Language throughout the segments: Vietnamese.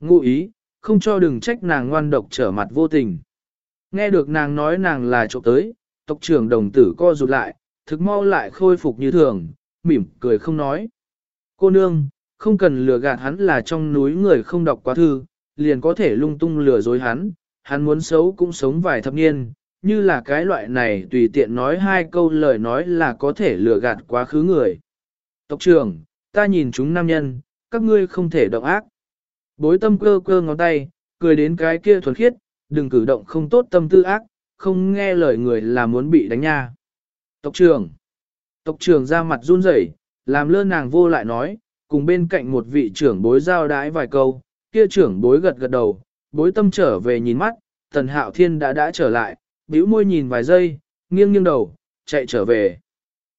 ngụ ý, không cho đừng trách nàng ngoan độc trở mặt vô tình. Nghe được nàng nói nàng là trộm tới, tộc trưởng đồng tử co rụt lại, thực mau lại khôi phục như thường, mỉm cười không nói. Cô nương, không cần lừa gạt hắn là trong núi người không đọc quá thư, liền có thể lung tung lừa dối hắn, hắn muốn xấu cũng sống vài thập niên, như là cái loại này tùy tiện nói hai câu lời nói là có thể lừa gạt quá khứ người. Tộc trưởng, ta nhìn chúng nam nhân, các ngươi không thể động ác. Bối tâm cơ cơ ngón tay, cười đến cái kia thuần khiết, đừng cử động không tốt tâm tư ác, không nghe lời người là muốn bị đánh nha. Tộc trưởng, tộc trưởng ra mặt run rẩy, làm lơ nàng vô lại nói, cùng bên cạnh một vị trưởng bối giao đái vài câu, kia trưởng bối gật gật đầu, bối tâm trở về nhìn mắt, tần hạo thiên đã đã trở lại, bĩu môi nhìn vài giây, nghiêng nghiêng đầu, chạy trở về.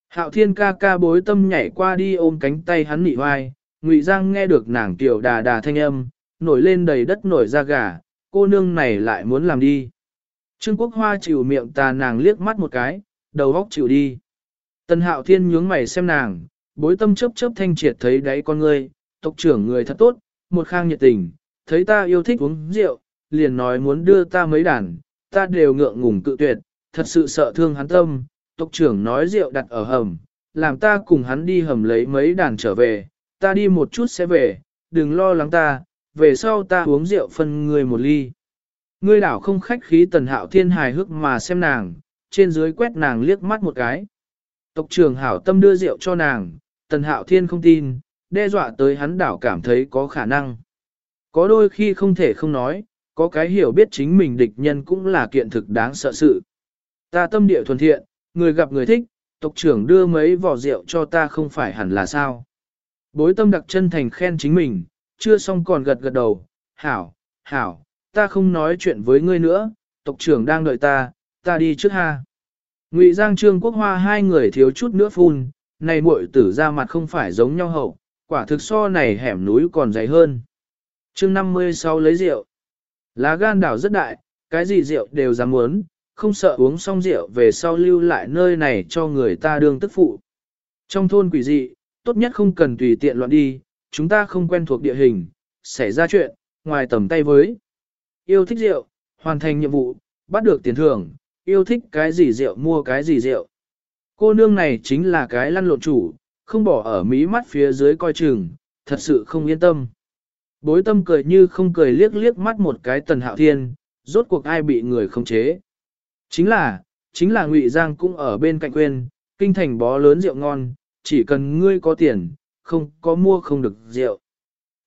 Hạo thiên ca ca bối tâm nhảy qua đi ôm cánh tay hắn nị hoai, ngụy giang nghe được nàng tiểu đà đà thanh âm, nổi lên đầy đất nổi da gà, cô nương này lại muốn làm đi. Trương Quốc Hoa chịu miệng tà nàng liếc mắt một cái, đầu góc chịu đi. Tần hạo thiên nhướng mày xem nàng, bối tâm chớp chớp thanh triệt thấy đáy con ngươi, tộc trưởng người thật tốt, một khang nhiệt tình, thấy ta yêu thích uống rượu, liền nói muốn đưa ta mấy đàn, ta đều ngượng ngùng cự tuyệt, thật sự sợ thương hắn tâm, tộc trưởng nói rượu đặt ở hầm, làm ta cùng hắn đi hầm lấy mấy đàn trở về, ta đi một chút sẽ về, đừng lo lắng ta, về sau ta uống rượu phân người một ly. Ngươi đảo không khách khí tần hạo thiên hài hước mà xem nàng, trên dưới quét nàng liếc mắt một cái. Tộc trưởng hảo tâm đưa rượu cho nàng, tần hạo thiên không tin, đe dọa tới hắn đảo cảm thấy có khả năng. Có đôi khi không thể không nói, có cái hiểu biết chính mình địch nhân cũng là kiện thực đáng sợ sự. Ta tâm địa thuần thiện, người gặp người thích, tộc trưởng đưa mấy vỏ rượu cho ta không phải hẳn là sao. Bối tâm đặc chân thành khen chính mình, chưa xong còn gật gật đầu, hảo, hảo, ta không nói chuyện với ngươi nữa, tộc trưởng đang đợi ta, ta đi trước ha. Ngụy Giang Trương Quốc Hoa hai người thiếu chút nữa phun, này muội tử ra mặt không phải giống nhau hậu, quả thực so này hẻm núi còn dày hơn. Chương 56 lấy rượu. Lá gan đảo rất đại, cái gì rượu đều dám muốn, không sợ uống xong rượu về sau lưu lại nơi này cho người ta đương tức phụ. Trong thôn quỷ dị, tốt nhất không cần tùy tiện loạn đi, chúng ta không quen thuộc địa hình, xảy ra chuyện, ngoài tầm tay với. Yêu thích rượu, hoàn thành nhiệm vụ, bắt được tiền thưởng, yêu thích cái gì rượu mua cái gì rượu. Cô nương này chính là cái lăn lộn chủ, không bỏ ở mí mắt phía dưới coi chừng, thật sự không yên tâm. Bối tâm cười như không cười liếc liếc mắt một cái tần hạo thiên, rốt cuộc ai bị người không chế. Chính là, chính là ngụy Giang cũng ở bên cạnh quên, kinh thành bó lớn rượu ngon, chỉ cần ngươi có tiền, không có mua không được rượu.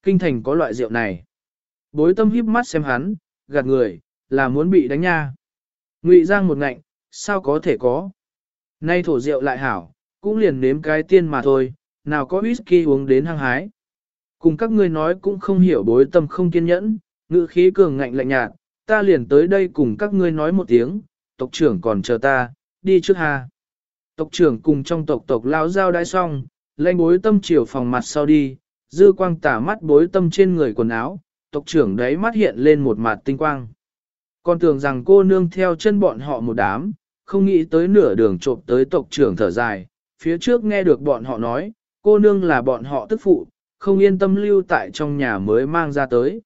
Kinh thành có loại rượu này. Bối tâm híp mắt xem hắn, gạt người, là muốn bị đánh nha. Ngụy Giang một ngạnh, sao có thể có. Nay thổ rượu lại hảo, cũng liền nếm cái tiên mà thôi, nào có whisky uống đến hăng hái. Cùng các ngươi nói cũng không hiểu bối tâm không kiên nhẫn, ngữ khí cường ngạnh lạnh nhạt, ta liền tới đây cùng các ngươi nói một tiếng, tộc trưởng còn chờ ta, đi trước ha. Tộc trưởng cùng trong tộc tộc lão giao đai xong, lanh bối tâm chiều phòng mặt sau đi, dư quang tả mắt bối tâm trên người quần áo, tộc trưởng đấy mắt hiện lên một mặt tinh quang. Còn tưởng rằng cô nương theo chân bọn họ một đám, không nghĩ tới nửa đường trộm tới tộc trưởng thở dài, phía trước nghe được bọn họ nói, cô nương là bọn họ tức phụ, không yên tâm lưu tại trong nhà mới mang ra tới.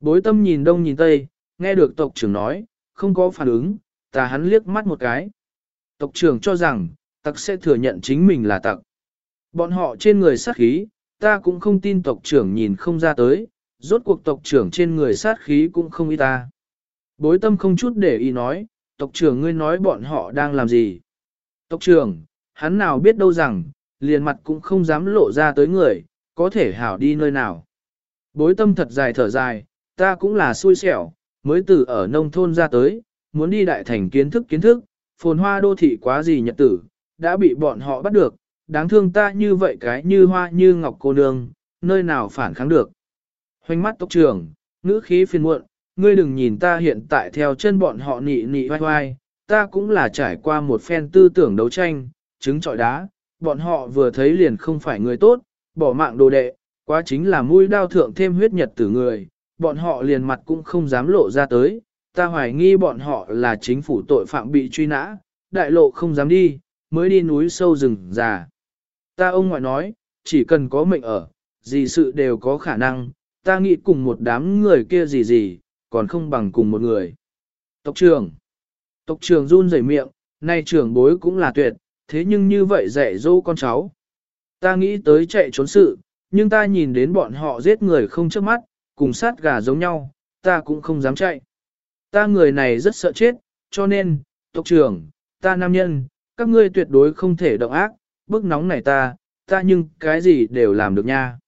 Bối tâm nhìn đông nhìn tây, nghe được tộc trưởng nói, không có phản ứng, ta hắn liếc mắt một cái. Tộc trưởng cho rằng, tặc sẽ thừa nhận chính mình là tặc. Bọn họ trên người sát khí, ta cũng không tin tộc trưởng nhìn không ra tới, rốt cuộc tộc trưởng trên người sát khí cũng không y ta. Bối tâm không chút để ý nói, tộc trưởng ngươi nói bọn họ đang làm gì. Tộc trưởng, hắn nào biết đâu rằng, liền mặt cũng không dám lộ ra tới người, có thể hảo đi nơi nào. Bối tâm thật dài thở dài, ta cũng là xui xẻo, mới từ ở nông thôn ra tới, muốn đi đại thành kiến thức kiến thức, phồn hoa đô thị quá gì nhật tử, đã bị bọn họ bắt được, đáng thương ta như vậy cái như hoa như ngọc cô nương, nơi nào phản kháng được. Hoành mắt tốc trưởng, ngữ khí phiền muộn, ngươi đừng nhìn ta hiện tại theo chân bọn họ nị nị vai vai, ta cũng là trải qua một phen tư tưởng đấu tranh, chứng trọi đá, bọn họ vừa thấy liền không phải người tốt, bỏ mạng đồ đệ, quá chính là mũi đao thượng thêm huyết nhật tử người, bọn họ liền mặt cũng không dám lộ ra tới, ta hoài nghi bọn họ là chính phủ tội phạm bị truy nã, đại lộ không dám đi, mới đi núi sâu rừng già. Ta ông ngoại nói, chỉ cần có mệnh ở, gì sự đều có khả năng, ta nghĩ cùng một đám người kia gì gì, còn không bằng cùng một người. Tộc trưởng. Tộc trưởng run rẩy miệng, nay trưởng bối cũng là tuyệt, thế nhưng như vậy dạy dỗ con cháu. Ta nghĩ tới chạy trốn sự, nhưng ta nhìn đến bọn họ giết người không trước mắt, cùng sát gà giống nhau, ta cũng không dám chạy. Ta người này rất sợ chết, cho nên, tộc trưởng, ta nam nhân, các ngươi tuyệt đối không thể động ác, bức nóng này ta, ta nhưng cái gì đều làm được nha.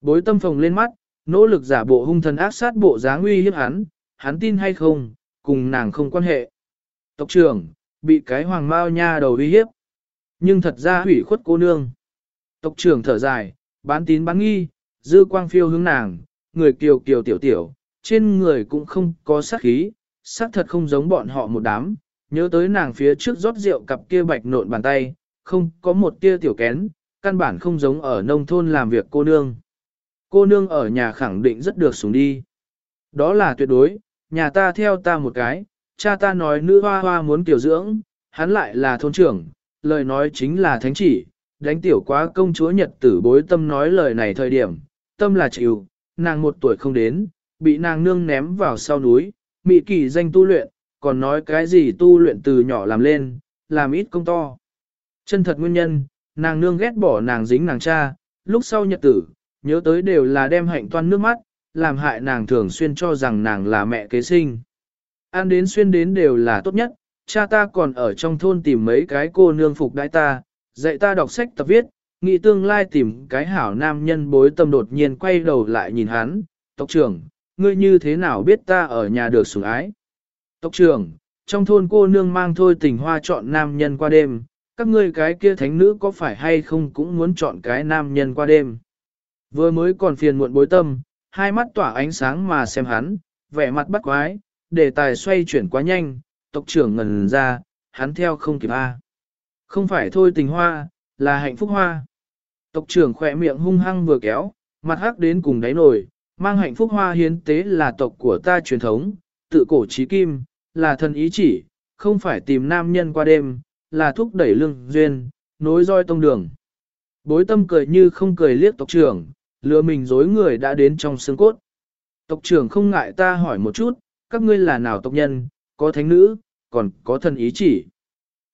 Bối tâm phồng lên mắt, nỗ lực giả bộ hung thần ác sát bộ dáng uy hiếp hắn, hắn tin hay không, cùng nàng không quan hệ. Tộc trưởng, bị cái hoàng mao nha đầu uy hiếp. Nhưng thật ra hủy khuất cô nương. Tộc trưởng thở dài, bán tín bán nghi, dư quang phiêu hướng nàng, người kiều kiều tiểu tiểu, trên người cũng không có sát khí, sát thật không giống bọn họ một đám. Nhớ tới nàng phía trước rót rượu cặp kia bạch nộn bàn tay, không có một tia tiểu kén, căn bản không giống ở nông thôn làm việc cô nương. Cô nương ở nhà khẳng định rất được sủng đi. Đó là tuyệt đối, nhà ta theo ta một cái, cha ta nói nữ hoa hoa muốn tiểu dưỡng, hắn lại là thôn trưởng, lời nói chính là thánh chỉ, đánh tiểu quá công chúa nhật tử bối tâm nói lời này thời điểm, tâm là chịu, nàng một tuổi không đến, bị nàng nương ném vào sau núi, mị kỳ danh tu luyện, còn nói cái gì tu luyện từ nhỏ làm lên, làm ít công to. Chân thật nguyên nhân, nàng nương ghét bỏ nàng dính nàng cha, lúc sau nhật tử, nhớ tới đều là đem hạnh toan nước mắt, làm hại nàng thường xuyên cho rằng nàng là mẹ kế sinh. Ăn đến xuyên đến đều là tốt nhất, cha ta còn ở trong thôn tìm mấy cái cô nương phục đại ta, dạy ta đọc sách tập viết, nghĩ tương lai tìm cái hảo nam nhân bối tâm đột nhiên quay đầu lại nhìn hắn, tộc trưởng, ngươi như thế nào biết ta ở nhà được sủng ái? Tộc trưởng, trong thôn cô nương mang thôi tình hoa chọn nam nhân qua đêm, các ngươi cái kia thánh nữ có phải hay không cũng muốn chọn cái nam nhân qua đêm. Vừa mới còn phiền muộn bối tâm, hai mắt tỏa ánh sáng mà xem hắn, vẻ mặt bắt quái, đề tài xoay chuyển quá nhanh, tộc trưởng ngần ra, hắn theo không kịp A. Không phải thôi tình hoa, là hạnh phúc hoa. Tộc trưởng khỏe miệng hung hăng vừa kéo, mặt hắc đến cùng đáy nổi, mang hạnh phúc hoa hiến tế là tộc của ta truyền thống, tự cổ trí kim, là thần ý chỉ, không phải tìm nam nhân qua đêm, là thúc đẩy lương duyên, nối roi tông đường. Bối tâm cười như không cười liếc tộc trưởng, lừa mình dối người đã đến trong xương cốt. Tộc trưởng không ngại ta hỏi một chút, các ngươi là nào tộc nhân, có thánh nữ, còn có thần ý chỉ.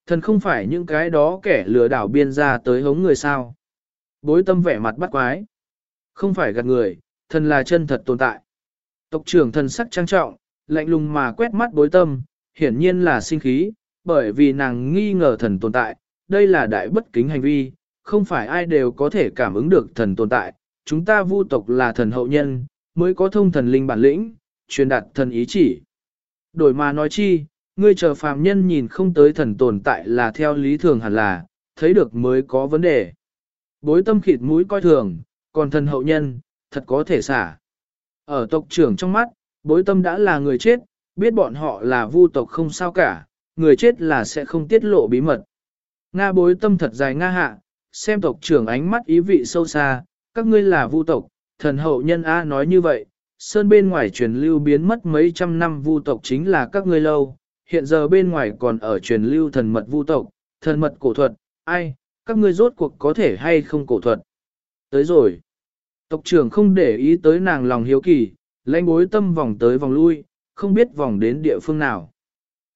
Thần không phải những cái đó kẻ lừa đảo biên ra tới hống người sao. Bối tâm vẻ mặt bắt quái. Không phải gạt người, thần là chân thật tồn tại. Tộc trưởng thần sắc trang trọng, lạnh lùng mà quét mắt bối tâm, hiển nhiên là sinh khí, bởi vì nàng nghi ngờ thần tồn tại, đây là đại bất kính hành vi, không phải ai đều có thể cảm ứng được thần tồn tại, chúng ta vu tộc là thần hậu nhân, mới có thông thần linh bản lĩnh, truyền đạt thần ý chỉ. Đổi mà nói chi, ngươi chờ phàm nhân nhìn không tới thần tồn tại là theo lý thường hẳn là, thấy được mới có vấn đề. Bối tâm khịt mũi coi thường, còn thần hậu nhân, thật có thể xả. Ở tộc trưởng trong mắt, bối tâm đã là người chết, biết bọn họ là vu tộc không sao cả, người chết là sẽ không tiết lộ bí mật. Nga bối tâm thật dài Nga hạ, xem tộc trưởng ánh mắt ý vị sâu xa, các ngươi là vu tộc, thần hậu nhân A nói như vậy, sơn bên ngoài truyền lưu biến mất mấy trăm năm vu tộc chính là các ngươi lâu, hiện giờ bên ngoài còn ở truyền lưu thần mật vu tộc, thần mật cổ thuật, ai, các ngươi rốt cuộc có thể hay không cổ thuật. Tới rồi. Tộc trưởng không để ý tới nàng lòng hiếu kỳ, lãnh bối tâm vòng tới vòng lui, không biết vòng đến địa phương nào.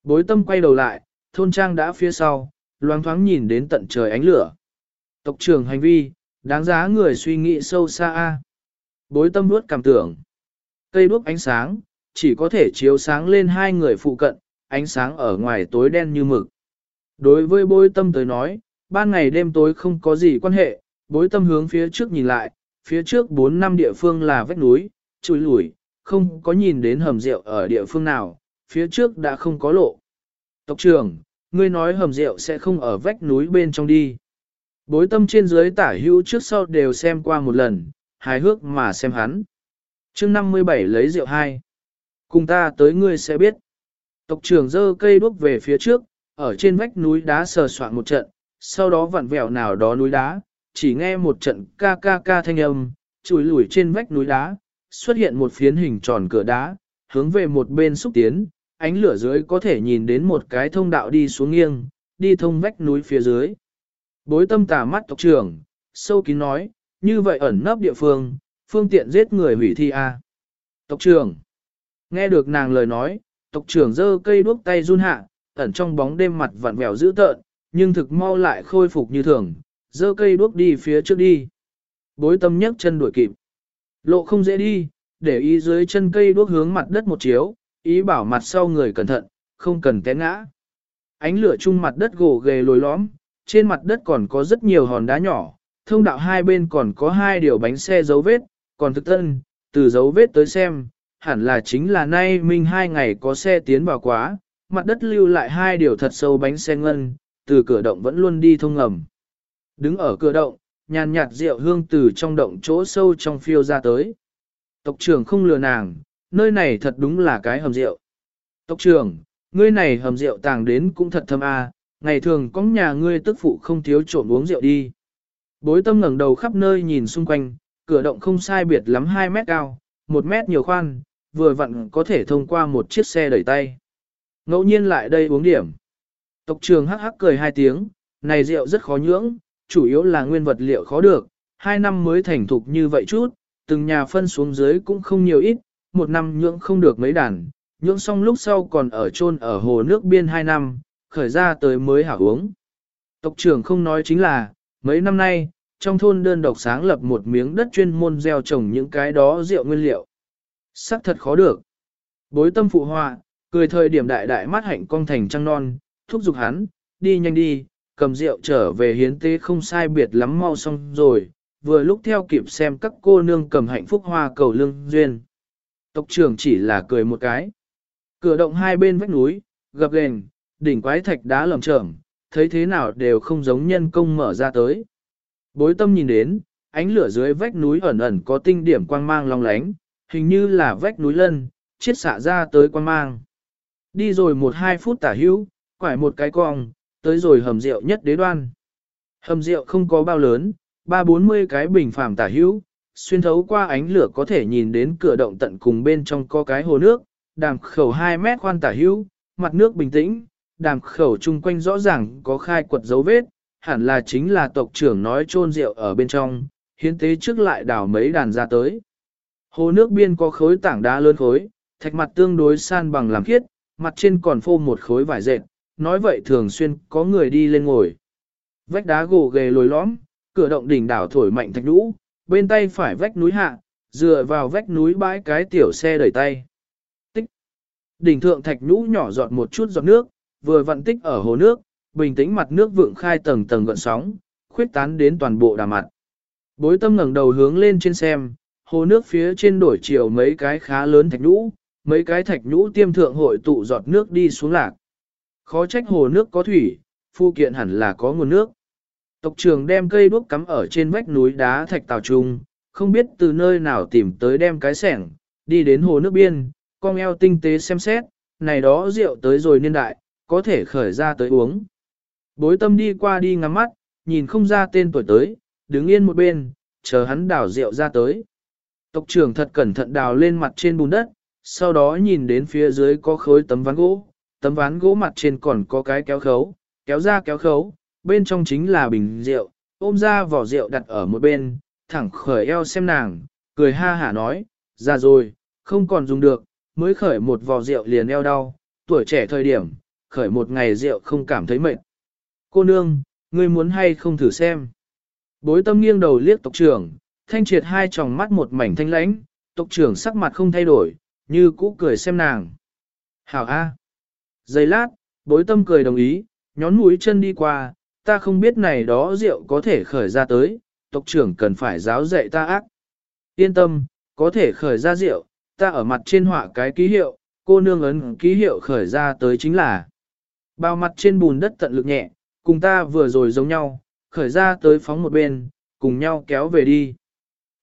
Bối tâm quay đầu lại, thôn trang đã phía sau, loáng thoáng nhìn đến tận trời ánh lửa. Tộc trưởng hành vi, đáng giá người suy nghĩ sâu xa. a. Bối tâm bước cảm tưởng. Cây đuốc ánh sáng, chỉ có thể chiếu sáng lên hai người phụ cận, ánh sáng ở ngoài tối đen như mực. Đối với bối tâm tới nói, ban ngày đêm tối không có gì quan hệ, bối tâm hướng phía trước nhìn lại, phía trước 4 năm địa phương là vách núi, chùi lùi, không có nhìn đến hầm rượu ở địa phương nào, phía trước đã không có lộ. Tộc trưởng, ngươi nói hầm rượu sẽ không ở vách núi bên trong đi. Bối tâm trên dưới tả hữu trước sau đều xem qua một lần, hài hước mà xem hắn. chương 57 lấy rượu hai. Cùng ta tới ngươi sẽ biết. Tộc trưởng dơ cây đuốc về phía trước, ở trên vách núi đá sờ soạn một trận, sau đó vặn vẹo nào đó núi đá, chỉ nghe một trận ca ca ca thanh âm, chùi lủi trên vách núi đá, xuất hiện một phiến hình tròn cửa đá, hướng về một bên xúc tiến, ánh lửa dưới có thể nhìn đến một cái thông đạo đi xuống nghiêng, đi thông vách núi phía dưới. Bối tâm tà mắt tộc trưởng, sâu kín nói, như vậy ẩn nấp địa phương, phương tiện giết người hủy thi A. Tộc trưởng. Nghe được nàng lời nói, tộc trưởng giơ cây đuốc tay run hạ, ẩn trong bóng đêm mặt vặn vẹo dữ tợn, nhưng thực mau lại khôi phục như thường, giơ cây đuốc đi phía trước đi. Bối tâm nhấc chân đuổi kịp. Lộ không dễ đi, để ý dưới chân cây đuốc hướng mặt đất một chiếu, ý bảo mặt sau người cẩn thận, không cần té ngã. Ánh lửa chung mặt đất gồ ghề lồi lõm, trên mặt đất còn có rất nhiều hòn đá nhỏ, thông đạo hai bên còn có hai điều bánh xe dấu vết, còn thực tân, từ dấu vết tới xem, hẳn là chính là nay minh hai ngày có xe tiến vào quá, mặt đất lưu lại hai điều thật sâu bánh xe ngân, từ cửa động vẫn luôn đi thông ngầm. Đứng ở cửa động, nhàn nhạt rượu hương từ trong động chỗ sâu trong phiêu ra tới. Tộc trưởng không lừa nàng, nơi này thật đúng là cái hầm rượu. Tộc trưởng, ngươi này hầm rượu tàng đến cũng thật thâm a, ngày thường có nhà ngươi tức phụ không thiếu trộn uống rượu đi. Bối tâm ngẩng đầu khắp nơi nhìn xung quanh, cửa động không sai biệt lắm 2 mét cao, 1 mét nhiều khoan, vừa vặn có thể thông qua một chiếc xe đẩy tay. Ngẫu nhiên lại đây uống điểm. Tộc trường hắc hắc cười hai tiếng, này rượu rất khó nhưỡng, chủ yếu là nguyên vật liệu khó được, hai năm mới thành thục như vậy chút, từng nhà phân xuống dưới cũng không nhiều ít, một năm nhưỡng không được mấy đàn, nhưỡng xong lúc sau còn ở chôn ở hồ nước biên hai năm, khởi ra tới mới hảo uống. Tộc trưởng không nói chính là, mấy năm nay, trong thôn đơn độc sáng lập một miếng đất chuyên môn gieo trồng những cái đó rượu nguyên liệu. Sắc thật khó được. Bối tâm phụ họa, cười thời điểm đại đại mắt hạnh cong thành trăng non, thúc giục hắn, đi nhanh đi, cầm rượu trở về hiến tế không sai biệt lắm mau xong rồi, vừa lúc theo kịp xem các cô nương cầm hạnh phúc hoa cầu lương duyên. Tộc trưởng chỉ là cười một cái. Cửa động hai bên vách núi, gập ghềnh, đỉnh quái thạch đá lầm chởm, thấy thế nào đều không giống nhân công mở ra tới. Bối tâm nhìn đến, ánh lửa dưới vách núi ẩn ẩn có tinh điểm quang mang long lánh, hình như là vách núi lân, chiết xạ ra tới quang mang. Đi rồi một hai phút tả hữu, quải một cái cong, tới rồi hầm rượu nhất đế đoan. Hầm rượu không có bao lớn, ba bốn mươi cái bình phàm tả hữu, xuyên thấu qua ánh lửa có thể nhìn đến cửa động tận cùng bên trong có cái hồ nước, đàm khẩu 2 mét khoan tả hữu, mặt nước bình tĩnh, đàm khẩu chung quanh rõ ràng có khai quật dấu vết, hẳn là chính là tộc trưởng nói trôn rượu ở bên trong, hiến tế trước lại đào mấy đàn ra tới. Hồ nước biên có khối tảng đá lớn khối, thạch mặt tương đối san bằng làm khiết, mặt trên còn phô một khối vải dệt, nói vậy thường xuyên có người đi lên ngồi. Vách đá gồ ghề lồi lõm, cửa động đỉnh đảo thổi mạnh thạch đũ, bên tay phải vách núi hạ, dựa vào vách núi bãi cái tiểu xe đẩy tay. Tích. Đỉnh thượng thạch nhũ nhỏ giọt một chút giọt nước, vừa vặn tích ở hồ nước, bình tĩnh mặt nước vượng khai tầng tầng gợn sóng, khuyết tán đến toàn bộ đà mặt. Bối tâm ngẩng đầu hướng lên trên xem, hồ nước phía trên đổi chiều mấy cái khá lớn thạch nhũ, mấy cái thạch nhũ tiêm thượng hội tụ giọt nước đi xuống lạc. Khó trách hồ nước có thủy, phu kiện hẳn là có nguồn nước. Tộc trưởng đem cây đuốc cắm ở trên vách núi đá thạch tàu trung, không biết từ nơi nào tìm tới đem cái sẻng, đi đến hồ nước biên, con eo tinh tế xem xét, này đó rượu tới rồi niên đại, có thể khởi ra tới uống. Bối tâm đi qua đi ngắm mắt, nhìn không ra tên tuổi tới, đứng yên một bên, chờ hắn đảo rượu ra tới. Tộc trưởng thật cẩn thận đào lên mặt trên bùn đất, sau đó nhìn đến phía dưới có khối tấm ván gỗ, tấm ván gỗ mặt trên còn có cái kéo khấu, kéo ra kéo khấu, bên trong chính là bình rượu, ôm ra vỏ rượu đặt ở một bên, thẳng khởi eo xem nàng, cười ha hả nói, ra rồi, không còn dùng được, mới khởi một vò rượu liền eo đau, tuổi trẻ thời điểm, khởi một ngày rượu không cảm thấy mệt. Cô nương, ngươi muốn hay không thử xem. Bối tâm nghiêng đầu liếc tộc trưởng, thanh triệt hai tròng mắt một mảnh thanh lãnh, tộc trưởng sắc mặt không thay đổi, như cũ cười xem nàng. Hảo A. Giây lát, bối tâm cười đồng ý, nhón mũi chân đi qua, ta không biết này đó rượu có thể khởi ra tới, tộc trưởng cần phải giáo dạy ta ác. Yên tâm, có thể khởi ra rượu, ta ở mặt trên họa cái ký hiệu, cô nương ấn ký hiệu khởi ra tới chính là. Bao mặt trên bùn đất tận lực nhẹ, cùng ta vừa rồi giống nhau, khởi ra tới phóng một bên, cùng nhau kéo về đi.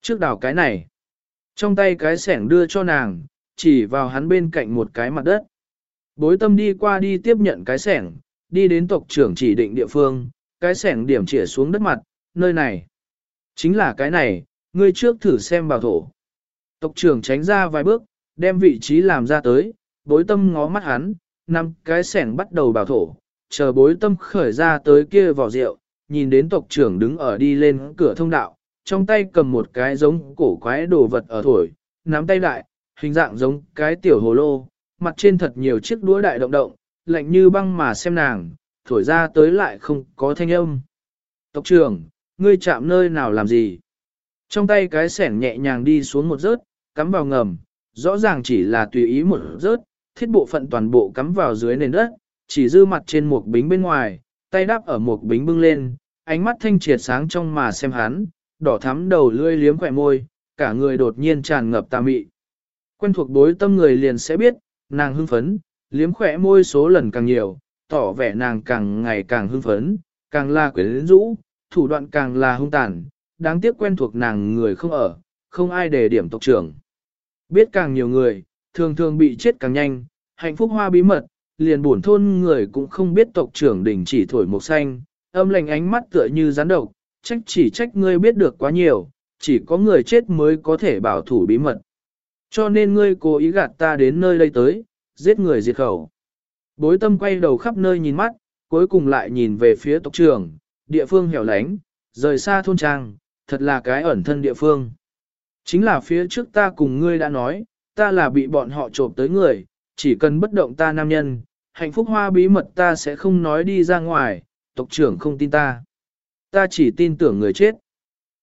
Trước đảo cái này, trong tay cái sẻng đưa cho nàng, chỉ vào hắn bên cạnh một cái mặt đất. Bối tâm đi qua đi tiếp nhận cái sẻng, đi đến tộc trưởng chỉ định địa phương, cái sẻng điểm chĩa xuống đất mặt, nơi này. Chính là cái này, ngươi trước thử xem bảo thổ. Tộc trưởng tránh ra vài bước, đem vị trí làm ra tới, bối tâm ngó mắt hắn, nằm cái sẻng bắt đầu bảo thổ, chờ bối tâm khởi ra tới kia vỏ rượu, nhìn đến tộc trưởng đứng ở đi lên cửa thông đạo, trong tay cầm một cái giống cổ quái đồ vật ở thổi, nắm tay đại, hình dạng giống cái tiểu hồ lô, mặt trên thật nhiều chiếc đũa đại động động, lạnh như băng mà xem nàng, thổi ra tới lại không có thanh âm. Tộc trưởng, ngươi chạm nơi nào làm gì? Trong tay cái sẻng nhẹ nhàng đi xuống một rớt, cắm vào ngầm, rõ ràng chỉ là tùy ý một rớt, thiết bộ phận toàn bộ cắm vào dưới nền đất, chỉ dư mặt trên một bính bên ngoài, tay đáp ở một bính bưng lên, ánh mắt thanh triệt sáng trong mà xem hắn, đỏ thắm đầu lươi liếm khỏe môi, cả người đột nhiên tràn ngập tà mị. Quen thuộc đối tâm người liền sẽ biết, nàng hưng phấn, liếm khỏe môi số lần càng nhiều, tỏ vẻ nàng càng ngày càng hưng phấn, càng là quyến rũ, thủ đoạn càng là hung tàn, đáng tiếc quen thuộc nàng người không ở, không ai để điểm tộc trưởng. Biết càng nhiều người, thường thường bị chết càng nhanh, hạnh phúc hoa bí mật, liền buồn thôn người cũng không biết tộc trưởng đỉnh chỉ thổi một xanh, âm lành ánh mắt tựa như rắn độc, trách chỉ trách ngươi biết được quá nhiều, chỉ có người chết mới có thể bảo thủ bí mật. Cho nên ngươi cố ý gạt ta đến nơi đây tới, giết người diệt khẩu. Bối tâm quay đầu khắp nơi nhìn mắt, cuối cùng lại nhìn về phía tộc trưởng, địa phương hẻo lánh, rời xa thôn trang, thật là cái ẩn thân địa phương. Chính là phía trước ta cùng ngươi đã nói, ta là bị bọn họ trộm tới người, chỉ cần bất động ta nam nhân, hạnh phúc hoa bí mật ta sẽ không nói đi ra ngoài, tộc trưởng không tin ta. Ta chỉ tin tưởng người chết.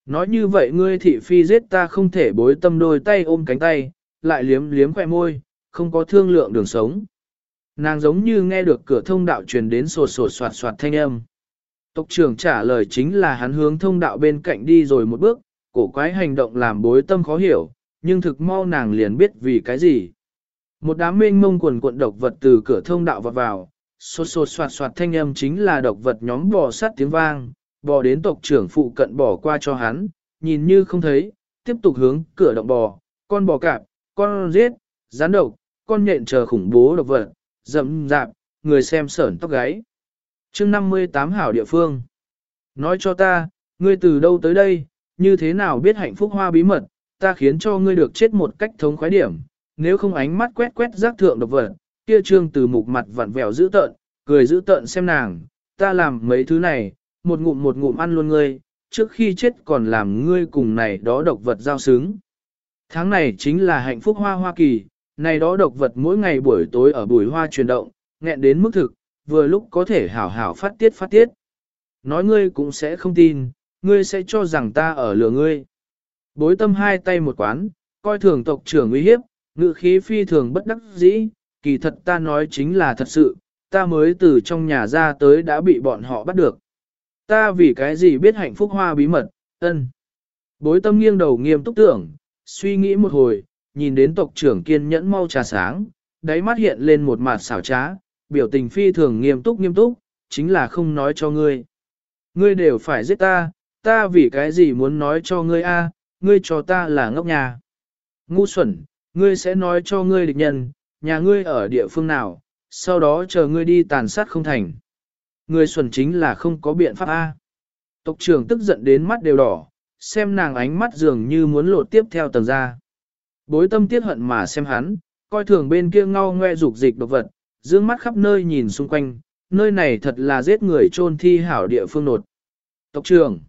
Nói như vậy ngươi thị phi giết ta không thể bối tâm đôi tay ôm cánh tay, lại liếm liếm khỏe môi, không có thương lượng đường sống. Nàng giống như nghe được cửa thông đạo truyền đến sột sột soạt soạt thanh âm. Tộc trưởng trả lời chính là hắn hướng thông đạo bên cạnh đi rồi một bước, cổ quái hành động làm bối tâm khó hiểu, nhưng thực mau nàng liền biết vì cái gì. Một đám mênh mông quần cuộn độc vật từ cửa thông đạo vọt vào, sột sột soạt soạt thanh âm chính là độc vật nhóm bò sát tiếng vang, bò đến tộc trưởng phụ cận bỏ qua cho hắn, nhìn như không thấy, tiếp tục hướng cửa động bò, con bò cạp, con giết, rắn độc, con nhện chờ khủng bố độc vật, dậm dạp, người xem sởn tóc gáy. chương 58 hảo địa phương. Nói cho ta, ngươi từ đâu tới đây, như thế nào biết hạnh phúc hoa bí mật, ta khiến cho ngươi được chết một cách thống khoái điểm, nếu không ánh mắt quét quét giác thượng độc vật, kia trương từ mục mặt vặn vẹo dữ tợn, cười dữ tợn xem nàng, ta làm mấy thứ này, một ngụm một ngụm ăn luôn ngươi, trước khi chết còn làm ngươi cùng này đó độc vật giao xứng. Tháng này chính là hạnh phúc hoa Hoa Kỳ, này đó độc vật mỗi ngày buổi tối ở bùi hoa chuyển động, nghẹn đến mức thực, vừa lúc có thể hảo hảo phát tiết phát tiết. Nói ngươi cũng sẽ không tin, ngươi sẽ cho rằng ta ở lừa ngươi. Bối tâm hai tay một quán, coi thường tộc trưởng uy hiếp, ngự khí phi thường bất đắc dĩ, kỳ thật ta nói chính là thật sự, ta mới từ trong nhà ra tới đã bị bọn họ bắt được. Ta vì cái gì biết hạnh phúc hoa bí mật, ân. Bối tâm nghiêng đầu nghiêm túc tưởng, suy nghĩ một hồi, nhìn đến tộc trưởng kiên nhẫn mau trà sáng, đáy mắt hiện lên một mặt xảo trá, biểu tình phi thường nghiêm túc nghiêm túc, chính là không nói cho ngươi. Ngươi đều phải giết ta, ta vì cái gì muốn nói cho ngươi a? ngươi cho ta là ngốc nhà. Ngu xuẩn, ngươi sẽ nói cho ngươi địch nhân, nhà ngươi ở địa phương nào, sau đó chờ ngươi đi tàn sát không thành. Ngươi xuẩn chính là không có biện pháp a. Tộc trưởng tức giận đến mắt đều đỏ, xem nàng ánh mắt dường như muốn lột tiếp theo tầng ra. Bối tâm tiết hận mà xem hắn, coi thường bên kia ngao ngoe dục dịch độc vật, dương mắt khắp nơi nhìn xung quanh, nơi này thật là giết người chôn thi hảo địa phương nột. Tộc trưởng,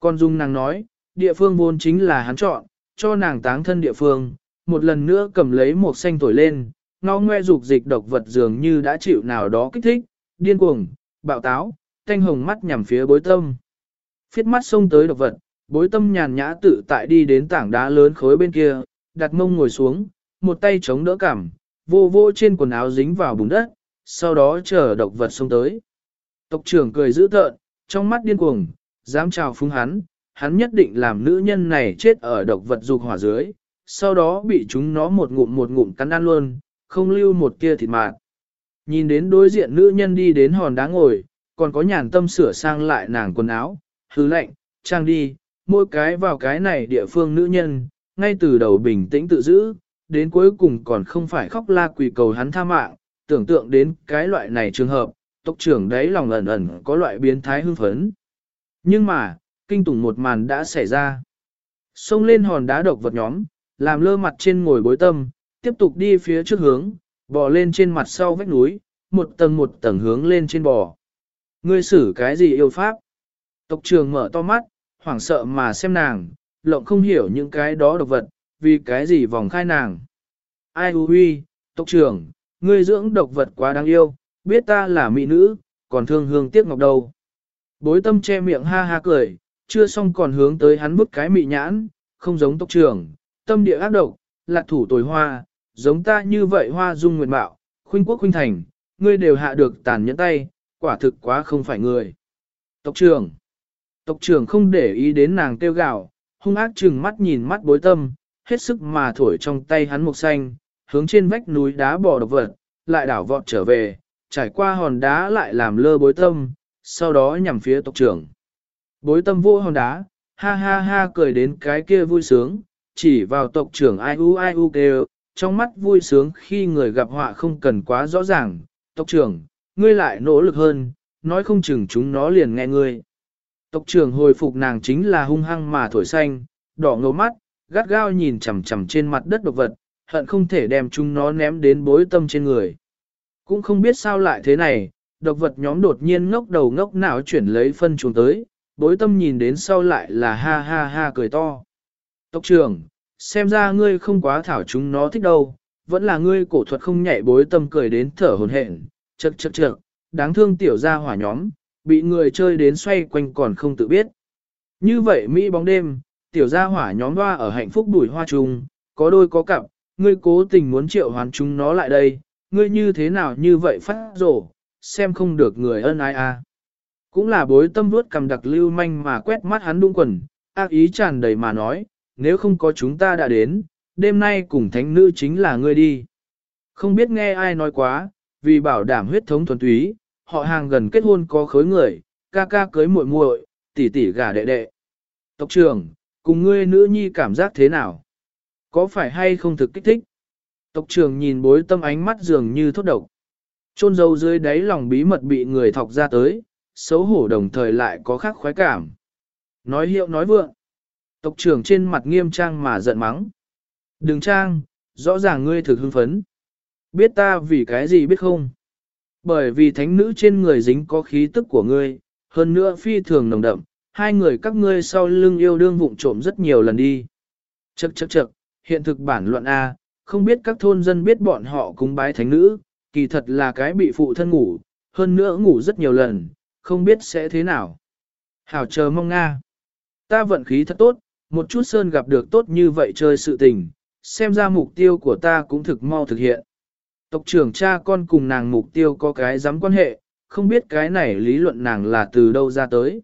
con dung nàng nói, địa phương vốn chính là hắn chọn, cho nàng táng thân địa phương, một lần nữa cầm lấy một xanh thổi lên, ngao ngoe dục dịch độc vật dường như đã chịu nào đó kích thích, điên cuồng, bạo táo, thanh hồng mắt nhằm phía bối tâm. Phiết mắt xông tới độc vật, bối tâm nhàn nhã tự tại đi đến tảng đá lớn khối bên kia, đặt mông ngồi xuống, một tay chống đỡ cảm, vô vô trên quần áo dính vào bùn đất, sau đó chờ độc vật xông tới. Tộc trưởng cười dữ tợn, trong mắt điên cuồng, dám chào phúng hắn, hắn nhất định làm nữ nhân này chết ở độc vật dục hỏa dưới, sau đó bị chúng nó một ngụm một ngụm cắn ăn luôn, không lưu một kia thịt mạt. Nhìn đến đối diện nữ nhân đi đến hòn đá ngồi, còn có nhàn tâm sửa sang lại nàng quần áo, hứ lệnh, trang đi, mỗi cái vào cái này địa phương nữ nhân, ngay từ đầu bình tĩnh tự giữ, đến cuối cùng còn không phải khóc la quỳ cầu hắn tha mạng, tưởng tượng đến cái loại này trường hợp, tộc trưởng đấy lòng ẩn ẩn có loại biến thái hưng phấn. Nhưng mà, kinh tủng một màn đã xảy ra. Xông lên hòn đá độc vật nhóm, làm lơ mặt trên ngồi bối tâm, tiếp tục đi phía trước hướng, bò lên trên mặt sau vách núi, một tầng một tầng hướng lên trên bò. Ngươi xử cái gì yêu pháp? Tộc trưởng mở to mắt, hoảng sợ mà xem nàng, lộng không hiểu những cái đó độc vật, vì cái gì vòng khai nàng. Ai hư huy, tộc trưởng, ngươi dưỡng độc vật quá đáng yêu, biết ta là mỹ nữ, còn thương hương tiếc ngọc đầu, Bối tâm che miệng ha ha cười, chưa xong còn hướng tới hắn bức cái mị nhãn, không giống tộc trưởng, tâm địa ác độc, lạc thủ tồi hoa, giống ta như vậy hoa dung nguyện bạo, khuynh quốc khuynh thành, ngươi đều hạ được tàn nhẫn tay, quả thực quá không phải người. Tộc trưởng, tộc trưởng không để ý đến nàng kêu gạo, hung ác chừng mắt nhìn mắt bối tâm, hết sức mà thổi trong tay hắn mục xanh, hướng trên vách núi đá bò độc vật, lại đảo vọt trở về, trải qua hòn đá lại làm lơ bối tâm, sau đó nhằm phía tộc trưởng. Bối tâm vô hòn đá, ha ha ha cười đến cái kia vui sướng, chỉ vào tộc trưởng ai u ai u kêu, trong mắt vui sướng khi người gặp họa không cần quá rõ ràng, tộc trưởng, ngươi lại nỗ lực hơn, nói không chừng chúng nó liền nghe ngươi. Tộc trưởng hồi phục nàng chính là hung hăng mà thổi xanh, đỏ ngầu mắt, gắt gao nhìn chằm chằm trên mặt đất độc vật, hận không thể đem chúng nó ném đến bối tâm trên người. Cũng không biết sao lại thế này, độc vật nhóm đột nhiên ngốc đầu ngốc não chuyển lấy phân chúng tới, bối tâm nhìn đến sau lại là ha ha ha cười to. Tộc trưởng, xem ra ngươi không quá thảo chúng nó thích đâu, vẫn là ngươi cổ thuật không nhạy bối tâm cười đến thở hồn hển, chật chật chật, đáng thương tiểu gia hỏa nhóm, bị người chơi đến xoay quanh còn không tự biết. Như vậy Mỹ bóng đêm, tiểu gia hỏa nhóm hoa ở hạnh phúc đuổi hoa trùng, có đôi có cặp, ngươi cố tình muốn triệu hoán chúng nó lại đây, ngươi như thế nào như vậy phát rổ, xem không được người ân ai a. À. Cũng là bối tâm vuốt cầm đặc lưu manh mà quét mắt hắn đung quần, ác ý tràn đầy mà nói, nếu không có chúng ta đã đến, đêm nay cùng thánh nữ chính là ngươi đi. Không biết nghe ai nói quá, vì bảo đảm huyết thống thuần túy, họ hàng gần kết hôn có khối người, ca ca cưới muội muội, tỷ tỷ gả đệ đệ. Tộc trưởng, cùng ngươi nữ nhi cảm giác thế nào? Có phải hay không thực kích thích? Tộc trưởng nhìn bối tâm ánh mắt dường như thốt độc. Trôn dâu dưới đáy lòng bí mật bị người thọc ra tới, xấu hổ đồng thời lại có khác khoái cảm. Nói hiệu nói vượng. Tộc trưởng trên mặt nghiêm trang mà giận mắng. Đừng trang, rõ ràng ngươi thực hưng phấn. Biết ta vì cái gì biết không? Bởi vì thánh nữ trên người dính có khí tức của ngươi, hơn nữa phi thường nồng đậm, hai người các ngươi sau lưng yêu đương vụng trộm rất nhiều lần đi. Chậc chậc chậc, hiện thực bản luận A, không biết các thôn dân biết bọn họ cúng bái thánh nữ, kỳ thật là cái bị phụ thân ngủ, hơn nữa ngủ rất nhiều lần, không biết sẽ thế nào. Hảo chờ mong Nga. Ta vận khí thật tốt, một chút sơn gặp được tốt như vậy chơi sự tình, xem ra mục tiêu của ta cũng thực mau thực hiện. Tộc trưởng cha con cùng nàng mục tiêu có cái dám quan hệ, không biết cái này lý luận nàng là từ đâu ra tới.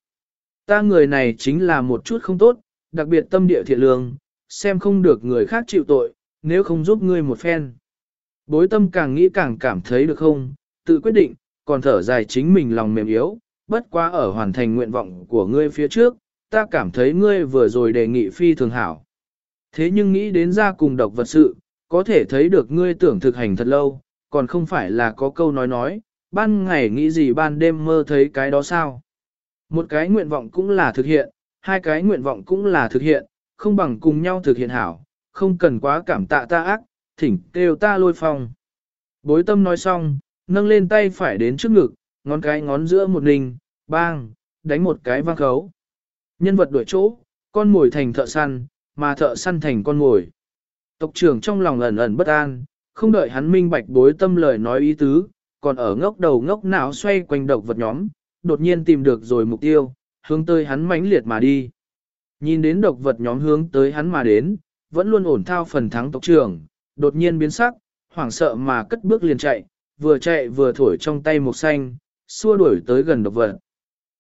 Ta người này chính là một chút không tốt, đặc biệt tâm địa thiện lương, xem không được người khác chịu tội, nếu không giúp ngươi một phen. Bối tâm càng nghĩ càng cảm thấy được không, tự quyết định, còn thở dài chính mình lòng mềm yếu, bất quá ở hoàn thành nguyện vọng của ngươi phía trước, ta cảm thấy ngươi vừa rồi đề nghị phi thường hảo. Thế nhưng nghĩ đến ra cùng độc vật sự, có thể thấy được ngươi tưởng thực hành thật lâu, còn không phải là có câu nói nói, ban ngày nghĩ gì ban đêm mơ thấy cái đó sao. Một cái nguyện vọng cũng là thực hiện, hai cái nguyện vọng cũng là thực hiện, không bằng cùng nhau thực hiện hảo, không cần quá cảm tạ ta ác, thỉnh kêu ta lôi phong. Bối tâm nói xong, nâng lên tay phải đến trước ngực, ngón cái ngón giữa một ninh, bang, đánh một cái vang khấu. Nhân vật đổi chỗ, con mồi thành thợ săn, mà thợ săn thành con mồi. Tộc trưởng trong lòng ẩn ẩn bất an, không đợi hắn minh bạch bối tâm lời nói ý tứ, còn ở ngốc đầu ngốc não xoay quanh độc vật nhóm, đột nhiên tìm được rồi mục tiêu, hướng tới hắn mãnh liệt mà đi. Nhìn đến độc vật nhóm hướng tới hắn mà đến, vẫn luôn ổn thao phần thắng tộc trưởng, đột nhiên biến sắc, hoảng sợ mà cất bước liền chạy, vừa chạy vừa thổi trong tay một xanh, xua đuổi tới gần độc vật.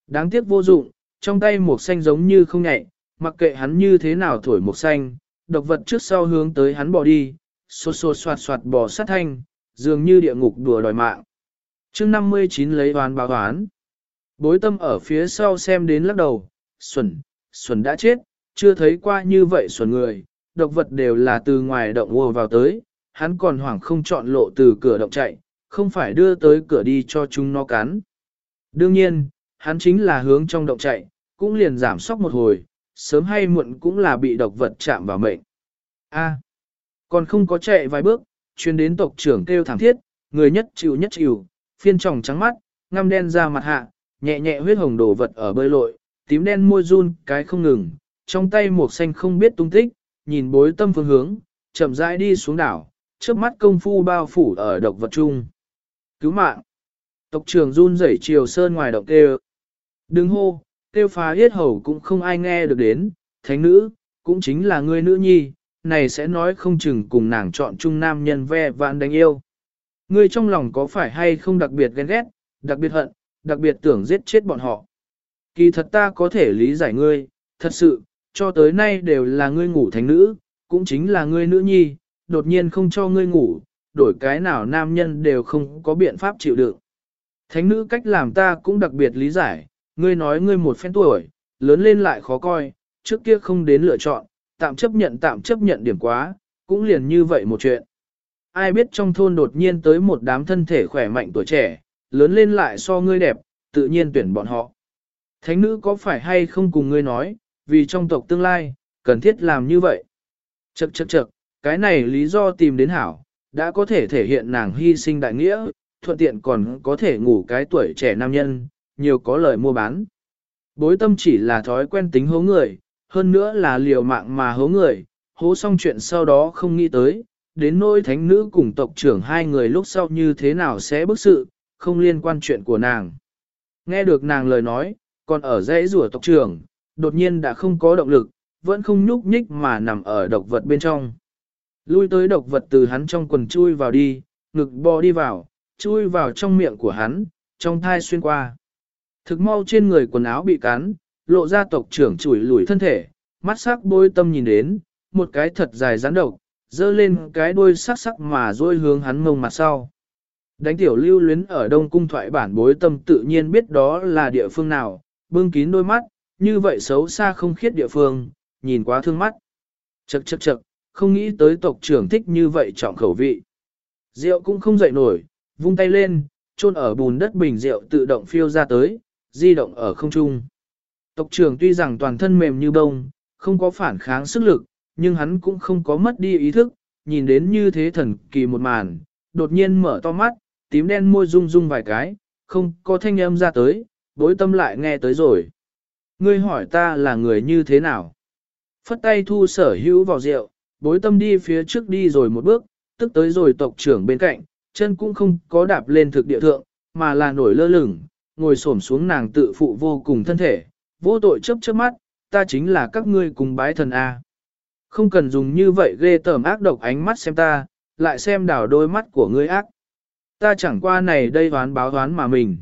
Đáng tiếc vô dụng, trong tay một xanh giống như không nhạy, mặc kệ hắn như thế nào thổi một xanh, độc vật trước sau hướng tới hắn bỏ đi, xô xô soạt soạt bỏ sát thanh, dường như địa ngục đùa đòi mạng. chương 59 lấy oán báo oán. Bối tâm ở phía sau xem đến lắc đầu, xuẩn, xuẩn đã chết, chưa thấy qua như vậy xuẩn người, độc vật đều là từ ngoài động ùa vào tới, hắn còn hoảng không chọn lộ từ cửa động chạy, không phải đưa tới cửa đi cho chúng nó cắn. Đương nhiên, hắn chính là hướng trong động chạy, cũng liền giảm sóc một hồi, sớm hay muộn cũng là bị độc vật chạm vào mệnh. A, còn không có chạy vài bước, chuyên đến tộc trưởng kêu thẳng thiết, người nhất chịu nhất chịu, phiên tròng trắng mắt, ngăm đen ra mặt hạ, nhẹ nhẹ huyết hồng đổ vật ở bơi lội, tím đen môi run cái không ngừng, trong tay một xanh không biết tung tích, nhìn bối tâm phương hướng, chậm rãi đi xuống đảo, trước mắt công phu bao phủ ở độc vật chung. Cứu mạng! Tộc trưởng run rẩy chiều sơn ngoài động kêu. Đứng hô, kêu phá hết hầu cũng không ai nghe được đến, thánh nữ, cũng chính là người nữ nhi, này sẽ nói không chừng cùng nàng chọn chung nam nhân ve vạn đánh yêu. Ngươi trong lòng có phải hay không đặc biệt ghen ghét, đặc biệt hận, đặc biệt tưởng giết chết bọn họ. Kỳ thật ta có thể lý giải ngươi, thật sự, cho tới nay đều là ngươi ngủ thánh nữ, cũng chính là ngươi nữ nhi, đột nhiên không cho ngươi ngủ, đổi cái nào nam nhân đều không có biện pháp chịu đựng. Thánh nữ cách làm ta cũng đặc biệt lý giải, ngươi nói ngươi một phen tuổi, lớn lên lại khó coi, trước kia không đến lựa chọn, tạm chấp nhận tạm chấp nhận điểm quá, cũng liền như vậy một chuyện. Ai biết trong thôn đột nhiên tới một đám thân thể khỏe mạnh tuổi trẻ, lớn lên lại so ngươi đẹp, tự nhiên tuyển bọn họ. Thánh nữ có phải hay không cùng ngươi nói, vì trong tộc tương lai, cần thiết làm như vậy. Chậc chậc chậc, cái này lý do tìm đến hảo, đã có thể thể hiện nàng hy sinh đại nghĩa, thuận tiện còn có thể ngủ cái tuổi trẻ nam nhân, nhiều có lời mua bán. Bối tâm chỉ là thói quen tính hố người, hơn nữa là liều mạng mà hố người, hố xong chuyện sau đó không nghĩ tới, đến nỗi thánh nữ cùng tộc trưởng hai người lúc sau như thế nào sẽ bức sự, không liên quan chuyện của nàng. Nghe được nàng lời nói, còn ở dãy rùa tộc trưởng, đột nhiên đã không có động lực, vẫn không nhúc nhích mà nằm ở độc vật bên trong. Lui tới độc vật từ hắn trong quần chui vào đi, ngực bò đi vào, chui vào trong miệng của hắn, trong thai xuyên qua. Thực mau trên người quần áo bị cắn, lộ ra tộc trưởng chủi lủi thân thể, mắt sắc bôi tâm nhìn đến, một cái thật dài rắn độc, dơ lên cái đuôi sắc sắc mà dôi hướng hắn mông mặt sau. Đánh tiểu lưu luyến ở đông cung thoại bản bối tâm tự nhiên biết đó là địa phương nào, bưng kín đôi mắt, như vậy xấu xa không khiết địa phương, nhìn quá thương mắt. Chậc chậc chậc, không nghĩ tới tộc trưởng thích như vậy trọng khẩu vị. Rượu cũng không dậy nổi, vung tay lên, chôn ở bùn đất bình rượu tự động phiêu ra tới, di động ở không trung. Tộc trưởng tuy rằng toàn thân mềm như bông, không có phản kháng sức lực, nhưng hắn cũng không có mất đi ý thức, nhìn đến như thế thần kỳ một màn, đột nhiên mở to mắt, tím đen môi rung rung vài cái, không có thanh âm ra tới, bối tâm lại nghe tới rồi. Ngươi hỏi ta là người như thế nào? Phất tay thu sở hữu vào rượu, bối tâm đi phía trước đi rồi một bước, tức tới rồi tộc trưởng bên cạnh, chân cũng không có đạp lên thực địa thượng, mà là nổi lơ lửng, ngồi xổm xuống nàng tự phụ vô cùng thân thể, vô tội chấp chớp mắt, ta chính là các ngươi cùng bái thần A. Không cần dùng như vậy ghê tởm ác độc ánh mắt xem ta, lại xem đảo đôi mắt của ngươi ác. Ta chẳng qua này đây đoán báo đoán mà mình.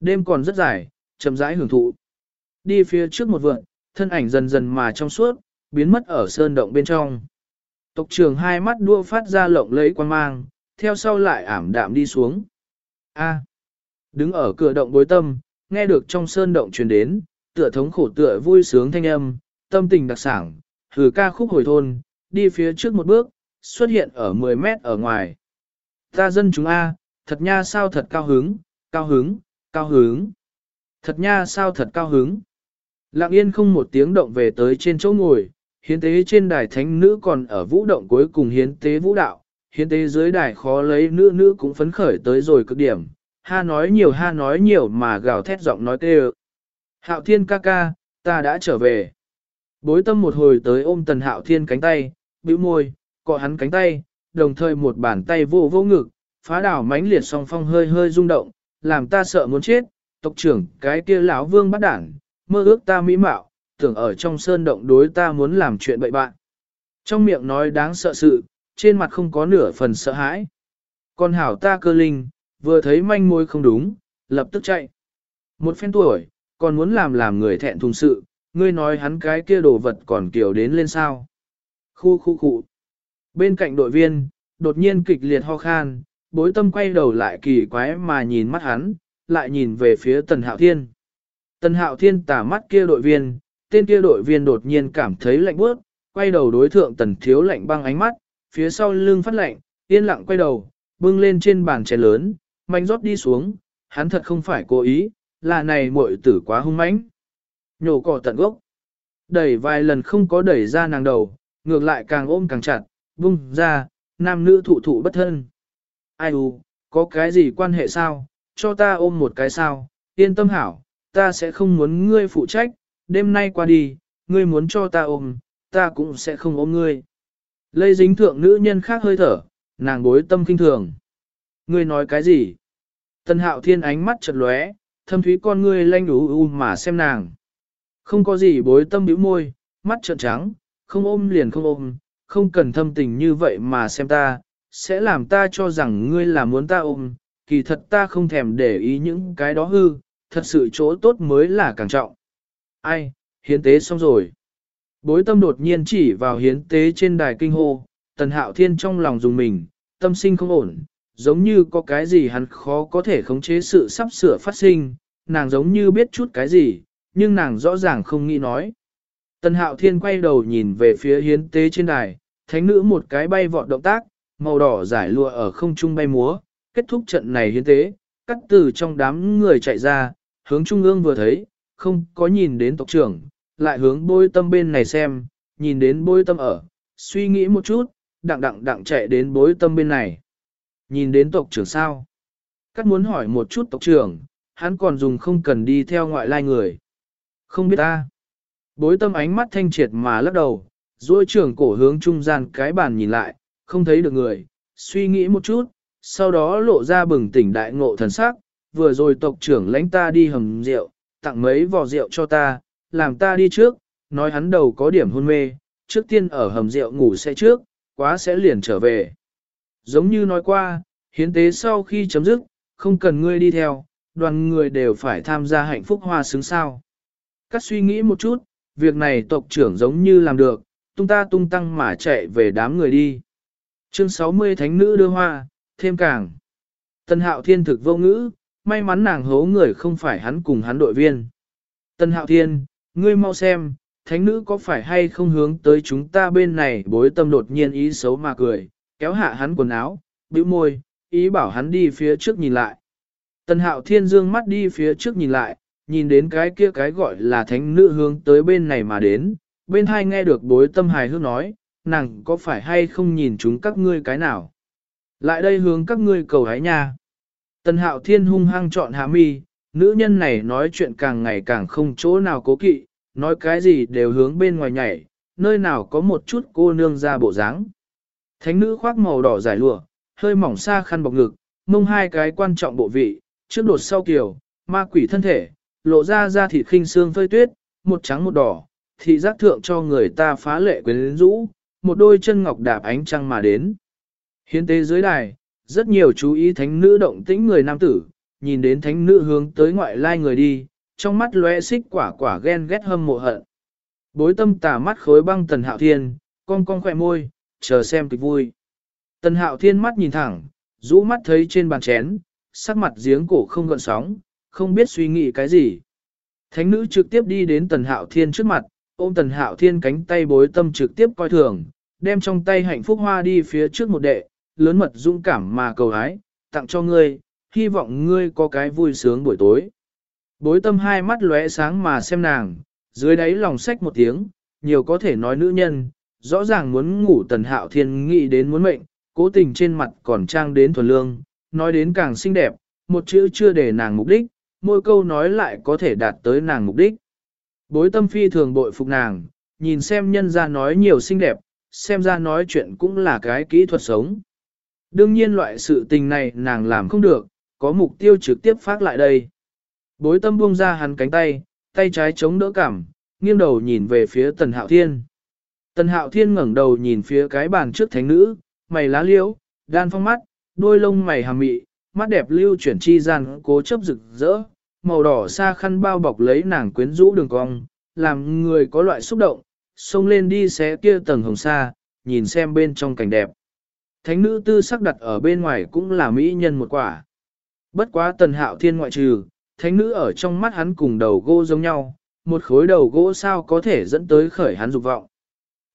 Đêm còn rất dài, chậm rãi hưởng thụ. Đi phía trước một vượn, thân ảnh dần dần mà trong suốt, biến mất ở sơn động bên trong. Tộc trưởng hai mắt đua phát ra lộng lẫy quan mang, theo sau lại ảm đạm đi xuống. A đứng ở cửa động bối tâm, nghe được trong sơn động truyền đến, tựa thống khổ tựa vui sướng thanh âm, tâm tình đặc sản, thử ca khúc hồi thôn, đi phía trước một bước, xuất hiện ở 10 mét ở ngoài. Ta dân chúng A, thật nha sao thật cao hứng, cao hứng, cao hứng. Thật nha sao thật cao hứng. Lặng yên không một tiếng động về tới trên chỗ ngồi, hiến tế trên đài thánh nữ còn ở vũ động cuối cùng hiến tế vũ đạo, hiến tế dưới đài khó lấy nữ nữ cũng phấn khởi tới rồi cực điểm, ha nói nhiều ha nói nhiều mà gào thét giọng nói tê. Hạo thiên ca ca, ta đã trở về. Bối tâm một hồi tới ôm tần hạo thiên cánh tay, bĩu môi, cọ hắn cánh tay, đồng thời một bàn tay vô vô ngực, phá đảo mãnh liệt song phong hơi hơi rung động, làm ta sợ muốn chết, tộc trưởng cái kia lão vương bắt đảng, mơ ước ta mỹ mạo, tưởng ở trong sơn động đối ta muốn làm chuyện bậy bạn. Trong miệng nói đáng sợ sự, trên mặt không có nửa phần sợ hãi. Con hảo ta cơ linh, vừa thấy manh mối không đúng, lập tức chạy. Một phen tuổi, còn muốn làm làm người thẹn thùng sự, ngươi nói hắn cái kia đồ vật còn kiểu đến lên sao. Khu khu khu. Bên cạnh đội viên, đột nhiên kịch liệt ho khan, bối tâm quay đầu lại kỳ quái mà nhìn mắt hắn, lại nhìn về phía tần hạo thiên. Tần hạo thiên tả mắt kia đội viên, tên kia đội viên đột nhiên cảm thấy lạnh bước, quay đầu đối thượng tần thiếu lạnh băng ánh mắt, phía sau lưng phát lạnh, yên lặng quay đầu, bưng lên trên bàn chén lớn, mạnh rót đi xuống, hắn thật không phải cố ý, là này muội tử quá hung mãnh. Nhổ cỏ tận gốc. Đẩy vài lần không có đẩy ra nàng đầu, ngược lại càng ôm càng chặt, vung ra, nam nữ thụ thụ bất thân. Ai u, có cái gì quan hệ sao, cho ta ôm một cái sao, yên tâm hảo, ta sẽ không muốn ngươi phụ trách, đêm nay qua đi, ngươi muốn cho ta ôm, ta cũng sẽ không ôm ngươi. Lây dính thượng nữ nhân khác hơi thở, nàng bối tâm kinh thường. Ngươi nói cái gì? Tân hạo thiên ánh mắt chật lóe, thâm thúy con ngươi lanh đủ u mà xem nàng. Không có gì bối tâm bĩu môi, mắt trợn trắng, không ôm liền không ôm, không cần thâm tình như vậy mà xem ta, sẽ làm ta cho rằng ngươi là muốn ta ôm, kỳ thật ta không thèm để ý những cái đó hư, thật sự chỗ tốt mới là càng trọng. Ai, hiến tế xong rồi. Bối tâm đột nhiên chỉ vào hiến tế trên đài kinh hô, tần hạo thiên trong lòng dùng mình, tâm sinh không ổn, giống như có cái gì hắn khó có thể khống chế sự sắp sửa phát sinh, nàng giống như biết chút cái gì, nhưng nàng rõ ràng không nghĩ nói. tân hạo thiên quay đầu nhìn về phía hiến tế trên đài, thánh nữ một cái bay vọt động tác, màu đỏ giải lụa ở không trung bay múa, kết thúc trận này hiến tế, cắt từ trong đám người chạy ra, hướng trung ương vừa thấy, không có nhìn đến tộc trưởng, lại hướng bôi tâm bên này xem, nhìn đến bôi tâm ở, suy nghĩ một chút, đặng đặng đặng chạy đến bối tâm bên này. Nhìn đến tộc trưởng sao? Cắt muốn hỏi một chút tộc trưởng, hắn còn dùng không cần đi theo ngoại lai người. Không biết ta. Bối tâm ánh mắt thanh triệt mà lắc đầu, duỗi trưởng cổ hướng trung gian cái bàn nhìn lại, không thấy được người, suy nghĩ một chút, sau đó lộ ra bừng tỉnh đại ngộ thần sắc, vừa rồi tộc trưởng lãnh ta đi hầm rượu, tặng mấy vò rượu cho ta, làm ta đi trước, nói hắn đầu có điểm hôn mê, trước tiên ở hầm rượu ngủ sẽ trước, quá sẽ liền trở về. Giống như nói qua, hiến tế sau khi chấm dứt, không cần ngươi đi theo, đoàn người đều phải tham gia hạnh phúc hoa xứng sao. Cắt suy nghĩ một chút, việc này tộc trưởng giống như làm được, tung ta tung tăng mà chạy về đám người đi. Chương 60 Thánh Nữ đưa hoa, thêm càng. Tân hạo thiên thực vô ngữ, may mắn nàng hố người không phải hắn cùng hắn đội viên. Tân hạo thiên, ngươi mau xem, thánh nữ có phải hay không hướng tới chúng ta bên này bối tâm đột nhiên ý xấu mà cười, kéo hạ hắn quần áo, bĩu môi, ý bảo hắn đi phía trước nhìn lại. Tần hạo thiên dương mắt đi phía trước nhìn lại, nhìn đến cái kia cái gọi là thánh nữ hướng tới bên này mà đến, bên hai nghe được bối tâm hài hước nói, nàng có phải hay không nhìn chúng các ngươi cái nào. Lại đây hướng các ngươi cầu hái nha. Tần hạo thiên hung hăng chọn hạ mi, nữ nhân này nói chuyện càng ngày càng không chỗ nào cố kỵ, nói cái gì đều hướng bên ngoài nhảy, nơi nào có một chút cô nương ra bộ dáng. Thánh nữ khoác màu đỏ dài lụa, hơi mỏng xa khăn bọc ngực, mông hai cái quan trọng bộ vị, trước đột sau kiểu, ma quỷ thân thể, lộ ra ra thịt khinh xương phơi tuyết, một trắng một đỏ, thị giác thượng cho người ta phá lệ quyến rũ, một đôi chân ngọc đạp ánh trăng mà đến. Hiến tế dưới đài, rất nhiều chú ý thánh nữ động tĩnh người nam tử, nhìn đến thánh nữ hướng tới ngoại lai người đi, trong mắt lóe xích quả quả ghen ghét hâm mộ hận. Bối tâm tà mắt khối băng tần hạo thiên, con con khỏe môi, chờ xem kịch vui. Tần hạo thiên mắt nhìn thẳng, rũ mắt thấy trên bàn chén, sắc mặt giếng cổ không gợn sóng, không biết suy nghĩ cái gì. Thánh nữ trực tiếp đi đến tần hạo thiên trước mặt, ôm tần hạo thiên cánh tay bối tâm trực tiếp coi thường, đem trong tay hạnh phúc hoa đi phía trước một đệ, lớn mật dũng cảm mà cầu hái, tặng cho ngươi, hy vọng ngươi có cái vui sướng buổi tối. Bối tâm hai mắt lóe sáng mà xem nàng, dưới đáy lòng sách một tiếng, nhiều có thể nói nữ nhân, rõ ràng muốn ngủ tần hạo thiên nghĩ đến muốn mệnh, cố tình trên mặt còn trang đến thuần lương, nói đến càng xinh đẹp, một chữ chưa để nàng mục đích, mỗi câu nói lại có thể đạt tới nàng mục đích. Bối tâm phi thường bội phục nàng, nhìn xem nhân ra nói nhiều xinh đẹp, xem ra nói chuyện cũng là cái kỹ thuật sống. Đương nhiên loại sự tình này nàng làm không được, có mục tiêu trực tiếp phát lại đây. Bối tâm buông ra hắn cánh tay, tay trái chống đỡ cảm, nghiêng đầu nhìn về phía tần hạo thiên. Tần hạo thiên ngẩng đầu nhìn phía cái bàn trước thánh nữ, mày lá liễu, đan phong mắt, đôi lông mày hàm mị, mắt đẹp lưu chuyển chi gian cố chấp rực rỡ, màu đỏ xa khăn bao bọc lấy nàng quyến rũ đường cong, làm người có loại xúc động, xông lên đi xé kia tầng hồng xa, nhìn xem bên trong cảnh đẹp. Thánh nữ tư sắc đặt ở bên ngoài cũng là mỹ nhân một quả. Bất quá tần hạo thiên ngoại trừ, thánh nữ ở trong mắt hắn cùng đầu gỗ giống nhau, một khối đầu gỗ sao có thể dẫn tới khởi hắn dục vọng.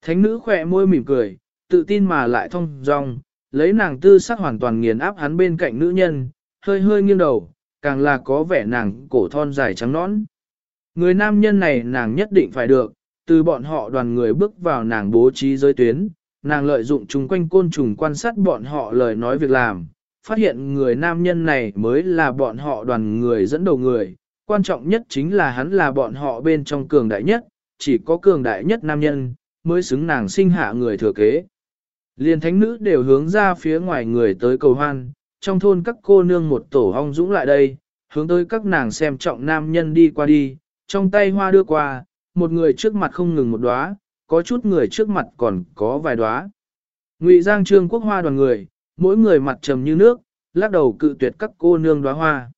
Thánh nữ khỏe môi mỉm cười, tự tin mà lại thông dong, lấy nàng tư sắc hoàn toàn nghiền áp hắn bên cạnh nữ nhân, hơi hơi nghiêng đầu, càng là có vẻ nàng cổ thon dài trắng nõn. Người nam nhân này nàng nhất định phải được, từ bọn họ đoàn người bước vào nàng bố trí giới tuyến, nàng lợi dụng chung quanh côn trùng quan sát bọn họ lời nói việc làm, phát hiện người nam nhân này mới là bọn họ đoàn người dẫn đầu người, quan trọng nhất chính là hắn là bọn họ bên trong cường đại nhất, chỉ có cường đại nhất nam nhân, mới xứng nàng sinh hạ người thừa kế. liền thánh nữ đều hướng ra phía ngoài người tới cầu hoan, trong thôn các cô nương một tổ hong dũng lại đây, hướng tới các nàng xem trọng nam nhân đi qua đi, trong tay hoa đưa qua, một người trước mặt không ngừng một đóa, có chút người trước mặt còn có vài đóa. Ngụy Giang Trương Quốc Hoa đoàn người, mỗi người mặt trầm như nước, lắc đầu cự tuyệt các cô nương đóa hoa.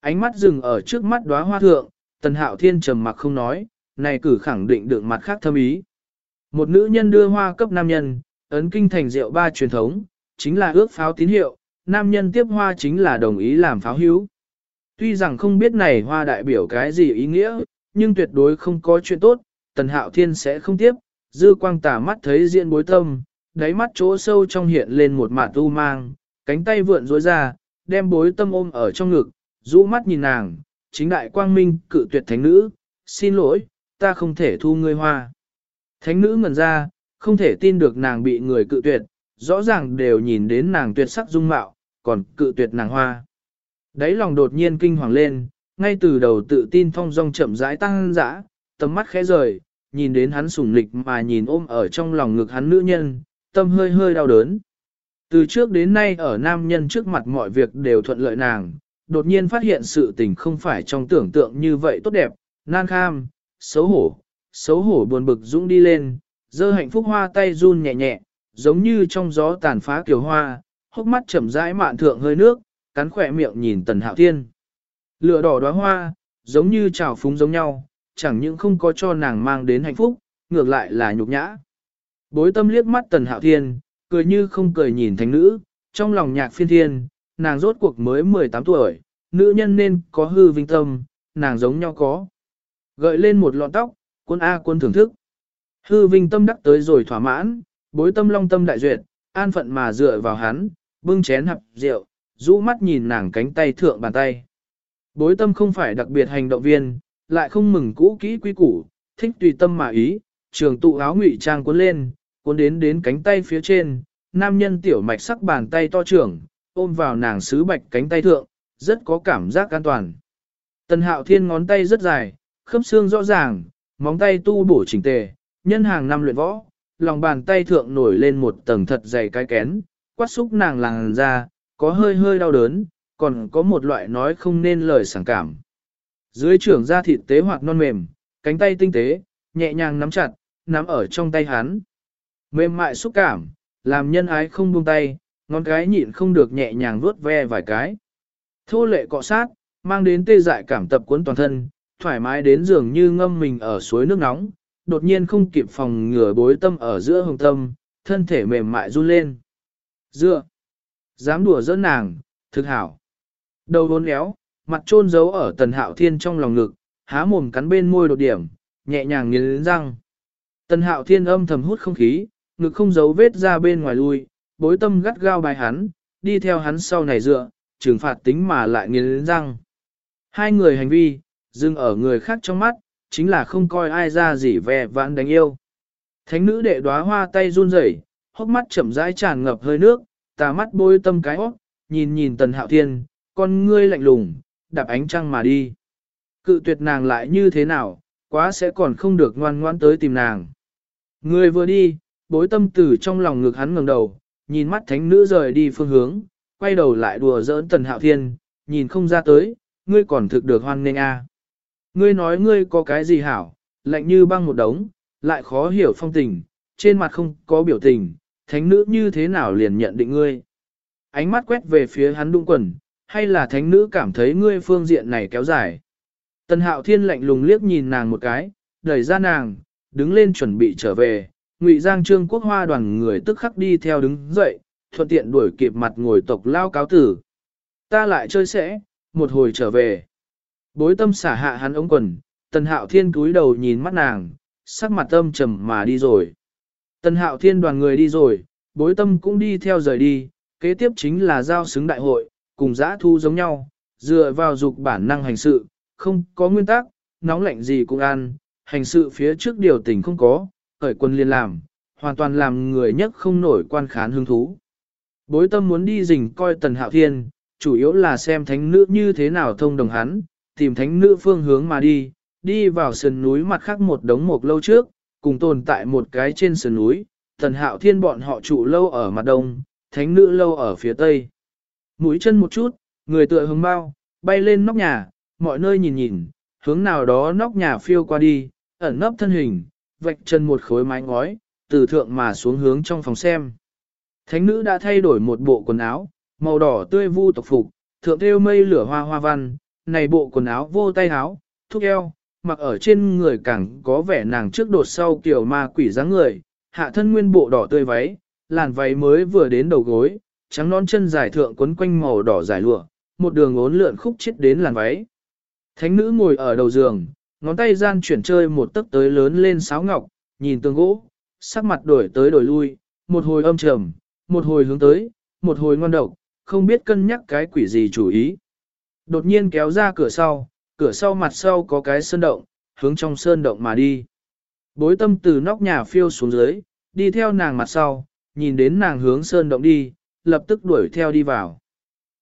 Ánh mắt dừng ở trước mắt đóa hoa thượng, Tần Hạo Thiên trầm mặc không nói, này cử khẳng định được mặt khác thâm ý. Một nữ nhân đưa hoa cấp nam nhân, ấn kinh thành rượu ba truyền thống, chính là ước pháo tín hiệu, nam nhân tiếp hoa chính là đồng ý làm pháo hữu. Tuy rằng không biết này hoa đại biểu cái gì ý nghĩa, nhưng tuyệt đối không có chuyện tốt, tần hạo thiên sẽ không tiếp, dư quang Tả mắt thấy diện bối tâm, đáy mắt chỗ sâu trong hiện lên một mạt tu mang, cánh tay vượn rối ra, đem bối tâm ôm ở trong ngực, rũ mắt nhìn nàng, chính đại quang minh cự tuyệt thánh nữ, xin lỗi, ta không thể thu ngươi hoa. Thánh nữ ngẩn ra, không thể tin được nàng bị người cự tuyệt, rõ ràng đều nhìn đến nàng tuyệt sắc dung mạo, còn cự tuyệt nàng hoa. Đấy lòng đột nhiên kinh hoàng lên, ngay từ đầu tự tin thong dong chậm rãi tăng dã, tầm mắt khẽ rời, nhìn đến hắn sủng lịch mà nhìn ôm ở trong lòng ngực hắn nữ nhân, tâm hơi hơi đau đớn. Từ trước đến nay ở nam nhân trước mặt mọi việc đều thuận lợi nàng, đột nhiên phát hiện sự tình không phải trong tưởng tượng như vậy tốt đẹp, nan kham, xấu hổ, xấu hổ buồn bực dũng đi lên, dơ hạnh phúc hoa tay run nhẹ nhẹ, giống như trong gió tàn phá kiều hoa, hốc mắt chậm rãi mạn thượng hơi nước, cắn khỏe miệng nhìn tần hạo thiên. Lửa đỏ đóa hoa, giống như trào phúng giống nhau, chẳng những không có cho nàng mang đến hạnh phúc, ngược lại là nhục nhã. Bối tâm liếc mắt tần hạo thiên, cười như không cười nhìn thánh nữ, trong lòng nhạc phiên thiên, nàng rốt cuộc mới 18 tuổi, nữ nhân nên có hư vinh tâm, nàng giống nhau có. Gợi lên một lọn tóc, quân A quân thưởng thức. Hư vinh tâm đắc tới rồi thỏa mãn, bối tâm long tâm đại duyệt, an phận mà dựa vào hắn, bưng chén hập rượu, rũ mắt nhìn nàng cánh tay thượng bàn tay. Bối tâm không phải đặc biệt hành động viên, lại không mừng cũ kỹ quý củ, thích tùy tâm mà ý, trường tụ áo ngụy trang cuốn lên, cuốn đến đến cánh tay phía trên, nam nhân tiểu mạch sắc bàn tay to trưởng, ôm vào nàng sứ bạch cánh tay thượng, rất có cảm giác an toàn. Tần hạo thiên ngón tay rất dài, khớp xương rõ ràng, móng tay tu bổ chỉnh tề, nhân hàng năm luyện võ, lòng bàn tay thượng nổi lên một tầng thật dày cái kén, quát xúc nàng làng ra, có hơi hơi đau đớn, còn có một loại nói không nên lời sảng cảm. Dưới trưởng da thịt tế hoặc non mềm, cánh tay tinh tế, nhẹ nhàng nắm chặt, nắm ở trong tay hắn. Mềm mại xúc cảm, làm nhân ái không buông tay, ngón cái nhịn không được nhẹ nhàng vuốt ve vài cái. Thô lệ cọ sát, mang đến tê dại cảm tập cuốn toàn thân, thoải mái đến dường như ngâm mình ở suối nước nóng, đột nhiên không kịp phòng ngừa bối tâm ở giữa hồng tâm, thân thể mềm mại run lên. Dựa, dám đùa giỡn nàng, thực hảo. Đầu vốn éo, mặt trôn giấu ở tần hạo thiên trong lòng ngực, há mồm cắn bên môi đột điểm, nhẹ nhàng nghiến răng. Tần hạo thiên âm thầm hút không khí, ngực không giấu vết ra bên ngoài lui, bối tâm gắt gao bài hắn, đi theo hắn sau này dựa, trừng phạt tính mà lại nghiến răng. Hai người hành vi, dừng ở người khác trong mắt, chính là không coi ai ra gì vẻ vãn đánh yêu. Thánh nữ đệ đóa hoa tay run rẩy, hốc mắt chậm rãi tràn ngập hơi nước, tà mắt bôi tâm cái óc, nhìn nhìn tần hạo thiên, con ngươi lạnh lùng, đạp ánh trăng mà đi. Cự tuyệt nàng lại như thế nào, quá sẽ còn không được ngoan ngoan tới tìm nàng. Người vừa đi, bối tâm tử trong lòng ngực hắn ngẩng đầu, nhìn mắt thánh nữ rời đi phương hướng, quay đầu lại đùa giỡn tần hạo thiên, nhìn không ra tới, ngươi còn thực được hoan nghênh a. À. Ngươi nói ngươi có cái gì hảo, lạnh như băng một đống, lại khó hiểu phong tình, trên mặt không có biểu tình, thánh nữ như thế nào liền nhận định ngươi. Ánh mắt quét về phía hắn đung quần, hay là thánh nữ cảm thấy ngươi phương diện này kéo dài. Tần hạo thiên lạnh lùng liếc nhìn nàng một cái, đẩy ra nàng, đứng lên chuẩn bị trở về, ngụy giang trương quốc hoa đoàn người tức khắc đi theo đứng dậy, thuận tiện đuổi kịp mặt ngồi tộc lao cáo tử. Ta lại chơi sẽ, một hồi trở về. Bối tâm xả hạ hắn ống quần, tần hạo thiên cúi đầu nhìn mắt nàng, sắc mặt tâm trầm mà đi rồi. Tần hạo thiên đoàn người đi rồi, bối tâm cũng đi theo rời đi, kế tiếp chính là giao xứng đại hội, cùng giã thu giống nhau, dựa vào dục bản năng hành sự, không có nguyên tắc, nóng lạnh gì cũng ăn, hành sự phía trước điều tình không có, khởi quân liên làm, hoàn toàn làm người nhất không nổi quan khán hứng thú. Bối tâm muốn đi rình coi tần hạo thiên, chủ yếu là xem thánh nữ như thế nào thông đồng hắn, tìm thánh nữ phương hướng mà đi, đi vào sườn núi mặt khác một đống mộc lâu trước, cùng tồn tại một cái trên sườn núi, tần hạo thiên bọn họ trụ lâu ở mặt đông, thánh nữ lâu ở phía tây. Mũi chân một chút, người tựa hướng bao, bay lên nóc nhà, mọi nơi nhìn nhìn, hướng nào đó nóc nhà phiêu qua đi, ẩn nấp thân hình, vạch chân một khối mái ngói, từ thượng mà xuống hướng trong phòng xem. Thánh nữ đã thay đổi một bộ quần áo, màu đỏ tươi vu tộc phục, thượng thêu mây lửa hoa hoa văn, này bộ quần áo vô tay áo, thúc eo, mặc ở trên người càng có vẻ nàng trước đột sau kiểu ma quỷ dáng người, hạ thân nguyên bộ đỏ tươi váy, làn váy mới vừa đến đầu gối, trắng non chân dài thượng quấn quanh màu đỏ dài lụa, một đường ốn lượn khúc chết đến làn váy. Thánh nữ ngồi ở đầu giường, ngón tay gian chuyển chơi một tấc tới lớn lên sáo ngọc, nhìn tường gỗ, sắc mặt đổi tới đổi lui, một hồi âm trầm, một hồi hướng tới, một hồi ngon độc, không biết cân nhắc cái quỷ gì chủ ý. Đột nhiên kéo ra cửa sau, cửa sau mặt sau có cái sơn động, hướng trong sơn động mà đi. Bối tâm từ nóc nhà phiêu xuống dưới, đi theo nàng mặt sau, nhìn đến nàng hướng sơn động đi, lập tức đuổi theo đi vào.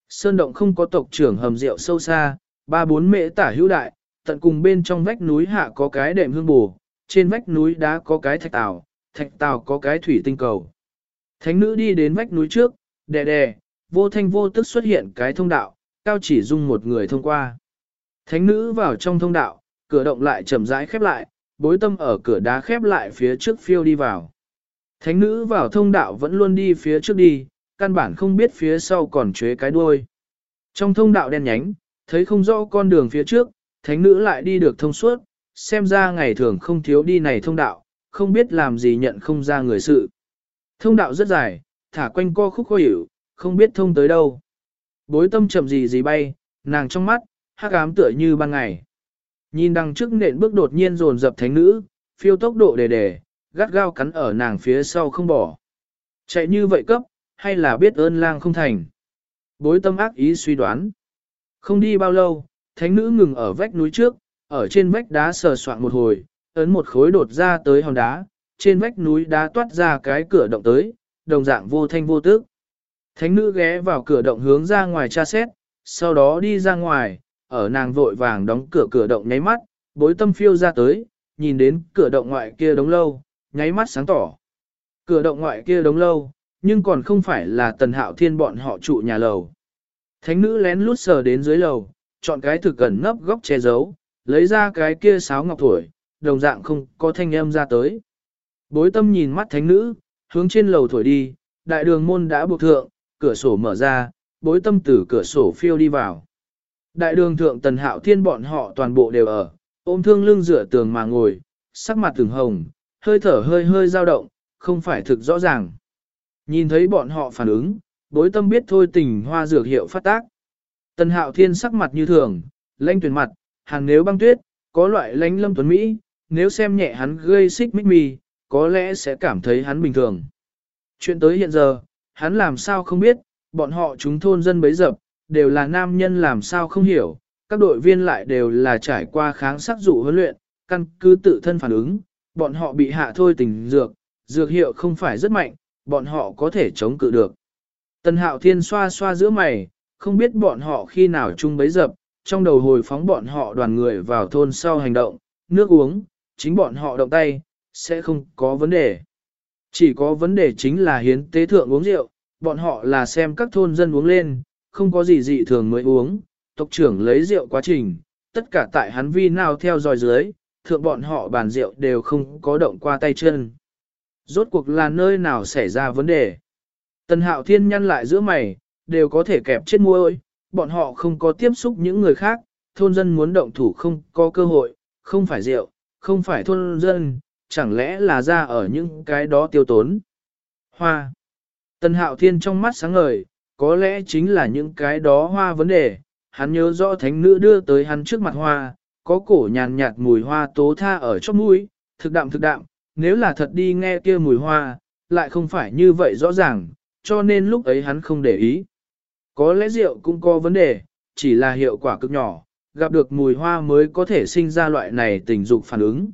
Sơn động không có tộc trưởng hầm rượu sâu xa, ba bốn mễ tả hữu đại, tận cùng bên trong vách núi hạ có cái đệm hương bù, trên vách núi đá có cái thạch tàu, thạch tàu có cái thủy tinh cầu. Thánh nữ đi đến vách núi trước, đè đè, vô thanh vô tức xuất hiện cái thông đạo, cao chỉ dung một người thông qua. Thánh nữ vào trong thông đạo, cửa động lại chậm rãi khép lại, bối tâm ở cửa đá khép lại phía trước phiêu đi vào. Thánh nữ vào thông đạo vẫn luôn đi phía trước đi, căn bản không biết phía sau còn chế cái đuôi. Trong thông đạo đen nhánh, thấy không rõ con đường phía trước, thánh nữ lại đi được thông suốt, xem ra ngày thường không thiếu đi này thông đạo, không biết làm gì nhận không ra người sự. Thông đạo rất dài, thả quanh co khúc khó hiểu, không biết thông tới đâu. Bối tâm chậm gì gì bay, nàng trong mắt, hắc ám tựa như ban ngày. Nhìn đằng trước nện bước đột nhiên dồn dập thánh nữ, phiêu tốc độ đề đề, gắt gao cắn ở nàng phía sau không bỏ. Chạy như vậy cấp, hay là biết ơn lang không thành. Bối tâm ác ý suy đoán. Không đi bao lâu, thánh nữ ngừng ở vách núi trước, ở trên vách đá sờ soạn một hồi, ấn một khối đột ra tới hòn đá, trên vách núi đá toát ra cái cửa động tới, đồng dạng vô thanh vô tức. Thánh nữ ghé vào cửa động hướng ra ngoài tra xét, sau đó đi ra ngoài, ở nàng vội vàng đóng cửa cửa động nháy mắt, bối tâm phiêu ra tới, nhìn đến cửa động ngoại kia đống lâu, nháy mắt sáng tỏ. Cửa động ngoại kia đống lâu, nhưng còn không phải là tần hạo thiên bọn họ trụ nhà lầu. Thánh nữ lén lút sờ đến dưới lầu, chọn cái thực gần nấp góc che giấu, lấy ra cái kia sáo ngọc thổi, đồng dạng không có thanh âm ra tới. Bối tâm nhìn mắt thánh nữ, hướng trên lầu thổi đi, đại đường môn đã buộc thượng, cửa sổ mở ra, bối tâm từ cửa sổ phiêu đi vào. Đại đường thượng tần hạo thiên bọn họ toàn bộ đều ở, ôm thương lưng dựa tường mà ngồi, sắc mặt từng hồng, hơi thở hơi hơi dao động, không phải thực rõ ràng. Nhìn thấy bọn họ phản ứng, bối tâm biết thôi tình hoa dược hiệu phát tác. Tần hạo thiên sắc mặt như thường, lanh tuyển mặt, hàng nếu băng tuyết, có loại lánh lâm tuấn Mỹ, nếu xem nhẹ hắn gây xích mích mì, có lẽ sẽ cảm thấy hắn bình thường. Chuyện tới hiện giờ, hắn làm sao không biết, bọn họ chúng thôn dân bấy dập, đều là nam nhân làm sao không hiểu, các đội viên lại đều là trải qua kháng sắc dụ huấn luyện, căn cứ tự thân phản ứng, bọn họ bị hạ thôi tình dược, dược hiệu không phải rất mạnh, bọn họ có thể chống cự được. Tần hạo thiên xoa xoa giữa mày, không biết bọn họ khi nào chung bấy dập, trong đầu hồi phóng bọn họ đoàn người vào thôn sau hành động, nước uống, chính bọn họ động tay, sẽ không có vấn đề. Chỉ có vấn đề chính là hiến tế thượng uống rượu, bọn họ là xem các thôn dân uống lên, không có gì dị thường mới uống, tộc trưởng lấy rượu quá trình, tất cả tại hắn vi nào theo dõi dưới, thượng bọn họ bàn rượu đều không có động qua tay chân. Rốt cuộc là nơi nào xảy ra vấn đề. Tần hạo thiên nhăn lại giữa mày, đều có thể kẹp chết môi, bọn họ không có tiếp xúc những người khác, thôn dân muốn động thủ không có cơ hội, không phải rượu, không phải thôn dân, chẳng lẽ là ra ở những cái đó tiêu tốn. Hoa. Tần hạo thiên trong mắt sáng ngời, có lẽ chính là những cái đó hoa vấn đề, hắn nhớ rõ thánh nữ đưa tới hắn trước mặt hoa, có cổ nhàn nhạt mùi hoa tố tha ở chóp mũi, thực đạm thực đạm, nếu là thật đi nghe kia mùi hoa, lại không phải như vậy rõ ràng, cho nên lúc ấy hắn không để ý. Có lẽ rượu cũng có vấn đề, chỉ là hiệu quả cực nhỏ, gặp được mùi hoa mới có thể sinh ra loại này tình dục phản ứng.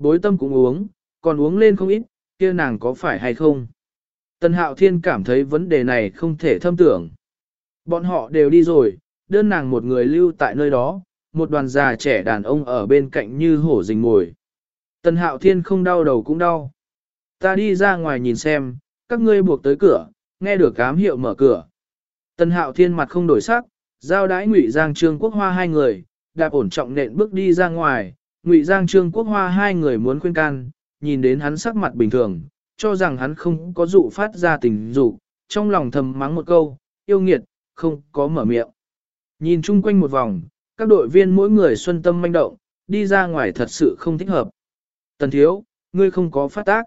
Bối tâm cũng uống, còn uống lên không ít, kia nàng có phải hay không? Tần Hạo Thiên cảm thấy vấn đề này không thể thâm tưởng. Bọn họ đều đi rồi, đơn nàng một người lưu tại nơi đó, một đoàn già trẻ đàn ông ở bên cạnh như hổ rình mồi. Tần hạo thiên không đau đầu cũng đau. Ta đi ra ngoài nhìn xem, các ngươi buộc tới cửa, nghe được cám hiệu mở cửa. Tần hạo thiên mặt không đổi sắc, giao đái ngụy Giang Trương Quốc Hoa hai người, đạp ổn trọng nện bước đi ra ngoài, ngụy Giang Trương Quốc Hoa hai người muốn khuyên can, nhìn đến hắn sắc mặt bình thường, cho rằng hắn không có dụ phát ra tình dụ, trong lòng thầm mắng một câu, yêu nghiệt, không có mở miệng. Nhìn chung quanh một vòng, các đội viên mỗi người xuân tâm manh động, đi ra ngoài thật sự không thích hợp. Tần thiếu, ngươi không có phát tác.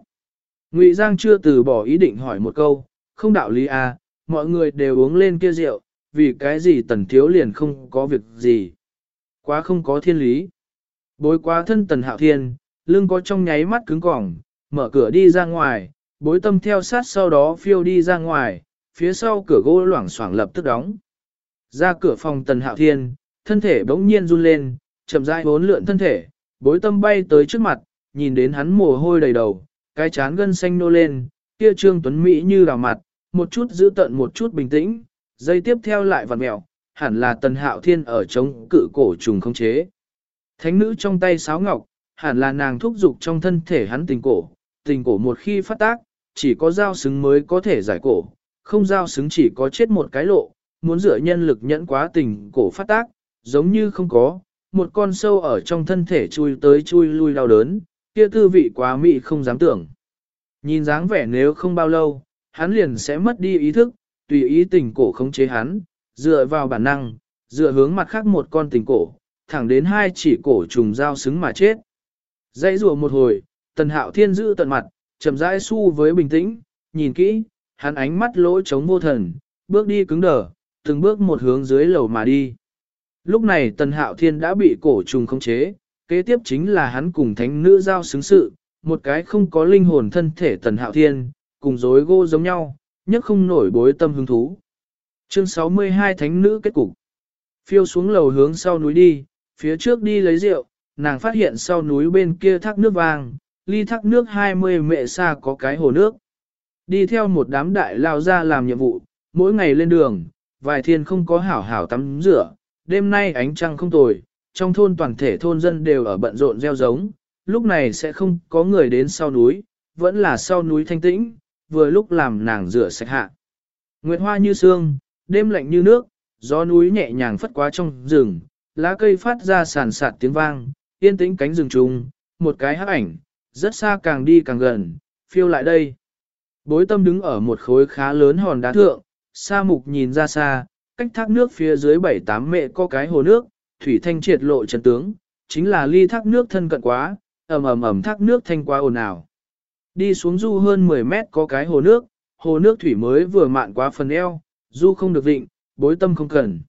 Ngụy Giang chưa từ bỏ ý định hỏi một câu, không đạo lý à, mọi người đều uống lên kia rượu, vì cái gì tần thiếu liền không có việc gì. Quá không có thiên lý. Bối quá thân tần hạo thiên, lưng có trong nháy mắt cứng cỏng, mở cửa đi ra ngoài, bối tâm theo sát sau đó phiêu đi ra ngoài, phía sau cửa gỗ loảng xoảng lập tức đóng. Ra cửa phòng tần hạo thiên, thân thể bỗng nhiên run lên, chậm rãi bốn lượn thân thể, bối tâm bay tới trước mặt, nhìn đến hắn mồ hôi đầy đầu, cái chán gân xanh nô lên, kia trương tuấn Mỹ như đào mặt, một chút giữ tận một chút bình tĩnh, dây tiếp theo lại vặn mẹo, hẳn là tần hạo thiên ở chống cự cổ trùng không chế. Thánh nữ trong tay sáo ngọc, hẳn là nàng thúc dục trong thân thể hắn tình cổ, tình cổ một khi phát tác, chỉ có giao xứng mới có thể giải cổ, không giao xứng chỉ có chết một cái lộ, muốn dựa nhân lực nhẫn quá tình cổ phát tác, giống như không có, một con sâu ở trong thân thể chui tới chui lui đau đớn, kia tư vị quá mị không dám tưởng. Nhìn dáng vẻ nếu không bao lâu, hắn liền sẽ mất đi ý thức, tùy ý tình cổ khống chế hắn, dựa vào bản năng, dựa hướng mặt khác một con tình cổ, thẳng đến hai chỉ cổ trùng giao xứng mà chết. Dãy rùa một hồi, tần hạo thiên giữ tận mặt, chậm rãi su với bình tĩnh, nhìn kỹ, hắn ánh mắt lỗ trống vô thần, bước đi cứng đờ, từng bước một hướng dưới lầu mà đi. Lúc này tần hạo thiên đã bị cổ trùng khống chế, kế tiếp chính là hắn cùng thánh nữ giao xứng sự, một cái không có linh hồn thân thể tần hạo thiên, cùng dối gô giống nhau, nhất không nổi bối tâm hứng thú. Chương 62 Thánh nữ kết cục. Phiêu xuống lầu hướng sau núi đi, phía trước đi lấy rượu, nàng phát hiện sau núi bên kia thác nước vàng, ly thác nước 20 mệ xa có cái hồ nước. Đi theo một đám đại lao ra làm nhiệm vụ, mỗi ngày lên đường, vài thiên không có hảo hảo tắm rửa, đêm nay ánh trăng không tồi, trong thôn toàn thể thôn dân đều ở bận rộn gieo giống, lúc này sẽ không có người đến sau núi, vẫn là sau núi thanh tĩnh, vừa lúc làm nàng rửa sạch hạ. Nguyệt hoa như sương, đêm lạnh như nước, gió núi nhẹ nhàng phất qua trong rừng, lá cây phát ra sàn sạt tiếng vang, yên tĩnh cánh rừng trùng, một cái hắc ảnh, rất xa càng đi càng gần, phiêu lại đây. Bối tâm đứng ở một khối khá lớn hòn đá thượng, sa mục nhìn ra xa, cách thác nước phía dưới bảy tám mẹ có cái hồ nước, thủy thanh triệt lộ trần tướng, chính là ly thác nước thân cận quá, ầm ầm ầm thác nước thanh quá ồn ào. Đi xuống du hơn 10 mét có cái hồ nước, hồ nước thủy mới vừa mạn quá phần eo, du không được vịnh, bối tâm không cần.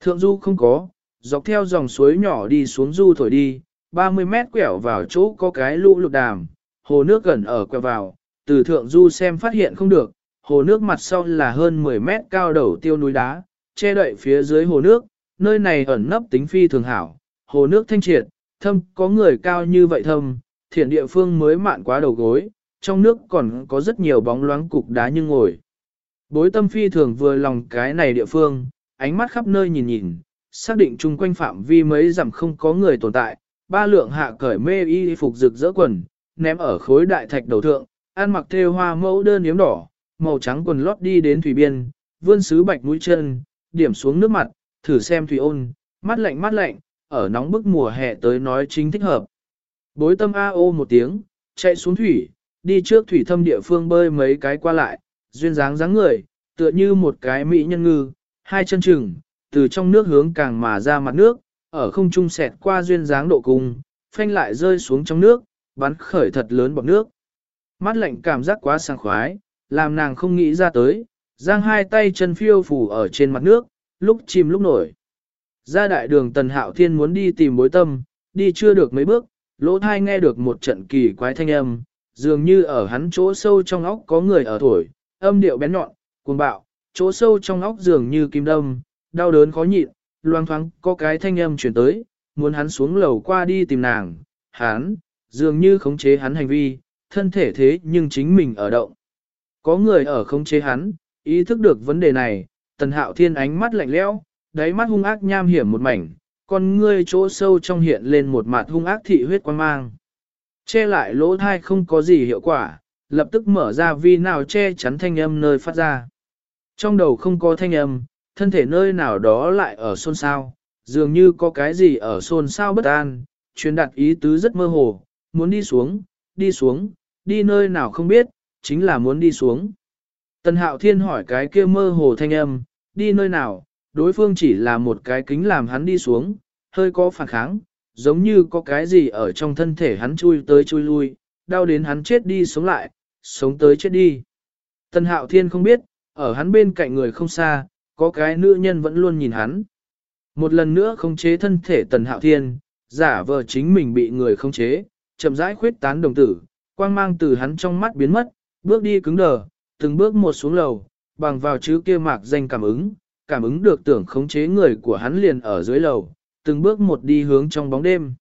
Thượng du không có, dọc theo dòng suối nhỏ đi xuống du thổi đi, 30 mét quẹo vào chỗ có cái lũ lục đàm, hồ nước gần ở quẹo vào, từ thượng du xem phát hiện không được, hồ nước mặt sau là hơn 10 mét cao đầu tiêu núi đá, che đậy phía dưới hồ nước, nơi này ẩn nấp tính phi thường hảo, hồ nước thanh triệt, thâm có người cao như vậy thâm, thiện địa phương mới mạn quá đầu gối, trong nước còn có rất nhiều bóng loáng cục đá như ngồi. Bối tâm phi thường vừa lòng cái này địa phương, ánh mắt khắp nơi nhìn nhìn, xác định chung quanh phạm vi mấy dặm không có người tồn tại, ba lượng hạ cởi mê y phục rực rỡ quần, ném ở khối đại thạch đầu thượng, ăn mặc thêu hoa mẫu đơn yếm đỏ, màu trắng quần lót đi đến thủy biên, vươn sứ bạch mũi chân, điểm xuống nước mặt, thử xem thủy ôn, mắt lạnh mắt lạnh, ở nóng bức mùa hè tới nói chính thích hợp. Bối tâm a ô một tiếng, chạy xuống thủy, đi trước thủy thâm địa phương bơi mấy cái qua lại, duyên dáng dáng người, tựa như một cái mỹ nhân ngư, hai chân chừng, từ trong nước hướng càng mà ra mặt nước, ở không trung xẹt qua duyên dáng độ cung, phanh lại rơi xuống trong nước, bắn khởi thật lớn bọt nước. Mắt lạnh cảm giác quá sảng khoái, làm nàng không nghĩ ra tới, giang hai tay chân phiêu phủ ở trên mặt nước, lúc chìm lúc nổi. Ra đại đường Tần Hạo Thiên muốn đi tìm bối tâm, đi chưa được mấy bước, lỗ thai nghe được một trận kỳ quái thanh âm, dường như ở hắn chỗ sâu trong óc có người ở thổi, âm điệu bén nhọn, cuồng bạo, chỗ sâu trong óc dường như kim đâm, đau đớn khó nhịn, loang thoáng có cái thanh âm chuyển tới, muốn hắn xuống lầu qua đi tìm nàng, hắn, dường như khống chế hắn hành vi, thân thể thế nhưng chính mình ở động. Có người ở khống chế hắn, ý thức được vấn đề này, tần hạo thiên ánh mắt lạnh lẽo, đáy mắt hung ác nham hiểm một mảnh, con ngươi chỗ sâu trong hiện lên một mặt hung ác thị huyết quan mang. Che lại lỗ thai không có gì hiệu quả, lập tức mở ra vì nào che chắn thanh âm nơi phát ra. Trong đầu không có thanh âm, thân thể nơi nào đó lại ở xôn xao, dường như có cái gì ở xôn xao bất an, truyền đạt ý tứ rất mơ hồ, muốn đi xuống, đi xuống, đi nơi nào không biết, chính là muốn đi xuống. Tần hạo thiên hỏi cái kia mơ hồ thanh âm, đi nơi nào, đối phương chỉ là một cái kính làm hắn đi xuống, hơi có phản kháng, giống như có cái gì ở trong thân thể hắn chui tới chui lui, đau đến hắn chết đi sống lại, sống tới chết đi. Tần hạo thiên không biết, ở hắn bên cạnh người không xa, có cái nữ nhân vẫn luôn nhìn hắn. Một lần nữa khống chế thân thể tần hạo thiên, giả vờ chính mình bị người khống chế, chậm rãi khuyết tán đồng tử, quang mang từ hắn trong mắt biến mất, bước đi cứng đờ, từng bước một xuống lầu, bằng vào chữ kia mạc danh cảm ứng, cảm ứng được tưởng khống chế người của hắn liền ở dưới lầu, từng bước một đi hướng trong bóng đêm.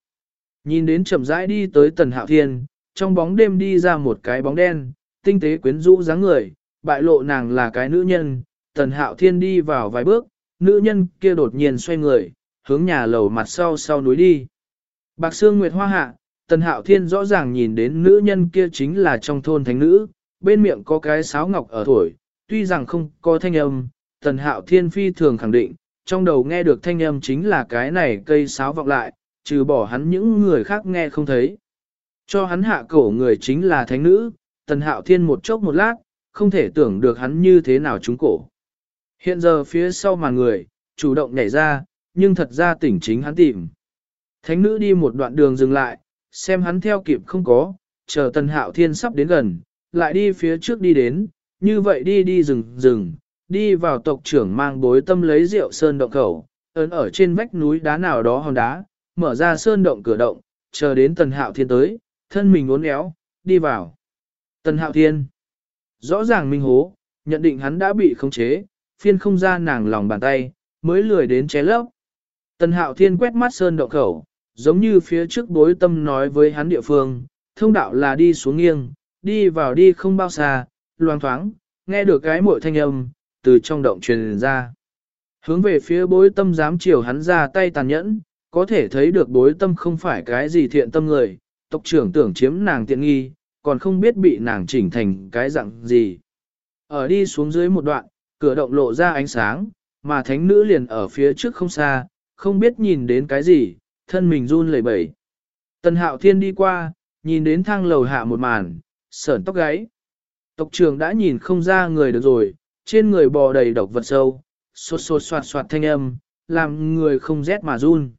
Nhìn đến chậm rãi đi tới tần hạo thiên, trong bóng đêm đi ra một cái bóng đen, tinh tế quyến rũ dáng người, bại lộ nàng là cái nữ nhân, tần hạo thiên đi vào vài bước, nữ nhân kia đột nhiên xoay người, hướng nhà lầu mặt sau sau núi đi. Bạc Sương Nguyệt Hoa Hạ, tần hạo thiên rõ ràng nhìn đến nữ nhân kia chính là trong thôn thánh nữ, bên miệng có cái sáo ngọc ở thổi, tuy rằng không có thanh âm, tần hạo thiên phi thường khẳng định, trong đầu nghe được thanh âm chính là cái này cây sáo vọng lại, trừ bỏ hắn những người khác nghe không thấy. Cho hắn hạ cổ người chính là thánh nữ, tần hạo thiên một chốc một lát, không thể tưởng được hắn như thế nào trúng cổ. Hiện giờ phía sau màn người, chủ động nhảy ra, nhưng thật ra tỉnh chính hắn tìm. Thánh nữ đi một đoạn đường dừng lại, xem hắn theo kịp không có, chờ tần hạo thiên sắp đến gần, lại đi phía trước đi đến, như vậy đi đi rừng rừng, đi vào tộc trưởng mang bối tâm lấy rượu sơn động khẩu, ấn ở trên vách núi đá nào đó hòn đá, mở ra sơn động cửa động, chờ đến tần hạo thiên tới, thân mình uốn éo, đi vào. Tần hạo thiên, rõ ràng minh hố, nhận định hắn đã bị khống chế, phiên không ra nàng lòng bàn tay, mới lười đến ché lấp. Tần hạo thiên quét mắt sơn động khẩu, giống như phía trước bối tâm nói với hắn địa phương, thông đạo là đi xuống nghiêng, đi vào đi không bao xa, loang thoáng, nghe được cái mội thanh âm, từ trong động truyền ra. Hướng về phía bối tâm dám chiều hắn ra tay tàn nhẫn, có thể thấy được bối tâm không phải cái gì thiện tâm người, tộc trưởng tưởng chiếm nàng tiện nghi, còn không biết bị nàng chỉnh thành cái dạng gì. Ở đi xuống dưới một đoạn, cửa động lộ ra ánh sáng, mà thánh nữ liền ở phía trước không xa, không biết nhìn đến cái gì, thân mình run lẩy bẩy. Tần hạo thiên đi qua, nhìn đến thang lầu hạ một màn, sởn tóc gáy. Tộc trưởng đã nhìn không ra người được rồi, trên người bò đầy độc vật sâu, sột sột soạt soạt thanh âm, làm người không rét mà run.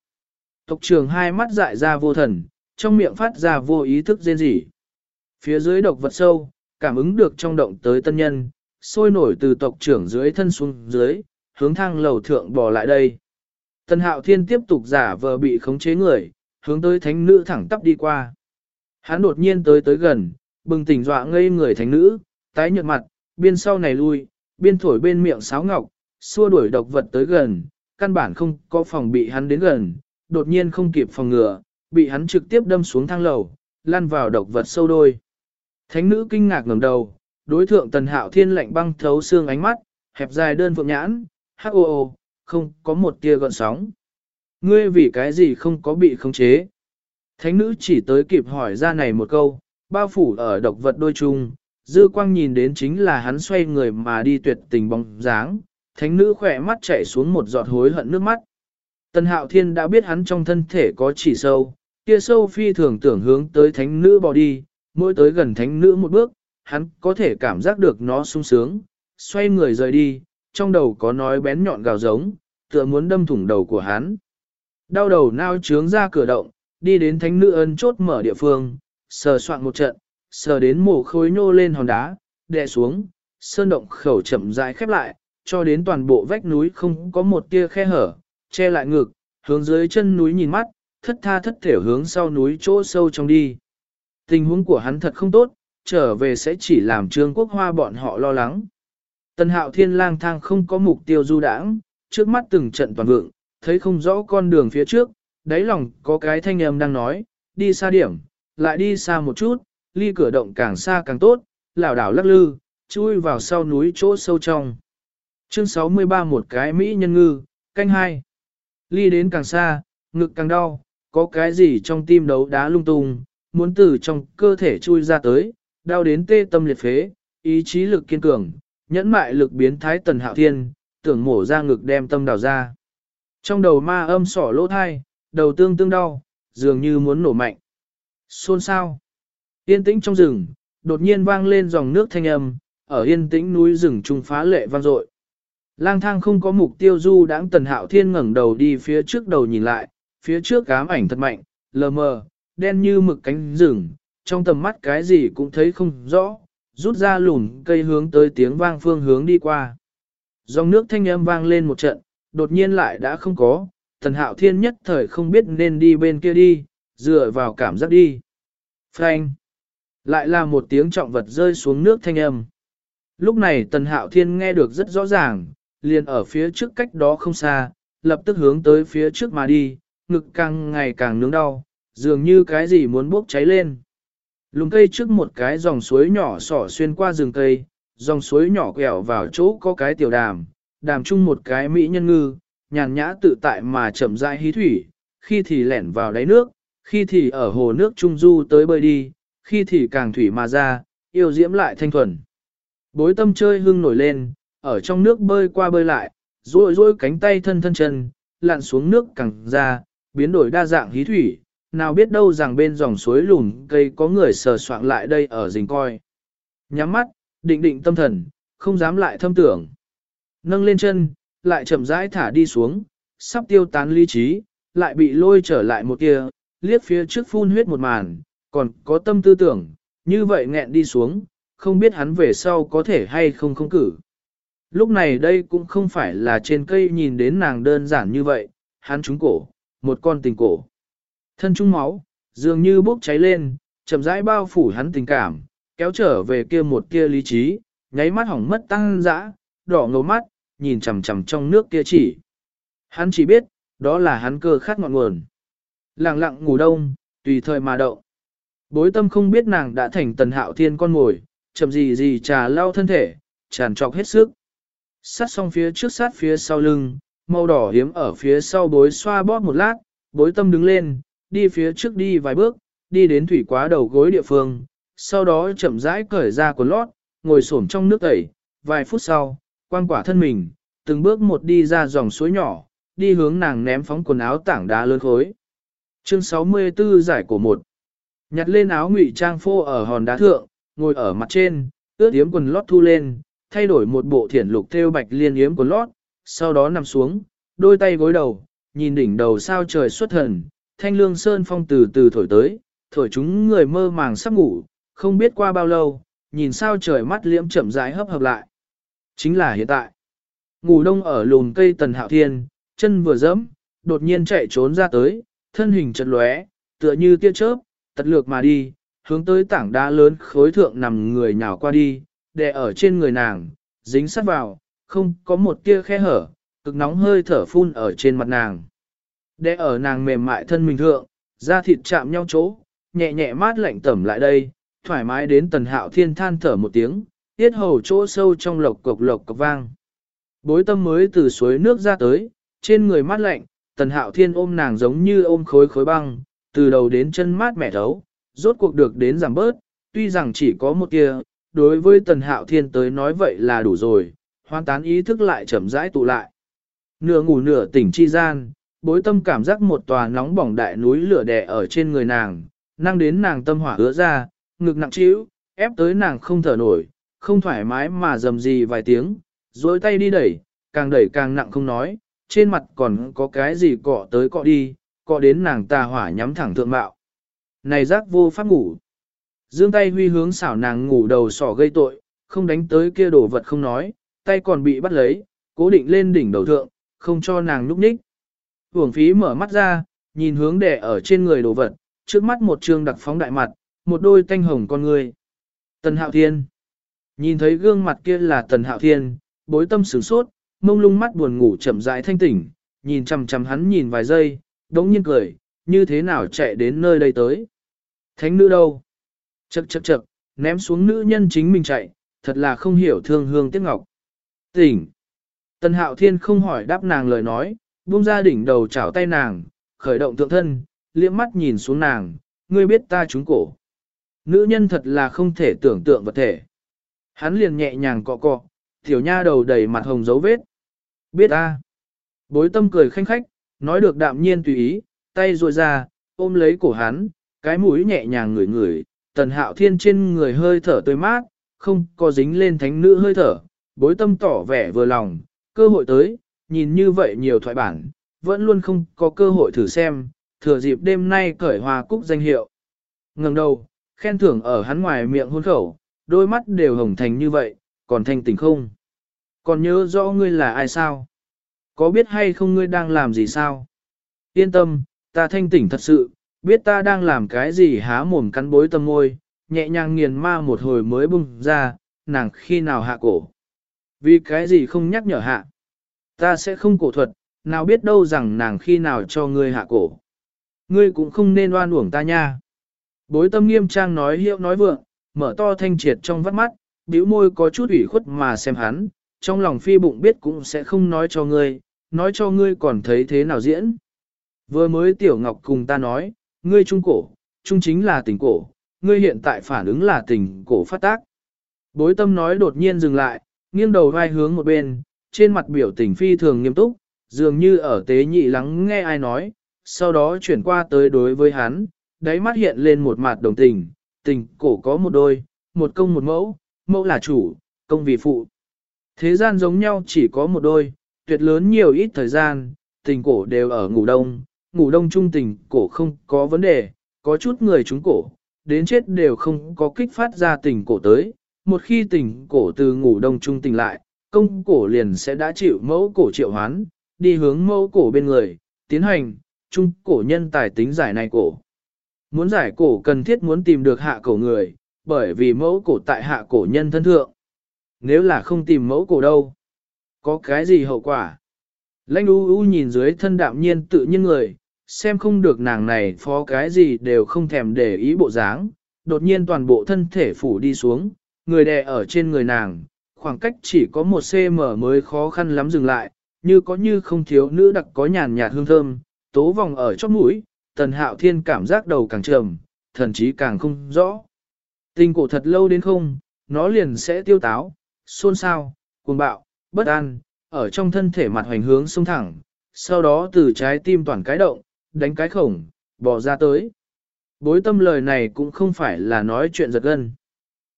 Tộc trưởng hai mắt dại ra vô thần, trong miệng phát ra vô ý thức rên rỉ. Phía dưới độc vật sâu, cảm ứng được trong động tới tân nhân, sôi nổi từ tộc trưởng dưới thân xuống dưới, hướng thang lầu thượng bò lại đây. Tân hạo thiên tiếp tục giả vờ bị khống chế người, hướng tới thánh nữ thẳng tắp đi qua. Hắn đột nhiên tới tới gần, bừng tỉnh dọa ngây người thánh nữ, tái nhợt mặt, biên sau này lui, biên thổi bên miệng sáo ngọc, xua đuổi độc vật tới gần, căn bản không có phòng bị hắn đến gần, đột nhiên không kịp phòng ngừa, bị hắn trực tiếp đâm xuống thang lầu, lăn vào độc vật sâu đôi. Thánh nữ kinh ngạc ngẩng đầu, đối thượng tần hạo thiên lạnh băng thấu xương ánh mắt, hẹp dài đơn phượng nhãn, hắc ô ô, không có một tia gợn sóng. Ngươi vì cái gì không có bị khống chế? Thánh nữ chỉ tới kịp hỏi ra này một câu, bao phủ ở độc vật đôi chung, dư quang nhìn đến chính là hắn xoay người mà đi tuyệt tình bóng dáng, thánh nữ khỏe mắt chảy xuống một giọt hối hận nước mắt. Tần hạo thiên đã biết hắn trong thân thể có chỉ sâu, kia sâu phi thường tưởng hướng tới thánh nữ bỏ đi, mỗi tới gần thánh nữ một bước, hắn có thể cảm giác được nó sung sướng, xoay người rời đi, trong đầu có nói bén nhọn gào giống, tựa muốn đâm thủng đầu của hắn. Đau đầu nao trướng ra cửa động, đi đến thánh nữ ân chốt mở địa phương, sờ soạn một trận, sờ đến mổ khối nhô lên hòn đá, đè xuống, sơn động khẩu chậm rãi khép lại, cho đến toàn bộ vách núi không có một tia khe hở, che lại ngực, hướng dưới chân núi nhìn mắt, thất tha thất thể hướng sau núi chỗ sâu trong đi. Tình huống của hắn thật không tốt, trở về sẽ chỉ làm trương quốc hoa bọn họ lo lắng. Tần hạo thiên lang thang không có mục tiêu du đãng, trước mắt từng trận toàn vượng, thấy không rõ con đường phía trước, đáy lòng có cái thanh âm đang nói, đi xa điểm, lại đi xa một chút, ly cửa động càng xa càng tốt, lảo đảo lắc lư, chui vào sau núi chỗ sâu trong. Chương 63 một cái Mỹ nhân ngư, canh hai. Ly đến càng xa, ngực càng đau, có cái gì trong tim đấu đá lung tung, muốn từ trong cơ thể chui ra tới, đau đến tê tâm liệt phế, ý chí lực kiên cường, nhẫn mại lực biến thái tần hạo thiên, tưởng mổ ra ngực đem tâm đào ra. Trong đầu ma âm sỏ lỗ thai, đầu tương tương đau, dường như muốn nổ mạnh. Xôn sao? Yên tĩnh trong rừng, đột nhiên vang lên dòng nước thanh âm, ở yên tĩnh núi rừng trung phá lệ vang dội. Lang thang không có mục tiêu du đãng tần hạo thiên ngẩng đầu đi phía trước đầu nhìn lại, phía trước cám ảnh thật mạnh, lờ mờ, đen như mực cánh rừng, trong tầm mắt cái gì cũng thấy không rõ, rút ra lùn cây hướng tới tiếng vang phương hướng đi qua. Dòng nước thanh âm vang lên một trận, đột nhiên lại đã không có, thần hạo thiên nhất thời không biết nên đi bên kia đi, dựa vào cảm giác đi. Frank! Lại là một tiếng trọng vật rơi xuống nước thanh âm. Lúc này tần hạo thiên nghe được rất rõ ràng, liền ở phía trước cách đó không xa, lập tức hướng tới phía trước mà đi, ngực càng ngày càng nướng đau, dường như cái gì muốn bốc cháy lên. Lùng cây trước một cái dòng suối nhỏ sỏ xuyên qua rừng cây, dòng suối nhỏ quẹo vào chỗ có cái tiểu đàm, đàm chung một cái mỹ nhân ngư, nhàn nhã tự tại mà chậm rãi hí thủy, khi thì lẻn vào đáy nước, khi thì ở hồ nước trung du tới bơi đi, khi thì càng thủy mà ra, yêu diễm lại thanh thuần. Bối tâm chơi hưng nổi lên, ở trong nước bơi qua bơi lại, rôi rôi cánh tay thân thân chân, lặn xuống nước càng ra, biến đổi đa dạng hí thủy, nào biết đâu rằng bên dòng suối lùn cây có người sờ soạng lại đây ở rình coi. Nhắm mắt, định định tâm thần, không dám lại thâm tưởng. Nâng lên chân, lại chậm rãi thả đi xuống, sắp tiêu tán lý trí, lại bị lôi trở lại một kia, liếc phía trước phun huyết một màn, còn có tâm tư tưởng, như vậy nghẹn đi xuống, không biết hắn về sau có thể hay không không cử. Lúc này đây cũng không phải là trên cây nhìn đến nàng đơn giản như vậy, hắn trúng cổ, một con tình cổ. Thân trung máu, dường như bốc cháy lên, chậm rãi bao phủ hắn tình cảm, kéo trở về kia một kia lý trí, nháy mắt hỏng mất tăng dã, đỏ ngầu mắt, nhìn chằm chằm trong nước kia chỉ. Hắn chỉ biết, đó là hắn cơ khát ngọn nguồn. Lặng lặng ngủ đông, tùy thời mà động. Bối tâm không biết nàng đã thành tần hạo thiên con ngồi, chậm gì gì trà lao thân thể, tràn trọc hết sức. Sát xong phía trước sát phía sau lưng, màu đỏ hiếm ở phía sau bối xoa bóp một lát, bối tâm đứng lên, đi phía trước đi vài bước, đi đến thủy quá đầu gối địa phương, sau đó chậm rãi cởi ra quần lót, ngồi xổm trong nước tẩy, vài phút sau, quan quả thân mình, từng bước một đi ra dòng suối nhỏ, đi hướng nàng ném phóng quần áo tảng đá lớn khối. Chương 64 giải của một Nhặt lên áo ngụy trang phô ở hòn đá thượng, ngồi ở mặt trên, ướt yếm quần lót thu lên, thay đổi một bộ thiển lục theo bạch liên yếm quần lót, sau đó nằm xuống, đôi tay gối đầu, nhìn đỉnh đầu sao trời xuất thần, thanh lương sơn phong từ từ thổi tới, thổi chúng người mơ màng sắp ngủ, không biết qua bao lâu, nhìn sao trời mắt liễm chậm rãi hấp hợp lại. Chính là hiện tại. Ngủ đông ở lùn cây tần hạo thiên, chân vừa dẫm, đột nhiên chạy trốn ra tới, thân hình chật lóe, tựa như tia chớp, tật lược mà đi, hướng tới tảng đá lớn khối thượng nằm người nhào qua đi, đè ở trên người nàng, dính sát vào, không có một tia khe hở, cực nóng hơi thở phun ở trên mặt nàng để ở nàng mềm mại thân mình thượng, da thịt chạm nhau chỗ, nhẹ nhẹ mát lạnh tẩm lại đây, thoải mái đến tần hạo thiên than thở một tiếng, tiết hầu chỗ sâu trong lộc cục lộc cộc vang. Bối tâm mới từ suối nước ra tới, trên người mát lạnh, tần hạo thiên ôm nàng giống như ôm khối khối băng, từ đầu đến chân mát mẻ thấu, rốt cuộc được đến giảm bớt, tuy rằng chỉ có một kia, đối với tần hạo thiên tới nói vậy là đủ rồi, hoàn tán ý thức lại chậm rãi tụ lại. Nửa ngủ nửa tỉnh chi gian, bối tâm cảm giác một tòa nóng bỏng đại núi lửa đè ở trên người nàng, năng đến nàng tâm hỏa hứa ra, ngực nặng trĩu, ép tới nàng không thở nổi, không thoải mái mà dầm gì vài tiếng, dối tay đi đẩy, càng đẩy càng nặng không nói, trên mặt còn có cái gì cọ tới cọ đi, cọ đến nàng tà hỏa nhắm thẳng thượng bạo. Này giác vô pháp ngủ. Dương tay huy hướng xảo nàng ngủ đầu sỏ gây tội, không đánh tới kia đồ vật không nói, tay còn bị bắt lấy, cố định lên đỉnh đầu thượng, không cho nàng núp ních. Hưởng phí mở mắt ra, nhìn hướng đẻ ở trên người đồ vật, trước mắt một trường đặc phóng đại mặt, một đôi tanh hồng con người. Tần Hạo Thiên. Nhìn thấy gương mặt kia là Tần Hạo Thiên, bối tâm sửng sốt, mông lung mắt buồn ngủ chậm rãi thanh tỉnh, nhìn chằm chằm hắn nhìn vài giây, đống nhiên cười, như thế nào chạy đến nơi đây tới. Thánh nữ đâu? Chậc chậc chậc, ném xuống nữ nhân chính mình chạy, thật là không hiểu thương hương tiếc ngọc. Tỉnh. Tần Hạo Thiên không hỏi đáp nàng lời nói, buông ra đỉnh đầu chảo tay nàng, khởi động tượng thân, liếc mắt nhìn xuống nàng, ngươi biết ta trúng cổ. Nữ nhân thật là không thể tưởng tượng vật thể. Hắn liền nhẹ nhàng cọ cọ, tiểu nha đầu đầy mặt hồng dấu vết. Biết ta. Bối tâm cười khanh khách, nói được đạm nhiên tùy ý, tay ruội ra, ôm lấy cổ hắn, cái mũi nhẹ nhàng ngửi ngửi, tần hạo thiên trên người hơi thở tươi mát, không có dính lên thánh nữ hơi thở, bối tâm tỏ vẻ vừa lòng, cơ hội tới, nhìn như vậy nhiều thoại bản, vẫn luôn không có cơ hội thử xem, thừa dịp đêm nay cởi hoa cúc danh hiệu. ngẩng đầu, khen thưởng ở hắn ngoài miệng hôn khẩu, đôi mắt đều hồng thành như vậy, còn thanh tỉnh không? Còn nhớ rõ ngươi là ai sao? Có biết hay không ngươi đang làm gì sao? Yên tâm, ta thanh tỉnh thật sự, biết ta đang làm cái gì há mồm cắn bối tâm môi, nhẹ nhàng nghiền ma một hồi mới bung ra, nàng khi nào hạ cổ. Vì cái gì không nhắc nhở hạ? Ta sẽ không cổ thuật, nào biết đâu rằng nàng khi nào cho ngươi hạ cổ. Ngươi cũng không nên oan uổng ta nha. Bối tâm nghiêm trang nói hiệu nói vượng, mở to thanh triệt trong vắt mắt, bĩu môi có chút ủy khuất mà xem hắn, trong lòng phi bụng biết cũng sẽ không nói cho ngươi, nói cho ngươi còn thấy thế nào diễn. Vừa mới Tiểu Ngọc cùng ta nói, ngươi trung cổ, trung chính là tình cổ, ngươi hiện tại phản ứng là tình cổ phát tác. Bối tâm nói đột nhiên dừng lại, nghiêng đầu vai hướng một bên, trên mặt biểu tình phi thường nghiêm túc, dường như ở tế nhị lắng nghe ai nói, sau đó chuyển qua tới đối với hắn, đáy mắt hiện lên một mặt đồng tình, tình cổ có một đôi, một công một mẫu, mẫu là chủ, công vì phụ. Thế gian giống nhau chỉ có một đôi, tuyệt lớn nhiều ít thời gian, tình cổ đều ở ngủ đông, ngủ đông trung tình cổ không có vấn đề, có chút người trúng cổ, đến chết đều không có kích phát ra tình cổ tới, một khi tình cổ từ ngủ đông trung tình lại, công cổ liền sẽ đã chịu mẫu cổ triệu hoán, đi hướng mẫu cổ bên người, tiến hành, trung cổ nhân tài tính giải này cổ. Muốn giải cổ cần thiết muốn tìm được hạ cổ người, bởi vì mẫu cổ tại hạ cổ nhân thân thượng. Nếu là không tìm mẫu cổ đâu, có cái gì hậu quả? Lãnh u u nhìn dưới thân đạm nhiên tự nhiên người, xem không được nàng này phó cái gì đều không thèm để ý bộ dáng, đột nhiên toàn bộ thân thể phủ đi xuống, người đè ở trên người nàng, khoảng cách chỉ có một cm mới khó khăn lắm dừng lại, như có như không thiếu nữ đặc có nhàn nhạt hương thơm, tố vòng ở chóp mũi, tần hạo thiên cảm giác đầu càng trầm, thần chí càng không rõ. Tình cổ thật lâu đến không, nó liền sẽ tiêu táo, xôn xao, cuồng bạo, bất an, ở trong thân thể mặt hoành hướng sông thẳng, sau đó từ trái tim toàn cái động, đánh cái khổng, bỏ ra tới. Bối tâm lời này cũng không phải là nói chuyện giật gân.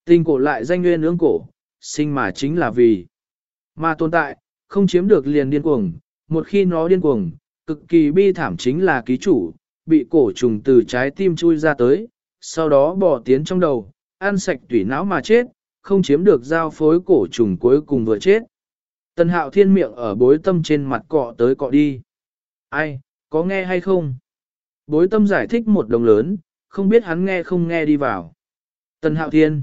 Tình cổ lại danh nguyên ương cổ, sinh mà chính là vì mà tồn tại, không chiếm được liền điên cuồng, một khi nó điên cuồng, cực kỳ bi thảm chính là ký chủ, bị cổ trùng từ trái tim chui ra tới, sau đó bỏ tiến trong đầu, ăn sạch tủy não mà chết, không chiếm được giao phối cổ trùng cuối cùng vừa chết. Tần hạo thiên miệng ở bối tâm trên mặt cọ tới cọ đi. Ai, có nghe hay không? Bối tâm giải thích một đồng lớn, không biết hắn nghe không nghe đi vào. Tần hạo thiên.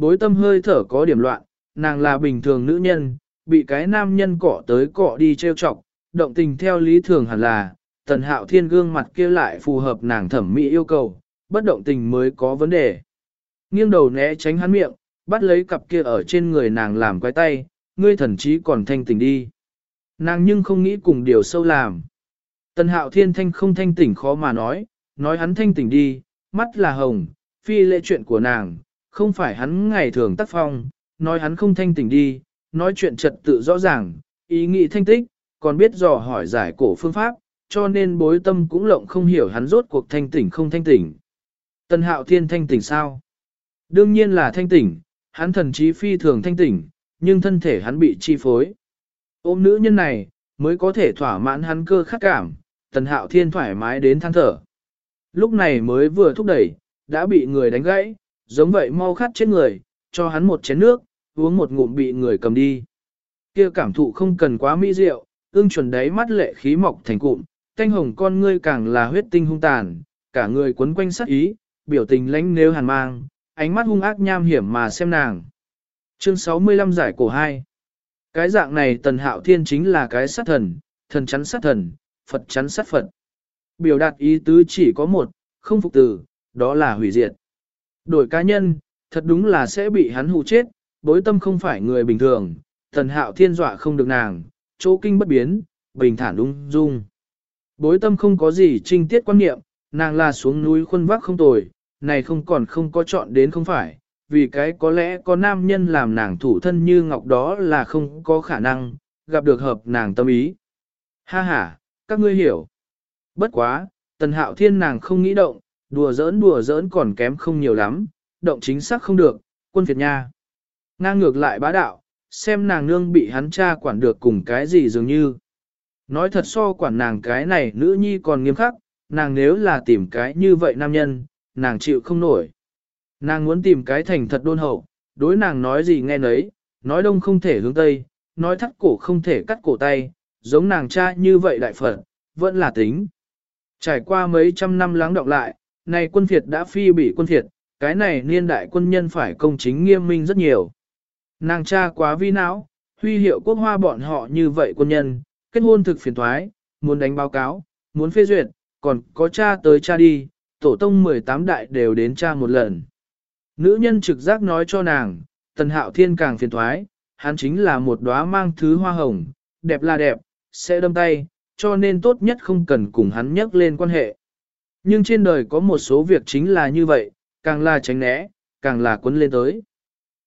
Bối tâm hơi thở có điểm loạn, nàng là bình thường nữ nhân, bị cái nam nhân cọ tới cọ đi trêu chọc, động tình theo lý thường hẳn là, tần hạo thiên gương mặt kia lại phù hợp nàng thẩm mỹ yêu cầu, bất động tình mới có vấn đề. Nghiêng đầu né tránh hắn miệng, bắt lấy cặp kia ở trên người nàng làm quái tay, ngươi thần chí còn thanh tỉnh đi. Nàng nhưng không nghĩ cùng điều sâu làm. Tần hạo thiên thanh không thanh tỉnh khó mà nói, nói hắn thanh tỉnh đi, mắt là hồng, phi lệ chuyện của nàng, không phải hắn ngày thường tác phong, nói hắn không thanh tỉnh đi, nói chuyện trật tự rõ ràng, ý nghĩ thanh tích, còn biết dò hỏi giải cổ phương pháp, cho nên bối tâm cũng lộng không hiểu hắn rốt cuộc thanh tỉnh không thanh tỉnh. Tần hạo thiên thanh tỉnh sao? Đương nhiên là thanh tỉnh, hắn thần trí phi thường thanh tỉnh, nhưng thân thể hắn bị chi phối. Ôm nữ nhân này, mới có thể thỏa mãn hắn cơ khắc cảm, tần hạo thiên thoải mái đến than thở. Lúc này mới vừa thúc đẩy, đã bị người đánh gãy, giống vậy mau khát chết người, cho hắn một chén nước, uống một ngụm bị người cầm đi. kia cảm thụ không cần quá mỹ rượu, ương chuẩn đấy mắt lệ khí mọc thành cụm, thanh hồng con ngươi càng là huyết tinh hung tàn, cả người quấn quanh sát ý, biểu tình lãnh nếu hàn mang, ánh mắt hung ác nham hiểm mà xem nàng. Chương 65 giải cổ 2 Cái dạng này tần hạo thiên chính là cái sát thần, thần chắn sát thần, Phật chắn sát Phật. Biểu đạt ý tứ chỉ có một, không phục từ, đó là hủy diệt. Đổi cá nhân, thật đúng là sẽ bị hắn hù chết, bối tâm không phải người bình thường, thần hạo thiên dọa không được nàng, chỗ kinh bất biến, bình thản ung dung. Bối tâm không có gì trinh tiết quan niệm, nàng là xuống núi khuân vác không tồi, này không còn không có chọn đến không phải, vì cái có lẽ có nam nhân làm nàng thủ thân như ngọc đó là không có khả năng, gặp được hợp nàng tâm ý. Ha ha, các ngươi hiểu. Bất quá, tần hạo thiên nàng không nghĩ động, đùa giỡn đùa giỡn còn kém không nhiều lắm, động chính xác không được, quân Việt nha. Ngang ngược lại bá đạo, xem nàng nương bị hắn cha quản được cùng cái gì dường như. Nói thật so quản nàng cái này nữ nhi còn nghiêm khắc, nàng nếu là tìm cái như vậy nam nhân, nàng chịu không nổi. Nàng muốn tìm cái thành thật đôn hậu, đối nàng nói gì nghe nấy, nói đông không thể hướng tây, nói thắt cổ không thể cắt cổ tay, giống nàng cha như vậy đại phật, vẫn là tính. Trải qua mấy trăm năm lắng đọng lại, này quân phiệt đã phi bị quân phiệt, cái này niên đại quân nhân phải công chính nghiêm minh rất nhiều. Nàng cha quá vi não, huy hiệu quốc hoa bọn họ như vậy quân nhân, kết hôn thực phiền thoái, muốn đánh báo cáo, muốn phê duyệt, còn có cha tới cha đi, tổ tông 18 đại đều đến cha một lần. Nữ nhân trực giác nói cho nàng, tần hạo thiên càng phiền thoái, hắn chính là một đóa mang thứ hoa hồng, đẹp là đẹp, sẽ đâm tay, cho nên tốt nhất không cần cùng hắn nhắc lên quan hệ. Nhưng trên đời có một số việc chính là như vậy, càng là tránh né, càng là quấn lên tới.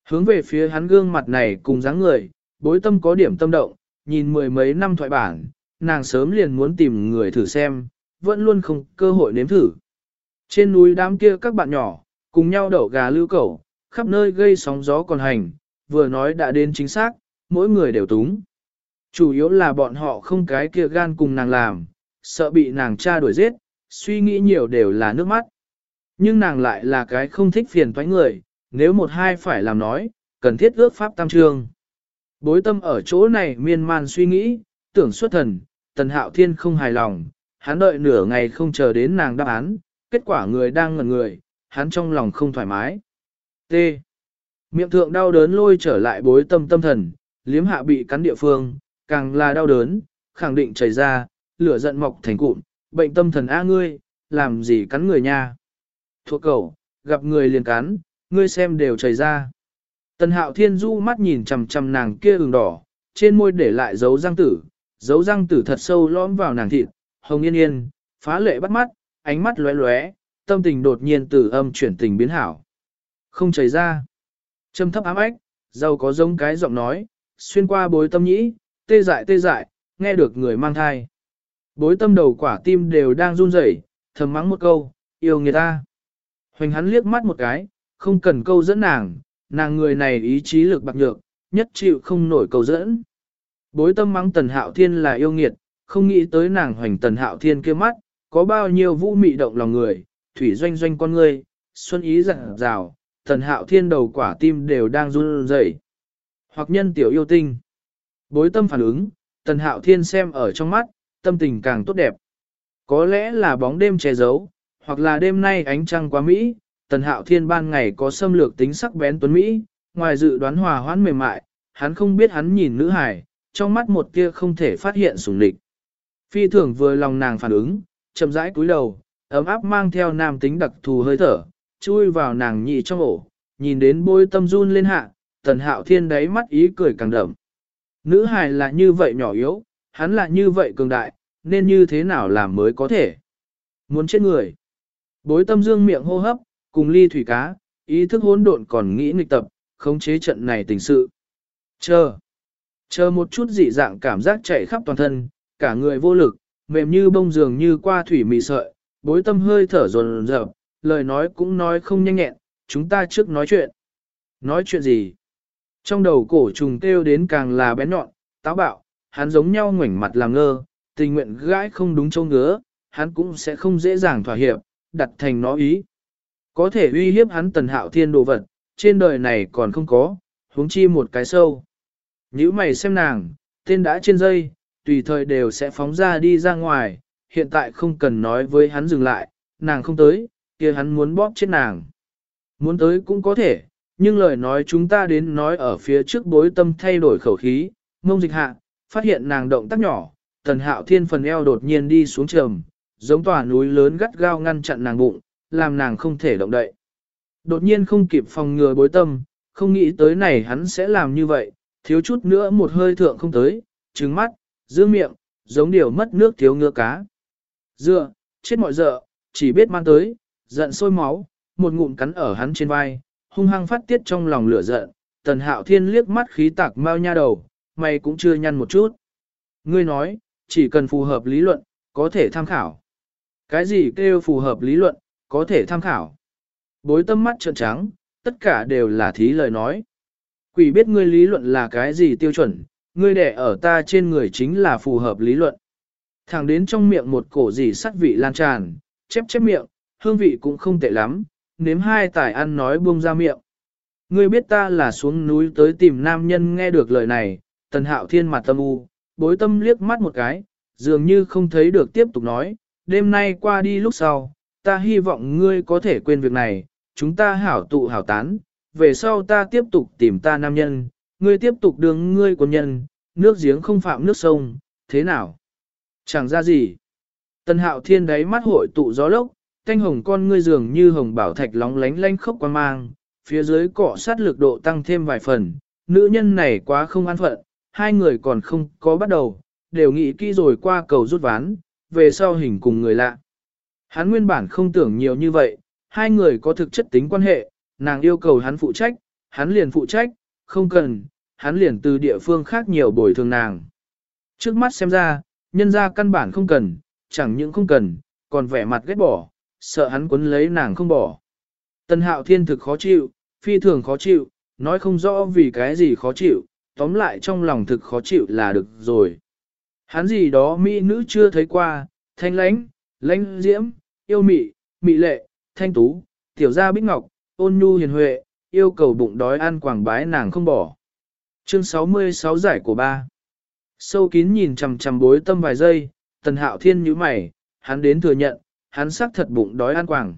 Hướng về phía hắn gương mặt này cùng dáng người, bối tâm có điểm tâm động, nhìn mười mấy năm thoại bản, nàng sớm liền muốn tìm người thử xem, vẫn luôn không cơ hội nếm thử. Trên núi đám kia các bạn nhỏ, cùng nhau đậu gà lưu cẩu, khắp nơi gây sóng gió còn hành, vừa nói đã đến chính xác, mỗi người đều túng. Chủ yếu là bọn họ không cái kia gan cùng nàng làm, sợ bị nàng cha đuổi giết, suy nghĩ nhiều đều là nước mắt. Nhưng nàng lại là cái không thích phiền thoái người, nếu một hai phải làm nói, cần thiết ước pháp tam trương. Bối tâm ở chỗ này miên man suy nghĩ, tưởng xuất thần, tần hạo thiên không hài lòng, hắn đợi nửa ngày không chờ đến nàng đáp án, kết quả người đang ngẩn người, hắn trong lòng không thoải mái. T. Miệng thượng đau đớn lôi trở lại bối tâm tâm thần, liếm hạ bị cắn địa phương, càng là đau đớn, khẳng định chảy ra, lửa giận mọc thành cụm, bệnh tâm thần A ngươi, làm gì cắn người nha. Thuộc cầu, gặp người liền cắn, ngươi xem đều chảy ra. Tần hạo thiên du mắt nhìn chầm chầm nàng kia ửng đỏ, trên môi để lại dấu răng tử, dấu răng tử thật sâu lõm vào nàng thịt, hồng yên yên, phá lệ bắt mắt, ánh mắt lóe lóe, tâm tình đột nhiên từ âm chuyển tình biến hảo. Không chảy ra. châm thấp ám ách, giàu có giống cái giọng nói, xuyên qua bối tâm nhĩ, tê dại tê dại, nghe được người mang thai. Bối tâm đầu quả tim đều đang run rẩy, thầm mắng một câu, yêu người ta. Hoành hắn liếc mắt một cái, không cần câu dẫn nàng, nàng người này ý chí lực bạc nhược, nhất chịu không nổi câu dẫn. Bối tâm mắng tần hạo thiên là yêu nghiệt, không nghĩ tới nàng hoành tần hạo thiên kia mắt, có bao nhiêu vũ mị động lòng người, thủy doanh doanh con người, xuân ý dặn rào, tần hạo thiên đầu quả tim đều đang run rẩy. Hoặc nhân tiểu yêu tinh. Bối tâm phản ứng, tần hạo thiên xem ở trong mắt, tâm tình càng tốt đẹp. Có lẽ là bóng đêm che giấu, hoặc là đêm nay ánh trăng quá Mỹ, tần hạo thiên ban ngày có xâm lược tính sắc bén tuấn Mỹ, ngoài dự đoán hòa hoãn mềm mại, hắn không biết hắn nhìn nữ hải, trong mắt một kia không thể phát hiện sủng địch. Phi thường vừa lòng nàng phản ứng, chậm rãi cúi đầu, ấm áp mang theo nam tính đặc thù hơi thở, chui vào nàng nhị trong ổ, nhìn đến bôi tâm run lên hạ, tần hạo thiên đáy mắt ý cười càng đậm. Nữ hài là như vậy nhỏ yếu, hắn là như vậy cường đại, nên như thế nào làm mới có thể. Muốn chết người. Bối tâm dương miệng hô hấp, cùng ly thủy cá, ý thức hỗn độn còn nghĩ nghịch tập, khống chế trận này tình sự. Chờ. Chờ một chút dị dạng cảm giác chạy khắp toàn thân, cả người vô lực, mềm như bông dường như qua thủy mị sợi, bối tâm hơi thở dồn dập, lời nói cũng nói không nhanh nhẹn, chúng ta trước nói chuyện. Nói chuyện gì? Trong đầu cổ trùng kêu đến càng là bén nhọn, táo bạo, hắn giống nhau ngoảnh mặt làm ngơ, tình nguyện gãi không đúng châu ngứa, hắn cũng sẽ không dễ dàng thỏa hiệp, đặt thành nó ý. Có thể uy hiếp hắn tần hạo thiên đồ vật, trên đời này còn không có, huống chi một cái sâu. Nhữ mày xem nàng, tên đã trên dây, tùy thời đều sẽ phóng ra đi ra ngoài, hiện tại không cần nói với hắn dừng lại, nàng không tới, kia hắn muốn bóp chết nàng. Muốn tới cũng có thể, nhưng lời nói chúng ta đến nói ở phía trước bối tâm thay đổi khẩu khí, mông dịch hạ, phát hiện nàng động tác nhỏ, tần hạo thiên phần eo đột nhiên đi xuống trầm, giống tòa núi lớn gắt gao ngăn chặn nàng bụng, làm nàng không thể động đậy. Đột nhiên không kịp phòng ngừa bối tâm, không nghĩ tới này hắn sẽ làm như vậy, thiếu chút nữa một hơi thượng không tới, trứng mắt, giữ miệng, giống điều mất nước thiếu ngựa cá. Dựa, chết mọi dợ, chỉ biết mang tới, giận sôi máu, một ngụm cắn ở hắn trên vai, hung hăng phát tiết trong lòng lửa giận, tần hạo thiên liếc mắt khí tạc mau nha đầu, mày cũng chưa nhăn một chút. Ngươi nói, chỉ cần phù hợp lý luận, có thể tham khảo. Cái gì kêu phù hợp lý luận, có thể tham khảo. Bối tâm mắt trợn trắng, tất cả đều là thí lời nói. Quỷ biết ngươi lý luận là cái gì tiêu chuẩn, ngươi đẻ ở ta trên người chính là phù hợp lý luận. Thẳng đến trong miệng một cổ gì sắt vị lan tràn, chép chép miệng, hương vị cũng không tệ lắm, nếm hai tài ăn nói buông ra miệng. Ngươi biết ta là xuống núi tới tìm nam nhân nghe được lời này, tần hạo thiên mặt tâm u, bối tâm liếc mắt một cái, dường như không thấy được tiếp tục nói, đêm nay qua đi lúc sau, ta hy vọng ngươi có thể quên việc này, chúng ta hảo tụ hảo tán, về sau ta tiếp tục tìm ta nam nhân, ngươi tiếp tục đường ngươi quân nhân, nước giếng không phạm nước sông, thế nào? Chẳng ra gì. Tần hạo thiên đáy mắt hội tụ gió lốc, thanh hồng con ngươi dường như hồng bảo thạch lóng lánh lánh khốc quan mang, phía dưới cọ sát lực độ tăng thêm vài phần, nữ nhân này quá không an phận, hai người còn không có bắt đầu, đều nghĩ kỹ rồi qua cầu rút ván, về sau hình cùng người lạ. Hắn nguyên bản không tưởng nhiều như vậy, hai người có thực chất tính quan hệ, nàng yêu cầu hắn phụ trách, hắn liền phụ trách, không cần, hắn liền từ địa phương khác nhiều bồi thường nàng. Trước mắt xem ra, nhân ra căn bản không cần, chẳng những không cần, còn vẻ mặt ghét bỏ, sợ hắn quấn lấy nàng không bỏ. Tân hạo thiên thực khó chịu, phi thường khó chịu, nói không rõ vì cái gì khó chịu, tóm lại trong lòng thực khó chịu là được rồi. Hắn gì đó mỹ nữ chưa thấy qua, thanh lãnh, lãnh diễm, yêu mị, mị lệ, thanh tú, tiểu gia bích ngọc, ôn nhu hiền huệ, yêu cầu bụng đói ăn quảng bái nàng không bỏ. Chương 66 giải của ba. Sâu kín nhìn chằm chằm bối tâm vài giây, tần hạo thiên nhíu mày, hắn đến thừa nhận, hắn xác thật bụng đói ăn quảng.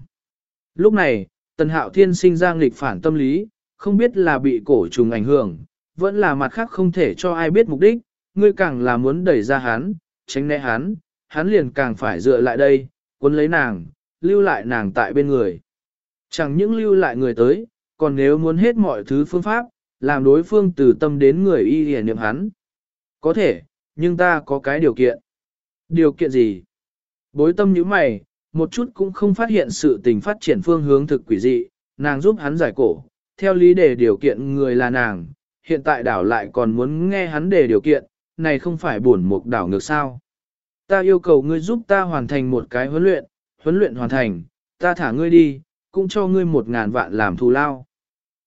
Lúc này, tần hạo thiên sinh ra nghịch phản tâm lý, không biết là bị cổ trùng ảnh hưởng, vẫn là mặt khác không thể cho ai biết mục đích, ngươi càng là muốn đẩy ra hắn, tránh né hắn, hắn liền càng phải dựa lại đây, cuốn lấy nàng, lưu lại nàng tại bên người. Chẳng những lưu lại người tới, còn nếu muốn hết mọi thứ phương pháp, làm đối phương từ tâm đến người y hiển niệm hắn. Có thể, nhưng ta có cái điều kiện. Điều kiện gì? Bối tâm như mày, một chút cũng không phát hiện sự tình phát triển phương hướng thực quỷ dị, nàng giúp hắn giải cổ. Theo lý đề điều kiện người là nàng, hiện tại đảo lại còn muốn nghe hắn đề điều kiện, này không phải buồn mục đảo ngược sao. Ta yêu cầu ngươi giúp ta hoàn thành một cái huấn luyện, huấn luyện hoàn thành, ta thả ngươi đi, cũng cho ngươi một ngàn vạn làm thù lao.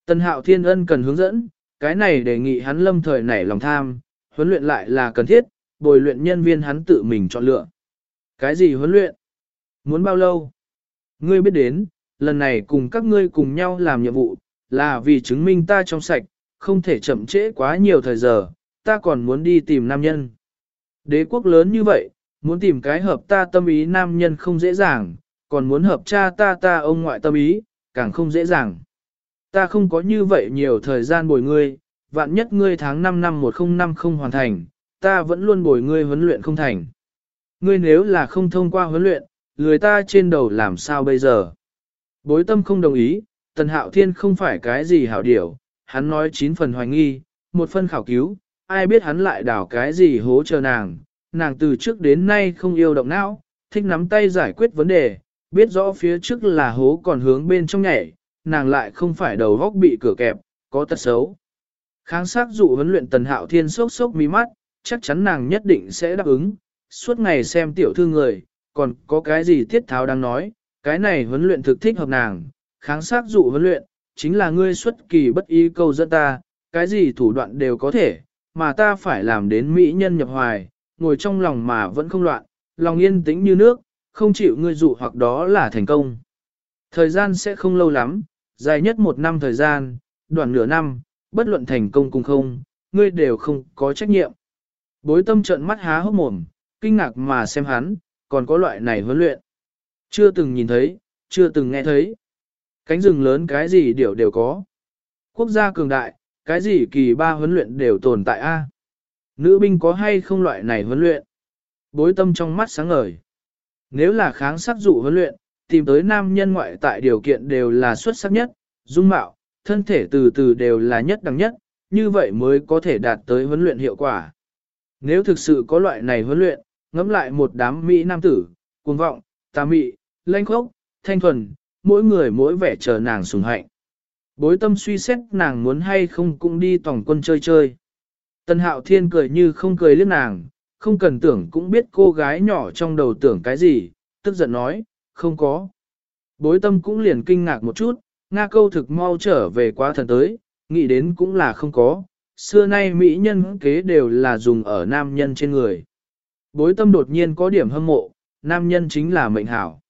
Tân hạo thiên ân cần hướng dẫn, cái này đề nghị hắn lâm thời nảy lòng tham, huấn luyện lại là cần thiết, bồi luyện nhân viên hắn tự mình chọn lựa. Cái gì huấn luyện? Muốn bao lâu? Ngươi biết đến, lần này cùng các ngươi cùng nhau làm nhiệm vụ, là vì chứng minh ta trong sạch, không thể chậm trễ quá nhiều thời giờ, ta còn muốn đi tìm nam nhân. Đế quốc lớn như vậy, muốn tìm cái hợp ta tâm ý nam nhân không dễ dàng, còn muốn hợp cha ta ta ông ngoại tâm ý, càng không dễ dàng. Ta không có như vậy nhiều thời gian bồi ngươi, vạn nhất ngươi tháng 5 năm 105 không hoàn thành, ta vẫn luôn bồi ngươi huấn luyện không thành. Ngươi nếu là không thông qua huấn luyện, lười ta trên đầu làm sao bây giờ? Bối tâm không đồng ý, tần hạo thiên không phải cái gì hảo điểu, hắn nói chín phần hoài nghi, một phần khảo cứu, ai biết hắn lại đảo cái gì hố chờ nàng, nàng từ trước đến nay không yêu động não, thích nắm tay giải quyết vấn đề, biết rõ phía trước là hố còn hướng bên trong nhảy, nàng lại không phải đầu góc bị cửa kẹp, có tật xấu. Kháng sát dụ huấn luyện tần hạo thiên sốc sốc mí mắt, chắc chắn nàng nhất định sẽ đáp ứng, suốt ngày xem tiểu thư người, còn có cái gì thiết tháo đang nói, cái này huấn luyện thực thích hợp nàng, kháng sát dụ huấn luyện, chính là ngươi xuất kỳ bất ý câu dẫn ta, cái gì thủ đoạn đều có thể, mà ta phải làm đến mỹ nhân nhập hoài, ngồi trong lòng mà vẫn không loạn, lòng yên tĩnh như nước, không chịu ngươi dụ hoặc đó là thành công. Thời gian sẽ không lâu lắm, dài nhất một năm thời gian, đoạn nửa năm, bất luận thành công cùng không, ngươi đều không có trách nhiệm. Bối tâm trận mắt há hốc mồm, kinh ngạc mà xem hắn, còn có loại này huấn luyện. Chưa từng nhìn thấy, chưa từng nghe thấy. Cánh rừng lớn cái gì đều đều có. Quốc gia cường đại, cái gì kỳ ba huấn luyện đều tồn tại a. Nữ binh có hay không loại này huấn luyện? Bối tâm trong mắt sáng ngời. Nếu là kháng sắc dụ huấn luyện, tìm tới nam nhân ngoại tại điều kiện đều là xuất sắc nhất, dung mạo, thân thể từ từ đều là nhất đẳng nhất, như vậy mới có thể đạt tới huấn luyện hiệu quả. Nếu thực sự có loại này huấn luyện, ngẫm lại một đám Mỹ nam tử, cuồng vọng, tà mị, lanh khốc, thanh thuần, mỗi người mỗi vẻ chờ nàng sùng hạnh. Bối tâm suy xét nàng muốn hay không cũng đi tổng quân chơi chơi. Tân hạo thiên cười như không cười liếc nàng, không cần tưởng cũng biết cô gái nhỏ trong đầu tưởng cái gì, tức giận nói, không có. Bối tâm cũng liền kinh ngạc một chút, Nga câu thực mau trở về quá thần tới, nghĩ đến cũng là không có, xưa nay mỹ nhân kế đều là dùng ở nam nhân trên người. Bối tâm đột nhiên có điểm hâm mộ, nam nhân chính là mệnh hảo.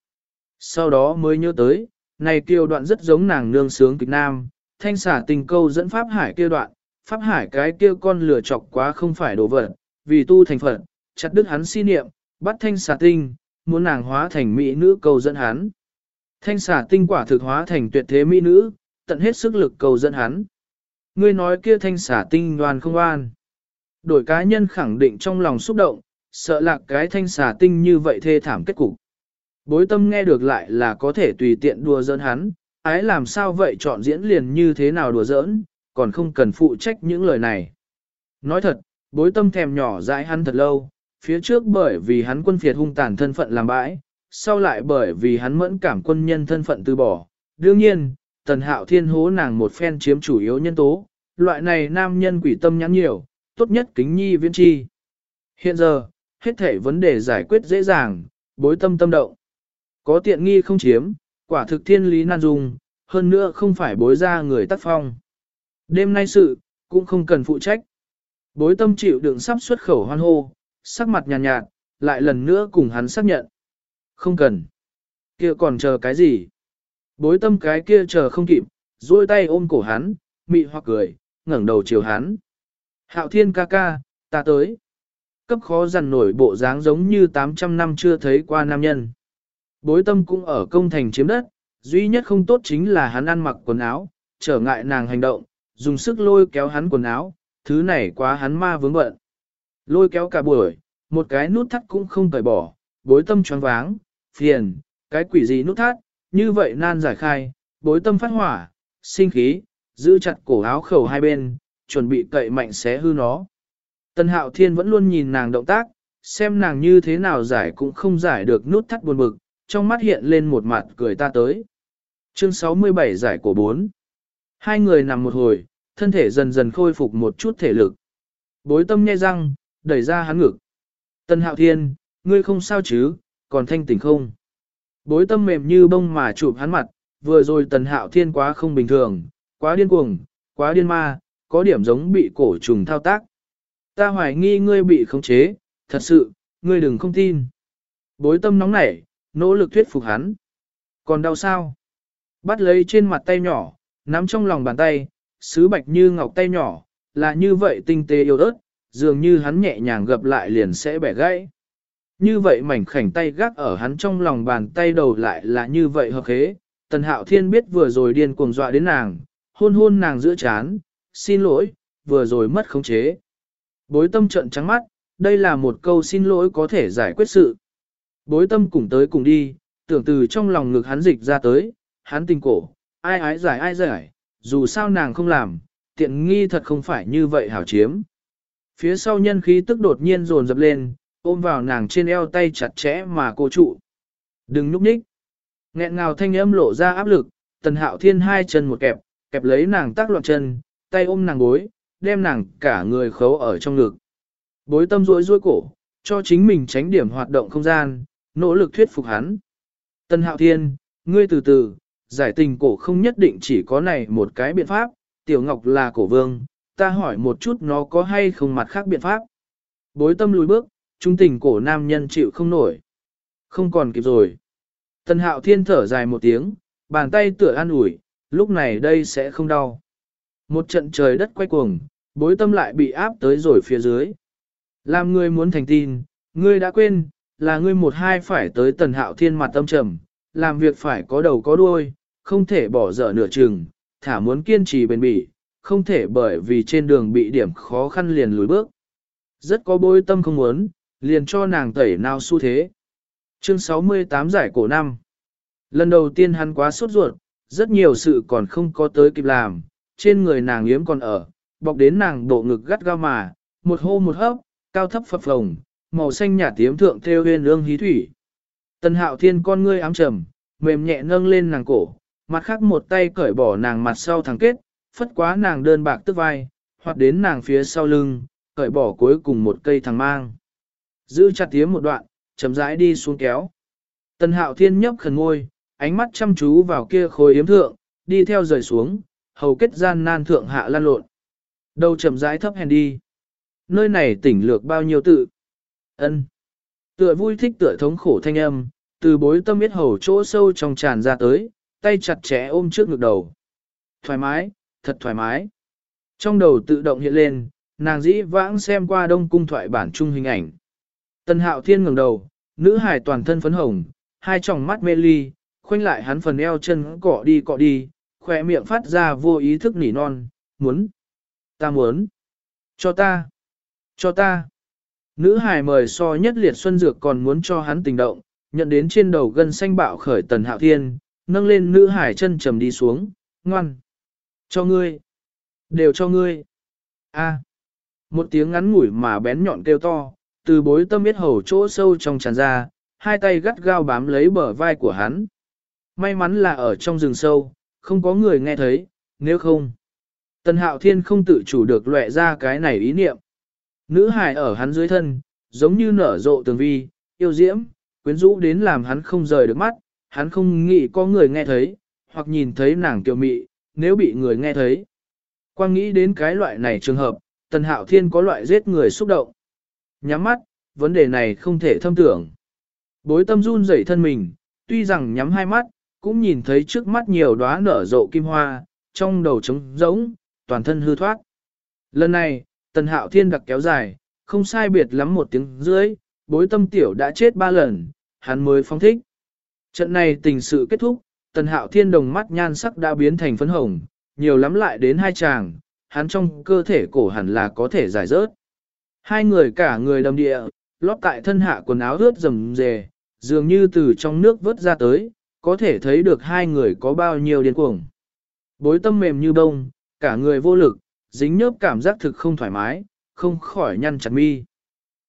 Sau đó mới nhớ tới, này kiều đoạn rất giống nàng nương sướng kịch nam, thanh xả tình câu dẫn Pháp Hải kia đoạn, Pháp Hải cái kia con lửa chọc quá không phải đồ vật, vì tu thành phật, chặt đứt hắn si niệm, bắt thanh xả tinh, muốn nàng hóa thành mỹ nữ câu dẫn hắn. Thanh xả tinh quả thực hóa thành tuyệt thế mỹ nữ, tận hết sức lực cầu dẫn hắn. Ngươi nói kia thanh xả tinh đoan không oan. Đổi cá nhân khẳng định trong lòng xúc động, sợ lạc cái thanh xả tinh như vậy thê thảm kết cục. Bối tâm nghe được lại là có thể tùy tiện đùa giỡn hắn, ái làm sao vậy chọn diễn liền như thế nào đùa giỡn, còn không cần phụ trách những lời này. Nói thật, bối tâm thèm nhỏ dãi hắn thật lâu, phía trước bởi vì hắn quân phiệt hung tàn thân phận làm bãi, sau lại bởi vì hắn mẫn cảm quân nhân thân phận từ bỏ. Đương nhiên, tần hạo thiên hố nàng một phen chiếm chủ yếu nhân tố, loại này nam nhân quỷ tâm nhắn nhiều, tốt nhất kính nhi viên chi. Hiện giờ, hết thể vấn đề giải quyết dễ dàng, bối tâm tâm động. Có tiện nghi không chiếm, quả thực thiên lý nan dung, hơn nữa không phải bối ra người tác phong. Đêm nay sự, cũng không cần phụ trách. Bối tâm chịu đựng sắp xuất khẩu hoan hô, sắc mặt nhàn nhạt, nhạt, lại lần nữa cùng hắn xác nhận. Không cần. kia còn chờ cái gì? Bối tâm cái kia chờ không kịp, duỗi tay ôm cổ hắn, mị hoặc cười, ngẩng đầu chiều hắn. Hạo thiên ca ca, ta tới. Cấp khó dằn nổi bộ dáng giống như 800 năm chưa thấy qua nam nhân. Bối tâm cũng ở công thành chiếm đất, duy nhất không tốt chính là hắn ăn mặc quần áo, trở ngại nàng hành động, dùng sức lôi kéo hắn quần áo, thứ này quá hắn ma vướng bận. Lôi kéo cả buổi, một cái nút thắt cũng không cởi bỏ, bối tâm choáng váng, phiền, cái quỷ gì nút thắt, như vậy nan giải khai, bối tâm phát hỏa, sinh khí, giữ chặt cổ áo khẩu hai bên, chuẩn bị cậy mạnh xé hư nó. Tân hạo thiên vẫn luôn nhìn nàng động tác, xem nàng như thế nào giải cũng không giải được nút thắt buồn bực, trong mắt hiện lên một mặt cười ta tới. Chương 67 giải cổ 4 Hai người nằm một hồi, thân thể dần dần khôi phục một chút thể lực. Bối tâm nhai răng, đẩy ra hắn ngực. Tân hạo thiên, ngươi không sao chứ, còn thanh tỉnh không? Bối tâm mềm như bông mà chụp hắn mặt, vừa rồi tần hạo thiên quá không bình thường, quá điên cuồng, quá điên ma, có điểm giống bị cổ trùng thao tác. Ta hoài nghi ngươi bị khống chế, thật sự, ngươi đừng không tin. Bối tâm nóng nảy, nỗ lực thuyết phục hắn. Còn đau sao? Bắt lấy trên mặt tay nhỏ, nắm trong lòng bàn tay, sứ bạch như ngọc tay nhỏ, là như vậy tinh tế yêu ớt, dường như hắn nhẹ nhàng gập lại liền sẽ bẻ gãy. Như vậy mảnh khảnh tay gác ở hắn trong lòng bàn tay đầu lại là như vậy hợp khế. Tần Hạo Thiên biết vừa rồi điên cuồng dọa đến nàng, hôn hôn nàng giữa chán, xin lỗi, vừa rồi mất khống chế. Bối tâm trận trắng mắt, đây là một câu xin lỗi có thể giải quyết sự. Bối tâm cùng tới cùng đi, tưởng từ trong lòng ngực hắn dịch ra tới, hắn tình cổ, ai ái giải ai giải, dù sao nàng không làm, tiện nghi thật không phải như vậy hảo chiếm. Phía sau nhân khí tức đột nhiên dồn dập lên, ôm vào nàng trên eo tay chặt chẽ mà cô trụ. Đừng núp nhích. Nghẹn ngào thanh âm lộ ra áp lực, tần hạo thiên hai chân một kẹp, kẹp lấy nàng tác loạn chân, tay ôm nàng gối, đem nàng cả người khấu ở trong ngực. Bối tâm rối rối cổ, cho chính mình tránh điểm hoạt động không gian, nỗ lực thuyết phục hắn. Tần hạo thiên, ngươi từ từ, giải tình cổ không nhất định chỉ có này một cái biện pháp, tiểu ngọc là cổ vương, ta hỏi một chút nó có hay không mặt khác biện pháp. Bối tâm lùi bước, trung tình cổ nam nhân chịu không nổi. Không còn kịp rồi. Tần hạo thiên thở dài một tiếng, bàn tay tựa an ủi, lúc này đây sẽ không đau. Một trận trời đất quay cuồng, bối tâm lại bị áp tới rồi phía dưới. Làm ngươi muốn thành tin, ngươi đã quên, là ngươi một hai phải tới tần hạo thiên mặt tâm trầm, làm việc phải có đầu có đuôi, không thể bỏ dở nửa chừng, thả muốn kiên trì bền bỉ, không thể bởi vì trên đường bị điểm khó khăn liền lùi bước. Rất có bối tâm không muốn, liền cho nàng tẩy nào xu thế. Chương 68 giải cổ năm. Lần đầu tiên hắn quá sốt ruột, rất nhiều sự còn không có tới kịp làm, trên người nàng yếm còn ở, bọc đến nàng bộ ngực gắt gao mà, một hô một hấp, cao thấp phập phồng, màu xanh nhà tiếm thượng theo huyền ương hí thủy. Tần hạo thiên con ngươi ám trầm, mềm nhẹ nâng lên nàng cổ, mặt khác một tay cởi bỏ nàng mặt sau thẳng kết, phất quá nàng đơn bạc tức vai, hoặc đến nàng phía sau lưng, cởi bỏ cuối cùng một cây thằng mang. Giữ chặt tiếm một đoạn, chậm rãi đi xuống kéo. Tần hạo thiên nhấp khẩn ngôi, ánh mắt chăm chú vào kia khối yếm thượng, đi theo rời xuống, hầu kết gian nan thượng hạ lan lộn. Đầu chậm rãi thấp hèn đi. Nơi này tỉnh lược bao nhiêu tự ân Tựa vui thích tựa thống khổ thanh âm, từ bối tâm biết hầu chỗ sâu trong tràn ra tới, tay chặt chẽ ôm trước ngực đầu. Thoải mái, thật thoải mái. Trong đầu tự động hiện lên, nàng dĩ vãng xem qua đông cung thoại bản chung hình ảnh. tân hạo thiên ngẩng đầu, nữ hài toàn thân phấn hồng, hai tròng mắt mê ly, khoanh lại hắn phần eo chân cọ đi cọ đi, khỏe miệng phát ra vô ý thức nỉ non, muốn, ta muốn, cho ta, cho ta. Nữ hài mời so nhất liệt xuân dược còn muốn cho hắn tình động, nhận đến trên đầu gân xanh bạo khởi tần hạo thiên, nâng lên nữ hải chân trầm đi xuống, ngoan. Cho ngươi. Đều cho ngươi. A. Một tiếng ngắn ngủi mà bén nhọn kêu to, từ bối tâm biết hầu chỗ sâu trong tràn ra, hai tay gắt gao bám lấy bờ vai của hắn. May mắn là ở trong rừng sâu, không có người nghe thấy, nếu không. Tần hạo thiên không tự chủ được lệ ra cái này ý niệm. Nữ hài ở hắn dưới thân, giống như nở rộ tường vi, yêu diễm, quyến rũ đến làm hắn không rời được mắt, hắn không nghĩ có người nghe thấy, hoặc nhìn thấy nàng kiều mị, nếu bị người nghe thấy. Quang nghĩ đến cái loại này trường hợp, Tần Hạo Thiên có loại giết người xúc động. Nhắm mắt, vấn đề này không thể thâm tưởng. Bối tâm run rẩy thân mình, tuy rằng nhắm hai mắt, cũng nhìn thấy trước mắt nhiều đóa nở rộ kim hoa, trong đầu trống rỗng, toàn thân hư thoát. Lần này, Tần Hạo Thiên đặc kéo dài, không sai biệt lắm một tiếng rưỡi, bối tâm tiểu đã chết ba lần, hắn mới phong thích. Trận này tình sự kết thúc, Tần Hạo Thiên đồng mắt nhan sắc đã biến thành phấn hồng, nhiều lắm lại đến hai chàng, hắn trong cơ thể cổ hẳn là có thể giải rớt. Hai người cả người đầm địa, lót tại thân hạ quần áo ướt rầm rề, dường như từ trong nước vớt ra tới, có thể thấy được hai người có bao nhiêu điên cuồng. Bối tâm mềm như bông, cả người vô lực, dính nhớp cảm giác thực không thoải mái, không khỏi nhăn chặt mi.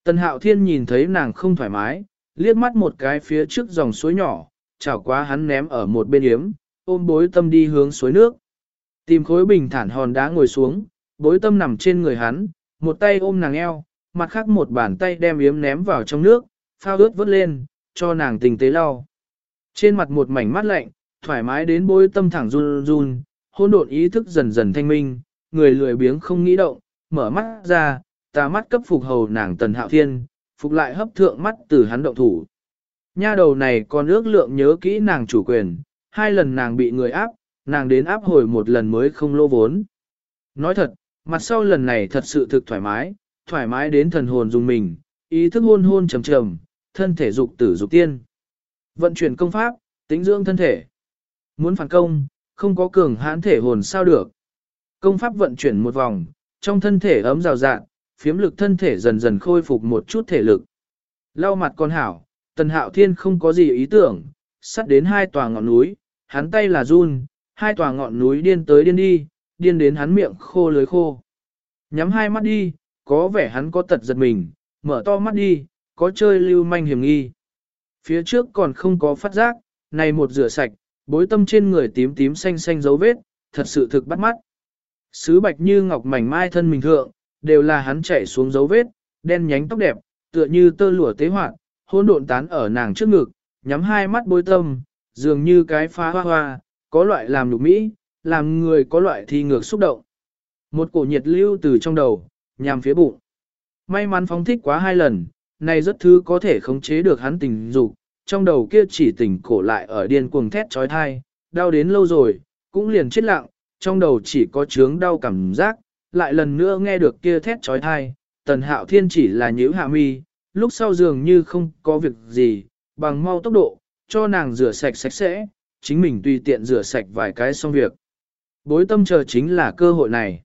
Tần hạo thiên nhìn thấy nàng không thoải mái, liếc mắt một cái phía trước dòng suối nhỏ, chảo quá hắn ném ở một bên yếm, ôm bối tâm đi hướng suối nước. Tìm khối bình thản hòn đá ngồi xuống, bối tâm nằm trên người hắn, một tay ôm nàng eo, mặt khác một bàn tay đem yếm ném vào trong nước, phao ướt vớt lên, cho nàng tình tế lau. Trên mặt một mảnh mắt lạnh, thoải mái đến bối tâm thẳng run run, hôn độn ý thức dần dần thanh minh, người lười biếng không nghĩ động, mở mắt ra, ta mắt cấp phục hầu nàng tần hạo thiên, phục lại hấp thượng mắt từ hắn động thủ. Nha đầu này còn ước lượng nhớ kỹ nàng chủ quyền, hai lần nàng bị người áp, nàng đến áp hồi một lần mới không lô vốn. Nói thật, mặt sau lần này thật sự thực thoải mái, thoải mái đến thần hồn dùng mình, ý thức hôn hôn trầm trầm, thân thể dục tử dục tiên. Vận chuyển công pháp, tính dưỡng thân thể. Muốn phản công, không có cường hãn thể hồn sao được. Công pháp vận chuyển một vòng, trong thân thể ấm rào rạng, phiếm lực thân thể dần dần khôi phục một chút thể lực. Lau mặt con hảo, tần hạo thiên không có gì ý tưởng, sắt đến hai tòa ngọn núi, hắn tay là run, hai tòa ngọn núi điên tới điên đi, điên đến hắn miệng khô lưới khô. Nhắm hai mắt đi, có vẻ hắn có tật giật mình, mở to mắt đi, có chơi lưu manh hiểm nghi. Phía trước còn không có phát giác, này một rửa sạch, bối tâm trên người tím tím xanh xanh dấu vết, thật sự thực bắt mắt. Sứ bạch như ngọc mảnh mai thân mình thượng, đều là hắn chạy xuống dấu vết, đen nhánh tóc đẹp, tựa như tơ lụa tế hoạt, hôn độn tán ở nàng trước ngực, nhắm hai mắt bôi tâm, dường như cái phá hoa hoa, có loại làm nhục mỹ, làm người có loại thi ngược xúc động. Một cổ nhiệt lưu từ trong đầu, nhằm phía bụng. May mắn phóng thích quá hai lần, này rất thứ có thể khống chế được hắn tình dục, trong đầu kia chỉ tỉnh cổ lại ở điên cuồng thét trói thai, đau đến lâu rồi, cũng liền chết lặng, trong đầu chỉ có chướng đau cảm giác, lại lần nữa nghe được kia thét trói thai, tần hạo thiên chỉ là nhíu hạ mi, lúc sau dường như không có việc gì, bằng mau tốc độ, cho nàng rửa sạch sạch sẽ, chính mình tùy tiện rửa sạch vài cái xong việc. Bối tâm chờ chính là cơ hội này.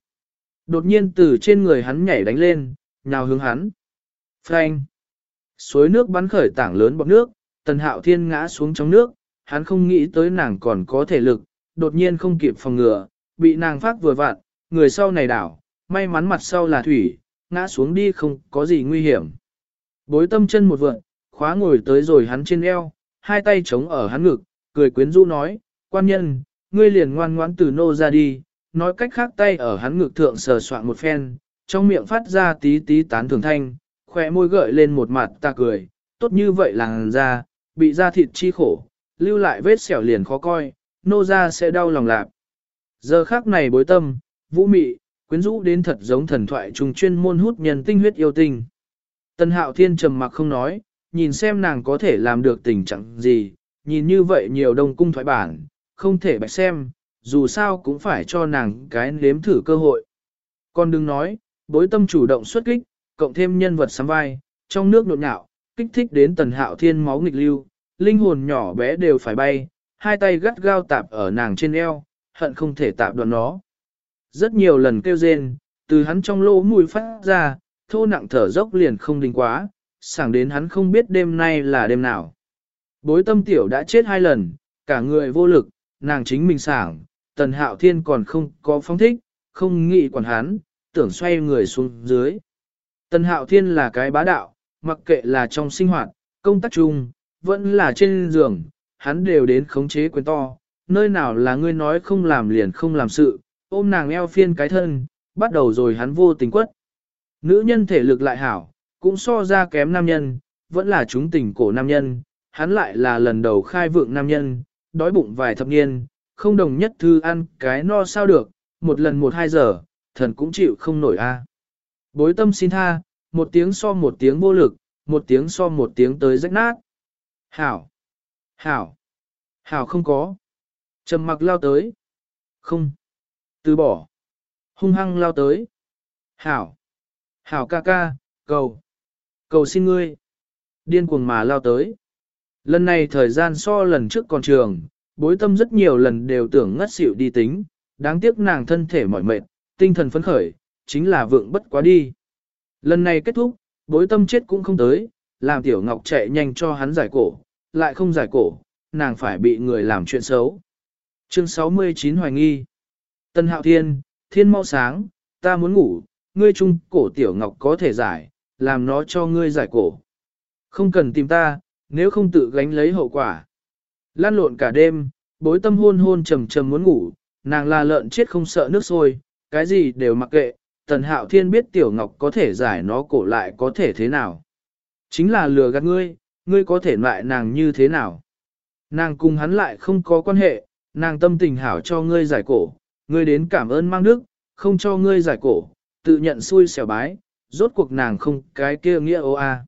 Đột nhiên từ trên người hắn nhảy đánh lên, nhào hướng hắn. Phanh. Suối nước bắn khởi tảng lớn bọt nước, tần hạo thiên ngã xuống trong nước, hắn không nghĩ tới nàng còn có thể lực, đột nhiên không kịp phòng ngừa, bị nàng phát vừa vặn, người sau này đảo, may mắn mặt sau là thủy, ngã xuống đi không có gì nguy hiểm. Bối tâm chân một vượn, khóa ngồi tới rồi hắn trên eo, hai tay chống ở hắn ngực, cười quyến rũ nói, quan nhân, ngươi liền ngoan ngoãn từ nô ra đi, nói cách khác tay ở hắn ngực thượng sờ soạn một phen, trong miệng phát ra tí tí tán thường thanh, khỏe môi gợi lên một mặt ta cười, tốt như vậy làng ra, bị da thịt chi khổ, lưu lại vết sẹo liền khó coi, nô ra sẽ đau lòng lạc. Giờ khác này bối tâm, vũ mị, quyến rũ đến thật giống thần thoại trùng chuyên môn hút nhân tinh huyết yêu tình. Tân hạo thiên trầm mặc không nói, nhìn xem nàng có thể làm được tình trạng gì, nhìn như vậy nhiều đông cung thoại bản, không thể bạch xem, dù sao cũng phải cho nàng cái nếm thử cơ hội. Còn đừng nói, bối tâm chủ động xuất kích, cộng thêm nhân vật sắm vai, trong nước nộn nhạo, kích thích đến tần hạo thiên máu nghịch lưu, linh hồn nhỏ bé đều phải bay, hai tay gắt gao tạp ở nàng trên eo, hận không thể tạp đoạn nó. Rất nhiều lần kêu rên, từ hắn trong lỗ mùi phát ra, thô nặng thở dốc liền không đình quá, sảng đến hắn không biết đêm nay là đêm nào. Bối tâm tiểu đã chết hai lần, cả người vô lực, nàng chính mình sảng, tần hạo thiên còn không có phong thích, không nghĩ quản hắn, tưởng xoay người xuống dưới. Tần hạo thiên là cái bá đạo, mặc kệ là trong sinh hoạt, công tác chung, vẫn là trên giường, hắn đều đến khống chế quyền to, nơi nào là ngươi nói không làm liền không làm sự, ôm nàng eo phiên cái thân, bắt đầu rồi hắn vô tình quất. Nữ nhân thể lực lại hảo, cũng so ra kém nam nhân, vẫn là chúng tình cổ nam nhân, hắn lại là lần đầu khai vượng nam nhân, đói bụng vài thập niên, không đồng nhất thư ăn cái no sao được, một lần một hai giờ, thần cũng chịu không nổi a. Bối tâm xin tha, một tiếng so một tiếng vô lực, một tiếng so một tiếng tới rách nát. Hảo! Hảo! Hảo không có. Trầm mặc lao tới. Không. Từ bỏ. Hung hăng lao tới. Hảo! Hảo ca ca, cầu! Cầu xin ngươi! Điên cuồng mà lao tới. Lần này thời gian so lần trước còn trường, bối tâm rất nhiều lần đều tưởng ngất xỉu đi tính, đáng tiếc nàng thân thể mỏi mệt, tinh thần phấn khởi, chính là vượng bất quá đi. Lần này kết thúc, bối tâm chết cũng không tới, làm tiểu ngọc chạy nhanh cho hắn giải cổ, lại không giải cổ, nàng phải bị người làm chuyện xấu. Chương 69 Hoài Nghi Tân Hạo Thiên, Thiên mau sáng, ta muốn ngủ, ngươi chung cổ tiểu ngọc có thể giải, làm nó cho ngươi giải cổ. Không cần tìm ta, nếu không tự gánh lấy hậu quả. Lan lộn cả đêm, bối tâm hôn hôn trầm trầm muốn ngủ, nàng là lợn chết không sợ nước sôi, cái gì đều mặc kệ, tần hạo thiên biết tiểu ngọc có thể giải nó cổ lại có thể thế nào. Chính là lừa gạt ngươi, ngươi có thể loại nàng như thế nào. Nàng cùng hắn lại không có quan hệ, nàng tâm tình hảo cho ngươi giải cổ, ngươi đến cảm ơn mang đức, không cho ngươi giải cổ, tự nhận xui xẻo bái, rốt cuộc nàng không cái kia nghĩa ô a.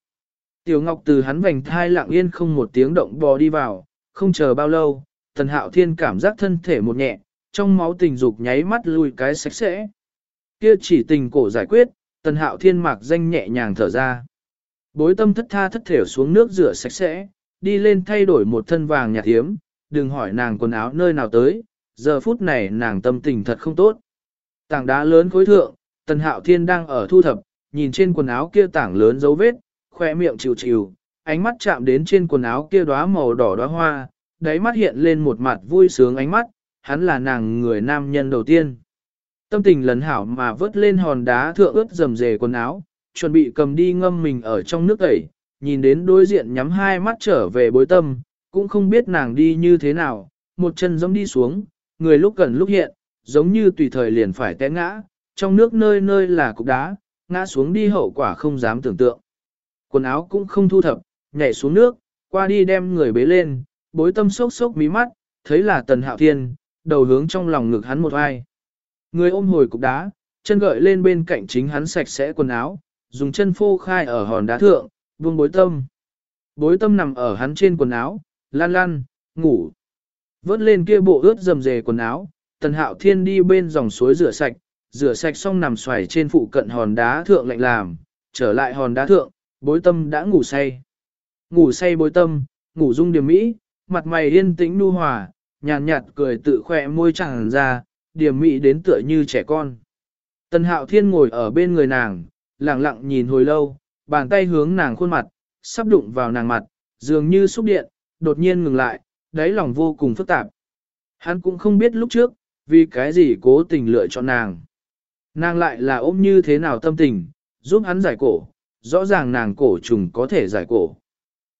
Tiểu Ngọc từ hắn vành thai lặng yên không một tiếng động bò đi vào, không chờ bao lâu, Tần Hạo Thiên cảm giác thân thể một nhẹ, trong máu tình dục nháy mắt lùi cái sạch sẽ. Kia chỉ tình cổ giải quyết, Tần Hạo Thiên mạc danh nhẹ nhàng thở ra. Bối tâm thất tha thất thểu xuống nước rửa sạch sẽ, đi lên thay đổi một thân vàng nhạt hiếm, đừng hỏi nàng quần áo nơi nào tới, giờ phút này nàng tâm tình thật không tốt. Tảng đá lớn khối thượng, Tần Hạo Thiên đang ở thu thập, nhìn trên quần áo kia tảng lớn dấu vết, khoe miệng chịu chịu, ánh mắt chạm đến trên quần áo kia đóa màu đỏ đóa hoa, đáy mắt hiện lên một mặt vui sướng ánh mắt, hắn là nàng người nam nhân đầu tiên. Tâm tình lấn hảo mà vớt lên hòn đá thượng ướt dầm dề quần áo, chuẩn bị cầm đi ngâm mình ở trong nước tẩy, nhìn đến đối diện nhắm hai mắt trở về bối tâm, cũng không biết nàng đi như thế nào, một chân giống đi xuống, người lúc gần lúc hiện, giống như tùy thời liền phải té ngã, trong nước nơi nơi là cục đá, ngã xuống đi hậu quả không dám tưởng tượng. Quần áo cũng không thu thập, nhảy xuống nước, qua đi đem người bế lên, bối tâm sốc sốc mí mắt, thấy là tần hạo thiên, đầu hướng trong lòng ngực hắn một ai. Người ôm hồi cục đá, chân gợi lên bên cạnh chính hắn sạch sẽ quần áo, dùng chân phô khai ở hòn đá thượng, buông bối tâm. Bối tâm nằm ở hắn trên quần áo, lan lan, ngủ. Vớt lên kia bộ ướt dầm dề quần áo, tần hạo thiên đi bên dòng suối rửa sạch, rửa sạch xong nằm xoài trên phụ cận hòn đá thượng lạnh làm, trở lại hòn đá thượng, bối tâm đã ngủ say. Ngủ say bối tâm, ngủ dung điểm mỹ, mặt mày yên tĩnh nu hòa, nhàn nhạt, cười tự khỏe môi chẳng ra, điểm mỹ đến tựa như trẻ con. Tần hạo thiên ngồi ở bên người nàng, lặng lặng nhìn hồi lâu, bàn tay hướng nàng khuôn mặt, sắp đụng vào nàng mặt, dường như xúc điện, đột nhiên ngừng lại, đáy lòng vô cùng phức tạp. Hắn cũng không biết lúc trước, vì cái gì cố tình lựa chọn nàng. Nàng lại là ôm như thế nào tâm tình, giúp hắn giải cổ, rõ ràng nàng cổ trùng có thể giải cổ.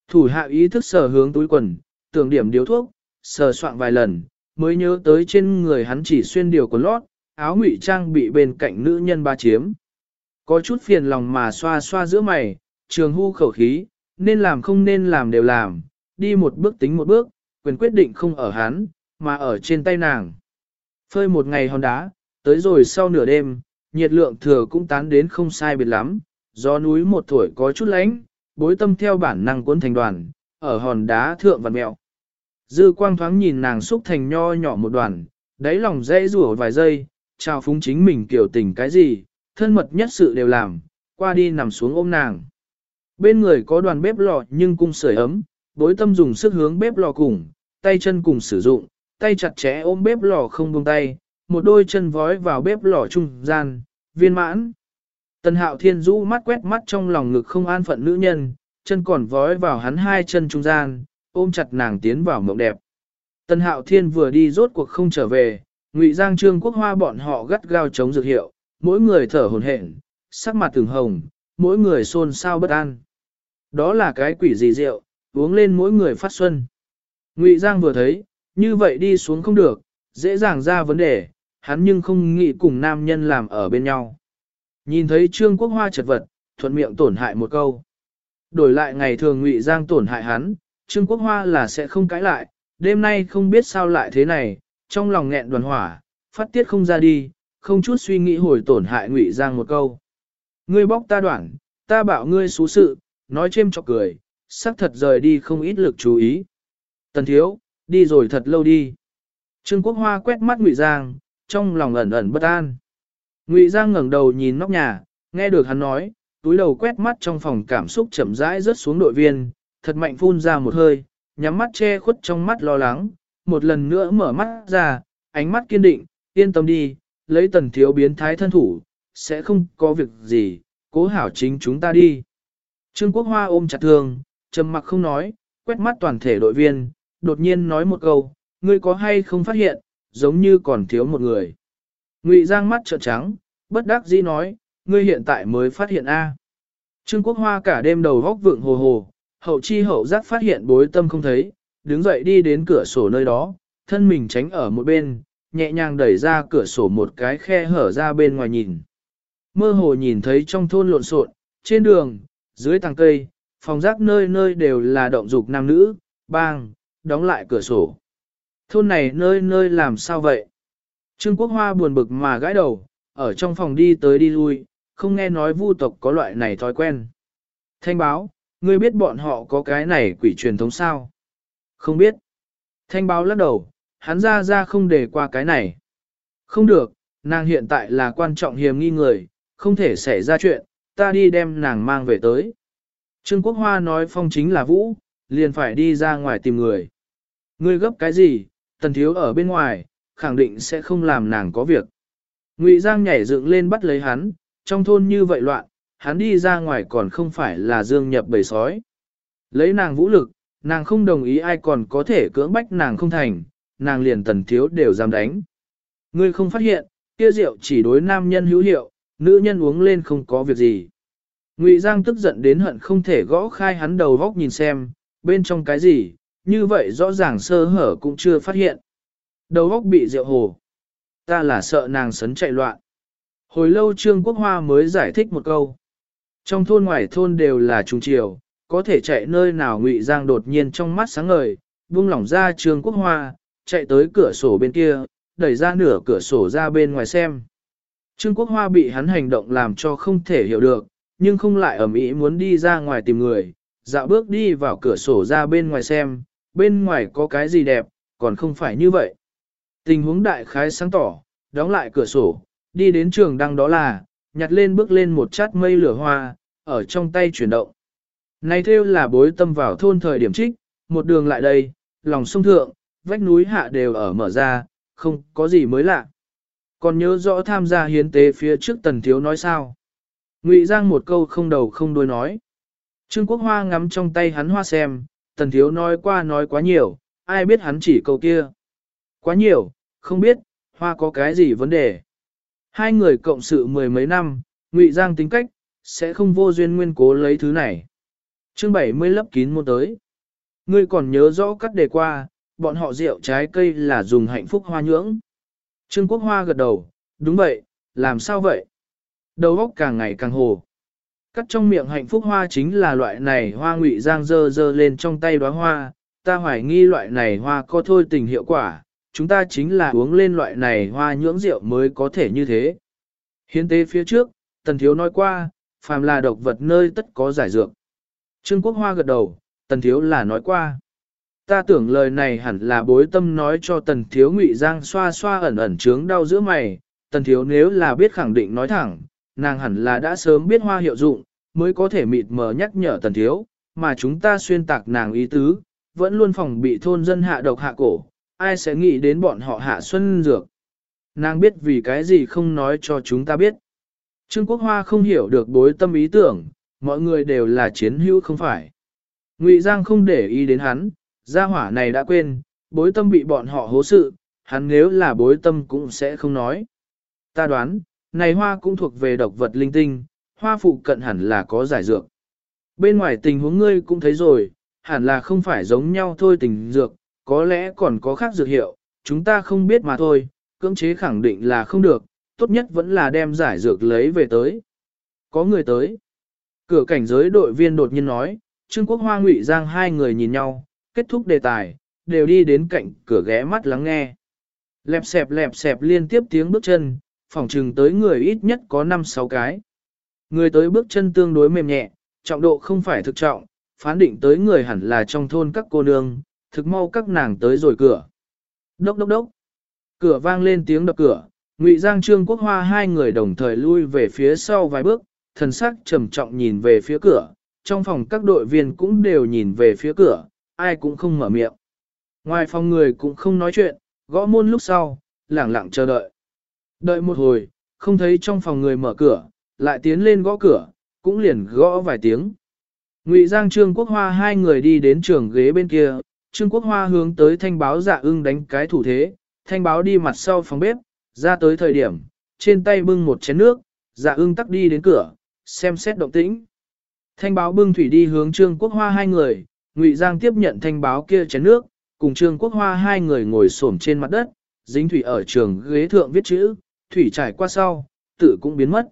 Thủ hạ ý thức sờ hướng túi quần, tưởng điểm điếu thuốc, sờ soạn vài lần, mới nhớ tới trên người hắn chỉ xuyên điều quần lót, áo ngụy trang bị bên cạnh nữ nhân ba chiếm. Có chút phiền lòng mà xoa xoa giữa mày, trường hưu khẩu khí, nên làm không nên làm đều làm, đi một bước tính một bước, quyền quyết định không ở hắn, mà ở trên tay nàng. Phơi một ngày hòn đá, tới rồi sau nửa đêm, nhiệt lượng thừa cũng tán đến không sai biệt lắm, gió núi một thổi có chút lánh, bối tâm theo bản năng cuốn thành đoàn, ở hòn đá thượng vằn mẹo. Dư quang thoáng nhìn nàng xúc thành nho nhỏ một đoàn, đáy lòng dễ rủa vài giây, chào phúng chính mình kiểu tình cái gì, thân mật nhất sự đều làm, qua đi nằm xuống ôm nàng. Bên người có đoàn bếp lò nhưng cung sưởi ấm, bối tâm dùng sức hướng bếp lò cùng, tay chân cùng sử dụng, tay chặt chẽ ôm bếp lò không buông tay, một đôi chân vói vào bếp lò trung gian, viên mãn. Tần hạo thiên rũ mắt quét mắt trong lòng ngực không an phận nữ nhân, chân còn vói vào hắn hai chân trung gian, ôm chặt nàng tiến vào mộng đẹp. Tần hạo thiên vừa đi rốt cuộc không trở về, ngụy giang trương quốc hoa bọn họ gắt gao chống dược hiệu, mỗi người thở hồn hển, sắc mặt từng hồng, mỗi người xôn xao bất an. Đó là cái quỷ gì rượu, uống lên mỗi người phát xuân. Ngụy Giang vừa thấy, như vậy đi xuống không được, dễ dàng ra vấn đề, hắn nhưng không nghĩ cùng nam nhân làm ở bên nhau. Nhìn thấy Trương Quốc Hoa chật vật, thuận miệng tổn hại một câu. Đổi lại ngày thường Ngụy Giang tổn hại hắn, Trương Quốc Hoa là sẽ không cãi lại, đêm nay không biết sao lại thế này, trong lòng nghẹn đoàn hỏa, phát tiết không ra đi, không chút suy nghĩ hồi tổn hại Ngụy Giang một câu. Ngươi bóc ta đoạn, ta bảo ngươi xú sự, nói chêm chọc cười, sắc thật rời đi không ít lực chú ý. Tần thiếu, đi rồi thật lâu đi. Trương Quốc Hoa quét mắt Ngụy Giang, trong lòng ẩn ẩn bất an. Ngụy Giang ngẩng đầu nhìn nóc nhà, nghe được hắn nói, túi đầu quét mắt trong phòng cảm xúc chậm rãi rớt xuống đội viên, thật mạnh phun ra một hơi, nhắm mắt che khuất trong mắt lo lắng, một lần nữa mở mắt ra, ánh mắt kiên định, yên tâm đi, lấy tần thiếu biến thái thân thủ, sẽ không có việc gì, cố hảo chính chúng ta đi. Trương Quốc Hoa ôm chặt thương, trầm mặc không nói, quét mắt toàn thể đội viên, đột nhiên nói một câu, ngươi có hay không phát hiện, giống như còn thiếu một người. Ngụy Giang mắt trợn trắng, bất đắc dĩ nói, ngươi hiện tại mới phát hiện A. Trương Quốc Hoa cả đêm đầu góc vượng hồ hồ, hậu chi hậu giác phát hiện bối tâm không thấy, đứng dậy đi đến cửa sổ nơi đó, thân mình tránh ở một bên, nhẹ nhàng đẩy ra cửa sổ một cái khe hở ra bên ngoài nhìn. Mơ hồ nhìn thấy trong thôn lộn xộn, trên đường, dưới tàng cây, phòng rác nơi nơi đều là động dục nam nữ, bang, đóng lại cửa sổ. Thôn này nơi nơi làm sao vậy? Trương Quốc Hoa buồn bực mà gãi đầu, ở trong phòng đi tới đi lui, không nghe nói vu tộc có loại này thói quen. Thanh báo, ngươi biết bọn họ có cái này quỷ truyền thống sao? Không biết. Thanh báo lắc đầu, hắn ra ra không để qua cái này. Không được, nàng hiện tại là quan trọng hiểm nghi người, không thể xảy ra chuyện, ta đi đem nàng mang về tới. Trương Quốc Hoa nói phong chính là vũ, liền phải đi ra ngoài tìm người. Ngươi gấp cái gì, tần thiếu ở bên ngoài, khẳng định sẽ không làm nàng có việc. Ngụy Giang nhảy dựng lên bắt lấy hắn, trong thôn như vậy loạn, hắn đi ra ngoài còn không phải là dương nhập bầy sói. Lấy nàng vũ lực, nàng không đồng ý ai còn có thể cưỡng bách nàng không thành, nàng liền tần thiếu đều dám đánh. Ngươi không phát hiện, kia rượu chỉ đối nam nhân hữu hiệu, nữ nhân uống lên không có việc gì. Ngụy Giang tức giận đến hận không thể gõ khai hắn đầu góc nhìn xem, bên trong cái gì, như vậy rõ ràng sơ hở cũng chưa phát hiện. Đầu góc bị rượu hồ. Ta là sợ nàng sấn chạy loạn. Hồi lâu Trương Quốc Hoa mới giải thích một câu. Trong thôn ngoài thôn đều là trung triều, có thể chạy nơi nào Ngụy Giang đột nhiên trong mắt sáng ngời, buông lỏng ra Trương Quốc Hoa, chạy tới cửa sổ bên kia, đẩy ra nửa cửa sổ ra bên ngoài xem. Trương Quốc Hoa bị hắn hành động làm cho không thể hiểu được, nhưng không lại ẩm ý muốn đi ra ngoài tìm người, dạo bước đi vào cửa sổ ra bên ngoài xem, bên ngoài có cái gì đẹp, còn không phải như vậy. Tình huống đại khái sáng tỏ, đóng lại cửa sổ, đi đến trường đăng đó là, nhặt lên bước lên một chát mây lửa hoa, ở trong tay chuyển động. Này theo là bối tâm vào thôn thời điểm trích, một đường lại đây, lòng sông thượng, vách núi hạ đều ở mở ra, không có gì mới lạ. Còn nhớ rõ tham gia hiến tế phía trước tần thiếu nói sao. Ngụy Giang một câu không đầu không đuôi nói. Trương Quốc Hoa ngắm trong tay hắn hoa xem, tần thiếu nói qua nói quá nhiều, ai biết hắn chỉ câu kia. Quá nhiều, không biết, hoa có cái gì vấn đề. Hai người cộng sự mười mấy năm, Ngụy Giang tính cách, sẽ không vô duyên nguyên cố lấy thứ này. Chương 70 lấp kín môn tới. Ngươi còn nhớ rõ cắt đề qua, bọn họ rượu trái cây là dùng hạnh phúc hoa nhưỡng. Trương Quốc Hoa gật đầu, đúng vậy, làm sao vậy? Đầu óc càng ngày càng hồ. Cắt trong miệng hạnh phúc hoa chính là loại này hoa ngụy giang dơ dơ lên trong tay đóa hoa, ta hoài nghi loại này hoa có thôi tình hiệu quả, chúng ta chính là uống lên loại này hoa nhưỡng rượu mới có thể như thế. Hiến tế phía trước, Tần Thiếu nói qua, phàm là độc vật nơi tất có giải dược. Trương Quốc Hoa gật đầu, Tần Thiếu là nói qua. Ta tưởng lời này hẳn là bối tâm nói cho Tần Thiếu ngụy giang xoa xoa ẩn ẩn trướng đau giữa mày. Tần Thiếu nếu là biết khẳng định nói thẳng, nàng hẳn là đã sớm biết hoa hiệu dụng, mới có thể mịt mờ nhắc nhở Tần Thiếu, mà chúng ta xuyên tạc nàng ý tứ, vẫn luôn phòng bị thôn dân hạ độc hạ cổ, ai sẽ nghĩ đến bọn họ hạ xuân dược. Nàng biết vì cái gì không nói cho chúng ta biết. Trương Quốc Hoa không hiểu được bối tâm ý tưởng, mọi người đều là chiến hữu không phải. Ngụy Giang không để ý đến hắn, gia hỏa này đã quên, bối tâm bị bọn họ hố sự, hắn nếu là bối tâm cũng sẽ không nói. Ta đoán, này hoa cũng thuộc về độc vật linh tinh, hoa phụ cận hẳn là có giải dược. Bên ngoài tình huống ngươi cũng thấy rồi, hẳn là không phải giống nhau thôi tình dược, có lẽ còn có khác dược hiệu, chúng ta không biết mà thôi, cưỡng chế khẳng định là không được, tốt nhất vẫn là đem giải dược lấy về tới. Có người tới. Cửa cảnh giới đội viên đột nhiên nói, Trương Quốc Hoa Ngụy Giang hai người nhìn nhau, kết thúc đề tài, đều đi đến cạnh cửa ghé mắt lắng nghe. Lẹp xẹp lẹp xẹp liên tiếp tiếng bước chân, phòng trừng tới người ít nhất có 5-6 cái. Người tới bước chân tương đối mềm nhẹ, trọng độ không phải thực trọng, phán định tới người hẳn là trong thôn các cô nương, thực mau các nàng tới rồi cửa. Đốc đốc đốc. Cửa vang lên tiếng đập cửa, Ngụy Giang Trương Quốc Hoa hai người đồng thời lui về phía sau vài bước, thần sắc trầm trọng nhìn về phía cửa, trong phòng các đội viên cũng đều nhìn về phía cửa, ai cũng không mở miệng. Ngoài phòng người cũng không nói chuyện, gõ môn lúc sau, lẳng lặng chờ đợi. Đợi một hồi, không thấy trong phòng người mở cửa, lại tiến lên gõ cửa, cũng liền gõ vài tiếng. Ngụy Giang Trương Quốc Hoa hai người đi đến trường ghế bên kia, Trương Quốc Hoa hướng tới thanh báo dạ ưng đánh cái thủ thế, thanh báo đi mặt sau phòng bếp, ra tới thời điểm, trên tay bưng một chén nước, dạ ưng tắc đi đến cửa, xem xét động tĩnh. Thanh báo bưng thủy đi hướng Trương Quốc Hoa hai người, Ngụy Giang tiếp nhận thanh báo kia chén nước, cùng Trương Quốc Hoa hai người ngồi xổm trên mặt đất, dính thủy ở trường ghế thượng viết chữ, thủy trải qua sau, tự cũng biến mất.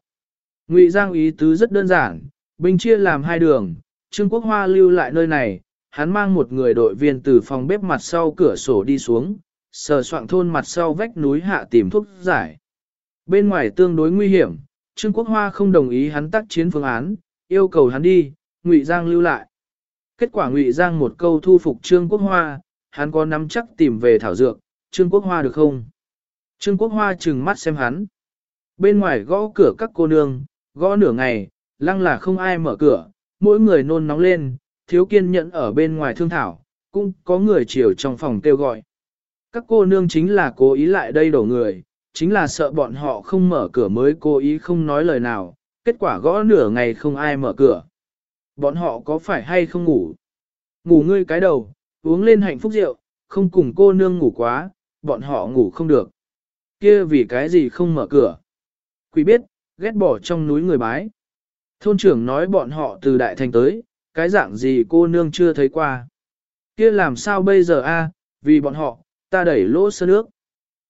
Ngụy Giang ý tứ rất đơn giản, binh chia làm hai đường, Trương Quốc Hoa lưu lại nơi này, hắn mang một người đội viên từ phòng bếp mặt sau cửa sổ đi xuống, sờ soạn thôn mặt sau vách núi hạ tìm thuốc giải. Bên ngoài tương đối nguy hiểm, Trương Quốc Hoa không đồng ý hắn tác chiến phương án, yêu cầu hắn đi, Ngụy Giang lưu lại. Kết quả Ngụy Giang một câu thu phục Trương Quốc Hoa, hắn có nắm chắc tìm về thảo dược, Trương Quốc Hoa được không? Trương Quốc Hoa trừng mắt xem hắn. Bên ngoài gõ cửa các cô nương, gõ nửa ngày, lăng là không ai mở cửa, mỗi người nôn nóng lên, thiếu kiên nhẫn ở bên ngoài thương thảo, cũng có người chiều trong phòng kêu gọi. Các cô nương chính là cố ý lại đây đổ người, chính là sợ bọn họ không mở cửa mới cố ý không nói lời nào, kết quả gõ nửa ngày không ai mở cửa. Bọn họ có phải hay không ngủ? Ngủ ngươi cái đầu, uống lên hạnh phúc rượu, không cùng cô nương ngủ quá, bọn họ ngủ không được kia vì cái gì không mở cửa? Quý biết, ghét bỏ trong núi người bái. Thôn trưởng nói bọn họ từ đại thành tới, cái dạng gì cô nương chưa thấy qua. kia làm sao bây giờ a? vì bọn họ, ta đẩy lỗ sơ nước.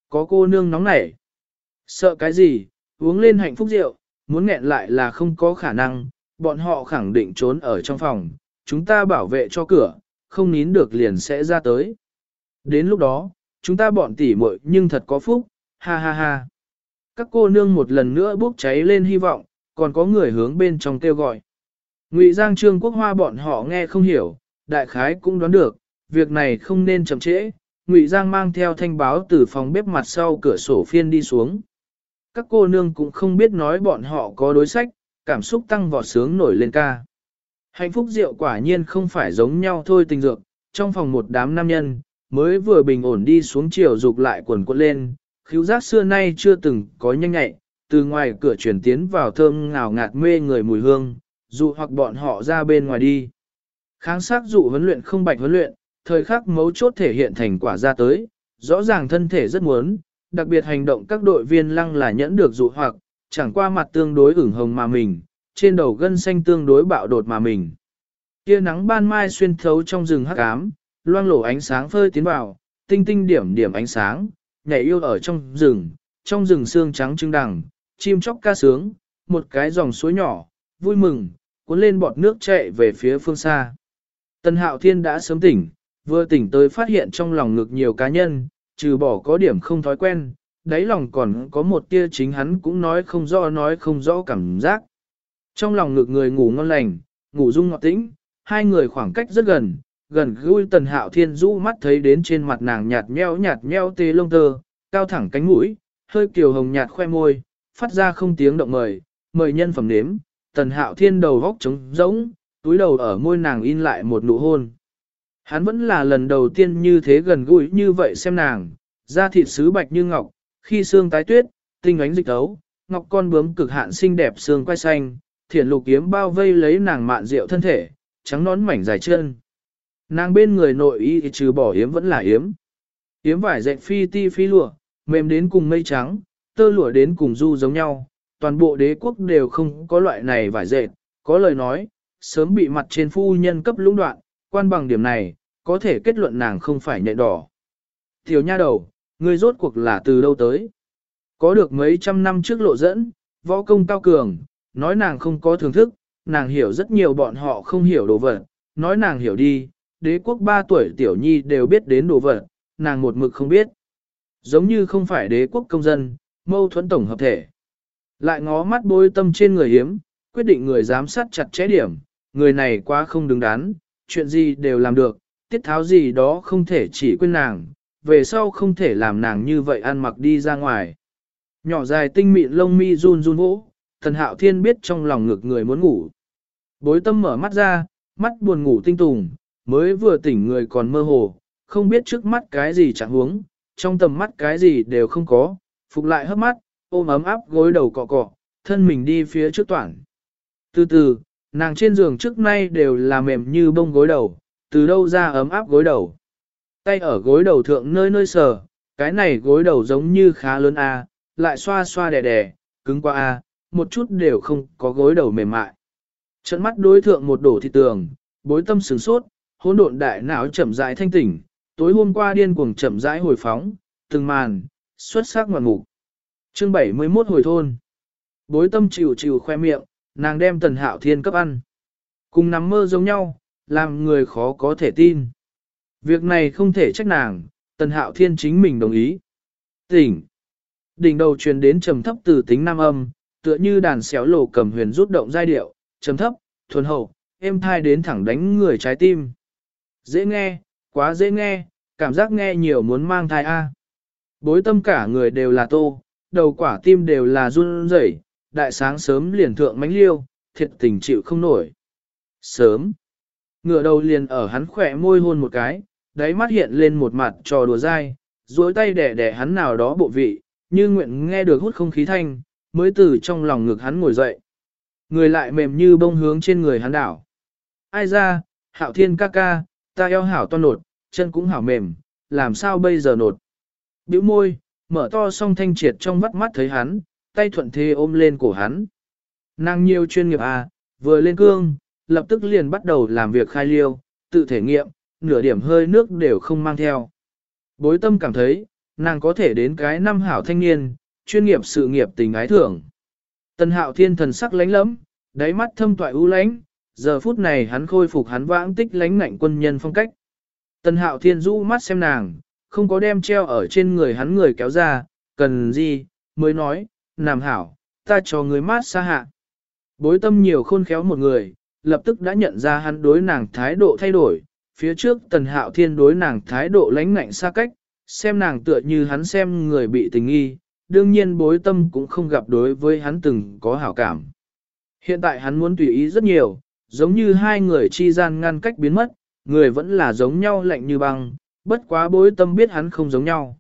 Có cô nương nóng nảy. Sợ cái gì, uống lên hạnh phúc rượu, muốn nghẹn lại là không có khả năng, bọn họ khẳng định trốn ở trong phòng, chúng ta bảo vệ cho cửa, không nín được liền sẽ ra tới. Đến lúc đó, chúng ta bọn tỉ muội nhưng thật có phúc, ha ha ha. Các cô nương một lần nữa bốc cháy lên hy vọng, còn có người hướng bên trong kêu gọi. Ngụy Giang Trương Quốc Hoa bọn họ nghe không hiểu, đại khái cũng đoán được, việc này không nên chậm trễ. Ngụy Giang mang theo thanh báo từ phòng bếp mặt sau cửa sổ phiên đi xuống. Các cô nương cũng không biết nói bọn họ có đối sách, cảm xúc tăng vọt sướng nổi lên ca. Hạnh phúc rượu quả nhiên không phải giống nhau thôi tình dược, trong phòng một đám nam nhân, mới vừa bình ổn đi xuống chiều dục lại quần quật lên, khiếu giác xưa nay chưa từng có nhanh nhạy, từ ngoài cửa chuyển tiến vào thơm ngào ngạt mê người mùi hương, dụ hoặc bọn họ ra bên ngoài đi. Kháng sát dụ huấn luyện không bạch huấn luyện, thời khắc mấu chốt thể hiện thành quả ra tới, rõ ràng thân thể rất muốn, đặc biệt hành động các đội viên lăng là nhẫn được dụ hoặc, chẳng qua mặt tương đối ửng hồng mà mình, trên đầu gân xanh tương đối bạo đột mà mình. Kia nắng ban mai xuyên thấu trong rừng hắc ám, loang lổ ánh sáng phơi tiến vào, tinh tinh điểm điểm ánh sáng, nhảy yêu ở trong rừng, trong rừng xương trắng trưng đằng, chim chóc ca sướng, một cái dòng suối nhỏ, vui mừng, cuốn lên bọt nước chạy về phía phương xa. Tần Hạo Thiên đã sớm tỉnh, vừa tỉnh tới phát hiện trong lòng ngực nhiều cá nhân, trừ bỏ có điểm không thói quen, đáy lòng còn có một tia chính hắn cũng nói không rõ nói không rõ cảm giác. Trong lòng ngực người ngủ ngon lành, ngủ dung ngọt tĩnh, hai người khoảng cách rất gần, gần gũi tần hạo thiên rũ mắt thấy đến trên mặt nàng nhạt nheo nhạt nheo tê lông tơ, cao thẳng cánh mũi, hơi kiều hồng nhạt khoe môi, phát ra không tiếng động mời, mời nhân phẩm nếm, tần hạo thiên đầu góc trống rỗng, túi đầu ở môi nàng in lại một nụ hôn. Hắn vẫn là lần đầu tiên như thế gần gũi như vậy xem nàng, da thịt sứ bạch như ngọc, khi xương tái tuyết, tinh ánh dịch tấu, ngọc con bướm cực hạn xinh đẹp xương quai xanh, thiển lục kiếm bao vây lấy nàng mạn rượu thân thể, trắng nón mảnh dài chân. Nàng bên người nội y trừ bỏ yếm vẫn là yếm. Yếm vải dệt phi ti phi lụa, mềm đến cùng mây trắng, tơ lụa đến cùng du giống nhau, toàn bộ đế quốc đều không có loại này vải dệt, có lời nói, sớm bị mặt trên phu nhân cấp lũng đoạn, quan bằng điểm này, có thể kết luận nàng không phải nhạy đỏ. Tiểu nha đầu, người rốt cuộc là từ đâu tới? Có được mấy trăm năm trước lộ dẫn, võ công cao cường, nói nàng không có thưởng thức, nàng hiểu rất nhiều bọn họ không hiểu đồ vật, nói nàng hiểu đi, đế quốc ba tuổi tiểu nhi đều biết đến đồ vật, nàng một mực không biết. Giống như không phải đế quốc công dân, mâu thuẫn tổng hợp thể. Lại ngó mắt bôi tâm trên người hiếm, quyết định người giám sát chặt chẽ điểm, người này quá không đứng đắn, chuyện gì đều làm được, tiết tháo gì đó không thể chỉ quên nàng, về sau không thể làm nàng như vậy ăn mặc đi ra ngoài. Nhỏ dài tinh mịn lông mi run run vỗ, thần hạo thiên biết trong lòng ngực người muốn ngủ. Bối tâm mở mắt ra, mắt buồn ngủ tinh tùng, mới vừa tỉnh người còn mơ hồ, không biết trước mắt cái gì chẳng huống, trong tầm mắt cái gì đều không có, phục lại hấp mắt, ôm ấm áp gối đầu cọ cọ, thân mình đi phía trước toàn. Từ từ, nàng trên giường trước nay đều là mềm như bông gối đầu, từ đâu ra ấm áp gối đầu. Tay ở gối đầu thượng nơi nơi sờ, cái này gối đầu giống như khá lớn a, lại xoa xoa đè đè, cứng qua a, một chút đều không có gối đầu mềm mại. Trận mắt đối thượng một đổ thị tường, bối tâm sửng sốt, hỗn độn đại não chậm rãi thanh tỉnh, tối hôm qua điên cuồng chậm rãi hồi phóng, từng màn, xuất sắc ngoạn mục. Chương 71 hồi thôn. Bối tâm chịu chịu khoe miệng, nàng đem tần hạo thiên cấp ăn. Cùng nắm mơ giống nhau, làm người khó có thể tin. Việc này không thể trách nàng, tần hạo thiên chính mình đồng ý. Tỉnh. Đỉnh đầu truyền đến trầm thấp từ tính nam âm, tựa như đàn xéo lộ cầm huyền rút động giai điệu, trầm thấp, thuần hậu, êm thai đến thẳng đánh người trái tim. Dễ nghe, quá dễ nghe, cảm giác nghe nhiều muốn mang thai A. Bối tâm cả người đều là tô, đầu quả tim đều là run rẩy, đại sáng sớm liền thượng mánh liêu, thiệt tình chịu không nổi. Sớm, ngựa đầu liền ở hắn khỏe môi hôn một cái, đáy mắt hiện lên một mặt trò đùa dai, duỗi tay đẻ đẻ hắn nào đó bộ vị, như nguyện nghe được hút không khí thanh, mới từ trong lòng ngực hắn ngồi dậy. Người lại mềm như bông hướng trên người hắn đảo. Ai ra, hạo thiên ca ca, ta eo hảo to nột, chân cũng hảo mềm, làm sao bây giờ nột. Biểu môi, mở to song thanh triệt trong vắt mắt thấy hắn, tay thuận thế ôm lên cổ hắn. Nàng nhiều chuyên nghiệp à, vừa lên cương, lập tức liền bắt đầu làm việc khai liêu, tự thể nghiệm, nửa điểm hơi nước đều không mang theo. Bối tâm cảm thấy, nàng có thể đến cái năm hảo thanh niên, chuyên nghiệp sự nghiệp tình ái thưởng. Tần hạo thiên thần sắc lánh lẫm, đáy mắt thâm toại ưu lánh, giờ phút này hắn khôi phục hắn vãng tích lánh ngạnh quân nhân phong cách. Tần hạo thiên rũ mắt xem nàng, không có đem treo ở trên người hắn người kéo ra, cần gì, mới nói, nàm hảo, ta cho người mát xa hạ. Bối tâm nhiều khôn khéo một người, lập tức đã nhận ra hắn đối nàng thái độ thay đổi, phía trước tần hạo thiên đối nàng thái độ lánh ngạnh xa cách, xem nàng tựa như hắn xem người bị tình nghi, đương nhiên bối tâm cũng không gặp đối với hắn từng có hảo cảm. Hiện tại hắn muốn tùy ý rất nhiều, giống như hai người chi gian ngăn cách biến mất, người vẫn là giống nhau lạnh như băng, bất quá bối tâm biết hắn không giống nhau.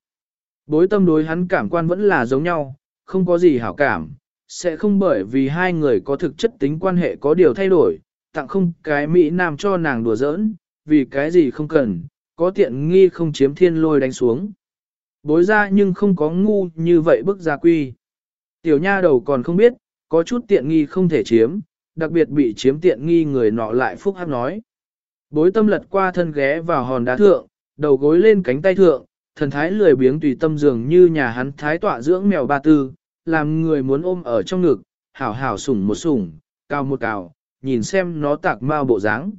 Bối tâm đối hắn cảm quan vẫn là giống nhau, không có gì hảo cảm, sẽ không bởi vì hai người có thực chất tính quan hệ có điều thay đổi, tặng không cái Mỹ Nam cho nàng đùa giỡn, vì cái gì không cần, có tiện nghi không chiếm thiên lôi đánh xuống. Bối ra nhưng không có ngu như vậy bức gia quy. Tiểu nha đầu còn không biết, có chút tiện nghi không thể chiếm, đặc biệt bị chiếm tiện nghi người nọ lại phúc hắc nói. bối tâm lật qua thân ghé vào hòn đá thượng, đầu gối lên cánh tay thượng, thần thái lười biếng tùy tâm dường như nhà hắn thái tọa dưỡng mèo ba tư, làm người muốn ôm ở trong ngực, hảo hảo sủng một sủng, cao một cào, nhìn xem nó tạc mau bộ dáng.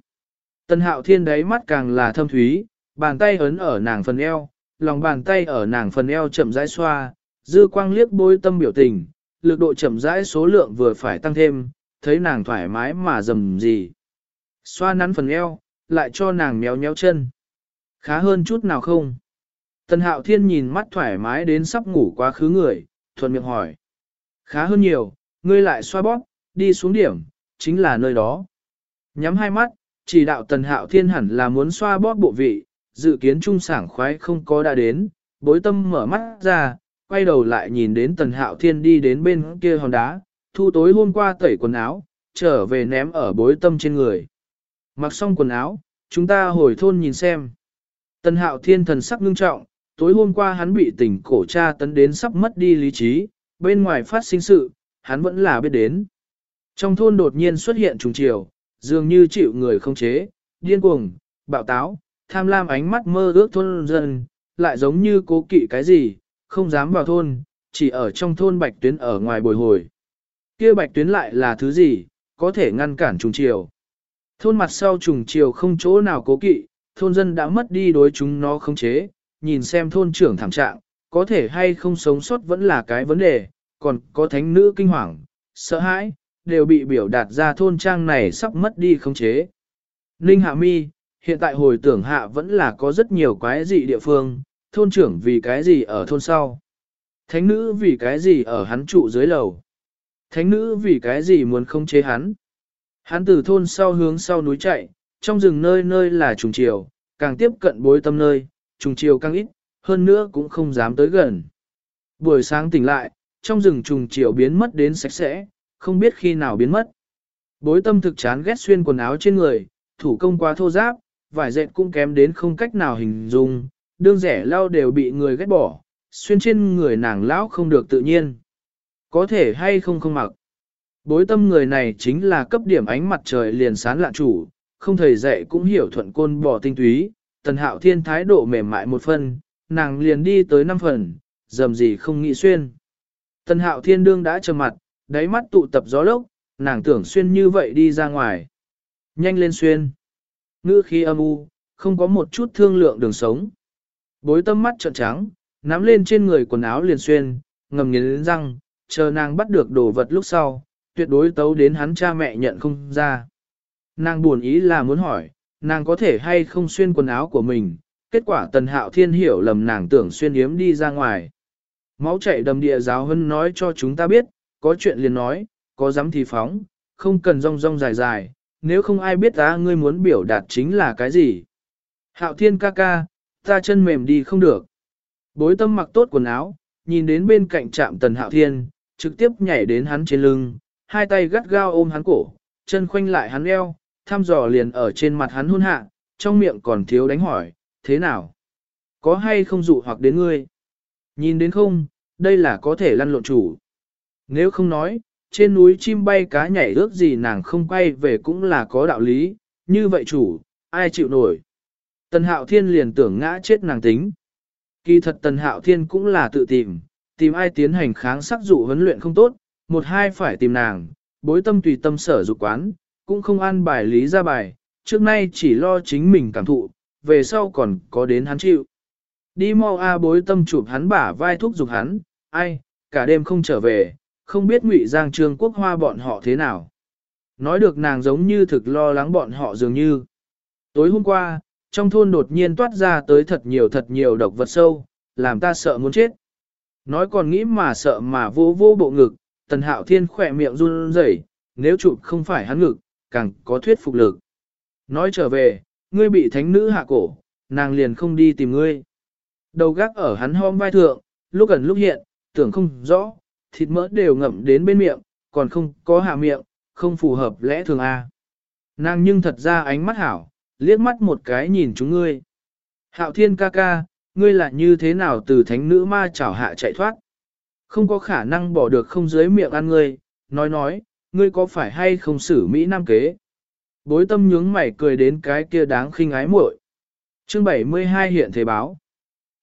Tân hạo thiên đáy mắt càng là thâm thúy, bàn tay ấn ở nàng phần eo, lòng bàn tay ở nàng phần eo chậm rãi xoa, dư quang liếc bối tâm biểu tình, lực độ chậm rãi số lượng vừa phải tăng thêm, thấy nàng thoải mái mà dầm gì. Xoa nắn phần eo, lại cho nàng méo méo chân. Khá hơn chút nào không? Tần hạo thiên nhìn mắt thoải mái đến sắp ngủ quá khứ người, thuận miệng hỏi. Khá hơn nhiều, ngươi lại xoa bóp, đi xuống điểm, chính là nơi đó. Nhắm hai mắt, chỉ đạo tần hạo thiên hẳn là muốn xoa bóp bộ vị, dự kiến trung sảng khoái không có đã đến, bối tâm mở mắt ra, quay đầu lại nhìn đến tần hạo thiên đi đến bên kia hòn đá, thu tối hôm qua tẩy quần áo, trở về ném ở bối tâm trên người. Mặc xong quần áo, chúng ta hồi thôn nhìn xem. Tần hạo thiên thần sắc ngưng trọng, tối hôm qua hắn bị tỉnh cổ cha tấn đến sắp mất đi lý trí, bên ngoài phát sinh sự, hắn vẫn là biết đến. Trong thôn đột nhiên xuất hiện trùng chiều, dường như chịu người không chế, điên cuồng, bạo táo, tham lam ánh mắt mơ ước thôn dân, lại giống như cố kỵ cái gì, không dám vào thôn, chỉ ở trong thôn bạch tuyến ở ngoài bồi hồi kia bạch tuyến lại là thứ gì, có thể ngăn cản trùng chiều. Thôn mặt sau trùng chiều không chỗ nào cố kỵ, thôn dân đã mất đi đối chúng nó không chế, nhìn xem thôn trưởng thảm trạng, có thể hay không sống sót vẫn là cái vấn đề, còn có thánh nữ kinh hoàng, sợ hãi, đều bị biểu đạt ra thôn trang này sắp mất đi không chế. Ninh Hạ Mi, hiện tại hồi tưởng hạ vẫn là có rất nhiều quái dị địa phương, thôn trưởng vì cái gì ở thôn sau. Thánh nữ vì cái gì ở hắn trụ dưới lầu. Thánh nữ vì cái gì muốn không chế hắn. Hắn từ thôn sau hướng sau núi chạy, trong rừng nơi nơi là trùng chiều, càng tiếp cận bối tâm nơi, trùng chiều càng ít, hơn nữa cũng không dám tới gần. Buổi sáng tỉnh lại, trong rừng trùng chiều biến mất đến sạch sẽ, không biết khi nào biến mất. Bối tâm thực chán ghét xuyên quần áo trên người, thủ công quá thô giáp, vải dệt cũng kém đến không cách nào hình dung, đương rẻ lau đều bị người ghét bỏ, xuyên trên người nàng lão không được tự nhiên. Có thể hay không không mặc. Bối tâm người này chính là cấp điểm ánh mặt trời liền sán lạ chủ, không thầy dạy cũng hiểu thuận côn bỏ tinh túy, tần hạo thiên thái độ mềm mại một phần, nàng liền đi tới năm phần, dầm gì không nghĩ xuyên. Tần hạo thiên đương đã trầm mặt, đáy mắt tụ tập gió lốc, nàng tưởng xuyên như vậy đi ra ngoài. Nhanh lên xuyên. Ngữ khí âm u, không có một chút thương lượng đường sống. Bối tâm mắt trợn trắng, nắm lên trên người quần áo liền xuyên, ngầm nghiến răng, chờ nàng bắt được đồ vật lúc sau, tuyệt đối tấu đến hắn cha mẹ nhận không ra. Nàng buồn ý là muốn hỏi, nàng có thể hay không xuyên quần áo của mình, kết quả tần hạo thiên hiểu lầm nàng tưởng xuyên yếm đi ra ngoài. Máu chảy đầm địa giáo hân nói cho chúng ta biết, có chuyện liền nói, có dám thì phóng, không cần rong rong dài dài, nếu không ai biết ta ngươi muốn biểu đạt chính là cái gì. Hạo thiên ca ca, ta chân mềm đi không được. Bối tâm mặc tốt quần áo, nhìn đến bên cạnh trạm tần hạo thiên, trực tiếp nhảy đến hắn trên lưng, hai tay gắt gao ôm hắn cổ, chân khoanh lại hắn eo, thăm dò liền ở trên mặt hắn hôn hạ, trong miệng còn thiếu đánh hỏi, thế nào? Có hay không dụ hoặc đến ngươi? Nhìn đến không, đây là có thể lăn lộn chủ. Nếu không nói, trên núi chim bay cá nhảy ước gì nàng không quay về cũng là có đạo lý, như vậy chủ, ai chịu nổi. Tần hạo thiên liền tưởng ngã chết nàng tính. Kỳ thật tần hạo thiên cũng là tự tìm, tìm ai tiến hành kháng sắc dụ huấn luyện không tốt, một hai phải tìm nàng, bối tâm tùy tâm sở dục quán, cũng không an bài lý ra bài, trước nay chỉ lo chính mình cảm thụ, về sau còn có đến hắn chịu. Đi mau a bối tâm chụp hắn bả vai thúc giục hắn, ai, cả đêm không trở về, không biết ngụy giang trương quốc hoa bọn họ thế nào. Nói được nàng giống như thực lo lắng bọn họ dường như. Tối hôm qua, trong thôn đột nhiên toát ra tới thật nhiều thật nhiều độc vật sâu, làm ta sợ muốn chết. Nói còn nghĩ mà sợ mà vô vô bộ ngực, tần hạo thiên khỏe miệng run rẩy, nếu chụp không phải hắn ngực, càng có thuyết phục lực. Nói trở về, ngươi bị thánh nữ hạ cổ, nàng liền không đi tìm ngươi. Đầu gác ở hắn hôm vai thượng, lúc gần lúc hiện, tưởng không rõ, thịt mỡ đều ngậm đến bên miệng, còn không có hạ miệng, không phù hợp lẽ thường a. Nàng nhưng thật ra ánh mắt hảo, liếc mắt một cái nhìn chúng ngươi. Hạo thiên ca ca, ngươi là như thế nào từ thánh nữ ma chảo hạ chạy thoát? Không có khả năng bỏ được không dưới miệng ăn ngươi, nói nói, ngươi có phải hay không xử Mỹ Nam kế? Bối tâm nhướng mày cười đến cái kia đáng khinh ái muội. Chương 72 hiện thế báo.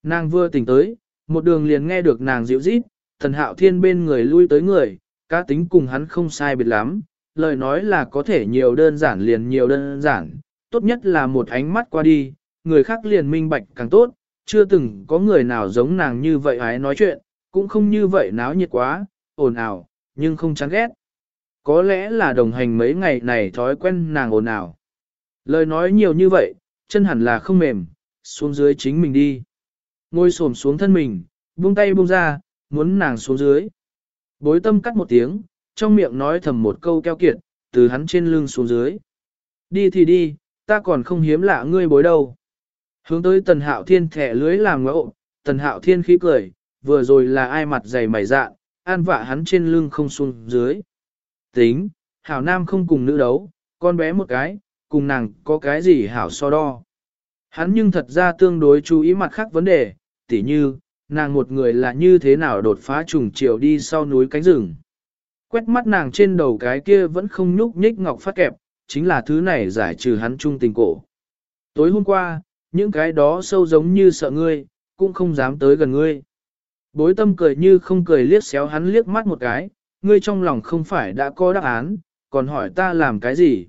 Nàng vừa tỉnh tới, một đường liền nghe được nàng dịu rít, thần hạo thiên bên người lui tới người, cá tính cùng hắn không sai biệt lắm, lời nói là có thể nhiều đơn giản liền nhiều đơn giản, tốt nhất là một ánh mắt qua đi, người khác liền minh bạch càng tốt, chưa từng có người nào giống nàng như vậy hái nói chuyện, cũng không như vậy náo nhiệt quá, ồn ào, nhưng không chán ghét. Có lẽ là đồng hành mấy ngày này thói quen nàng ồn ào. Lời nói nhiều như vậy, chân hẳn là không mềm, xuống dưới chính mình đi. Ngồi xổm xuống thân mình, buông tay buông ra, muốn nàng xuống dưới. Bối tâm cắt một tiếng, trong miệng nói thầm một câu keo kiệt, từ hắn trên lưng xuống dưới. Đi thì đi, ta còn không hiếm lạ ngươi bối đâu. Hướng tới tần hạo thiên thẻ lưới làm ngẫu, tần hạo thiên khí cười, vừa rồi là ai mặt dày mày dạ, an vạ hắn trên lưng không xuống dưới. Tính, hảo nam không cùng nữ đấu, con bé một cái, cùng nàng có cái gì hảo so đo. Hắn nhưng thật ra tương đối chú ý mặt khác vấn đề, tỉ như, nàng một người là như thế nào đột phá trùng chiều đi sau núi cánh rừng. Quét mắt nàng trên đầu cái kia vẫn không nhúc nhích ngọc phát kẹp, chính là thứ này giải trừ hắn trung tình cổ. Tối hôm qua, những cái đó sâu giống như sợ ngươi, cũng không dám tới gần ngươi. Bối tâm cười như không cười liếc xéo hắn liếc mắt một cái, ngươi trong lòng không phải đã có đáp án, còn hỏi ta làm cái gì?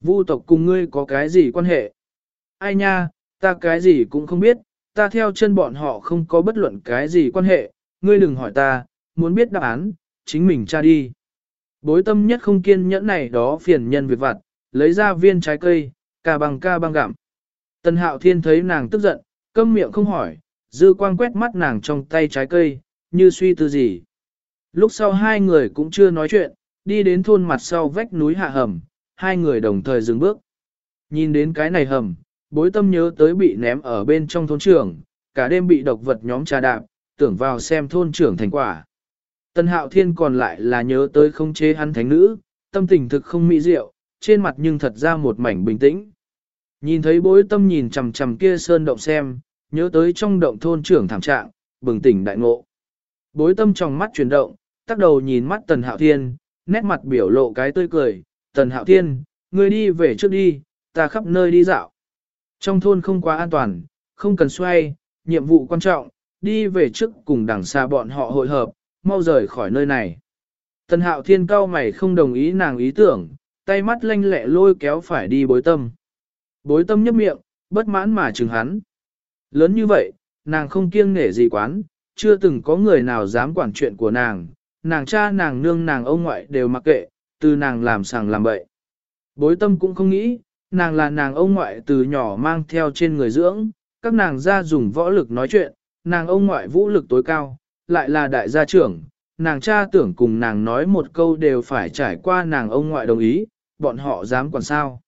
Vu tộc cùng ngươi có cái gì quan hệ? Ai nha, ta cái gì cũng không biết, ta theo chân bọn họ không có bất luận cái gì quan hệ, ngươi đừng hỏi ta, muốn biết đáp án, chính mình tra đi. Bối tâm nhất không kiên nhẫn này đó phiền nhân việc vặt, lấy ra viên trái cây, ca bằng ca băng gặm. Tần hạo thiên thấy nàng tức giận, câm miệng không hỏi, dư quang quét mắt nàng trong tay trái cây, như suy tư gì. Lúc sau hai người cũng chưa nói chuyện, đi đến thôn mặt sau vách núi hạ hầm, hai người đồng thời dừng bước. Nhìn đến cái này hầm, bối tâm nhớ tới bị ném ở bên trong thôn trưởng, cả đêm bị độc vật nhóm trà đạp, tưởng vào xem thôn trưởng thành quả. Tân hạo thiên còn lại là nhớ tới không chế hắn thánh nữ, tâm tình thực không mỹ diệu, trên mặt nhưng thật ra một mảnh bình tĩnh. Nhìn thấy bối tâm nhìn chầm chầm kia sơn động xem, nhớ tới trong động thôn trưởng thảm trạng, bừng tỉnh đại ngộ. Bối tâm trong mắt chuyển động, tắt đầu nhìn mắt tần hạo thiên, nét mặt biểu lộ cái tươi cười, tần hạo thiên, ngươi đi về trước đi, ta khắp nơi đi dạo. Trong thôn không quá an toàn, không cần xoay, nhiệm vụ quan trọng, đi về trước cùng đằng xa bọn họ hội hợp, mau rời khỏi nơi này. Tần hạo thiên cao mày không đồng ý nàng ý tưởng, tay mắt lanh lẹ lôi kéo phải đi bối tâm. Bối tâm nhấp miệng, bất mãn mà chừng hắn. Lớn như vậy, nàng không kiêng nể gì quán, chưa từng có người nào dám quản chuyện của nàng, nàng cha nàng nương nàng ông ngoại đều mặc kệ, từ nàng làm sàng làm bậy. Bối tâm cũng không nghĩ, nàng là nàng ông ngoại từ nhỏ mang theo trên người dưỡng, các nàng ra dùng võ lực nói chuyện, nàng ông ngoại vũ lực tối cao, lại là đại gia trưởng, nàng cha tưởng cùng nàng nói một câu đều phải trải qua nàng ông ngoại đồng ý, bọn họ dám còn sao.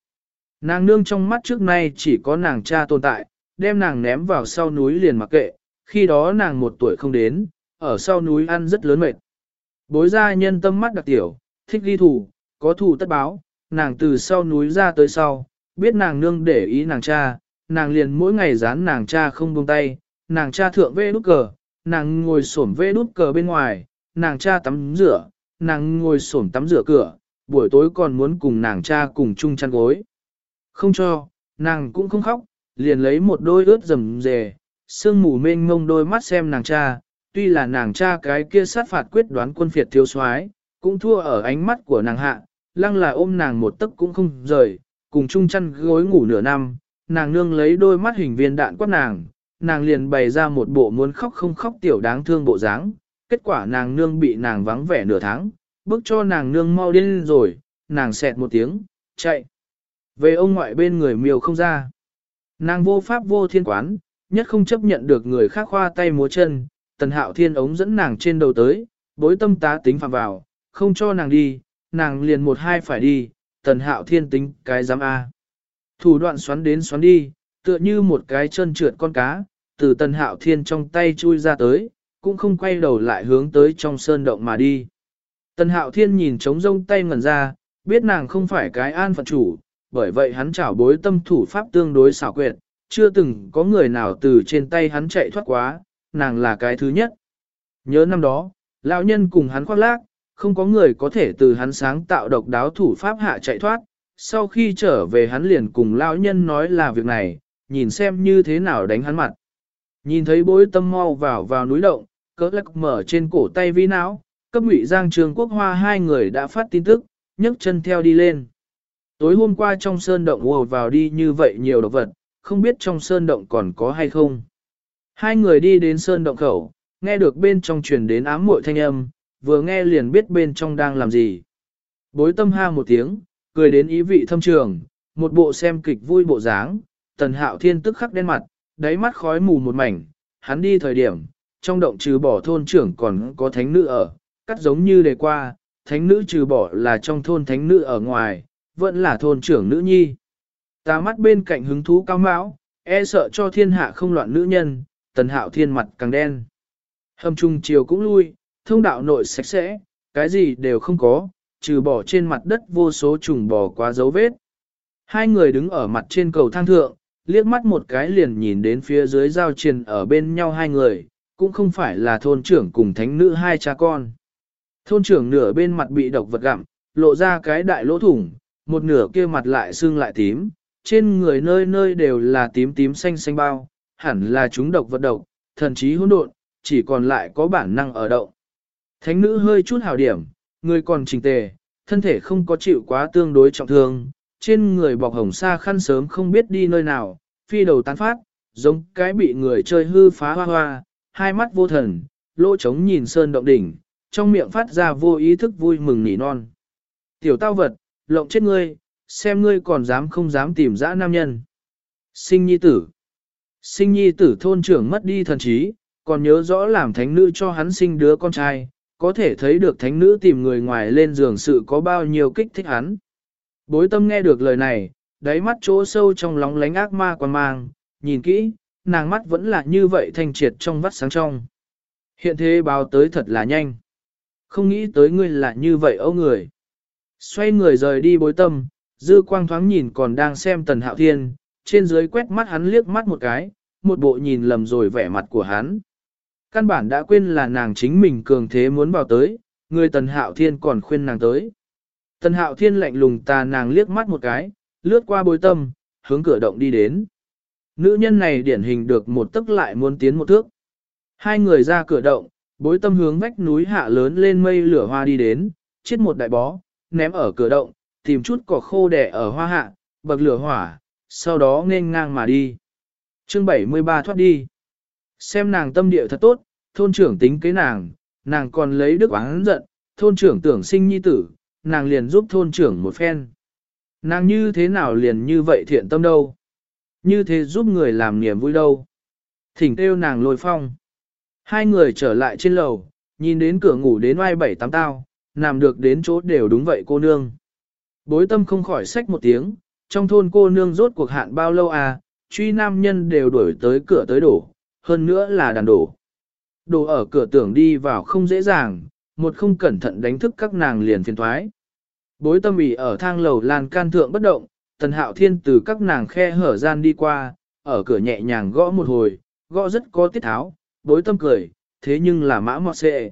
Nàng nương trong mắt trước nay chỉ có nàng cha tồn tại, đem nàng ném vào sau núi liền mặc kệ, khi đó nàng một tuổi không đến, ở sau núi ăn rất lớn mệt. Bối gia nhân tâm mắt đặc tiểu, thích ghi thủ, có thủ tất báo, nàng từ sau núi ra tới sau, biết nàng nương để ý nàng cha, nàng liền mỗi ngày dán nàng cha không buông tay, nàng cha thượng vê đút cờ, nàng ngồi xổm vê đút cờ bên ngoài, nàng cha tắm rửa, nàng ngồi xổm tắm rửa cửa, buổi tối còn muốn cùng nàng cha cùng chung chăn gối. Không cho, nàng cũng không khóc, liền lấy một đôi ướt rầm rề, sương mù mênh ngông đôi mắt xem nàng cha, tuy là nàng cha cái kia sát phạt quyết đoán quân phiệt thiếu soái cũng thua ở ánh mắt của nàng hạ, lăng là ôm nàng một tấc cũng không rời, cùng chung chăn gối ngủ nửa năm, nàng nương lấy đôi mắt hình viên đạn quát nàng, nàng liền bày ra một bộ muốn khóc không khóc tiểu đáng thương bộ dáng, kết quả nàng nương bị nàng vắng vẻ nửa tháng, bước cho nàng nương mau điên rồi, nàng xẹt một tiếng, chạy. Về ông ngoại bên người miều không ra. Nàng vô pháp vô thiên quán, nhất không chấp nhận được người khác khoa tay múa chân, tần hạo thiên ống dẫn nàng trên đầu tới, bối tâm tá tính phạm vào, không cho nàng đi, nàng liền một hai phải đi, tần hạo thiên tính cái giám A. Thủ đoạn xoắn đến xoắn đi, tựa như một cái chân trượt con cá, từ tần hạo thiên trong tay chui ra tới, cũng không quay đầu lại hướng tới trong sơn động mà đi. Tần hạo thiên nhìn trống rông tay ngẩn ra, biết nàng không phải cái an phận chủ, bởi vậy hắn chảo bối tâm thủ pháp tương đối xảo quyệt, chưa từng có người nào từ trên tay hắn chạy thoát quá, nàng là cái thứ nhất. Nhớ năm đó, lão nhân cùng hắn khoác lác, không có người có thể từ hắn sáng tạo độc đáo thủ pháp hạ chạy thoát, sau khi trở về hắn liền cùng lão nhân nói là việc này, nhìn xem như thế nào đánh hắn mặt. Nhìn thấy bối tâm mau vào vào núi động, cỡ lắc mở trên cổ tay vi não, cấp ngụy giang trường quốc hoa hai người đã phát tin tức, nhấc chân theo đi lên. Tối hôm qua trong sơn động ùa vào đi như vậy nhiều độc vật, không biết trong sơn động còn có hay không. Hai người đi đến sơn động khẩu, nghe được bên trong truyền đến ám muội thanh âm, vừa nghe liền biết bên trong đang làm gì. Bối tâm ha một tiếng, cười đến ý vị thâm trường, một bộ xem kịch vui bộ dáng, tần hạo thiên tức khắc đen mặt, đáy mắt khói mù một mảnh, hắn đi thời điểm, trong động trừ bỏ thôn trưởng còn có thánh nữ ở, cắt giống như đề qua, thánh nữ trừ bỏ là trong thôn thánh nữ ở ngoài, vẫn là thôn trưởng nữ nhi. Ta mắt bên cạnh hứng thú cao mão, e sợ cho thiên hạ không loạn nữ nhân, tần hạo thiên mặt càng đen. Hầm trung chiều cũng lui, thông đạo nội sạch sẽ, cái gì đều không có, trừ bỏ trên mặt đất vô số trùng bò quá dấu vết. Hai người đứng ở mặt trên cầu thang thượng, liếc mắt một cái liền nhìn đến phía dưới giao triền ở bên nhau hai người, cũng không phải là thôn trưởng cùng thánh nữ hai cha con. Thôn trưởng nửa bên mặt bị độc vật gặm, lộ ra cái đại lỗ thủng, một nửa kia mặt lại xương lại tím, trên người nơi nơi đều là tím tím xanh xanh bao, hẳn là chúng độc vật độc, thần trí hỗn độn, chỉ còn lại có bản năng ở động. Thánh nữ hơi chút hào điểm, người còn trình tề, thân thể không có chịu quá tương đối trọng thương, trên người bọc hồng sa khăn sớm không biết đi nơi nào, phi đầu tán phát, giống cái bị người chơi hư phá hoa hoa, hai mắt vô thần, lỗ trống nhìn sơn động đỉnh, trong miệng phát ra vô ý thức vui mừng nỉ non. Tiểu tao vật, lộng chết ngươi, xem ngươi còn dám không dám tìm dã nam nhân. Sinh nhi tử. Sinh nhi tử thôn trưởng mất đi thần trí, còn nhớ rõ làm thánh nữ cho hắn sinh đứa con trai, có thể thấy được thánh nữ tìm người ngoài lên giường sự có bao nhiêu kích thích hắn. Bối tâm nghe được lời này, đáy mắt chỗ sâu trong lóng lánh ác ma quan mang, nhìn kỹ, nàng mắt vẫn là như vậy thanh triệt trong vắt sáng trong. Hiện thế báo tới thật là nhanh. Không nghĩ tới ngươi là như vậy ô người. Xoay người rời đi bối tâm, dư quang thoáng nhìn còn đang xem tần hạo thiên, trên dưới quét mắt hắn liếc mắt một cái, một bộ nhìn lầm rồi vẻ mặt của hắn. Căn bản đã quên là nàng chính mình cường thế muốn vào tới, người tần hạo thiên còn khuyên nàng tới. Tần hạo thiên lạnh lùng tà nàng liếc mắt một cái, lướt qua bối tâm, hướng cửa động đi đến. Nữ nhân này điển hình được một tức lại muốn tiến một thước. Hai người ra cửa động, bối tâm hướng vách núi hạ lớn lên mây lửa hoa đi đến, chết một đại bó, ném ở cửa động, tìm chút cỏ khô đẻ ở hoa hạ, bậc lửa hỏa, sau đó nên ngang mà đi. Chương 73 thoát đi. Xem nàng tâm địa thật tốt, thôn trưởng tính kế nàng, nàng còn lấy đức oán giận, thôn trưởng tưởng sinh nhi tử, nàng liền giúp thôn trưởng một phen. Nàng như thế nào liền như vậy thiện tâm đâu? Như thế giúp người làm niềm vui đâu? Thỉnh kêu nàng lôi phong. Hai người trở lại trên lầu, nhìn đến cửa ngủ đến oai bảy tám tao, nằm được đến chỗ đều đúng vậy cô nương. Bối tâm không khỏi sách một tiếng, trong thôn cô nương rốt cuộc hạn bao lâu à, truy nam nhân đều đuổi tới cửa tới đổ, hơn nữa là đàn đổ. Đổ ở cửa tưởng đi vào không dễ dàng, một không cẩn thận đánh thức các nàng liền phiền thoái. Bối tâm ỉ ở thang lầu lan can thượng bất động, tần hạo thiên từ các nàng khe hở gian đi qua, ở cửa nhẹ nhàng gõ một hồi, gõ rất có tiết tháo, bối tâm cười, thế nhưng là mã mọt xệ.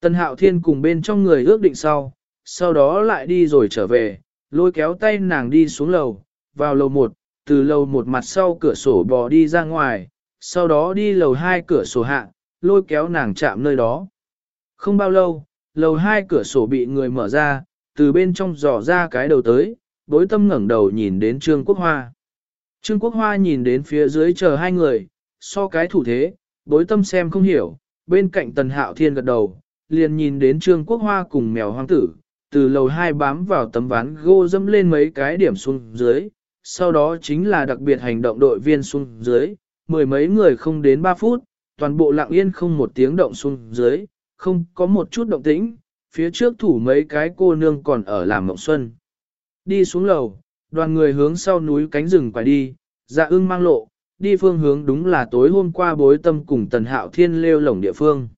Tần hạo thiên cùng bên trong người ước định sau, sau đó lại đi rồi trở về, lôi kéo tay nàng đi xuống lầu, vào lầu một, từ lầu một mặt sau cửa sổ bò đi ra ngoài, sau đó đi lầu hai cửa sổ hạ, lôi kéo nàng chạm nơi đó. Không bao lâu, lầu hai cửa sổ bị người mở ra, từ bên trong dò ra cái đầu tới, bối tâm ngẩng đầu nhìn đến Trương Quốc Hoa. Trương Quốc Hoa nhìn đến phía dưới chờ hai người, so cái thủ thế, bối tâm xem không hiểu, bên cạnh Tần Hạo Thiên gật đầu, liền nhìn đến Trương Quốc Hoa cùng mèo hoang tử, từ lầu hai bám vào tấm ván gô dâm lên mấy cái điểm xuống dưới, sau đó chính là đặc biệt hành động đội viên xuống dưới, mười mấy người không đến 3 phút, toàn bộ lặng yên không một tiếng động xuống dưới, không có một chút động tĩnh, phía trước thủ mấy cái cô nương còn ở làm mộng xuân. Đi xuống lầu, đoàn người hướng sau núi cánh rừng quay đi, dạ ưng mang lộ, đi phương hướng đúng là tối hôm qua bối tâm cùng tần hạo thiên lêu lồng địa phương.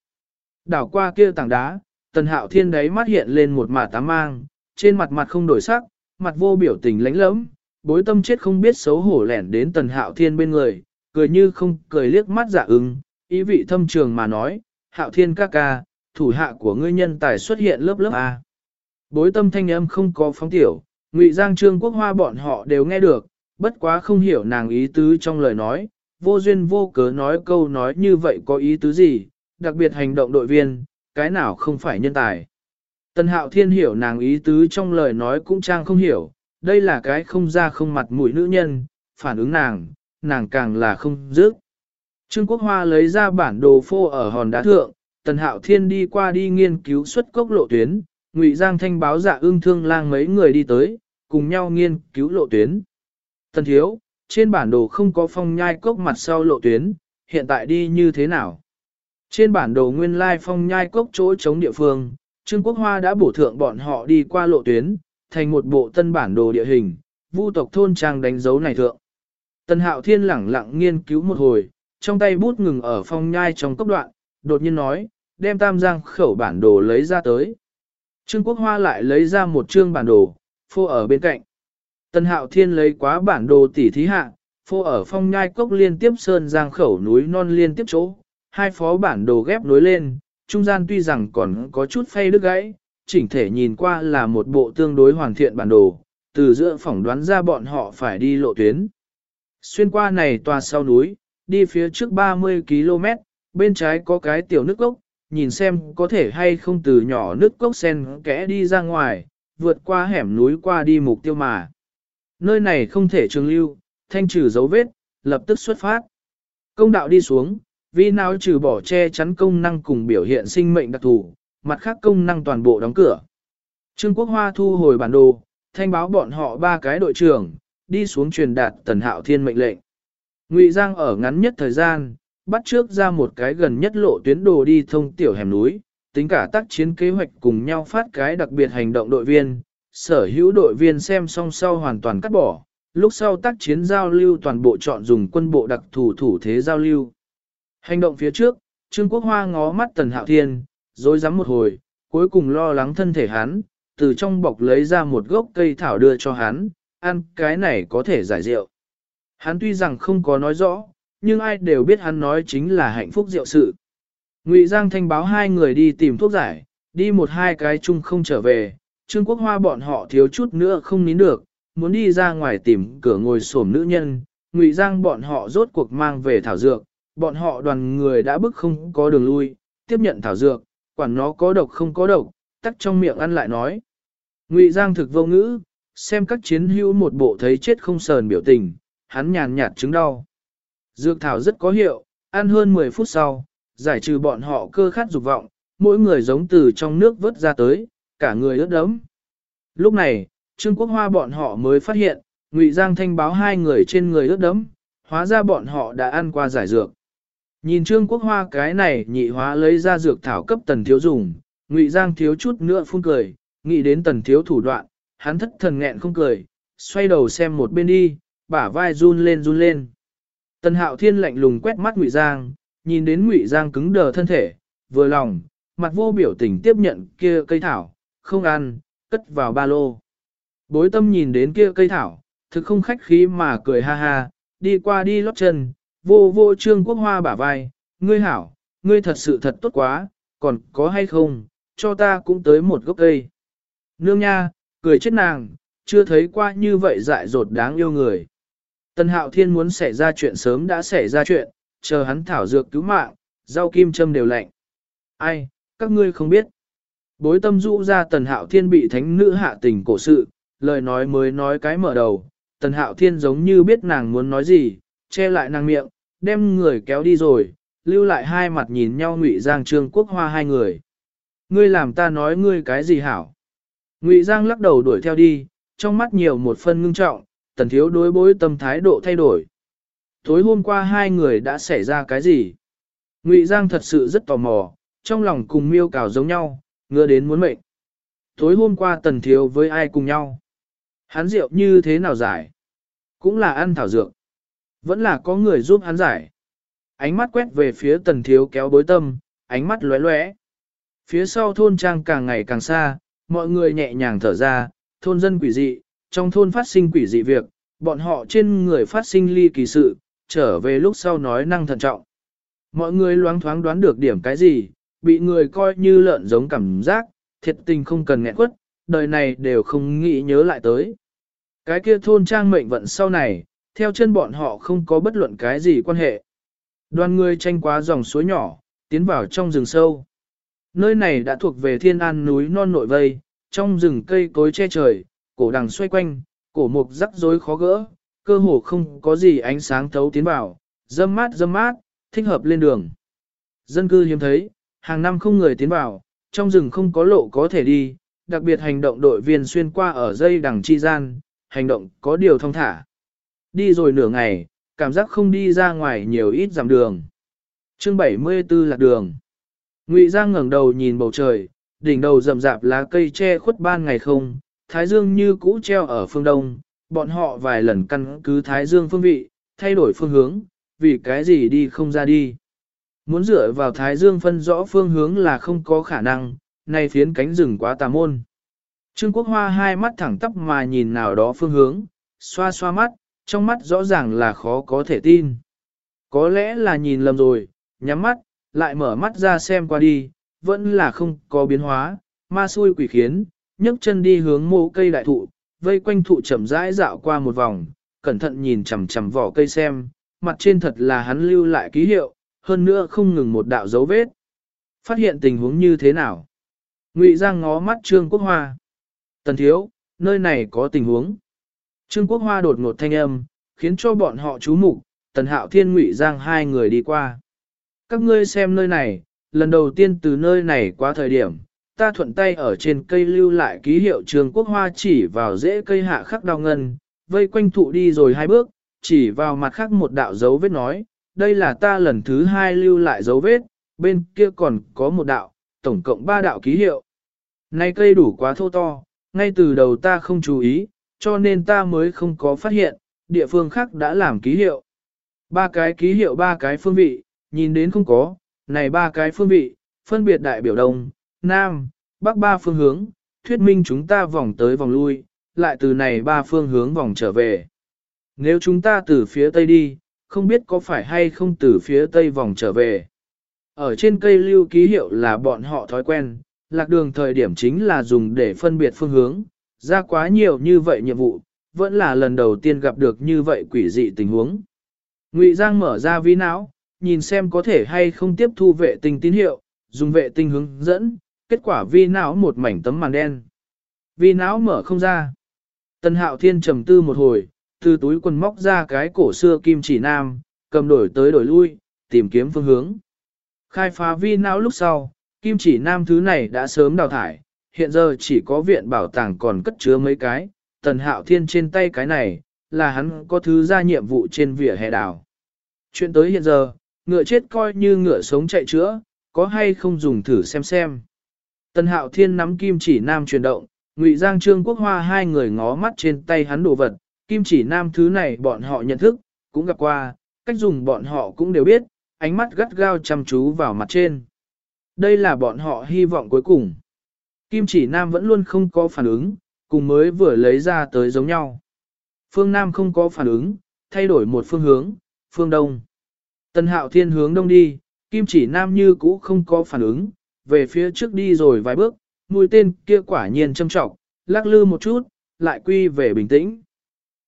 Đảo qua kia tảng đá, tần hạo thiên đấy mắt hiện lên một mả tám mang, trên mặt mặt không đổi sắc, mặt vô biểu tình lánh lẫm, bối tâm chết không biết xấu hổ lẻn đến tần hạo thiên bên người, cười như không cười liếc mắt dạ giả ứng, ý vị thâm trường mà nói, hạo thiên ca ca, thủ hạ của ngươi nhân tài xuất hiện lớp lớp A. Bối tâm thanh âm không có phóng tiểu, Ngụy Giang Trương Quốc Hoa bọn họ đều nghe được, bất quá không hiểu nàng ý tứ trong lời nói, vô duyên vô cớ nói câu nói như vậy có ý tứ gì, đặc biệt hành động đội viên, cái nào không phải nhân tài. Tần Hạo Thiên hiểu nàng ý tứ trong lời nói cũng trang không hiểu, đây là cái không ra không mặt mũi nữ nhân, phản ứng nàng, nàng càng là không dứt. Trương Quốc Hoa lấy ra bản đồ phô ở hòn đá thượng, Tần Hạo Thiên đi qua đi nghiên cứu xuất cốc lộ tuyến, Ngụy Giang thanh báo dạ ương thương lang mấy người đi tới, cùng nhau nghiên cứu lộ tuyến. Tần Thiếu, trên bản đồ không có phong nhai cốc mặt sau lộ tuyến, hiện tại đi như thế nào? Trên bản đồ nguyên lai phong nhai cốc chỗ chống địa phương, Trương Quốc Hoa đã bổ thượng bọn họ đi qua lộ tuyến, thành một bộ tân bản đồ địa hình, vu tộc thôn trang đánh dấu này thượng. tân Hạo Thiên lẳng lặng nghiên cứu một hồi, trong tay bút ngừng ở phong nhai trong cấp đoạn, đột nhiên nói, đem tam giang khẩu bản đồ lấy ra tới. Trương Quốc Hoa lại lấy ra một chương bản đồ, phô ở bên cạnh. tân Hạo Thiên lấy quá bản đồ tỉ thí hạ, phô ở phong nhai cốc liên tiếp sơn giang khẩu núi non liên tiếp chỗ, hai phó bản đồ ghép nối lên, trung gian tuy rằng còn có chút phay đứt gãy, chỉnh thể nhìn qua là một bộ tương đối hoàn thiện bản đồ, từ giữa phỏng đoán ra bọn họ phải đi lộ tuyến. Xuyên qua này tòa sau núi, đi phía trước 30 km, bên trái có cái tiểu nước cốc, nhìn xem có thể hay không từ nhỏ nước cốc sen kẽ đi ra ngoài, vượt qua hẻm núi qua đi mục tiêu mà. Nơi này không thể trường lưu, thanh trừ dấu vết, lập tức xuất phát. Công đạo đi xuống, vì nào trừ bỏ che chắn công năng cùng biểu hiện sinh mệnh đặc thù, mặt khác công năng toàn bộ đóng cửa. Trương Quốc Hoa thu hồi bản đồ, thanh báo bọn họ ba cái đội trưởng, đi xuống truyền đạt tần hạo thiên mệnh lệnh. Ngụy Giang ở ngắn nhất thời gian, bắt trước ra một cái gần nhất lộ tuyến đồ đi thông tiểu hẻm núi, tính cả tác chiến kế hoạch cùng nhau phát cái đặc biệt hành động đội viên, sở hữu đội viên xem xong sau hoàn toàn cắt bỏ, lúc sau tác chiến giao lưu toàn bộ chọn dùng quân bộ đặc thủ thủ thế giao lưu. Hành động phía trước, Trương Quốc Hoa ngó mắt Tần Hạo Thiên, rồi rắm một hồi, cuối cùng lo lắng thân thể hắn, từ trong bọc lấy ra một gốc cây thảo đưa cho hắn, ăn cái này có thể giải rượu. Hắn tuy rằng không có nói rõ, nhưng ai đều biết hắn nói chính là hạnh phúc rượu sự. Ngụy Giang thanh báo hai người đi tìm thuốc giải, đi một hai cái chung không trở về, Trương Quốc Hoa bọn họ thiếu chút nữa không nín được, muốn đi ra ngoài tìm cửa ngồi xổm nữ nhân, Ngụy Giang bọn họ rốt cuộc mang về thảo dược, bọn họ đoàn người đã bức không có đường lui, tiếp nhận thảo dược, quản nó có độc không có độc, tắc trong miệng ăn lại nói. Ngụy Giang thực vô ngữ, xem các chiến hữu một bộ thấy chết không sờn biểu tình, hắn nhàn nhạt chứng đau. Dược thảo rất có hiệu, ăn hơn 10 phút sau, giải trừ bọn họ cơ khát dục vọng, mỗi người giống từ trong nước vớt ra tới, cả người ướt đẫm. Lúc này, Trương Quốc Hoa bọn họ mới phát hiện, Ngụy Giang thanh báo hai người trên người ướt đẫm, hóa ra bọn họ đã ăn qua giải dược. Nhìn Trương Quốc Hoa cái này nhị hóa lấy ra dược thảo cấp tần thiếu dùng, Ngụy Giang thiếu chút nữa phun cười, nghĩ đến tần thiếu thủ đoạn, hắn thất thần nghẹn không cười, xoay đầu xem một bên đi, bả vai run lên run lên. Tần Hạo Thiên lạnh lùng quét mắt Ngụy Giang, nhìn đến Ngụy Giang cứng đờ thân thể, vừa lòng, mặt vô biểu tình tiếp nhận kia cây thảo, không ăn, cất vào ba lô. Bối tâm nhìn đến kia cây thảo, thực không khách khí mà cười ha ha, đi qua đi lót chân, vô vô trương quốc hoa bả vai, ngươi hảo, ngươi thật sự thật tốt quá, còn có hay không, cho ta cũng tới một gốc cây. Nương nha, cười chết nàng, chưa thấy qua như vậy dại dột đáng yêu người. Tân hạo thiên muốn xảy ra chuyện sớm đã xảy ra chuyện, chờ hắn thảo dược cứu mạng, rau kim châm đều lạnh. Ai, các ngươi không biết. Bối tâm dụ ra tần hạo thiên bị thánh nữ hạ tình cổ sự, lời nói mới nói cái mở đầu. Tần hạo thiên giống như biết nàng muốn nói gì, che lại nàng miệng, đem người kéo đi rồi, lưu lại hai mặt nhìn nhau ngụy giang trương quốc hoa hai người. Ngươi làm ta nói ngươi cái gì hảo? Ngụy Giang lắc đầu đuổi theo đi, trong mắt nhiều một phân ngưng trọng, tần thiếu đối bối tâm thái độ thay đổi. Tối hôm qua hai người đã xảy ra cái gì? Ngụy Giang thật sự rất tò mò, trong lòng cùng miêu cào giống nhau, ngứa đến muốn mệnh. Tối hôm qua tần thiếu với ai cùng nhau? Hắn rượu như thế nào giải? Cũng là ăn thảo dược. Vẫn là có người giúp hắn giải. Ánh mắt quét về phía tần thiếu kéo bối tâm, ánh mắt lóe lóe. Phía sau thôn trang càng ngày càng xa, mọi người nhẹ nhàng thở ra, thôn dân quỷ dị, trong thôn phát sinh quỷ dị việc, bọn họ trên người phát sinh ly kỳ sự, trở về lúc sau nói năng thận trọng. Mọi người loáng thoáng đoán được điểm cái gì, bị người coi như lợn giống cảm giác, thiệt tình không cần nghẹn quất, đời này đều không nghĩ nhớ lại tới. Cái kia thôn trang mệnh vận sau này, theo chân bọn họ không có bất luận cái gì quan hệ. Đoàn người tranh qua dòng suối nhỏ, tiến vào trong rừng sâu. Nơi này đã thuộc về thiên an núi non nội vây, trong rừng cây cối che trời, cổ đằng xoay quanh, cổ mục rắc rối khó gỡ, cơ hồ không có gì ánh sáng thấu tiến vào, dâm mát dâm mát, thích hợp lên đường. Dân cư hiếm thấy, hàng năm không người tiến vào, trong rừng không có lộ có thể đi, đặc biệt hành động đội viên xuyên qua ở dây đằng chi gian, hành động có điều thông thả. Đi rồi nửa ngày, cảm giác không đi ra ngoài nhiều ít dặm đường. Chương 74 là đường. Ngụy Giang ngẩng đầu nhìn bầu trời, đỉnh đầu rậm rạp lá cây che khuất ban ngày không, thái dương như cũ treo ở phương đông, bọn họ vài lần căn cứ thái dương phương vị, thay đổi phương hướng, vì cái gì đi không ra đi. Muốn dựa vào thái dương phân rõ phương hướng là không có khả năng, nay phiến cánh rừng quá tà môn. Trương Quốc Hoa hai mắt thẳng tắp mà nhìn nào đó phương hướng, xoa xoa mắt, trong mắt rõ ràng là khó có thể tin. Có lẽ là nhìn lầm rồi, nhắm mắt, lại mở mắt ra xem qua đi, vẫn là không có biến hóa, ma xui quỷ khiến, nhấc chân đi hướng mộ cây đại thụ, vây quanh thụ chậm rãi dạo qua một vòng, cẩn thận nhìn chằm chằm vỏ cây xem, mặt trên thật là hắn lưu lại ký hiệu, hơn nữa không ngừng một đạo dấu vết. Phát hiện tình huống như thế nào? Ngụy Giang ngó mắt Trương Quốc Hoa. Tần thiếu, nơi này có tình huống. Trương Quốc Hoa đột ngột thanh âm, khiến cho bọn họ chú mục, Tần Hạo Thiên Ngụy Giang hai người đi qua. Các ngươi xem nơi này, lần đầu tiên từ nơi này qua thời điểm, ta thuận tay ở trên cây lưu lại ký hiệu Trương Quốc Hoa chỉ vào rễ cây hạ khắc đao ngân, vây quanh thụ đi rồi hai bước, chỉ vào mặt khác một đạo dấu vết nói, đây là ta lần thứ hai lưu lại dấu vết, bên kia còn có một đạo, tổng cộng ba đạo ký hiệu. Này cây đủ quá thô to, ngay từ đầu ta không chú ý, cho nên ta mới không có phát hiện, địa phương khác đã làm ký hiệu. Ba cái ký hiệu ba cái phương vị, nhìn đến không có, này ba cái phương vị, phân biệt đại biểu đông, nam, bắc ba phương hướng, thuyết minh chúng ta vòng tới vòng lui, lại từ này ba phương hướng vòng trở về. Nếu chúng ta từ phía tây đi, không biết có phải hay không từ phía tây vòng trở về. Ở trên cây lưu ký hiệu là bọn họ thói quen, lạc đường thời điểm chính là dùng để phân biệt phương hướng, ra quá nhiều như vậy nhiệm vụ, vẫn là lần đầu tiên gặp được như vậy quỷ dị tình huống. Ngụy Giang mở ra ví não, nhìn xem có thể hay không tiếp thu vệ tinh tín hiệu, dùng vệ tinh hướng dẫn, kết quả vi não một mảnh tấm màn đen. Vi não mở không ra. Tân hạo thiên trầm tư một hồi, từ túi quần móc ra cái cổ xưa kim chỉ nam, cầm đổi tới đổi lui, tìm kiếm phương hướng. Khai phá vi não lúc sau, kim chỉ nam thứ này đã sớm đào thải, hiện giờ chỉ có viện bảo tàng còn cất chứa mấy cái, tần hạo thiên trên tay cái này, là hắn có thứ ra nhiệm vụ trên vỉa hè đào. Chuyện tới hiện giờ, ngựa chết coi như ngựa sống chạy chữa, có hay không dùng thử xem xem. Tần hạo thiên nắm kim chỉ nam chuyển động, ngụy giang trương quốc hoa hai người ngó mắt trên tay hắn đồ vật, kim chỉ nam thứ này bọn họ nhận thức, cũng gặp qua, cách dùng bọn họ cũng đều biết, ánh mắt gắt gao chăm chú vào mặt trên. Đây là bọn họ hy vọng cuối cùng. Kim chỉ nam vẫn luôn không có phản ứng, cùng mới vừa lấy ra tới giống nhau. Phương Nam không có phản ứng, thay đổi một phương hướng, phương Đông. Tân hạo thiên hướng Đông đi, Kim chỉ Nam như cũ không có phản ứng, về phía trước đi rồi vài bước, mũi tên kia quả nhiên châm trọng, lắc lư một chút, lại quy về bình tĩnh.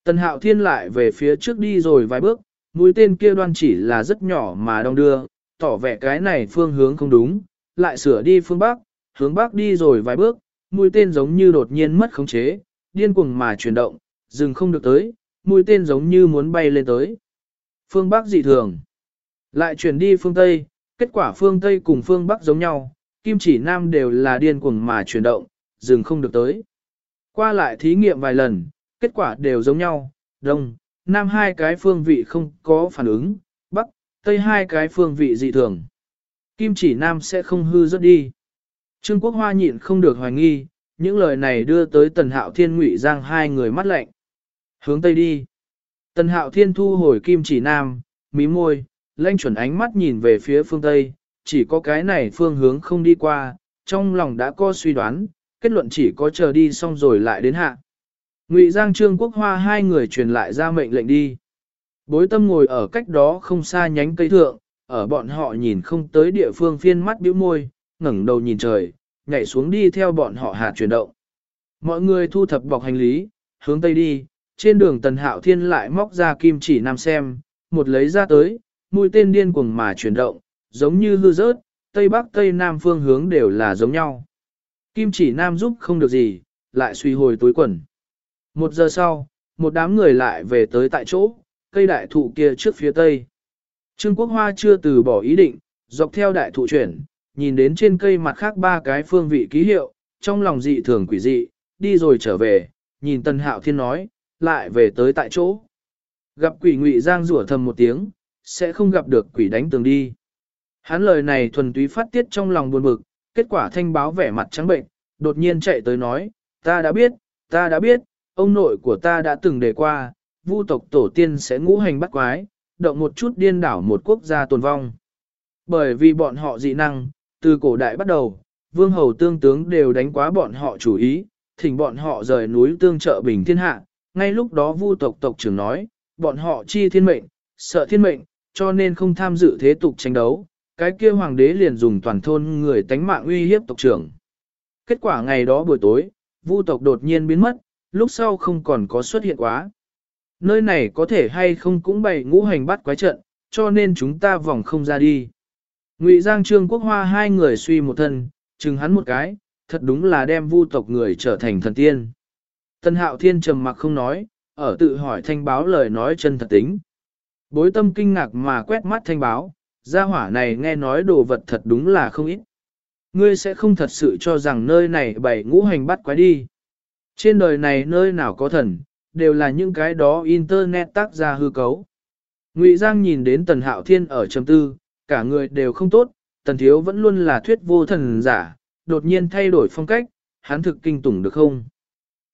Tần hạo thiên lại về phía trước đi rồi vài bước, mũi tên kia đoan chỉ là rất nhỏ mà đong đưa, tỏ vẻ cái này phương hướng không đúng, lại sửa đi phương Bắc, hướng Bắc đi rồi vài bước, mũi tên giống như đột nhiên mất khống chế, điên cuồng mà chuyển động, dừng không được tới, mũi tên giống như muốn bay lên tới. Phương Bắc dị thường. Lại chuyển đi phương Tây, kết quả phương Tây cùng phương Bắc giống nhau, kim chỉ nam đều là điên cuồng mà chuyển động, dừng không được tới. Qua lại thí nghiệm vài lần, kết quả đều giống nhau, đông, nam hai cái phương vị không có phản ứng, bắc, tây hai cái phương vị dị thường. Kim chỉ nam sẽ không hư rất đi. Trương Quốc Hoa nhịn không được hoài nghi, những lời này đưa tới Tần Hạo Thiên Ngụy Giang hai người mắt lạnh. Hướng Tây đi. Tần Hạo Thiên thu hồi kim chỉ nam, mí môi, lanh chuẩn ánh mắt nhìn về phía phương Tây, chỉ có cái này phương hướng không đi qua, trong lòng đã có suy đoán, kết luận chỉ có chờ đi xong rồi lại đến hạ. Ngụy Giang Trương Quốc Hoa hai người truyền lại ra mệnh lệnh đi. Bối tâm ngồi ở cách đó không xa nhánh cây thượng, ở bọn họ nhìn không tới địa phương phiên mắt biểu môi, ngẩng đầu nhìn trời, nhảy xuống đi theo bọn họ hạ chuyển động. Mọi người thu thập bọc hành lý, hướng tây đi, Trên đường Tần Hạo Thiên lại móc ra kim chỉ nam xem, một lấy ra tới, mũi tên điên cuồng mà chuyển động, giống như hư rớt, Tây Bắc Tây Nam phương hướng đều là giống nhau. Kim chỉ nam giúp không được gì, lại suy hồi túi quần. Một giờ sau, một đám người lại về tới tại chỗ, cây đại thụ kia trước phía tây. Trương Quốc Hoa chưa từ bỏ ý định, dọc theo đại thụ chuyển, nhìn đến trên cây mặt khác ba cái phương vị ký hiệu, trong lòng dị thường quỷ dị, đi rồi trở về, nhìn Tân Hạo Thiên nói, lại về tới tại chỗ. Gặp quỷ ngụy giang rủa thầm một tiếng, sẽ không gặp được quỷ đánh tường đi. Hắn lời này thuần túy phát tiết trong lòng buồn bực, kết quả thanh báo vẻ mặt trắng bệnh, đột nhiên chạy tới nói, ta đã biết, ta đã biết, ông nội của ta đã từng đề qua, vu tộc tổ tiên sẽ ngũ hành bắt quái, động một chút điên đảo một quốc gia tồn vong. Bởi vì bọn họ dị năng, từ cổ đại bắt đầu, vương hầu tương tướng đều đánh quá bọn họ chủ ý, thỉnh bọn họ rời núi tương trợ bình thiên hạ, ngay lúc đó vu tộc tộc trưởng nói, bọn họ chi thiên mệnh, sợ thiên mệnh, cho nên không tham dự thế tục tranh đấu, cái kia hoàng đế liền dùng toàn thôn người tánh mạng uy hiếp tộc trưởng. Kết quả ngày đó buổi tối, vu tộc đột nhiên biến mất, lúc sau không còn có xuất hiện quá. Nơi này có thể hay không cũng bày ngũ hành bắt quái trận, cho nên chúng ta vòng không ra đi. Ngụy Giang Trương Quốc Hoa hai người suy một thân, chừng hắn một cái, thật đúng là đem vu tộc người trở thành thần tiên. Tân Hạo Thiên trầm mặc không nói, ở tự hỏi thanh báo lời nói chân thật tính. Bối tâm kinh ngạc mà quét mắt thanh báo, gia hỏa này nghe nói đồ vật thật đúng là không ít. Ngươi sẽ không thật sự cho rằng nơi này bảy ngũ hành bắt quái đi. Trên đời này nơi nào có thần, đều là những cái đó internet tác ra hư cấu. Ngụy Giang nhìn đến Tần Hạo Thiên ở trầm tư, cả người đều không tốt, Tần Thiếu vẫn luôn là thuyết vô thần giả, đột nhiên thay đổi phong cách, hắn thực kinh tủng được không?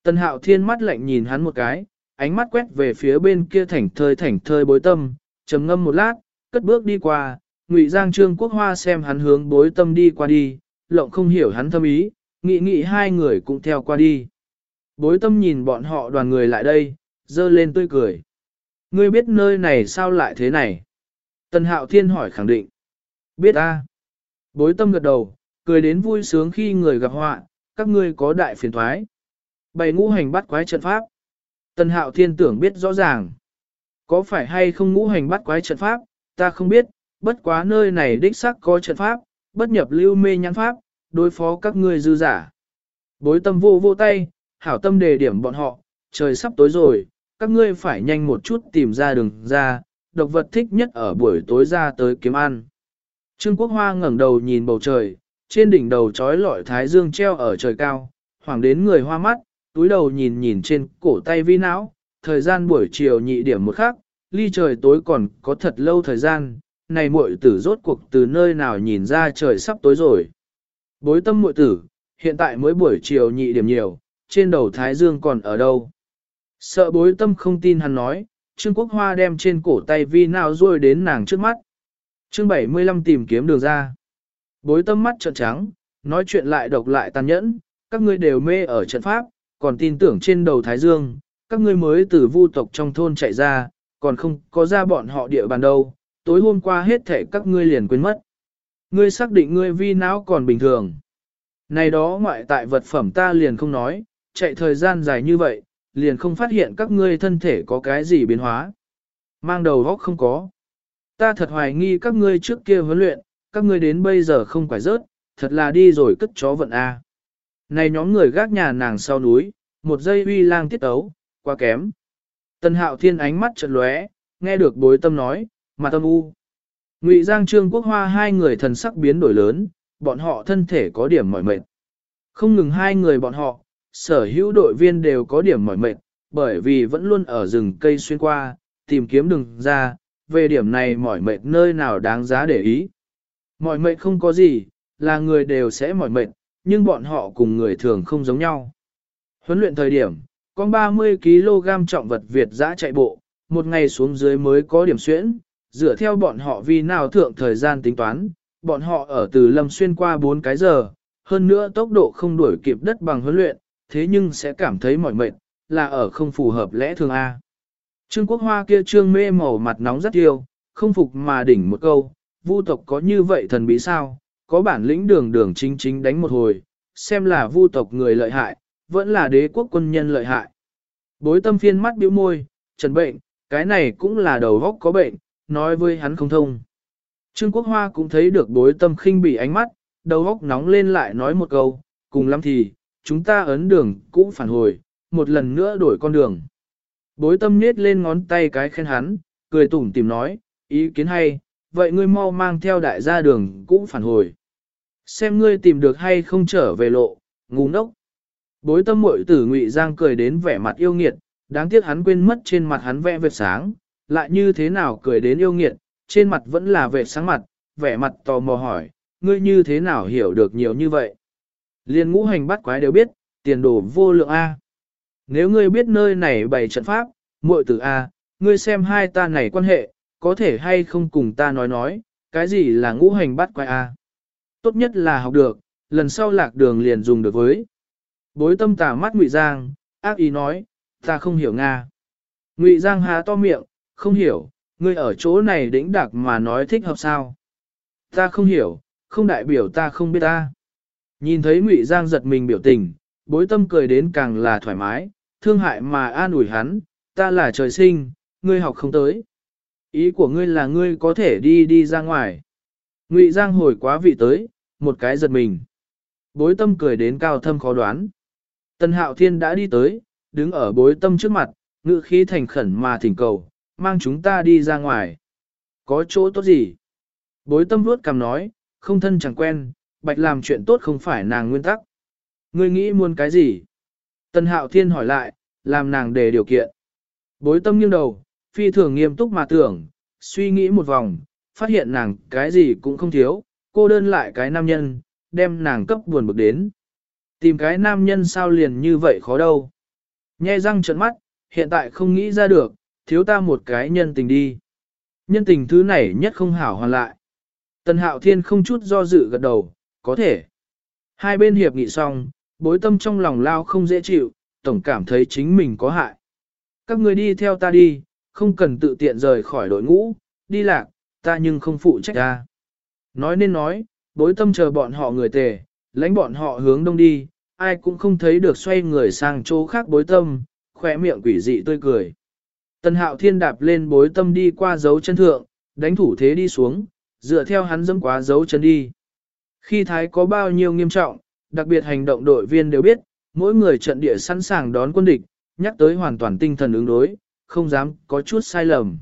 Tần Hạo Thiên mắt lạnh nhìn hắn một cái, ánh mắt quét về phía bên kia thảnh thơi thảnh thơi bối tâm, trầm ngâm một lát, cất bước đi qua, Ngụy Giang Trương Quốc Hoa xem hắn hướng bối tâm đi qua đi, lộng không hiểu hắn thâm ý, nghĩ nghĩ hai người cũng theo qua đi. Bối tâm nhìn bọn họ đoàn người lại đây, dơ lên tươi cười. Ngươi biết nơi này sao lại thế này? Tần Hạo Thiên hỏi khẳng định. Biết a. Bối tâm gật đầu, cười đến vui sướng khi người gặp họa, các ngươi có đại phiền thoái. Bày ngũ hành bắt quái trận pháp. Tần Hạo Thiên tưởng biết rõ ràng. Có phải hay không ngũ hành bắt quái trận pháp, ta không biết, bất quá nơi này đích xác có trận pháp, bất nhập lưu mê nhãn pháp, đối phó các ngươi dư giả. Bối tâm vô vô tay, hảo tâm đề điểm bọn họ, trời sắp tối rồi, các ngươi phải nhanh một chút tìm ra đường ra, độc vật thích nhất ở buổi tối ra tới kiếm ăn. Trương Quốc Hoa ngẩng đầu nhìn bầu trời, trên đỉnh đầu trói lọi thái dương treo ở trời cao, hoàng đến người hoa mắt, túi đầu nhìn nhìn trên cổ tay vi não, thời gian buổi chiều nhị điểm một khắc, ly trời tối còn có thật lâu thời gian, này muội tử rốt cuộc từ nơi nào nhìn ra trời sắp tối rồi. Bối tâm muội tử, hiện tại mới buổi chiều nhị điểm nhiều, trên đầu Thái Dương còn ở đâu. Sợ bối tâm không tin hắn nói, Trương Quốc Hoa đem trên cổ tay vi nào rôi đến nàng trước mắt. Chương 75 tìm kiếm đường ra. Bối tâm mắt trợn trắng, nói chuyện lại độc lại tàn nhẫn, các ngươi đều mê ở trận pháp, còn tin tưởng trên đầu Thái Dương, các ngươi mới từ vu tộc trong thôn chạy ra, còn không có ra bọn họ địa bàn đâu, tối hôm qua hết thể các ngươi liền quên mất. Ngươi xác định ngươi vi não còn bình thường. Này đó ngoại tại vật phẩm ta liền không nói, chạy thời gian dài như vậy, liền không phát hiện các ngươi thân thể có cái gì biến hóa. Mang đầu góc không có. Ta thật hoài nghi các ngươi trước kia huấn luyện, các ngươi đến bây giờ không phải rớt, thật là đi rồi cất chó vận A. Này nhóm người gác nhà nàng sau núi, một giây uy lang tiết ấu, quá kém. Tân hạo thiên ánh mắt chợt lóe, nghe được bối tâm nói, mà tâm u. Ngụy Giang Trương Quốc Hoa hai người thần sắc biến đổi lớn, bọn họ thân thể có điểm mỏi mệt. Không ngừng hai người bọn họ, sở hữu đội viên đều có điểm mỏi mệt, bởi vì vẫn luôn ở rừng cây xuyên qua, tìm kiếm đường ra, về điểm này mỏi mệt nơi nào đáng giá để ý. Mỏi mệt không có gì, là người đều sẽ mỏi mệt, nhưng bọn họ cùng người thường không giống nhau. Huấn luyện thời điểm, con 30kg trọng vật Việt giã chạy bộ, một ngày xuống dưới mới có điểm xuyễn, dựa theo bọn họ vì nào thượng thời gian tính toán, bọn họ ở từ lâm xuyên qua 4 cái giờ, hơn nữa tốc độ không đuổi kịp đất bằng huấn luyện, thế nhưng sẽ cảm thấy mỏi mệt, là ở không phù hợp lẽ thường A. Trương Quốc Hoa kia trương mê màu mặt nóng rất yêu, không phục mà đỉnh một câu, vu tộc có như vậy thần bí sao, có bản lĩnh đường đường chính chính đánh một hồi, xem là vu tộc người lợi hại, vẫn là đế quốc quân nhân lợi hại. Bối tâm phiên mắt biểu môi, trần bệnh, cái này cũng là đầu góc có bệnh, nói với hắn không thông. Trương Quốc Hoa cũng thấy được bối tâm khinh bị ánh mắt, đầu góc nóng lên lại nói một câu, cùng lắm thì, chúng ta ấn đường cũng phản hồi, một lần nữa đổi con đường. Bối tâm nết lên ngón tay cái khen hắn, cười tủm tìm nói, ý kiến hay, vậy ngươi mau mang theo đại gia đường cũng phản hồi. Xem ngươi tìm được hay không trở về lộ, ngu ngốc. Bối tâm muội tử ngụy giang cười đến vẻ mặt yêu nghiệt, đáng tiếc hắn quên mất trên mặt hắn vẽ vệt sáng, lại như thế nào cười đến yêu nghiệt, trên mặt vẫn là vệt sáng mặt, vẻ mặt tò mò hỏi, ngươi như thế nào hiểu được nhiều như vậy. Liên ngũ hành bắt quái đều biết, tiền đồ vô lượng A. Nếu ngươi biết nơi này bày trận pháp, muội tử A, ngươi xem hai ta này quan hệ, có thể hay không cùng ta nói nói, cái gì là ngũ hành bắt quái A. Tốt nhất là học được, lần sau lạc đường liền dùng được với. Bối tâm tà mắt Ngụy Giang, ác ý nói, ta không hiểu Nga. Ngụy Giang há to miệng, không hiểu, ngươi ở chỗ này đĩnh đặc mà nói thích hợp sao. Ta không hiểu, không đại biểu ta không biết ta. Nhìn thấy Ngụy Giang giật mình biểu tình, bối tâm cười đến càng là thoải mái, thương hại mà an ủi hắn, ta là trời sinh, ngươi học không tới. Ý của ngươi là ngươi có thể đi đi ra ngoài. Ngụy Giang hồi quá vị tới, một cái giật mình. Bối tâm cười đến cao thâm khó đoán. Tần Hạo Thiên đã đi tới, đứng ở bối tâm trước mặt, ngự khí thành khẩn mà thỉnh cầu, mang chúng ta đi ra ngoài. Có chỗ tốt gì? Bối tâm vuốt cằm nói, không thân chẳng quen, bạch làm chuyện tốt không phải nàng nguyên tắc. Ngươi nghĩ muốn cái gì? tân Hạo Thiên hỏi lại, làm nàng đề điều kiện. Bối tâm nghiêng đầu, phi thường nghiêm túc mà tưởng, suy nghĩ một vòng, phát hiện nàng cái gì cũng không thiếu, cô đơn lại cái nam nhân, đem nàng cấp buồn bực đến. Tìm cái nam nhân sao liền như vậy khó đâu. Nhe răng trợn mắt, hiện tại không nghĩ ra được, thiếu ta một cái nhân tình đi. Nhân tình thứ này nhất không hảo hoàn lại. Tần hạo thiên không chút do dự gật đầu, có thể. Hai bên hiệp nghị xong, bối tâm trong lòng lao không dễ chịu, tổng cảm thấy chính mình có hại. Các người đi theo ta đi, không cần tự tiện rời khỏi đội ngũ, đi lạc, ta nhưng không phụ trách ta. Nói nên nói, bối tâm chờ bọn họ người tề, lãnh bọn họ hướng đông đi, ai cũng không thấy được xoay người sang chỗ khác bối tâm, khỏe miệng quỷ dị tươi cười. Tần hạo thiên đạp lên bối tâm đi qua dấu chân thượng, đánh thủ thế đi xuống, dựa theo hắn dẫm quá dấu chân đi. Khi thái có bao nhiêu nghiêm trọng, đặc biệt hành động đội viên đều biết, mỗi người trận địa sẵn sàng đón quân địch, nhắc tới hoàn toàn tinh thần ứng đối, không dám có chút sai lầm.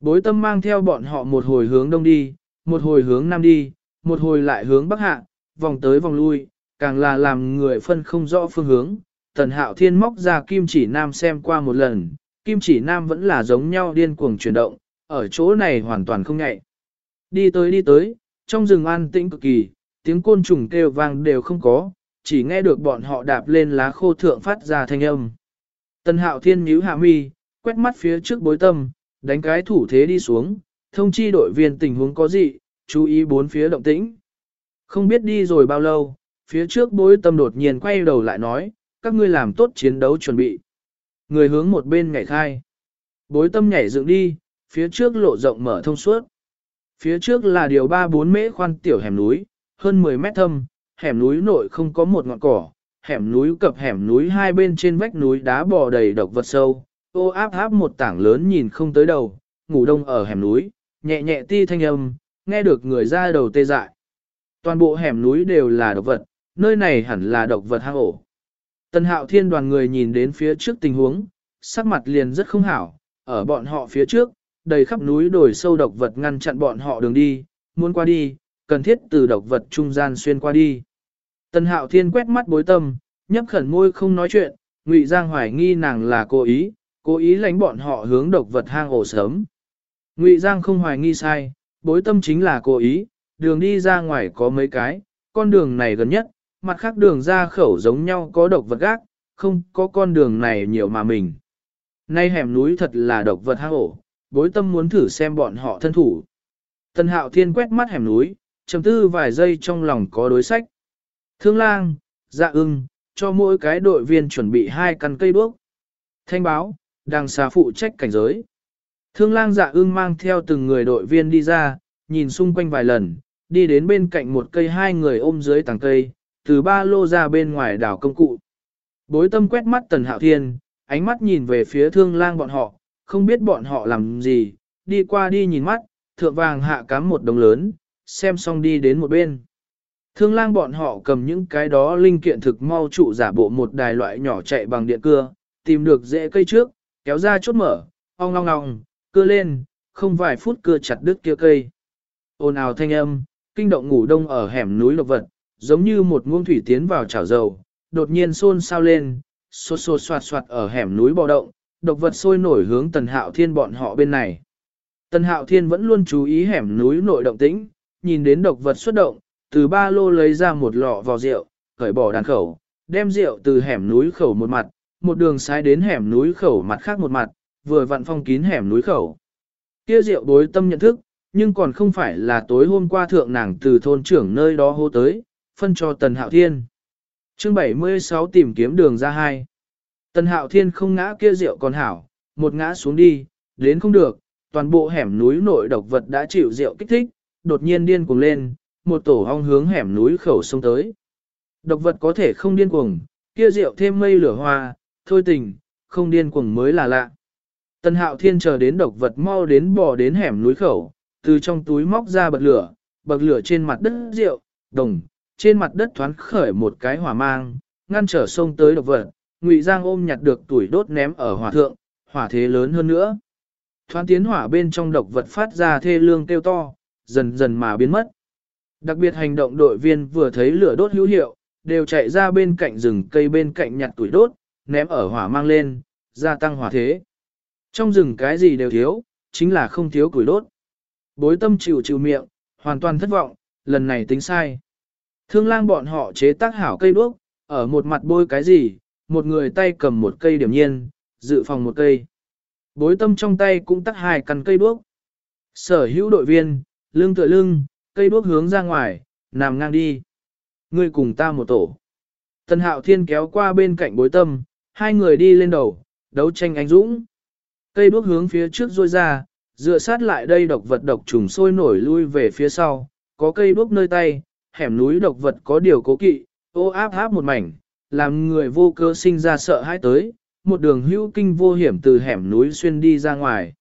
Bối tâm mang theo bọn họ một hồi hướng đông đi, một hồi hướng nam đi, một hồi lại hướng bắc hạ, vòng tới vòng lui, càng là làm người phân không rõ phương hướng. Tần hạo thiên móc ra kim chỉ nam xem qua một lần, kim chỉ nam vẫn là giống nhau điên cuồng chuyển động, ở chỗ này hoàn toàn không ngại. Đi tới đi tới, trong rừng an tĩnh cực kỳ, tiếng côn trùng kêu vang đều không có, chỉ nghe được bọn họ đạp lên lá khô thượng phát ra thanh âm. tân hạo thiên nhíu hạ mi, quét mắt phía trước bối tâm, đánh cái thủ thế đi xuống, thông chi đội viên tình huống có gì, chú ý bốn phía động tĩnh. Không biết đi rồi bao lâu, phía trước bối tâm đột nhiên quay đầu lại nói, các ngươi làm tốt chiến đấu chuẩn bị. Người hướng một bên nhảy khai. Bối tâm nhảy dựng đi, phía trước lộ rộng mở thông suốt. Phía trước là điều ba bốn mễ khoan tiểu hẻm núi, hơn 10 mét thâm, hẻm núi nội không có một ngọn cỏ, hẻm núi cập hẻm núi hai bên trên vách núi đá bò đầy độc vật sâu, ô áp áp một tảng lớn nhìn không tới đầu, ngủ đông ở hẻm núi, nhẹ nhẹ ti thanh âm, nghe được người ra đầu tê dại. Toàn bộ hẻm núi đều là độc vật, nơi này hẳn là độc vật hang ổ. Tần hạo thiên đoàn người nhìn đến phía trước tình huống, sắc mặt liền rất không hảo, ở bọn họ phía trước, đầy khắp núi đồi sâu độc vật ngăn chặn bọn họ đường đi, muốn qua đi, cần thiết từ độc vật trung gian xuyên qua đi. Tần hạo thiên quét mắt bối tâm, nhấp khẩn môi không nói chuyện, ngụy Giang hoài nghi nàng là cố ý, cố ý lánh bọn họ hướng độc vật hang ổ sớm. Ngụy Giang không hoài nghi sai, bối tâm chính là cố ý, đường đi ra ngoài có mấy cái, con đường này gần nhất, mặt khác đường ra khẩu giống nhau có độc vật gác, không có con đường này nhiều mà mình. Nay hẻm núi thật là độc vật hang ổ, bối tâm muốn thử xem bọn họ thân thủ. Tần hạo thiên quét mắt hẻm núi, trầm tư vài giây trong lòng có đối sách. Thương lang, dạ ưng, cho mỗi cái đội viên chuẩn bị hai căn cây đuốc. Thanh báo, đang xa phụ trách cảnh giới. Thương lang dạ ưng mang theo từng người đội viên đi ra, nhìn xung quanh vài lần, đi đến bên cạnh một cây hai người ôm dưới tàng cây, từ ba lô ra bên ngoài đảo công cụ. Bối tâm quét mắt tần hạo thiên, ánh mắt nhìn về phía thương lang bọn họ, không biết bọn họ làm gì, đi qua đi nhìn mắt, thượng vàng hạ cắm một đồng lớn, xem xong đi đến một bên. Thương lang bọn họ cầm những cái đó linh kiện thực mau trụ giả bộ một đài loại nhỏ chạy bằng điện cưa, tìm được rễ cây trước, kéo ra chốt mở, ong long ong, cưa lên, không vài phút cưa chặt đứt kia cây. Ồn ào thanh âm, kinh động ngủ đông ở hẻm núi lộc vật, giống như một muông thủy tiến vào chảo dầu, đột nhiên xôn xao lên, xô xô soạt soạt ở hẻm núi bò động, độc vật sôi nổi hướng tần hạo thiên bọn họ bên này. Tần hạo thiên vẫn luôn chú ý hẻm núi nội động tĩnh, nhìn đến độc vật xuất động, từ ba lô lấy ra một lọ vò rượu, cởi bỏ đàn khẩu, đem rượu từ hẻm núi khẩu một mặt, một đường sai đến hẻm núi khẩu mặt khác một mặt, vừa vặn phong kín hẻm núi khẩu. Kia rượu đối tâm nhận thức, nhưng còn không phải là tối hôm qua thượng nàng từ thôn trưởng nơi đó hô tới, phân cho Tần Hạo Thiên. chương 76 tìm kiếm đường ra hai. Tần Hạo Thiên không ngã kia rượu còn hảo, một ngã xuống đi, đến không được, toàn bộ hẻm núi nội độc vật đã chịu rượu kích thích, đột nhiên điên cuồng lên, một tổ ong hướng hẻm núi khẩu sông tới. Độc vật có thể không điên cuồng, kia rượu thêm mây lửa hoa, thôi tình, không điên cuồng mới là lạ. Tần hạo thiên chờ đến độc vật mau đến bò đến hẻm núi khẩu, từ trong túi móc ra bật lửa, bật lửa trên mặt đất rượu, đồng, trên mặt đất thoáng khởi một cái hỏa mang, ngăn trở sông tới độc vật, Ngụy Giang ôm nhặt được tuổi đốt ném ở hỏa thượng, hỏa thế lớn hơn nữa. Thoáng tiến hỏa bên trong độc vật phát ra thê lương kêu to, dần dần mà biến mất. Đặc biệt hành động đội viên vừa thấy lửa đốt hữu hiệu, đều chạy ra bên cạnh rừng cây bên cạnh nhặt tuổi đốt, ném ở hỏa mang lên, gia tăng hỏa thế. Trong rừng cái gì đều thiếu, chính là không thiếu củi đốt. Bối tâm chịu chịu miệng, hoàn toàn thất vọng, lần này tính sai. Thương lang bọn họ chế tác hảo cây đuốc, ở một mặt bôi cái gì, một người tay cầm một cây điểm nhiên, dự phòng một cây. Bối tâm trong tay cũng tắt hai căn cây đuốc. Sở hữu đội viên, lưng tựa lưng, cây đuốc hướng ra ngoài, nằm ngang đi. Ngươi cùng ta một tổ. Tần hạo thiên kéo qua bên cạnh bối tâm, hai người đi lên đầu, đấu tranh anh dũng. Cây đuốc hướng phía trước rôi ra, dựa sát lại đây độc vật độc trùng sôi nổi lui về phía sau, có cây đuốc nơi tay, hẻm núi độc vật có điều cố kỵ, ô áp áp một mảnh, làm người vô cơ sinh ra sợ hãi tới, một đường hữu kinh vô hiểm từ hẻm núi xuyên đi ra ngoài.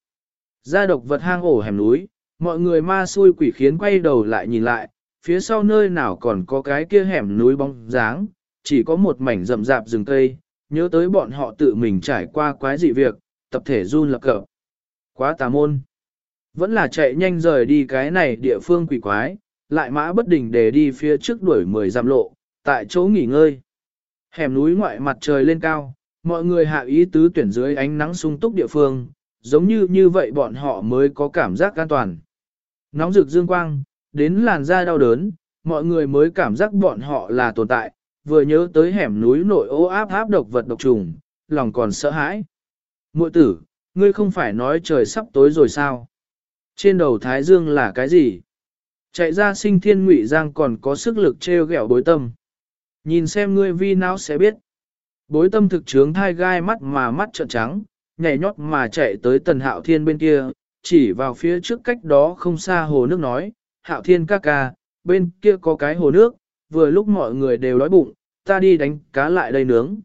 Ra độc vật hang ổ hẻm núi, mọi người ma xui quỷ khiến quay đầu lại nhìn lại, phía sau nơi nào còn có cái kia hẻm núi bóng dáng, chỉ có một mảnh rậm rạp rừng cây, nhớ tới bọn họ tự mình trải qua quái dị việc, tập thể run lập cập. Quá tà môn. Vẫn là chạy nhanh rời đi cái này địa phương quỷ quái, lại mã bất đình để đi phía trước đuổi mười dặm lộ, tại chỗ nghỉ ngơi. Hẻm núi ngoại mặt trời lên cao, mọi người hạ ý tứ tuyển dưới ánh nắng sung túc địa phương, giống như như vậy bọn họ mới có cảm giác an toàn. Nóng rực dương quang, đến làn da đau đớn, mọi người mới cảm giác bọn họ là tồn tại, vừa nhớ tới hẻm núi nội ô áp áp độc vật độc trùng, lòng còn sợ hãi. Muội tử, ngươi không phải nói trời sắp tối rồi sao? Trên đầu Thái Dương là cái gì? Chạy ra sinh thiên ngụy giang còn có sức lực treo gẹo bối tâm. Nhìn xem ngươi vi não sẽ biết. Bối tâm thực trướng thai gai mắt mà mắt trợn trắng, nhảy nhót mà chạy tới tần hạo thiên bên kia, chỉ vào phía trước cách đó không xa hồ nước nói, hạo thiên ca ca, bên kia có cái hồ nước, vừa lúc mọi người đều đói bụng, ta đi đánh cá lại đây nướng.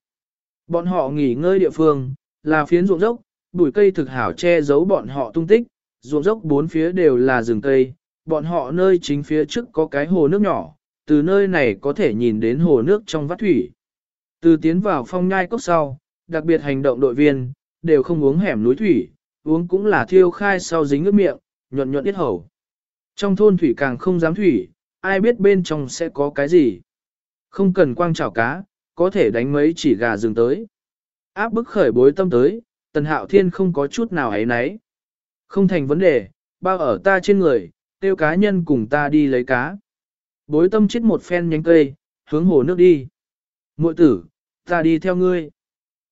Bọn họ nghỉ ngơi địa phương, là phiến ruộng dốc, bụi cây thực hảo che giấu bọn họ tung tích, ruộng dốc bốn phía đều là rừng cây, bọn họ nơi chính phía trước có cái hồ nước nhỏ, từ nơi này có thể nhìn đến hồ nước trong vắt thủy. Từ tiến vào phong nhai cốc sau, đặc biệt hành động đội viên, đều không uống hẻm núi thủy, uống cũng là thiêu khai sau dính ướt miệng, nhuận nhuận ít hầu. Trong thôn thủy càng không dám thủy, ai biết bên trong sẽ có cái gì. Không cần quang chảo cá, có thể đánh mấy chỉ gà rừng tới. Áp bức khởi bối tâm tới, tần hạo thiên không có chút nào ấy nấy. Không thành vấn đề, bao ở ta trên người, tiêu cá nhân cùng ta đi lấy cá. Bối tâm chết một phen nhánh cây, hướng hồ nước đi. Mội tử, ta đi theo ngươi.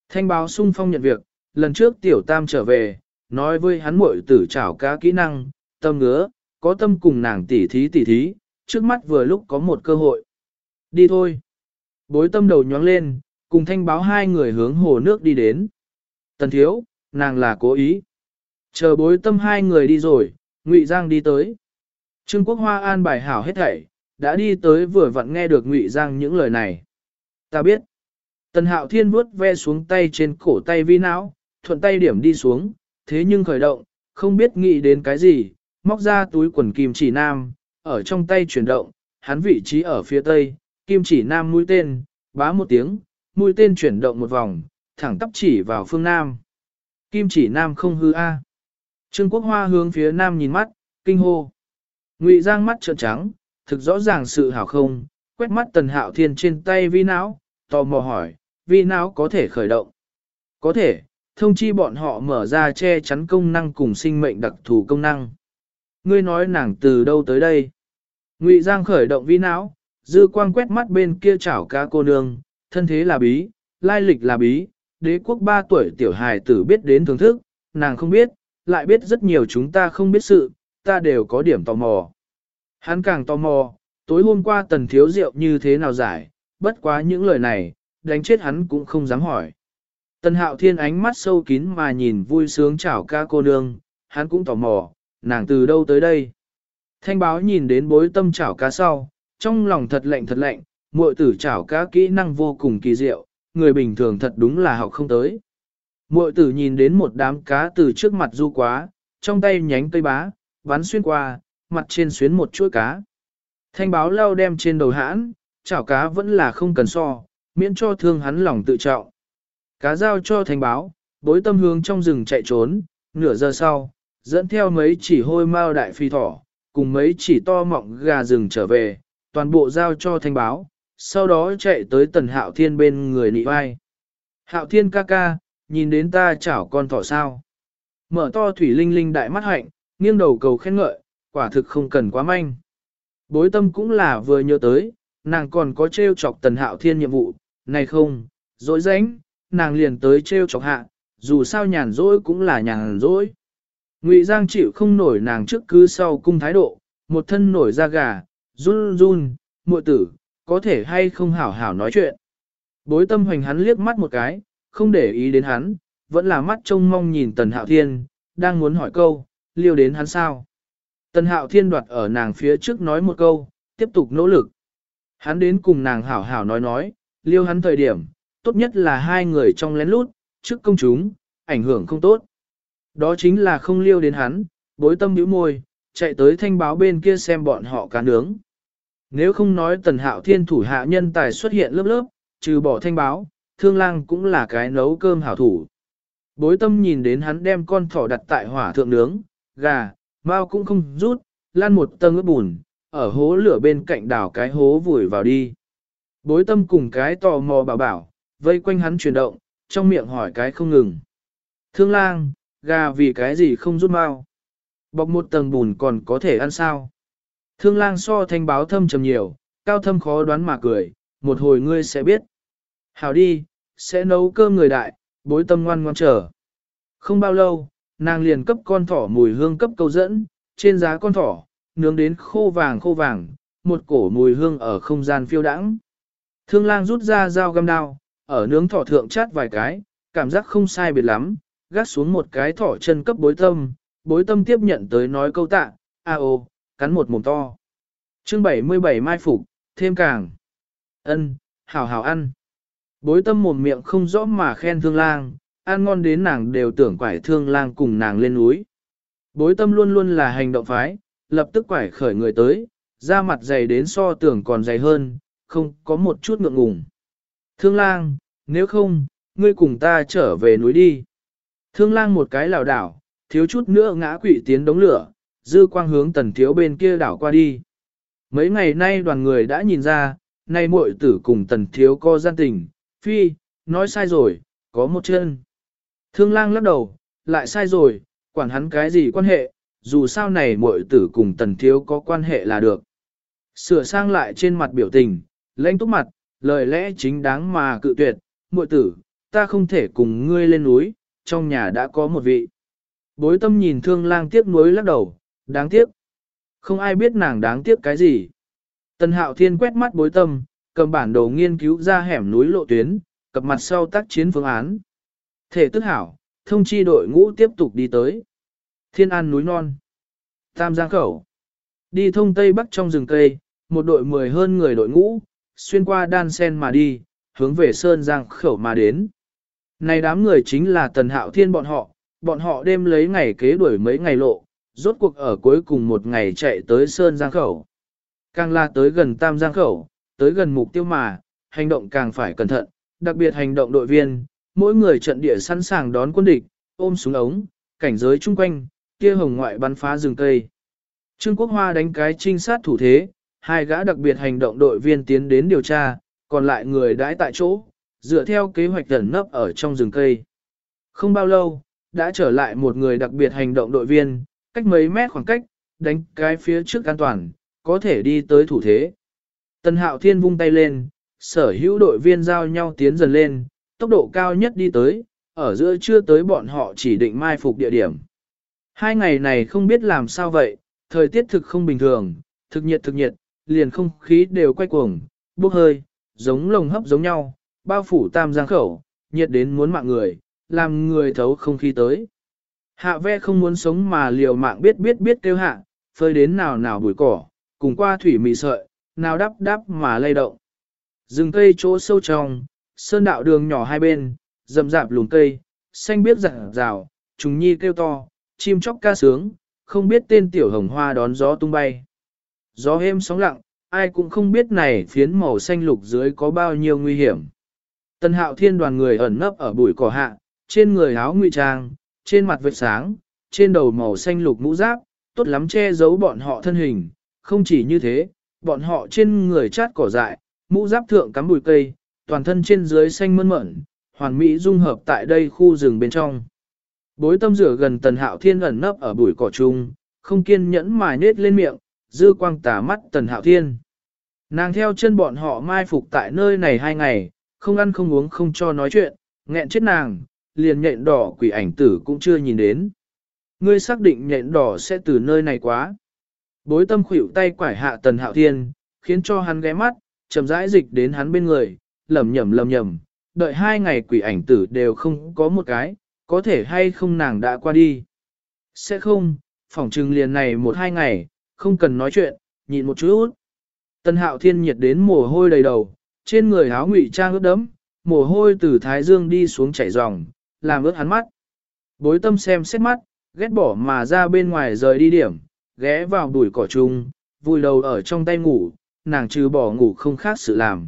Thanh báo sung phong nhận việc, lần trước tiểu tam trở về, nói với hắn muội tử chảo cá kỹ năng, tâm ngứa, có tâm cùng nàng tỉ thí tỉ thí, trước mắt vừa lúc có một cơ hội. Đi thôi. Bối tâm đầu nhóng lên, cùng thanh báo hai người hướng hồ nước đi đến. Tần thiếu, nàng là cố ý. Chờ bối tâm hai người đi rồi, Ngụy Giang đi tới. Trương Quốc Hoa an bài hảo hết thảy, đã đi tới vừa vặn nghe được Ngụy Giang những lời này. Ta biết. Tần hạo thiên vuốt ve xuống tay trên cổ tay vi não, thuận tay điểm đi xuống, thế nhưng khởi động, không biết nghĩ đến cái gì, móc ra túi quần kim chỉ nam, ở trong tay chuyển động, hắn vị trí ở phía tây, kim chỉ nam mũi tên, bá một tiếng, mũi tên chuyển động một vòng, thẳng tắp chỉ vào phương nam. Kim chỉ nam không hư a. Trương Quốc Hoa hướng phía nam nhìn mắt, kinh hô. Ngụy Giang mắt trợn trắng, thực rõ ràng sự hảo không, quét mắt Tần Hạo Thiên trên tay vi não, tò mò hỏi, vi não có thể khởi động. Có thể, thông chi bọn họ mở ra che chắn công năng cùng sinh mệnh đặc thù công năng. Ngươi nói nàng từ đâu tới đây? Ngụy Giang khởi động vi não, dư quang quét mắt bên kia chảo cá cô nương, thân thế là bí, lai lịch là bí, đế quốc ba tuổi tiểu hài tử biết đến thưởng thức, nàng không biết, lại biết rất nhiều chúng ta không biết sự, ta đều có điểm tò mò. Hắn càng tò mò, tối hôm qua tần thiếu rượu như thế nào giải, bất quá những lời này, đánh chết hắn cũng không dám hỏi. Tần hạo thiên ánh mắt sâu kín mà nhìn vui sướng chảo ca cô nương, hắn cũng tò mò, nàng từ đâu tới đây. Thanh báo nhìn đến bối tâm chảo cá sau, trong lòng thật lạnh thật lạnh, muội tử chảo cá kỹ năng vô cùng kỳ diệu, người bình thường thật đúng là học không tới. Muội tử nhìn đến một đám cá từ trước mặt du quá, trong tay nhánh cây bá, bắn xuyên qua, mặt trên xuyến một chuỗi cá. Thanh báo lao đem trên đầu hãn, chảo cá vẫn là không cần so, miễn cho thương hắn lòng tự trọng. Cá giao cho thanh báo, bối tâm hướng trong rừng chạy trốn, nửa giờ sau, dẫn theo mấy chỉ hôi mao đại phi thỏ, cùng mấy chỉ to mọng gà rừng trở về, toàn bộ giao cho thanh báo, sau đó chạy tới tần hạo thiên bên người nị vai. Hạo thiên ca ca, nhìn đến ta chảo con thỏ sao. Mở to thủy linh linh đại mắt hạnh, nghiêng đầu cầu khen ngợi, quả thực không cần quá manh. Bối tâm cũng là vừa nhớ tới, nàng còn có trêu chọc tần hạo thiên nhiệm vụ, này không, dối ránh, nàng liền tới trêu chọc hạ, dù sao nhàn rỗi cũng là nhàn rỗi. Ngụy Giang chịu không nổi nàng trước cứ sau cung thái độ, một thân nổi da gà, run run, muội tử, có thể hay không hảo hảo nói chuyện. Bối tâm hoành hắn liếc mắt một cái, không để ý đến hắn, vẫn là mắt trông mong nhìn Tần Hạo Thiên, đang muốn hỏi câu, liêu đến hắn sao. Tần Hạo Thiên đoạt ở nàng phía trước nói một câu, tiếp tục nỗ lực. Hắn đến cùng nàng hảo hảo nói nói, liêu hắn thời điểm, tốt nhất là hai người trong lén lút, trước công chúng, ảnh hưởng không tốt. Đó chính là không liêu đến hắn, bối tâm nhíu môi, chạy tới thanh báo bên kia xem bọn họ cá nướng. Nếu không nói tần hạo thiên thủ hạ nhân tài xuất hiện lớp lớp, trừ bỏ thanh báo, thương lang cũng là cái nấu cơm hảo thủ. Bối tâm nhìn đến hắn đem con thỏ đặt tại hỏa thượng nướng, gà, mau cũng không rút, lan một tầng ướp bùn, ở hố lửa bên cạnh đảo cái hố vùi vào đi. Bối tâm cùng cái tò mò bảo bảo, vây quanh hắn chuyển động, trong miệng hỏi cái không ngừng. Thương lang, gà vì cái gì không rút mau? Bọc một tầng bùn còn có thể ăn sao? Thương lang so thanh báo thâm trầm nhiều, cao thâm khó đoán mà cười, một hồi ngươi sẽ biết. Hảo đi, sẽ nấu cơm người đại, bối tâm ngoan ngoan trở. Không bao lâu, nàng liền cấp con thỏ mùi hương cấp câu dẫn, trên giá con thỏ, nướng đến khô vàng khô vàng, một cổ mùi hương ở không gian phiêu đãng. Thương lang rút ra dao găm đao, ở nướng thỏ thượng chát vài cái, cảm giác không sai biệt lắm, gác xuống một cái thỏ chân cấp bối tâm, bối tâm tiếp nhận tới nói câu tạ, a ô, cắn một mồm to. chương 77 mai phục, thêm càng. ân hảo hảo ăn. Bối tâm mồm miệng không rõ mà khen thương lang, ăn ngon đến nàng đều tưởng quải thương lang cùng nàng lên núi. Bối tâm luôn luôn là hành động phái, lập tức quải khởi người tới, da mặt dày đến so tưởng còn dày hơn, không có một chút ngượng ngùng. Thương lang, nếu không, ngươi cùng ta trở về núi đi. Thương lang một cái lảo đảo, thiếu chút nữa ngã quỵ tiến đống lửa, dư quang hướng tần thiếu bên kia đảo qua đi. Mấy ngày nay đoàn người đã nhìn ra, nay muội tử cùng tần thiếu co gian tình, phi, nói sai rồi, có một chân. Thương lang lắc đầu, lại sai rồi, quản hắn cái gì quan hệ, dù sao này muội tử cùng tần thiếu có quan hệ là được. Sửa sang lại trên mặt biểu tình, lãnh túc mặt, lời lẽ chính đáng mà cự tuyệt, muội tử, ta không thể cùng ngươi lên núi, trong nhà đã có một vị. Bối tâm nhìn thương lang tiếc nuối lắc đầu, đáng tiếc. Không ai biết nàng đáng tiếc cái gì. Tần hạo thiên quét mắt bối tâm, cầm bản đồ nghiên cứu ra hẻm núi lộ tuyến, cập mặt sau tác chiến phương án. Thể tức hảo, thông chi đội ngũ tiếp tục đi tới. Thiên an núi non. Tam Giang Khẩu. Đi thông Tây Bắc trong rừng cây, một đội mười hơn người đội ngũ, xuyên qua đan sen mà đi, hướng về Sơn Giang khẩu mà đến. Này đám người chính là Tần Hạo Thiên bọn họ, bọn họ đêm lấy ngày kế đuổi mấy ngày lộ, rốt cuộc ở cuối cùng một ngày chạy tới Sơn Giang khẩu. Càng là tới gần Tam Giang khẩu, tới gần mục tiêu mà, hành động càng phải cẩn thận, đặc biệt hành động đội viên, mỗi người trận địa sẵn sàng đón quân địch, ôm súng ống, cảnh giới chung quanh, kia hồng ngoại bắn phá rừng cây. Trương Quốc Hoa đánh cái trinh sát thủ thế, hai gã đặc biệt hành động đội viên tiến đến điều tra, còn lại người đãi tại chỗ, dựa theo kế hoạch tẩn nấp ở trong rừng cây. Không bao lâu, đã trở lại một người đặc biệt hành động đội viên, cách mấy mét khoảng cách, đánh cái phía trước an toàn, có thể đi tới thủ thế. Tần Hạo Thiên vung tay lên, sở hữu đội viên giao nhau tiến dần lên, tốc độ cao nhất đi tới, ở giữa chưa tới bọn họ chỉ định mai phục địa điểm. Hai ngày này không biết làm sao vậy, thời tiết thực không bình thường, thực nhiệt thực nhiệt, liền không khí đều quay cuồng, bốc hơi, giống lồng hấp giống nhau, bao phủ tam giang khẩu, nhiệt đến muốn mạng người, làm người thấu không khí tới. Hạ ve không muốn sống mà liều mạng biết biết biết kêu hạ, phơi đến nào nào bụi cỏ, cùng qua thủy mị sợi, nào đắp đắp mà lay động. Rừng cây chỗ sâu trong, sơn đạo đường nhỏ hai bên, rậm rạp lùn cây, xanh biết rạng rào, trùng nhi kêu to, chim chóc ca sướng, không biết tên tiểu hồng hoa đón gió tung bay. Gió êm sóng lặng, ai cũng không biết này phiến màu xanh lục dưới có bao nhiêu nguy hiểm. Tần hạo thiên đoàn người ẩn nấp ở bụi cỏ hạ, trên người áo ngụy trang, trên mặt vệt sáng, trên đầu màu xanh lục mũ giáp, tốt lắm che giấu bọn họ thân hình. Không chỉ như thế, bọn họ trên người chát cỏ dại, mũ giáp thượng cắm bụi cây, toàn thân trên dưới xanh mơn mởn, hoàn mỹ dung hợp tại đây khu rừng bên trong. Bối tâm rửa gần tần hạo thiên ẩn nấp ở bụi cỏ chung, không kiên nhẫn mài nết lên miệng, dư quang tả mắt tần hạo thiên. Nàng theo chân bọn họ mai phục tại nơi này hai ngày, không ăn không uống không cho nói chuyện, nghẹn chết nàng, liền nhện đỏ quỷ ảnh tử cũng chưa nhìn đến. Ngươi xác định nhện đỏ sẽ từ nơi này quá. Bối tâm khủy tay quải hạ tần hạo thiên, khiến cho hắn ghé mắt, chậm rãi dịch đến hắn bên người, lầm nhầm lầm nhầm, đợi hai ngày quỷ ảnh tử đều không có một cái, có thể hay không nàng đã qua đi. Sẽ không, phỏng trừng liền này một hai ngày, không cần nói chuyện, nhịn một chút. Tần hạo thiên nhiệt đến mồ hôi đầy đầu, trên người áo ngụy trang ướt đấm, mồ hôi từ thái dương đi xuống chảy ròng, làm ướt hắn mắt. Bối tâm xem xét mắt, ghét bỏ mà ra bên ngoài rời đi điểm, ghé vào bụi cỏ chung, vùi đầu ở trong tay ngủ, nàng trừ bỏ ngủ không khác sự làm.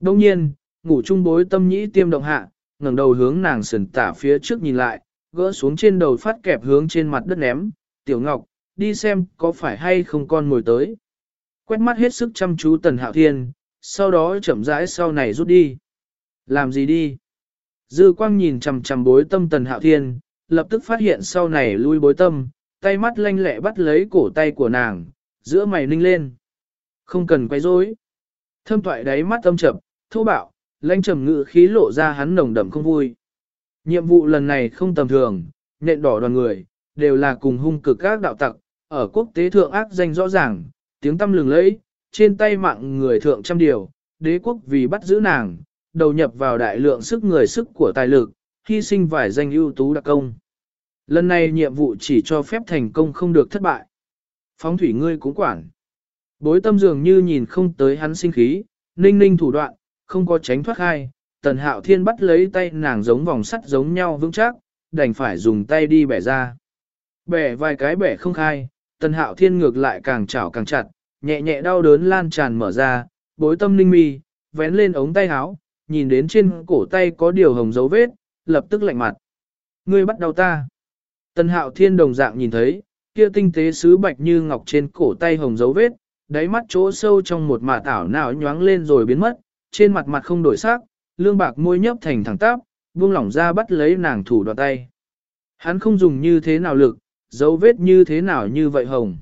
Đông nhiên, ngủ chung bối tâm nhĩ tiêm động hạ, ngẩng đầu hướng nàng sườn tả phía trước nhìn lại, gỡ xuống trên đầu phát kẹp hướng trên mặt đất ném, tiểu ngọc, đi xem có phải hay không con ngồi tới. Quét mắt hết sức chăm chú tần hạo thiên, sau đó chậm rãi sau này rút đi. Làm gì đi? Dư quang nhìn chằm chằm bối tâm tần hạo thiên, lập tức phát hiện sau này lui bối tâm, tay mắt lanh lẹ bắt lấy cổ tay của nàng, giữa mày ninh lên. Không cần quay rối. Thâm toại đáy mắt tâm chậm, thô bạo, lanh trầm ngự khí lộ ra hắn nồng đậm không vui. Nhiệm vụ lần này không tầm thường, nện đỏ đoàn người, đều là cùng hung cực các đạo tặc, ở quốc tế thượng ác danh rõ ràng, tiếng tâm lừng lẫy, trên tay mạng người thượng trăm điều, đế quốc vì bắt giữ nàng, đầu nhập vào đại lượng sức người sức của tài lực, hy sinh vài danh ưu tú đặc công. Lần này nhiệm vụ chỉ cho phép thành công không được thất bại. Phóng thủy ngươi cũng quản. Bối tâm dường như nhìn không tới hắn sinh khí, ninh ninh thủ đoạn, không có tránh thoát khai. Tần hạo thiên bắt lấy tay nàng giống vòng sắt giống nhau vững chắc, đành phải dùng tay đi bẻ ra. Bẻ vài cái bẻ không khai, tần hạo thiên ngược lại càng chảo càng chặt, nhẹ nhẹ đau đớn lan tràn mở ra, bối tâm ninh mi, vén lên ống tay áo, nhìn đến trên cổ tay có điều hồng dấu vết, lập tức lạnh mặt. Ngươi bắt đầu ta. Tần hạo thiên đồng dạng nhìn thấy, kia tinh tế sứ bạch như ngọc trên cổ tay hồng dấu vết, đáy mắt chỗ sâu trong một mả tảo nào nhoáng lên rồi biến mất, trên mặt mặt không đổi sắc, lương bạc môi nhấp thành thẳng tắp, buông lỏng ra bắt lấy nàng thủ đoạn tay. Hắn không dùng như thế nào lực, dấu vết như thế nào như vậy hồng.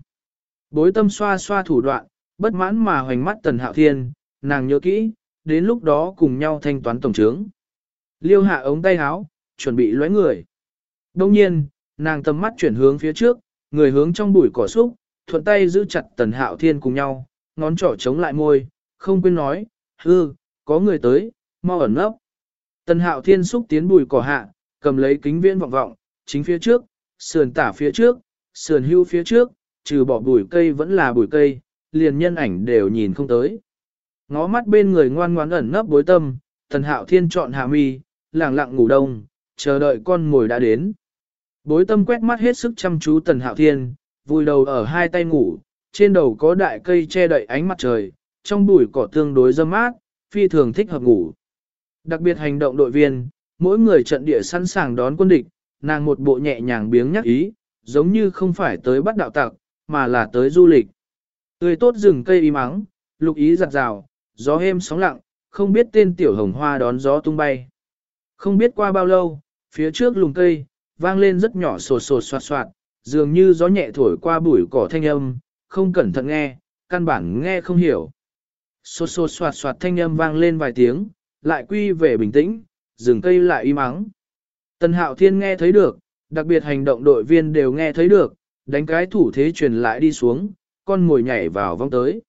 Bối tâm xoa xoa thủ đoạn, bất mãn mà hoành mắt tần hạo thiên, nàng nhớ kỹ, đến lúc đó cùng nhau thanh toán tổng trướng. Liêu hạ ống tay háo chuẩn bị lóe người. Đông nhiên, nàng tầm mắt chuyển hướng phía trước, người hướng trong bụi cỏ xúc, thuận tay giữ chặt tần hạo thiên cùng nhau, ngón trỏ chống lại môi, không quên nói, hư, có người tới, mau ẩn nấp. Tần hạo thiên xúc tiến bùi cỏ hạ, cầm lấy kính viễn vọng vọng, chính phía trước, sườn tả phía trước, sườn hưu phía trước, trừ bỏ bụi cây vẫn là bụi cây, liền nhân ảnh đều nhìn không tới. Ngó mắt bên người ngoan ngoãn ẩn nấp bối tâm, tần hạo thiên chọn hạ mi, lặng lặng ngủ đông, chờ đợi con mồi đã đến. Bối tâm quét mắt hết sức chăm chú tần hạo thiên, vùi đầu ở hai tay ngủ, trên đầu có đại cây che đậy ánh mặt trời, trong bụi cỏ tương đối dâm mát, phi thường thích hợp ngủ. Đặc biệt hành động đội viên, mỗi người trận địa sẵn sàng đón quân địch, nàng một bộ nhẹ nhàng biếng nhắc ý, giống như không phải tới bắt đạo tặc, mà là tới du lịch. Tươi tốt rừng cây im mắng, lục ý giặt rào, gió êm sóng lặng, không biết tên tiểu hồng hoa đón gió tung bay. Không biết qua bao lâu, phía trước lùng cây, vang lên rất nhỏ sột sột soạt soạt, dường như gió nhẹ thổi qua bụi cỏ thanh âm, không cẩn thận nghe, căn bản nghe không hiểu. Sột sột soạt soạt thanh âm vang lên vài tiếng, lại quy về bình tĩnh, rừng cây lại im ắng. Tần Hạo Thiên nghe thấy được, đặc biệt hành động đội viên đều nghe thấy được, đánh cái thủ thế truyền lại đi xuống, con ngồi nhảy vào vong tới.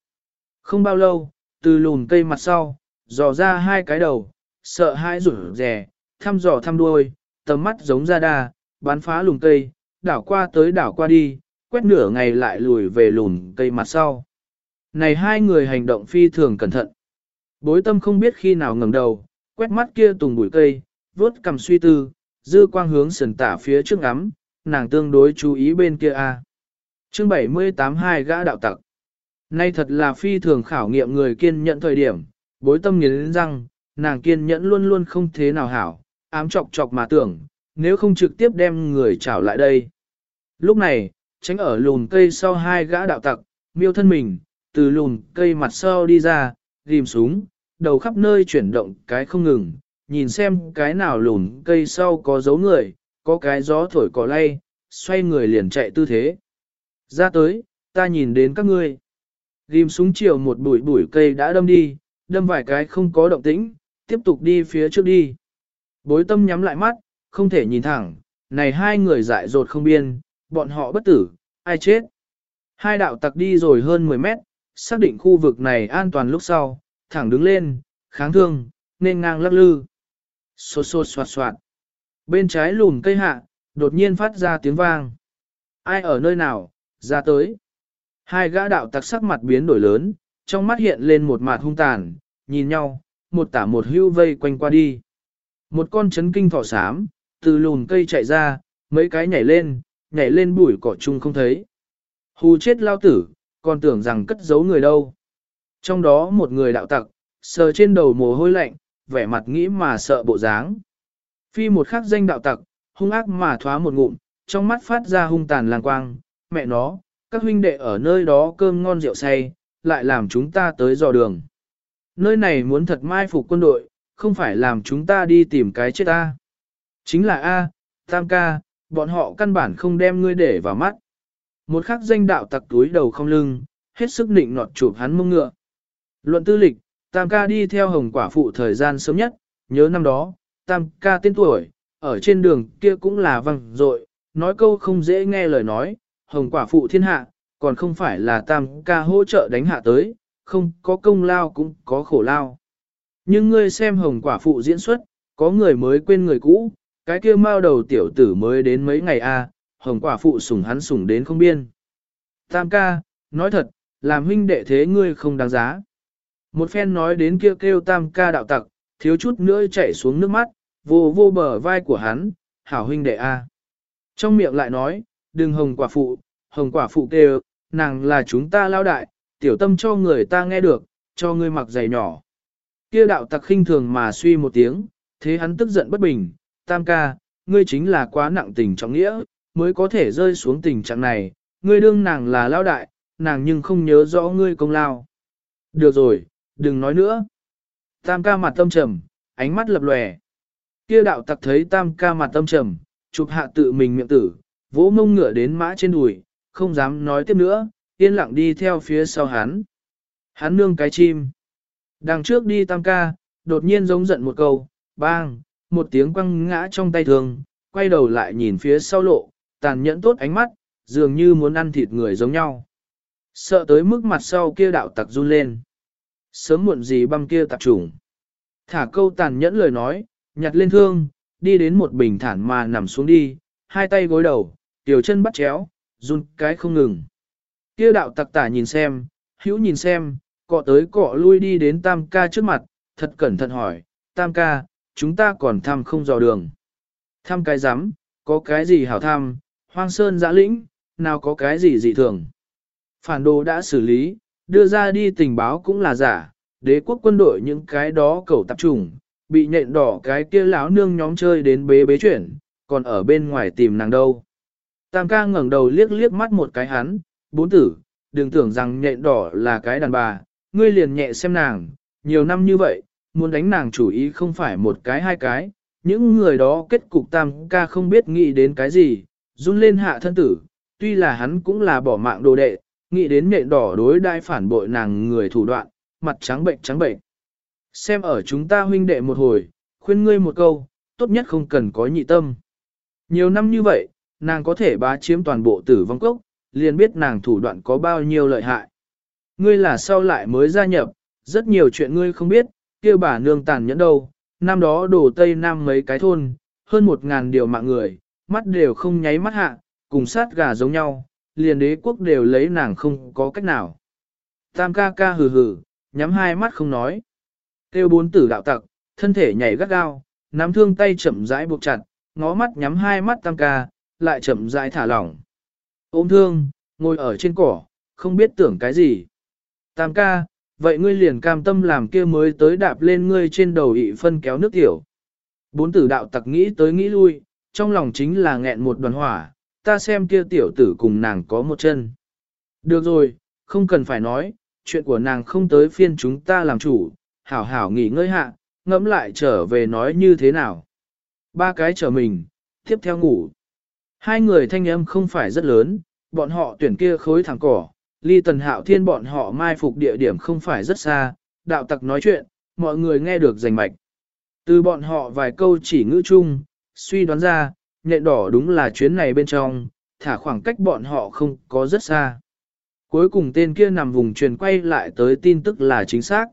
Không bao lâu, từ lùn cây mặt sau, dò ra hai cái đầu, sợ hai rủi rè, thăm dò thăm đuôi, tầm mắt giống ra đa, bắn phá lùn cây, đảo qua tới đảo qua đi, quét nửa ngày lại lùi về lùn cây mặt sau. Này hai người hành động phi thường cẩn thận. Bối tâm không biết khi nào ngẩng đầu, quét mắt kia tùng bụi cây, vuốt cầm suy tư, dư quang hướng sườn tả phía trước ngắm, nàng tương đối chú ý bên kia a. À. Chương 78 hai gã đạo tặc. Nay thật là phi thường khảo nghiệm người kiên nhẫn thời điểm, bối tâm nghiến răng, nàng kiên nhẫn luôn luôn không thế nào hảo, ám chọc chọc mà tưởng, nếu không trực tiếp đem người trảo lại đây. Lúc này, tránh ở lùn cây sau hai gã đạo tặc, miêu thân mình, từ lùn cây mặt sau đi ra, rìm súng, đầu khắp nơi chuyển động cái không ngừng, nhìn xem cái nào lùn cây sau có dấu người, có cái gió thổi cỏ lay, xoay người liền chạy tư thế. Ra tới, ta nhìn đến các ngươi. Ghim súng chiều một bụi bụi cây đã đâm đi, đâm vài cái không có động tĩnh, tiếp tục đi phía trước đi. Bối tâm nhắm lại mắt, không thể nhìn thẳng, này hai người dại dột không biên, bọn họ bất tử, ai chết. Hai đạo tặc đi rồi hơn 10 mét, xác định khu vực này an toàn lúc sau, thẳng đứng lên, kháng thương, nên ngang lắc lư. Xô xô xoạt xoạt. Bên trái lùn cây hạ, đột nhiên phát ra tiếng vang. Ai ở nơi nào, ra tới. Hai gã đạo tặc sắc mặt biến đổi lớn, trong mắt hiện lên một mặt hung tàn, nhìn nhau, một tả một hưu vây quanh qua đi. Một con chấn kinh thỏ xám, từ lùn cây chạy ra, mấy cái nhảy lên, nhảy lên bụi cỏ chung không thấy. Hù chết lao tử, còn tưởng rằng cất giấu người đâu. Trong đó một người đạo tặc, sờ trên đầu mồ hôi lạnh, vẻ mặt nghĩ mà sợ bộ dáng. Phi một khắc danh đạo tặc, hung ác mà thoá một ngụm, trong mắt phát ra hung tàn làng quang, mẹ nó, các huynh đệ ở nơi đó cơm ngon rượu say, lại làm chúng ta tới dò đường. Nơi này muốn thật mai phục quân đội, không phải làm chúng ta đi tìm cái chết ta. Chính là A, Tam ca, bọn họ căn bản không đem ngươi để vào mắt. Một khắc danh đạo tặc túi đầu không lưng, hết sức định nọt chụp hắn mông ngựa. Luận tư lịch, Tam ca đi theo hồng quả phụ thời gian sớm nhất, nhớ năm đó, Tam ca tên tuổi, ở trên đường kia cũng là văng rội, nói câu không dễ nghe lời nói, hồng quả phụ thiên hạ, còn không phải là Tam ca hỗ trợ đánh hạ tới, không có công lao cũng có khổ lao. Nhưng ngươi xem hồng quả phụ diễn xuất, có người mới quên người cũ, cái kia mao đầu tiểu tử mới đến mấy ngày a, hồng quả phụ sủng hắn sủng đến không biên. Tam ca, nói thật, làm huynh đệ thế ngươi không đáng giá. Một phen nói đến kia kêu tam ca đạo tặc, thiếu chút nữa chạy xuống nước mắt, vô vô bờ vai của hắn, hảo huynh đệ a. Trong miệng lại nói, đừng hồng quả phụ, hồng quả phụ kêu, nàng là chúng ta lao đại, tiểu tâm cho người ta nghe được, cho ngươi mặc giày nhỏ. Kia đạo tặc khinh thường mà suy một tiếng, thế hắn tức giận bất bình, tam ca, ngươi chính là quá nặng tình trọng nghĩa, mới có thể rơi xuống tình trạng này, ngươi đương nàng là lao đại, nàng nhưng không nhớ rõ ngươi công lao. Được rồi, đừng nói nữa. Tam ca mặt tâm trầm, ánh mắt lập lòe. Kia đạo tặc thấy tam ca mặt tâm trầm, chụp hạ tự mình miệng tử, vỗ mông ngựa đến mã trên đùi, không dám nói tiếp nữa, yên lặng đi theo phía sau hắn. Hắn nương cái chim. Đằng trước đi tam ca, đột nhiên giống giận một câu, bang, một tiếng quăng ngã trong tay thường, quay đầu lại nhìn phía sau lộ, tàn nhẫn tốt ánh mắt, dường như muốn ăn thịt người giống nhau. Sợ tới mức mặt sau kia đạo tặc run lên. Sớm muộn gì băm kia tạp trùng. Thả câu tàn nhẫn lời nói, nhặt lên thương, đi đến một bình thản mà nằm xuống đi, hai tay gối đầu, tiểu chân bắt chéo, run cái không ngừng. Kia đạo tặc tả nhìn xem, hữu nhìn xem, cọ tới cọ lui đi đến tam ca trước mặt, thật cẩn thận hỏi, tam ca, chúng ta còn thăm không dò đường. Thăm cái rắm có cái gì hảo thăm, hoang sơn giã lĩnh, nào có cái gì dị thường. Phản đồ đã xử lý, đưa ra đi tình báo cũng là giả, đế quốc quân đội những cái đó cầu tập trùng, bị nhện đỏ cái kia lão nương nhóm chơi đến bế bế chuyển, còn ở bên ngoài tìm nàng đâu. Tam ca ngẩng đầu liếc liếc mắt một cái hắn, bốn tử, đừng tưởng rằng nhện đỏ là cái đàn bà, ngươi liền nhẹ xem nàng, nhiều năm như vậy, muốn đánh nàng chủ ý không phải một cái hai cái, những người đó kết cục tam ca không biết nghĩ đến cái gì, run lên hạ thân tử, tuy là hắn cũng là bỏ mạng đồ đệ, nghĩ đến nhện đỏ đối đai phản bội nàng người thủ đoạn, mặt trắng bệnh trắng bệnh. Xem ở chúng ta huynh đệ một hồi, khuyên ngươi một câu, tốt nhất không cần có nhị tâm. Nhiều năm như vậy, nàng có thể bá chiếm toàn bộ tử vong cốc, liền biết nàng thủ đoạn có bao nhiêu lợi hại. Ngươi là sau lại mới gia nhập, rất nhiều chuyện ngươi không biết, kia bà nương tàn nhẫn đâu, năm đó đổ Tây Nam mấy cái thôn, hơn một ngàn điều mạng người, mắt đều không nháy mắt hạ, cùng sát gà giống nhau, liền đế quốc đều lấy nàng không có cách nào. Tam ca ca hừ hừ, nhắm hai mắt không nói. Tiêu bốn tử đạo tặc, thân thể nhảy gắt gao, nắm thương tay chậm rãi buộc chặt, ngó mắt nhắm hai mắt tam ca, lại chậm rãi thả lỏng. Ôm thương, ngồi ở trên cỏ, không biết tưởng cái gì. Tam ca, vậy ngươi liền cam tâm làm kia mới tới đạp lên ngươi trên đầu ị phân kéo nước tiểu. Bốn tử đạo tặc nghĩ tới nghĩ lui, trong lòng chính là nghẹn một đoàn hỏa, ta xem kia tiểu tử cùng nàng có một chân. Được rồi, không cần phải nói, chuyện của nàng không tới phiên chúng ta làm chủ, hảo hảo nghỉ ngơi hạ, ngẫm lại trở về nói như thế nào. Ba cái trở mình, tiếp theo ngủ. Hai người thanh âm không phải rất lớn, bọn họ tuyển kia khối thẳng cỏ, ly tần hạo thiên bọn họ mai phục địa điểm không phải rất xa, đạo tặc nói chuyện, mọi người nghe được rành mạch. Từ bọn họ vài câu chỉ ngữ chung, suy đoán ra, nhện đỏ đúng là chuyến này bên trong, thả khoảng cách bọn họ không có rất xa. Cuối cùng tên kia nằm vùng truyền quay lại tới tin tức là chính xác.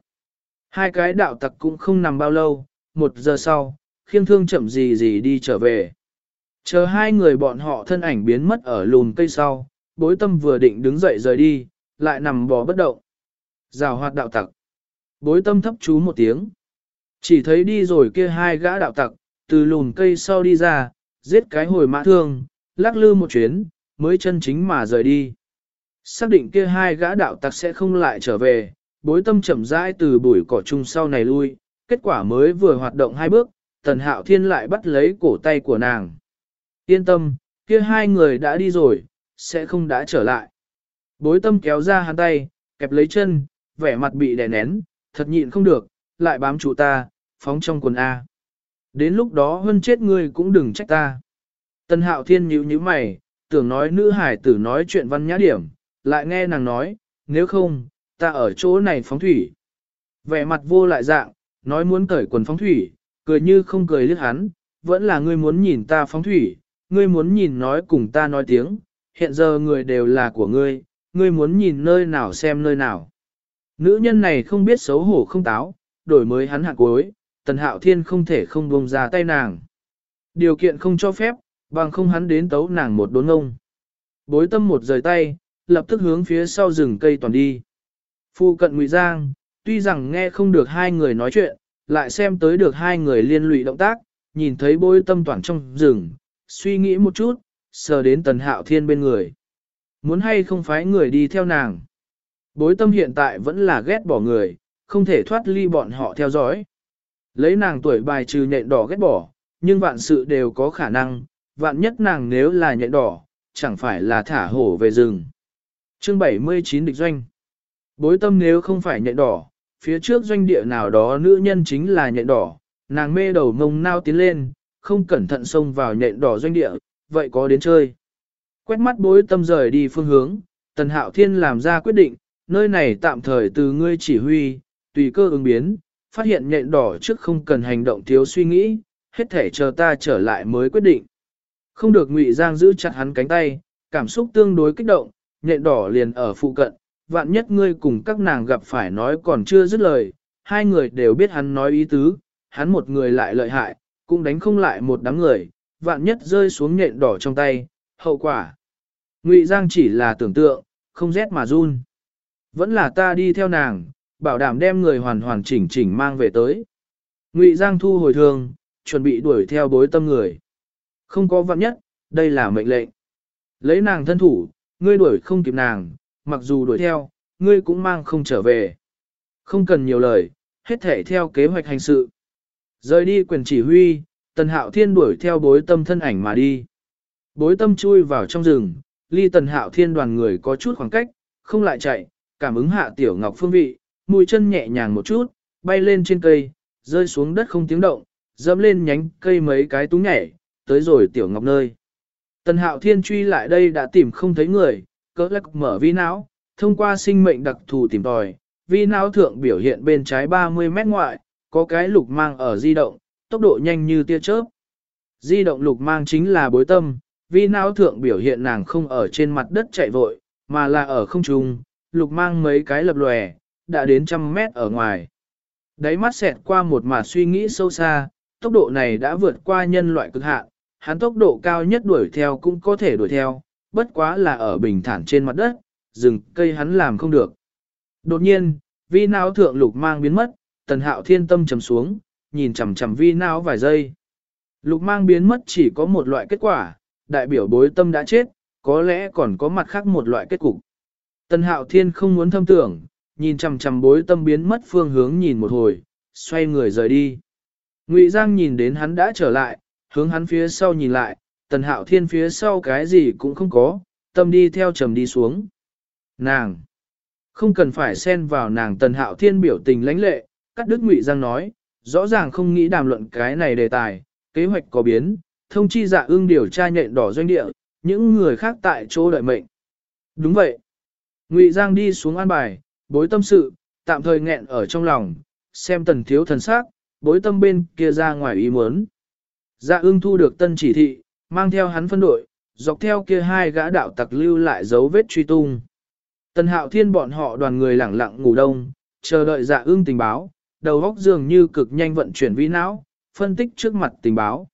Hai cái đạo tặc cũng không nằm bao lâu, một giờ sau, khiêng thương chậm gì gì đi trở về. Chờ hai người bọn họ thân ảnh biến mất ở lùn cây sau, bối tâm vừa định đứng dậy rời đi, lại nằm bò bất động. Rào hoạt đạo tặc. Bối tâm thấp chú một tiếng. Chỉ thấy đi rồi kia hai gã đạo tặc, từ lùn cây sau đi ra, giết cái hồi mã thương, lắc lư một chuyến, mới chân chính mà rời đi. Xác định kia hai gã đạo tặc sẽ không lại trở về, bối tâm chậm rãi từ bụi cỏ chung sau này lui, kết quả mới vừa hoạt động hai bước, tần hạo thiên lại bắt lấy cổ tay của nàng. Yên tâm, kia hai người đã đi rồi, sẽ không đã trở lại. Bối tâm kéo ra hắn tay, kẹp lấy chân, vẻ mặt bị đè nén, thật nhịn không được, lại bám trụ ta, phóng trong quần A. Đến lúc đó hơn chết ngươi cũng đừng trách ta. Tần hạo thiên nhíu nhíu mày, tưởng nói nữ hải tử nói chuyện văn nhã điểm, lại nghe nàng nói, nếu không, ta ở chỗ này phóng thủy. Vẻ mặt vô lại dạng, nói muốn cởi quần phóng thủy, cười như không cười liếc hắn, vẫn là ngươi muốn nhìn ta phóng thủy, ngươi muốn nhìn nói cùng ta nói tiếng, hiện giờ người đều là của ngươi, ngươi muốn nhìn nơi nào xem nơi nào. Nữ nhân này không biết xấu hổ không táo, đổi mới hắn hạ cuối, tần hạo thiên không thể không buông ra tay nàng. Điều kiện không cho phép, bằng không hắn đến tấu nàng một đốn ngông. Bối tâm một rời tay, lập tức hướng phía sau rừng cây toàn đi. Phu cận Ngụy Giang, tuy rằng nghe không được hai người nói chuyện, lại xem tới được hai người liên lụy động tác, nhìn thấy bối tâm toàn trong rừng, suy nghĩ một chút, sờ đến tần hạo thiên bên người. Muốn hay không phải người đi theo nàng. Bối tâm hiện tại vẫn là ghét bỏ người, không thể thoát ly bọn họ theo dõi. Lấy nàng tuổi bài trừ nhện đỏ ghét bỏ, nhưng vạn sự đều có khả năng, vạn nhất nàng nếu là nhện đỏ, chẳng phải là thả hổ về rừng. Chương 79 địch doanh. Bối tâm nếu không phải nhện đỏ, phía trước doanh địa nào đó nữ nhân chính là nhện đỏ, nàng mê đầu ngông nao tiến lên, không cẩn thận xông vào nhện đỏ doanh địa, vậy có đến chơi. Quét mắt bối tâm rời đi phương hướng, Tần Hạo Thiên làm ra quyết định, nơi này tạm thời từ ngươi chỉ huy, tùy cơ ứng biến, phát hiện nhện đỏ trước không cần hành động thiếu suy nghĩ, hết thể chờ ta trở lại mới quyết định. Không được Ngụy Giang giữ chặt hắn cánh tay, cảm xúc tương đối kích động, nhện đỏ liền ở phụ cận, vạn nhất ngươi cùng các nàng gặp phải nói còn chưa dứt lời, hai người đều biết hắn nói ý tứ, hắn một người lại lợi hại, cũng đánh không lại một đám người, vạn nhất rơi xuống nhện đỏ trong tay, hậu quả. Ngụy Giang chỉ là tưởng tượng, không rét mà run. Vẫn là ta đi theo nàng, bảo đảm đem người hoàn hoàn chỉnh chỉnh mang về tới. Ngụy Giang thu hồi thường, chuẩn bị đuổi theo bối tâm người. Không có vặn nhất, đây là mệnh lệnh. Lấy nàng thân thủ, ngươi đuổi không kịp nàng, mặc dù đuổi theo, ngươi cũng mang không trở về. Không cần nhiều lời, hết thể theo kế hoạch hành sự. Rời đi quyền chỉ huy, tần hạo thiên đuổi theo bối tâm thân ảnh mà đi. Bối tâm chui vào trong rừng, ly tần hạo thiên đoàn người có chút khoảng cách, không lại chạy, cảm ứng hạ tiểu ngọc phương vị, mũi chân nhẹ nhàng một chút, bay lên trên cây, rơi xuống đất không tiếng động, dẫm lên nhánh cây mấy cái túng nhảy, tới rồi tiểu ngọc nơi. Tần hạo thiên truy lại đây đã tìm không thấy người, cỡ lắc mở vi não, thông qua sinh mệnh đặc thù tìm tòi, vi não thượng biểu hiện bên trái 30 mét ngoại, có cái lục mang ở di động, tốc độ nhanh như tia chớp. Di động lục mang chính là bối tâm, vi não thượng biểu hiện nàng không ở trên mặt đất chạy vội, mà là ở không trung, lục mang mấy cái lập lòe, đã đến trăm mét ở ngoài. Đáy mắt xẹt qua một mà suy nghĩ sâu xa, tốc độ này đã vượt qua nhân loại cực hạn, hắn tốc độ cao nhất đuổi theo cũng có thể đuổi theo, bất quá là ở bình thản trên mặt đất, rừng cây hắn làm không được. Đột nhiên, vi não thượng lục mang biến mất, tần hạo thiên tâm trầm xuống, nhìn chằm chằm vi não vài giây. Lục mang biến mất chỉ có một loại kết quả, đại biểu bối tâm đã chết, có lẽ còn có mặt khác một loại kết cục. Tần hạo thiên không muốn thâm tưởng, nhìn chằm chằm bối tâm biến mất phương hướng nhìn một hồi, xoay người rời đi. Ngụy Giang nhìn đến hắn đã trở lại, hướng hắn phía sau nhìn lại, tần hạo thiên phía sau cái gì cũng không có, tâm đi theo trầm đi xuống. Nàng! Không cần phải xen vào nàng tần hạo thiên biểu tình lãnh lệ, cắt đứt Ngụy Giang nói, rõ ràng không nghĩ đàm luận cái này đề tài, kế hoạch có biến, thông chi dạ ương điều tra nhện đỏ doanh địa, những người khác tại chỗ đợi mệnh. Đúng vậy. Ngụy Giang đi xuống an bài, bối tâm sự, tạm thời nghẹn ở trong lòng, xem tần thiếu thần sắc, bối tâm bên kia ra ngoài ý muốn. Dạ ưng thu được tân chỉ thị, mang theo hắn phân đội, dọc theo kia hai gã đạo tặc lưu lại dấu vết truy tung. Tần hạo thiên bọn họ đoàn người lẳng lặng ngủ đông, chờ đợi dạ ưng tình báo, đầu góc dường như cực nhanh vận chuyển vi não, phân tích trước mặt tình báo.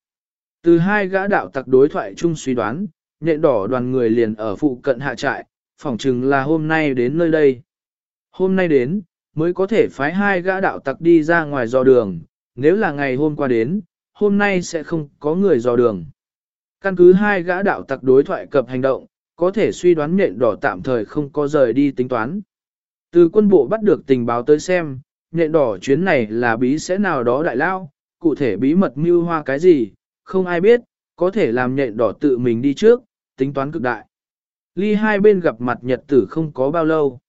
Từ hai gã đạo tặc đối thoại chung suy đoán, nhện đỏ đoàn người liền ở phụ cận hạ trại, phỏng chừng là hôm nay đến nơi đây. Hôm nay đến, mới có thể phái hai gã đạo tặc đi ra ngoài dò đường, nếu là ngày hôm qua đến, hôm nay sẽ không có người dò đường. Căn cứ hai gã đạo tặc đối thoại cập hành động, có thể suy đoán nhện đỏ tạm thời không có rời đi tính toán. Từ quân bộ bắt được tình báo tới xem, nhện đỏ chuyến này là bí sẽ nào đó đại lao, cụ thể bí mật mưu hoa cái gì, không ai biết, có thể làm nhện đỏ tự mình đi trước, tính toán cực đại. Ly hai bên gặp mặt nhật tử không có bao lâu.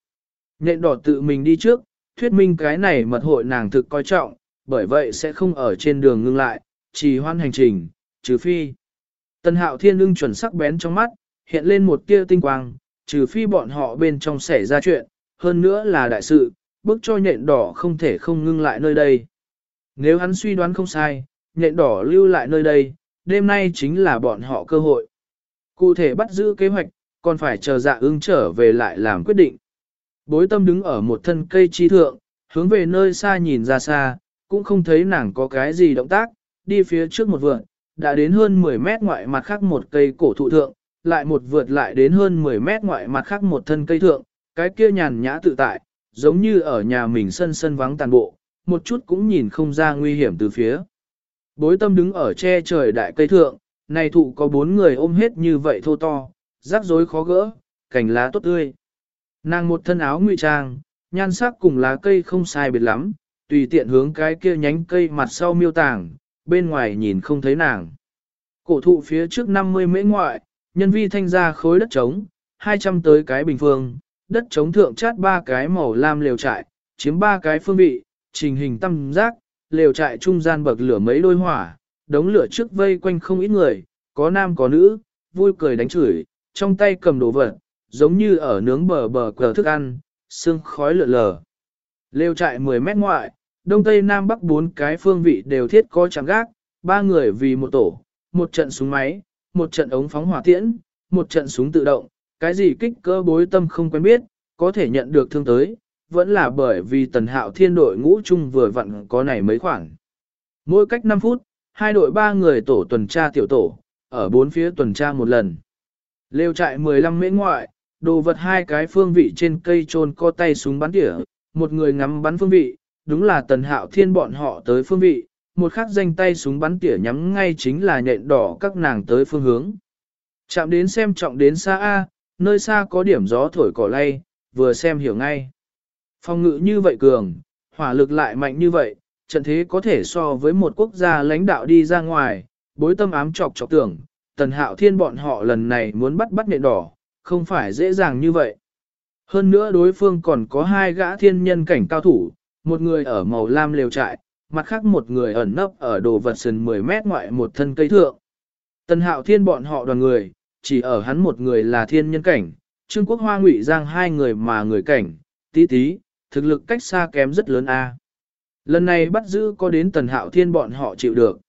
Nhện đỏ tự mình đi trước, thuyết minh cái này mật hội nàng thực coi trọng, bởi vậy sẽ không ở trên đường ngưng lại, trì hoan hành trình, trừ phi. Tân hạo thiên lưng chuẩn sắc bén trong mắt, hiện lên một tia tinh quang, trừ phi bọn họ bên trong xảy ra chuyện, hơn nữa là đại sự, bước cho nhện đỏ không thể không ngưng lại nơi đây. Nếu hắn suy đoán không sai, nhện đỏ lưu lại nơi đây, đêm nay chính là bọn họ cơ hội. Cụ thể bắt giữ kế hoạch, còn phải chờ dạ ưng trở về lại làm quyết định. Bối tâm đứng ở một thân cây chi thượng, hướng về nơi xa nhìn ra xa, cũng không thấy nàng có cái gì động tác, đi phía trước một vượt, đã đến hơn 10 mét ngoại mặt khác một cây cổ thụ thượng, lại một vượt lại đến hơn 10 mét ngoại mặt khác một thân cây thượng, cái kia nhàn nhã tự tại, giống như ở nhà mình sân sân vắng tàn bộ, một chút cũng nhìn không ra nguy hiểm từ phía. Bối tâm đứng ở che trời đại cây thượng, này thụ có bốn người ôm hết như vậy thô to, rắc rối khó gỡ, cành lá tốt tươi. Nàng một thân áo ngụy trang, nhan sắc cùng lá cây không sai biệt lắm, tùy tiện hướng cái kia nhánh cây mặt sau miêu tàng, bên ngoài nhìn không thấy nàng. Cổ thụ phía trước 50 mễ ngoại, nhân vi thanh ra khối đất trống, 200 tới cái bình phương, đất trống thượng chát ba cái màu lam lều trại, chiếm ba cái phương vị, trình hình tam giác, lều trại trung gian bậc lửa mấy đôi hỏa, đống lửa trước vây quanh không ít người, có nam có nữ, vui cười đánh chửi, trong tay cầm đồ vật, giống như ở nướng bờ bờ cờ thức ăn, sương khói lượn lờ. Lêu trại 10 mét ngoại, đông tây nam bắc bốn cái phương vị đều thiết có chẳng gác, ba người vì một tổ, một trận súng máy, một trận ống phóng hỏa tiễn, một trận súng tự động, cái gì kích cỡ bối tâm không quen biết, có thể nhận được thương tới, vẫn là bởi vì tần hạo thiên đội ngũ chung vừa vặn có này mấy khoảng. Mỗi cách 5 phút, hai đội ba người tổ tuần tra tiểu tổ, ở bốn phía tuần tra một lần. Lêu trại 15 mễ ngoại, đồ vật hai cái phương vị trên cây trôn co tay súng bắn tỉa, một người ngắm bắn phương vị, đúng là tần hạo thiên bọn họ tới phương vị, một khắc danh tay súng bắn tỉa nhắm ngay chính là nhện đỏ các nàng tới phương hướng. Chạm đến xem trọng đến xa A, nơi xa có điểm gió thổi cỏ lay, vừa xem hiểu ngay. Phong ngự như vậy cường, hỏa lực lại mạnh như vậy, trận thế có thể so với một quốc gia lãnh đạo đi ra ngoài, bối tâm ám chọc chọc tưởng, tần hạo thiên bọn họ lần này muốn bắt bắt nhện đỏ, không phải dễ dàng như vậy. Hơn nữa đối phương còn có hai gã thiên nhân cảnh cao thủ, một người ở màu lam lều trại, mặt khác một người ẩn nấp ở đồ vật sần 10 mét ngoại một thân cây thượng. Tần hạo thiên bọn họ đoàn người, chỉ ở hắn một người là thiên nhân cảnh, Trương Quốc Hoa ngụy giang hai người mà người cảnh, tí tí, thực lực cách xa kém rất lớn a. Lần này bắt giữ có đến tần hạo thiên bọn họ chịu được.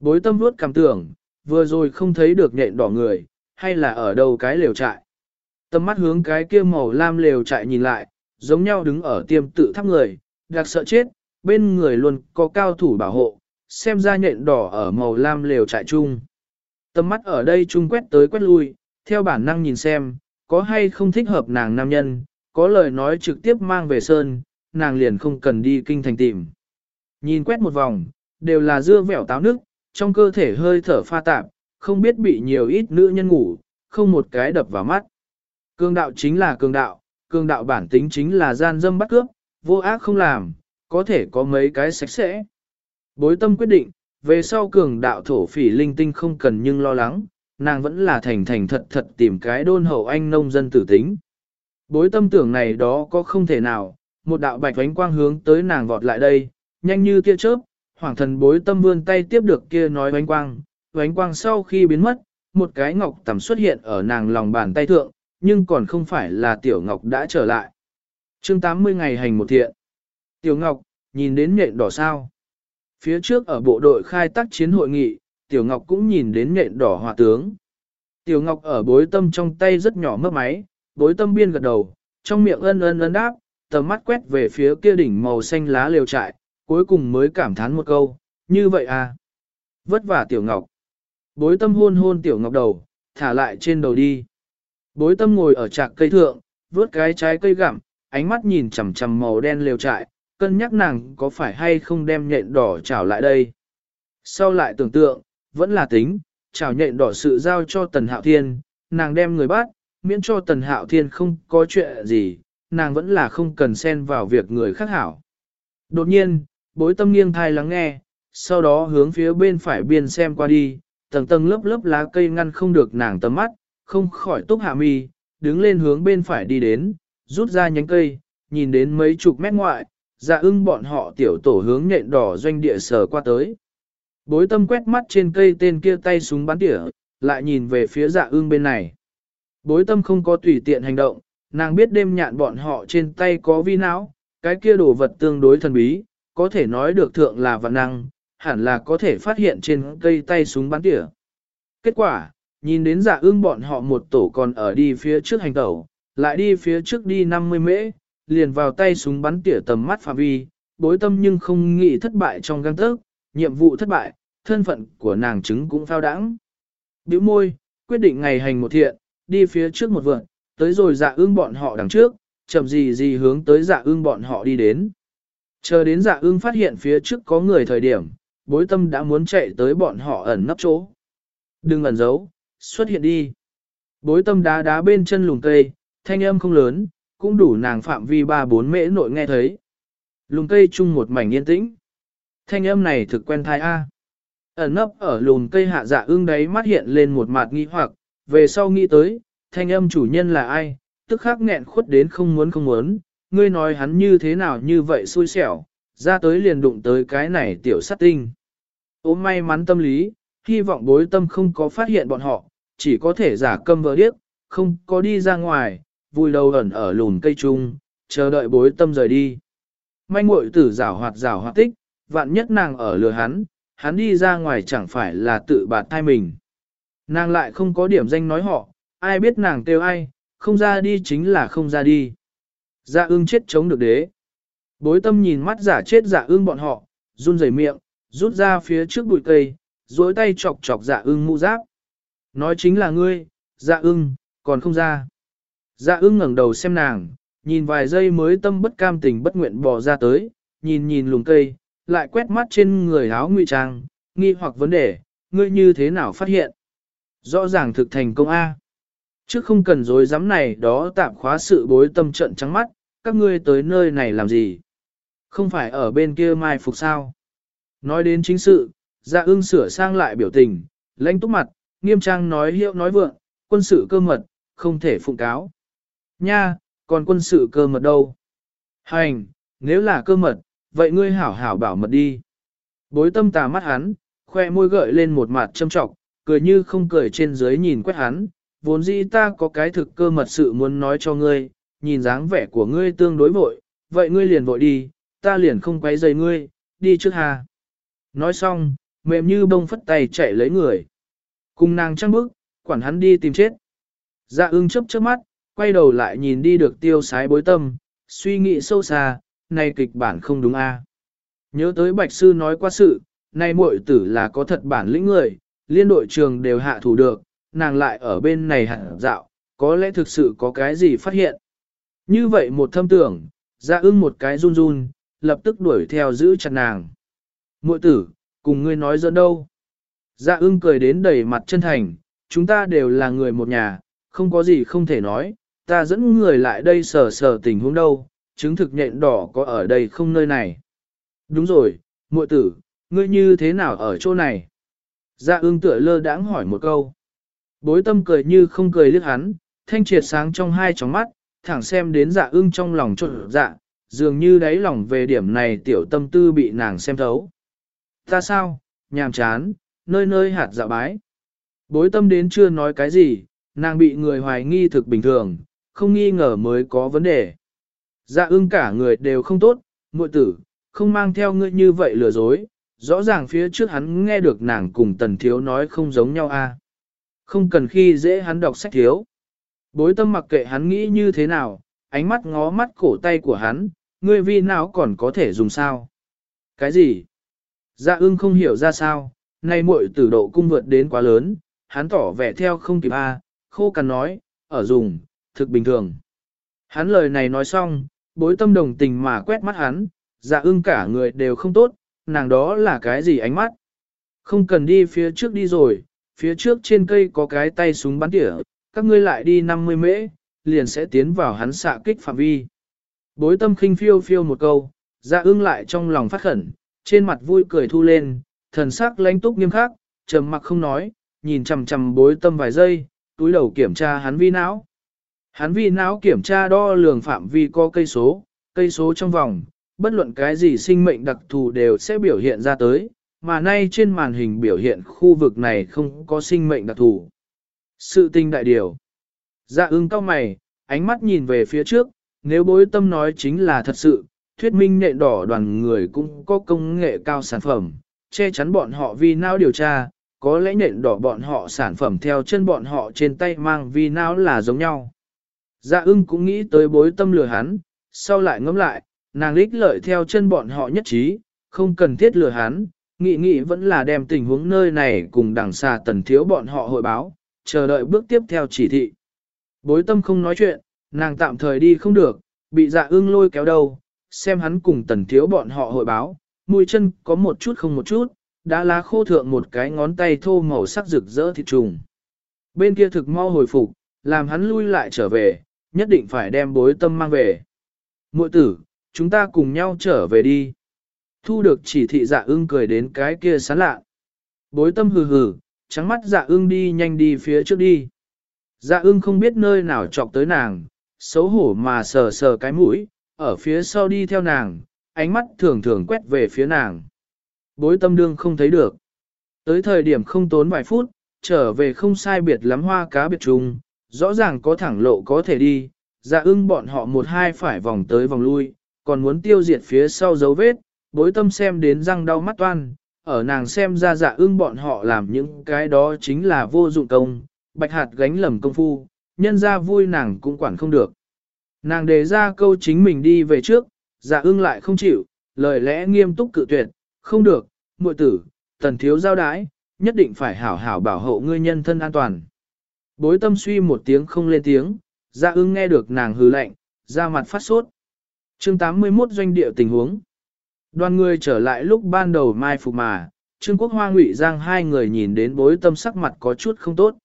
Bối tâm vuốt cảm tưởng, vừa rồi không thấy được nhện đỏ người, hay là ở đâu cái lều trại. Tâm mắt hướng cái kia màu lam lều trại nhìn lại, giống nhau đứng ở tiêm tự thắp người, đặc sợ chết, bên người luôn có cao thủ bảo hộ, xem ra nhện đỏ ở màu lam lều trại chung. Tâm mắt ở đây chung quét tới quét lui, theo bản năng nhìn xem, có hay không thích hợp nàng nam nhân, có lời nói trực tiếp mang về sơn, nàng liền không cần đi kinh thành tìm. Nhìn quét một vòng, đều là dưa vẻo táo nước, trong cơ thể hơi thở pha tạp, không biết bị nhiều ít nữ nhân ngủ, không một cái đập vào mắt. Cương đạo chính là cương đạo, cương đạo bản tính chính là gian dâm bắt cướp, vô ác không làm, có thể có mấy cái sạch sẽ. Bối tâm quyết định, về sau cường đạo thổ phỉ linh tinh không cần nhưng lo lắng, nàng vẫn là thành thành thật thật tìm cái đôn hậu anh nông dân tử tính. Bối tâm tưởng này đó có không thể nào, một đạo bạch ánh quang hướng tới nàng vọt lại đây, nhanh như tia chớp, hoàng thần bối tâm vươn tay tiếp được kia nói ánh quang, ánh quang sau khi biến mất, một cái ngọc tầm xuất hiện ở nàng lòng bàn tay thượng, nhưng còn không phải là tiểu ngọc đã trở lại. chương 80 ngày hành một thiện. Tiểu ngọc, nhìn đến nhện đỏ sao. Phía trước ở bộ đội khai tác chiến hội nghị, tiểu ngọc cũng nhìn đến nhện đỏ hòa tướng. Tiểu ngọc ở bối tâm trong tay rất nhỏ mấp máy, bối tâm biên gật đầu, trong miệng ân ân ân đáp, tầm mắt quét về phía kia đỉnh màu xanh lá liều trại, cuối cùng mới cảm thán một câu, như vậy à. Vất vả tiểu ngọc. Bối tâm hôn hôn tiểu ngọc đầu, thả lại trên đầu đi. Bối tâm ngồi ở trạc cây thượng, vớt cái trái cây gặm, ánh mắt nhìn chằm chằm màu đen liều trại, cân nhắc nàng có phải hay không đem nhện đỏ trảo lại đây. Sau lại tưởng tượng, vẫn là tính, trảo nhện đỏ sự giao cho Tần Hạo Thiên, nàng đem người bắt, miễn cho Tần Hạo Thiên không có chuyện gì, nàng vẫn là không cần xen vào việc người khác hảo. Đột nhiên, bối tâm nghiêng thai lắng nghe, sau đó hướng phía bên phải biên xem qua đi, tầng tầng lớp lớp lá cây ngăn không được nàng tầm mắt, không khỏi túc hạ mi, đứng lên hướng bên phải đi đến, rút ra nhánh cây, nhìn đến mấy chục mét ngoại, dạ ưng bọn họ tiểu tổ hướng nhện đỏ doanh địa sở qua tới. Bối tâm quét mắt trên cây tên kia tay súng bắn tỉa, lại nhìn về phía dạ ưng bên này. Bối tâm không có tùy tiện hành động, nàng biết đêm nhạn bọn họ trên tay có vi não, cái kia đồ vật tương đối thần bí, có thể nói được thượng là vạn năng, hẳn là có thể phát hiện trên cây tay súng bắn tỉa. Kết quả, nhìn đến dạ ưng bọn họ một tổ còn ở đi phía trước hành tẩu, lại đi phía trước đi 50 mễ, liền vào tay súng bắn tỉa tầm mắt phạm vi, bối tâm nhưng không nghĩ thất bại trong găng tớc, nhiệm vụ thất bại, thân phận của nàng chứng cũng phao đãng. Biểu môi, quyết định ngày hành một thiện, đi phía trước một vượn, tới rồi dạ ưng bọn họ đằng trước, chậm gì gì hướng tới dạ ưng bọn họ đi đến. Chờ đến dạ ưng phát hiện phía trước có người thời điểm, bối tâm đã muốn chạy tới bọn họ ẩn nấp chỗ. Đừng ẩn giấu, xuất hiện đi. Bối tâm đá đá bên chân lùng cây, thanh âm không lớn, cũng đủ nàng phạm vi ba bốn mễ nội nghe thấy. Lùng cây chung một mảnh yên tĩnh. Thanh âm này thực quen thai A. Ẩn nấp ở lùn cây hạ dạ ương đấy mắt hiện lên một mặt nghi hoặc, về sau nghĩ tới, thanh âm chủ nhân là ai, tức khắc nghẹn khuất đến không muốn không muốn, ngươi nói hắn như thế nào như vậy xui xẻo, ra tới liền đụng tới cái này tiểu sát tinh. Ôm may mắn tâm lý, hy vọng bối tâm không có phát hiện bọn họ, chỉ có thể giả câm vờ điếc, không có đi ra ngoài, vui đầu ẩn ở lùn cây trung, chờ đợi bối tâm rời đi. Manh muội tử rảo hoạt rảo hoạt tích, vạn nhất nàng ở lừa hắn, hắn đi ra ngoài chẳng phải là tự bạt thai mình. Nàng lại không có điểm danh nói họ, ai biết nàng kêu ai, không ra đi chính là không ra đi. Dạ ương chết chống được đế. Bối tâm nhìn mắt giả chết dạ giả ương bọn họ, run rẩy miệng, rút ra phía trước bụi cây, duỗi tay chọc chọc dạ ương mũ giáp. Nói chính là ngươi, dạ ưng, còn không ra. Dạ ưng ngẩng đầu xem nàng, nhìn vài giây mới tâm bất cam tình bất nguyện bỏ ra tới, nhìn nhìn lùng cây, lại quét mắt trên người áo ngụy trang, nghi hoặc vấn đề, ngươi như thế nào phát hiện? Rõ ràng thực thành công A. Chứ không cần dối dám này đó tạm khóa sự bối tâm trận trắng mắt, các ngươi tới nơi này làm gì? Không phải ở bên kia mai phục sao? Nói đến chính sự, dạ ưng sửa sang lại biểu tình, lãnh túc mặt, nghiêm trang nói hiệu nói vượng, quân sự cơ mật, không thể phụng cáo. Nha, còn quân sự cơ mật đâu? Hành, nếu là cơ mật, vậy ngươi hảo hảo bảo mật đi. Bối tâm tà mắt hắn, khoe môi gợi lên một mặt châm trọng, cười như không cười trên dưới nhìn quét hắn, vốn dĩ ta có cái thực cơ mật sự muốn nói cho ngươi, nhìn dáng vẻ của ngươi tương đối vội, vậy ngươi liền vội đi, ta liền không quấy rầy ngươi, đi trước hà. Nói xong, mềm như bông phất tay chạy lấy người. Cùng nàng trăng bước, quản hắn đi tìm chết. Dạ ưng chấp chớp mắt, quay đầu lại nhìn đi được tiêu sái bối tâm, suy nghĩ sâu xa, này kịch bản không đúng a. Nhớ tới bạch sư nói qua sự, này muội tử là có thật bản lĩnh người, liên đội trường đều hạ thủ được, nàng lại ở bên này hẳn dạo, có lẽ thực sự có cái gì phát hiện. Như vậy một thâm tưởng, ra dạ ưng một cái run run, lập tức đuổi theo giữ chặt nàng. Muội tử, cùng ngươi nói giỡn đâu. Dạ ưng cười đến đầy mặt chân thành, chúng ta đều là người một nhà, không có gì không thể nói, ta dẫn người lại đây sờ sờ tình huống đâu, chứng thực nhện đỏ có ở đây không nơi này. Đúng rồi, muội tử, ngươi như thế nào ở chỗ này? Dạ ưng tựa lơ đãng hỏi một câu. Bối tâm cười như không cười liếc hắn, thanh triệt sáng trong hai tròng mắt, thẳng xem đến dạ ưng trong lòng trộn dạ, dường như đáy lòng về điểm này tiểu tâm tư bị nàng xem thấu. Ta sao, nhàm chán, nơi nơi hạt dạ bái. Bối tâm đến chưa nói cái gì, nàng bị người hoài nghi thực bình thường, không nghi ngờ mới có vấn đề. Dạ ưng cả người đều không tốt, muội tử, không mang theo ngươi như vậy lừa dối, rõ ràng phía trước hắn nghe được nàng cùng tần thiếu nói không giống nhau a. Không cần khi dễ hắn đọc sách thiếu. Bối tâm mặc kệ hắn nghĩ như thế nào, ánh mắt ngó mắt cổ tay của hắn, ngươi vi nào còn có thể dùng sao? Cái gì? Dạ ưng không hiểu ra sao, nay muội tử độ cung vượt đến quá lớn, hắn tỏ vẻ theo không kịp a, khô cằn nói, ở dùng, thực bình thường. Hắn lời này nói xong, bối tâm đồng tình mà quét mắt hắn, dạ ưng cả người đều không tốt, nàng đó là cái gì ánh mắt. Không cần đi phía trước đi rồi, phía trước trên cây có cái tay súng bắn tỉa, các ngươi lại đi 50 mễ, liền sẽ tiến vào hắn xạ kích phạm vi. Bối tâm khinh phiêu phiêu một câu, dạ ưng lại trong lòng phát khẩn, trên mặt vui cười thu lên, thần sắc lãnh túc nghiêm khắc, trầm mặc không nói, nhìn chằm chằm bối tâm vài giây, túi đầu kiểm tra hắn vi não. Hắn vi não kiểm tra đo lường phạm vi có cây số, cây số trong vòng, bất luận cái gì sinh mệnh đặc thù đều sẽ biểu hiện ra tới, mà nay trên màn hình biểu hiện khu vực này không có sinh mệnh đặc thù. Sự tinh đại điều. Dạ ưng cao mày, ánh mắt nhìn về phía trước, nếu bối tâm nói chính là thật sự, thuyết minh nện đỏ đoàn người cũng có công nghệ cao sản phẩm, che chắn bọn họ vì não điều tra, có lẽ nện đỏ bọn họ sản phẩm theo chân bọn họ trên tay mang vì não là giống nhau. Dạ ưng cũng nghĩ tới bối tâm lừa hắn, sau lại ngẫm lại, nàng lích lợi theo chân bọn họ nhất trí, không cần thiết lừa hắn, nghị nghị vẫn là đem tình huống nơi này cùng đảng xà tần thiếu bọn họ hội báo, chờ đợi bước tiếp theo chỉ thị. Bối tâm không nói chuyện, nàng tạm thời đi không được, bị dạ ưng lôi kéo đầu, xem hắn cùng tần thiếu bọn họ hội báo, mũi chân có một chút không một chút, đã lá khô thượng một cái ngón tay thô màu sắc rực rỡ thịt trùng. Bên kia thực mau hồi phục, làm hắn lui lại trở về, nhất định phải đem bối tâm mang về. Muội tử, chúng ta cùng nhau trở về đi. Thu được chỉ thị dạ ưng cười đến cái kia sán lạ. Bối tâm hừ hừ, trắng mắt dạ ưng đi nhanh đi phía trước đi. Dạ ưng không biết nơi nào chọc tới nàng, xấu hổ mà sờ sờ cái mũi, ở phía sau đi theo nàng, ánh mắt thường thường quét về phía nàng. Bối tâm đương không thấy được. Tới thời điểm không tốn vài phút, trở về không sai biệt lắm hoa cá biệt trùng, rõ ràng có thẳng lộ có thể đi, dạ ưng bọn họ một hai phải vòng tới vòng lui, còn muốn tiêu diệt phía sau dấu vết, bối tâm xem đến răng đau mắt toan, ở nàng xem ra dạ ưng bọn họ làm những cái đó chính là vô dụng công, bạch hạt gánh lầm công phu, nhân ra vui nàng cũng quản không được. Nàng đề ra câu chính mình đi về trước, dạ ưng lại không chịu, lời lẽ nghiêm túc cự tuyệt, không được, muội tử, tần thiếu giao đái, nhất định phải hảo hảo bảo hộ ngươi nhân thân an toàn. Bối tâm suy một tiếng không lên tiếng, dạ ưng nghe được nàng hừ lạnh, ra mặt phát sốt. chương 81 doanh địa tình huống. Đoàn người trở lại lúc ban đầu mai phục mà, Trương Quốc Hoa Ngụy Giang hai người nhìn đến bối tâm sắc mặt có chút không tốt.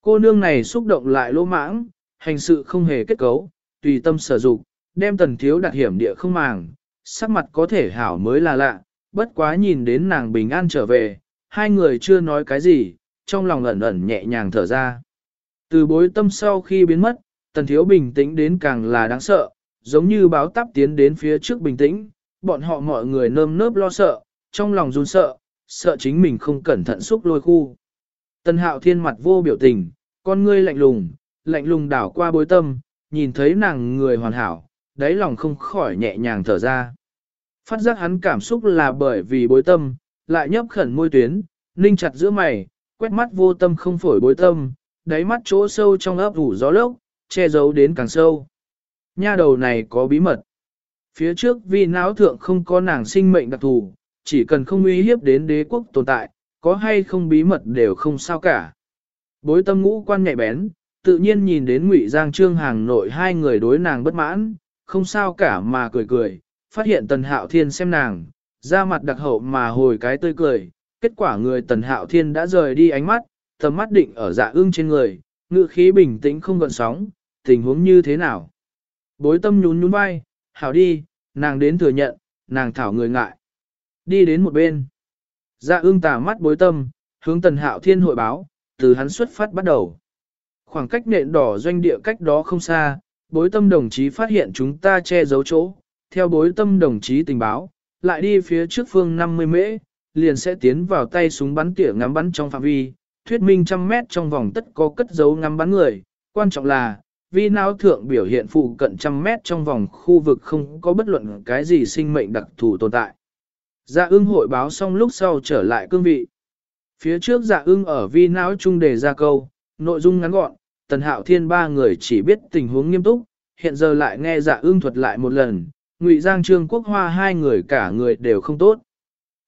Cô nương này xúc động lại lỗ mãng, hành sự không hề kết cấu, tùy tâm sở dụng, đem tần thiếu đặt hiểm địa không màng, sắc mặt có thể hảo mới là lạ, bất quá nhìn đến nàng bình an trở về, hai người chưa nói cái gì, trong lòng ẩn ẩn nhẹ nhàng thở ra. Từ bối tâm sau khi biến mất, tần thiếu bình tĩnh đến càng là đáng sợ, giống như báo táp tiến đến phía trước bình tĩnh, bọn họ mọi người nơm nớp lo sợ, trong lòng run sợ, sợ chính mình không cẩn thận xúc lôi khu. Tần hạo thiên mặt vô biểu tình, con ngươi lạnh lùng, lạnh lùng đảo qua bối tâm, nhìn thấy nàng người hoàn hảo, đáy lòng không khỏi nhẹ nhàng thở ra. Phát giác hắn cảm xúc là bởi vì bối tâm, lại nhấp khẩn môi tuyến, ninh chặt giữa mày, quét mắt vô tâm không phổi bối tâm, đáy mắt chỗ sâu trong ấp ủ gió lốc, che giấu đến càng sâu. Nha đầu này có bí mật. Phía trước vì não thượng không có nàng sinh mệnh đặc thù, chỉ cần không uy hiếp đến đế quốc tồn tại, có hay không bí mật đều không sao cả. Bối tâm ngũ quan nhạy bén, tự nhiên nhìn đến ngụy Giang Trương hàng nội hai người đối nàng bất mãn, không sao cả mà cười cười, phát hiện Tần Hạo Thiên xem nàng, ra mặt đặc hậu mà hồi cái tươi cười, kết quả người Tần Hạo Thiên đã rời đi ánh mắt, tầm mắt định ở dạ ưng trên người, ngự khí bình tĩnh không gợn sóng, tình huống như thế nào. Bối tâm nhún nhún vai, hảo đi, nàng đến thừa nhận, nàng thảo người ngại. Đi đến một bên. Dạ ưng tà mắt bối tâm, hướng Tần Hạo Thiên hội báo, từ hắn xuất phát bắt đầu. Khoảng cách nện đỏ doanh địa cách đó không xa, bối tâm đồng chí phát hiện chúng ta che giấu chỗ, theo bối tâm đồng chí tình báo, lại đi phía trước phương 50 mễ, liền sẽ tiến vào tay súng bắn tỉa ngắm bắn trong phạm vi, thuyết minh trăm mét trong vòng tất có cất giấu ngắm bắn người, quan trọng là, vi não thượng biểu hiện phụ cận trăm mét trong vòng khu vực không có bất luận cái gì sinh mệnh đặc thù tồn tại. Dạ ưng hội báo xong lúc sau trở lại cương vị. Phía trước dạ ưng ở vi não trung đề ra câu, nội dung ngắn gọn, tần hạo thiên ba người chỉ biết tình huống nghiêm túc, hiện giờ lại nghe dạ ưng thuật lại một lần, ngụy giang trương quốc hoa hai người cả người đều không tốt.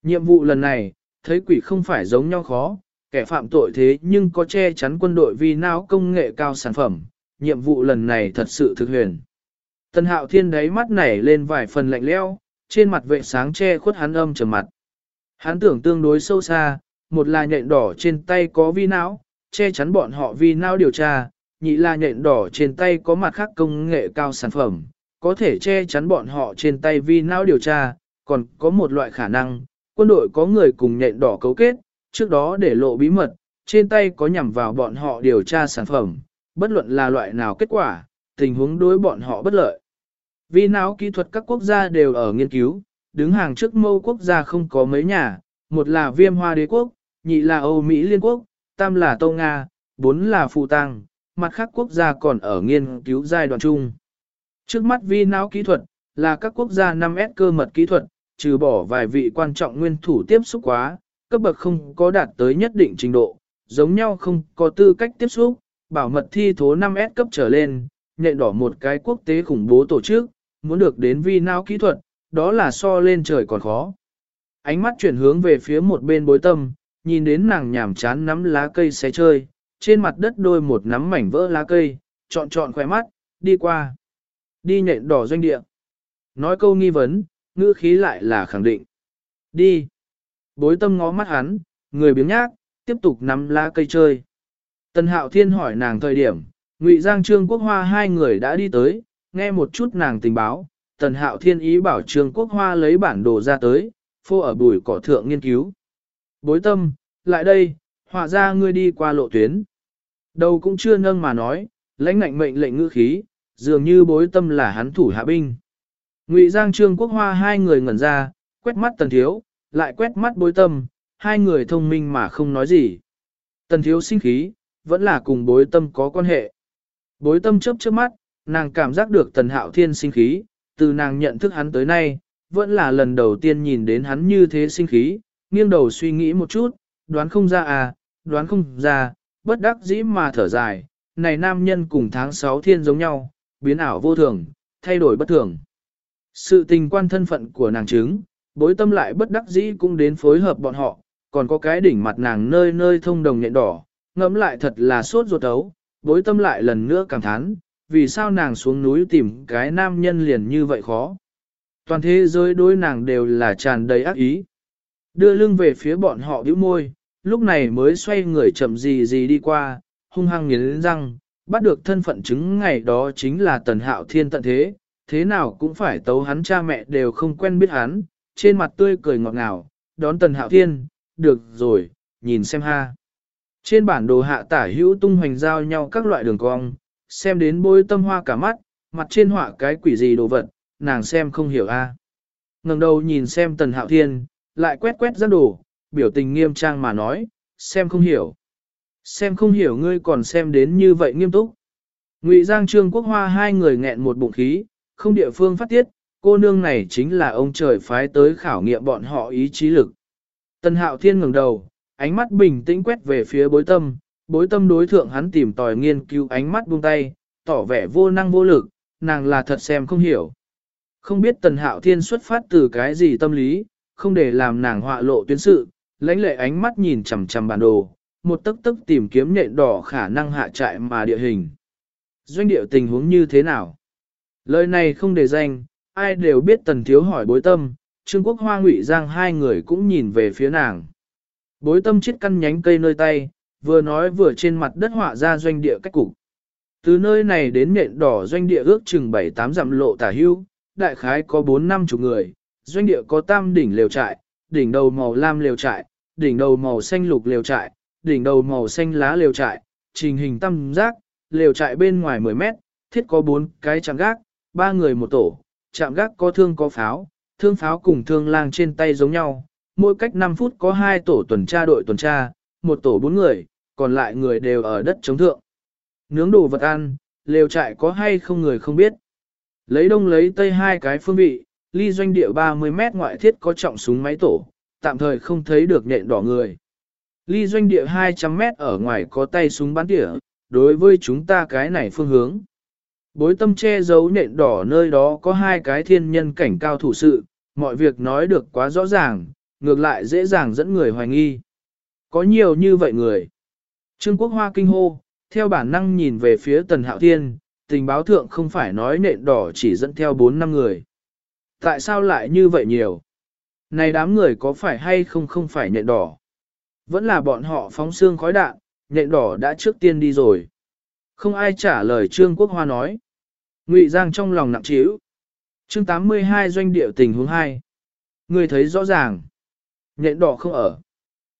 Nhiệm vụ lần này, thấy quỷ không phải giống nhau khó, kẻ phạm tội thế nhưng có che chắn quân đội vì não công nghệ cao sản phẩm, nhiệm vụ lần này thật sự thực huyền. Tần hạo thiên đáy mắt nảy lên vài phần lạnh leo, trên mặt vệ sáng che khuất hắn âm trầm mặt. Hắn tưởng tương đối sâu xa, một là nhện đỏ trên tay có vi não, che chắn bọn họ vì não điều tra, nhị là nhện đỏ trên tay có mặt khác công nghệ cao sản phẩm, có thể che chắn bọn họ trên tay vì não điều tra, còn có một loại khả năng, quân đội có người cùng nhện đỏ cấu kết, trước đó để lộ bí mật, trên tay có nhằm vào bọn họ điều tra sản phẩm, bất luận là loại nào kết quả, tình huống đối bọn họ bất lợi. vì não kỹ thuật các quốc gia đều ở nghiên cứu, đứng hàng trước mâu quốc gia không có mấy nhà, một là viêm hoa đế quốc, nhị là Âu Mỹ Liên Quốc, tam là Tô Nga, bốn là Phụ Tăng, mặt khác quốc gia còn ở nghiên cứu giai đoạn chung. Trước mắt vi não kỹ thuật, là các quốc gia 5S cơ mật kỹ thuật, trừ bỏ vài vị quan trọng nguyên thủ tiếp xúc quá, cấp bậc không có đạt tới nhất định trình độ, giống nhau không có tư cách tiếp xúc, bảo mật thi thố 5S cấp trở lên, nhện đỏ một cái quốc tế khủng bố tổ chức, muốn được đến vi não kỹ thuật, đó là so lên trời còn khó. Ánh mắt chuyển hướng về phía một bên bối tâm, nhìn đến nàng nhảm chán nắm lá cây xé chơi, trên mặt đất đôi một nắm mảnh vỡ lá cây, chọn chọn khỏe mắt, đi qua. Đi nhện đỏ doanh địa. Nói câu nghi vấn, ngữ khí lại là khẳng định. Đi. Bối tâm ngó mắt hắn, người biếng nhác, tiếp tục nắm lá cây chơi. Tần hạo thiên hỏi nàng thời điểm, Ngụy Giang Trương Quốc Hoa hai người đã đi tới, nghe một chút nàng tình báo. Tần hạo thiên ý bảo Trương Quốc Hoa lấy bản đồ ra tới, phô ở bùi cỏ thượng nghiên cứu. Bối tâm, lại đây, họa ra ngươi đi qua lộ tuyến. Đầu cũng chưa nâng mà nói, lãnh ngạnh mệnh lệnh ngữ khí, dường như bối tâm là hắn thủ hạ binh. Ngụy Giang Trương Quốc Hoa hai người ngẩn ra, quét mắt tần thiếu, lại quét mắt bối tâm, hai người thông minh mà không nói gì. Tần thiếu sinh khí, vẫn là cùng bối tâm có quan hệ. Bối tâm chớp chớp mắt, nàng cảm giác được tần hạo thiên sinh khí, từ nàng nhận thức hắn tới nay, vẫn là lần đầu tiên nhìn đến hắn như thế sinh khí, nghiêng đầu suy nghĩ một chút, đoán không ra à, đoán không ra, bất đắc dĩ mà thở dài, này nam nhân cùng tháng 6 thiên giống nhau, biến ảo vô thường, thay đổi bất thường. Sự tình quan thân phận của nàng chứng, bối tâm lại bất đắc dĩ cũng đến phối hợp bọn họ, còn có cái đỉnh mặt nàng nơi nơi thông đồng nhện đỏ, ngẫm lại thật là sốt ruột ấu, bối tâm lại lần nữa cảm thán, vì sao nàng xuống núi tìm cái nam nhân liền như vậy khó. Toàn thế giới đối nàng đều là tràn đầy ác ý. Đưa lưng về phía bọn họ bĩu môi, lúc này mới xoay người chậm gì gì đi qua, hung hăng nghiến răng, bắt được thân phận chứng ngày đó chính là tần hạo thiên tận thế, thế nào cũng phải tấu hắn cha mẹ đều không quen biết hắn, trên mặt tươi cười ngọt ngào, đón tần hạo thiên, được rồi, nhìn xem ha. Trên bản đồ hạ tả hữu tung hoành giao nhau các loại đường cong, xem đến bôi tâm hoa cả mắt, mặt trên họa cái quỷ gì đồ vật, nàng xem không hiểu a. ngẩng đầu nhìn xem tần hạo thiên, lại quét quét ra đồ, biểu tình nghiêm trang mà nói, xem không hiểu. Xem không hiểu ngươi còn xem đến như vậy nghiêm túc. Ngụy Giang Trương Quốc Hoa hai người nghẹn một bụng khí, không địa phương phát tiết, cô nương này chính là ông trời phái tới khảo nghiệm bọn họ ý chí lực. Tần Hạo Thiên ngẩng đầu, ánh mắt bình tĩnh quét về phía bối tâm, bối tâm đối thượng hắn tìm tòi nghiên cứu ánh mắt buông tay, tỏ vẻ vô năng vô lực, nàng là thật xem không hiểu. Không biết Tần Hạo Thiên xuất phát từ cái gì tâm lý, không để làm nàng họa lộ tuyến sự, lãnh lệ ánh mắt nhìn chằm chằm bản đồ, một tức tức tìm kiếm nhện đỏ khả năng hạ trại mà địa hình. Doanh địa tình huống như thế nào? Lời này không để danh, ai đều biết tần thiếu hỏi bối tâm, Trương Quốc Hoa Ngụy Giang hai người cũng nhìn về phía nàng. Bối tâm chiếc căn nhánh cây nơi tay, vừa nói vừa trên mặt đất họa ra doanh địa cách cục. Từ nơi này đến nện đỏ doanh địa ước chừng 7-8 dặm lộ tả hưu, đại khái có 4 năm chục người, doanh địa có tam đỉnh lều trại, đỉnh đầu màu lam lều trại, đỉnh đầu màu xanh lục lều trại, đỉnh đầu màu xanh lá lều trại, trình hình tam giác, lều trại bên ngoài 10 mét, thiết có 4 cái chạm gác, ba người một tổ, chạm gác có thương có pháo, thương pháo cùng thương lang trên tay giống nhau, mỗi cách 5 phút có hai tổ tuần tra đội tuần tra, một tổ bốn người, còn lại người đều ở đất chống thượng. Nướng đồ vật ăn, lều trại có hay không người không biết. Lấy đông lấy tây hai cái phương vị, ly doanh địa 30 mét ngoại thiết có trọng súng máy tổ, tạm thời không thấy được nhện đỏ người. Ly doanh địa 200 mét ở ngoài có tay súng bắn tỉa, đối với chúng ta cái này phương hướng. Bối tâm che giấu nhện đỏ nơi đó có hai cái thiên nhân cảnh cao thủ sự, mọi việc nói được quá rõ ràng, ngược lại dễ dàng dẫn người hoài nghi. Có nhiều như vậy người. Trương Quốc Hoa kinh hô, theo bản năng nhìn về phía Tần Hạo Thiên, tình báo thượng không phải nói nện đỏ chỉ dẫn theo 4 năm người. Tại sao lại như vậy nhiều? Này đám người có phải hay không không phải nện đỏ? Vẫn là bọn họ phóng xương khói đạn, nện đỏ đã trước tiên đi rồi. Không ai trả lời Trương Quốc Hoa nói. Ngụy Giang trong lòng nặng trĩu. Chương 82 doanh điệu tình huống 2. Người thấy rõ ràng. Nhện đỏ không ở.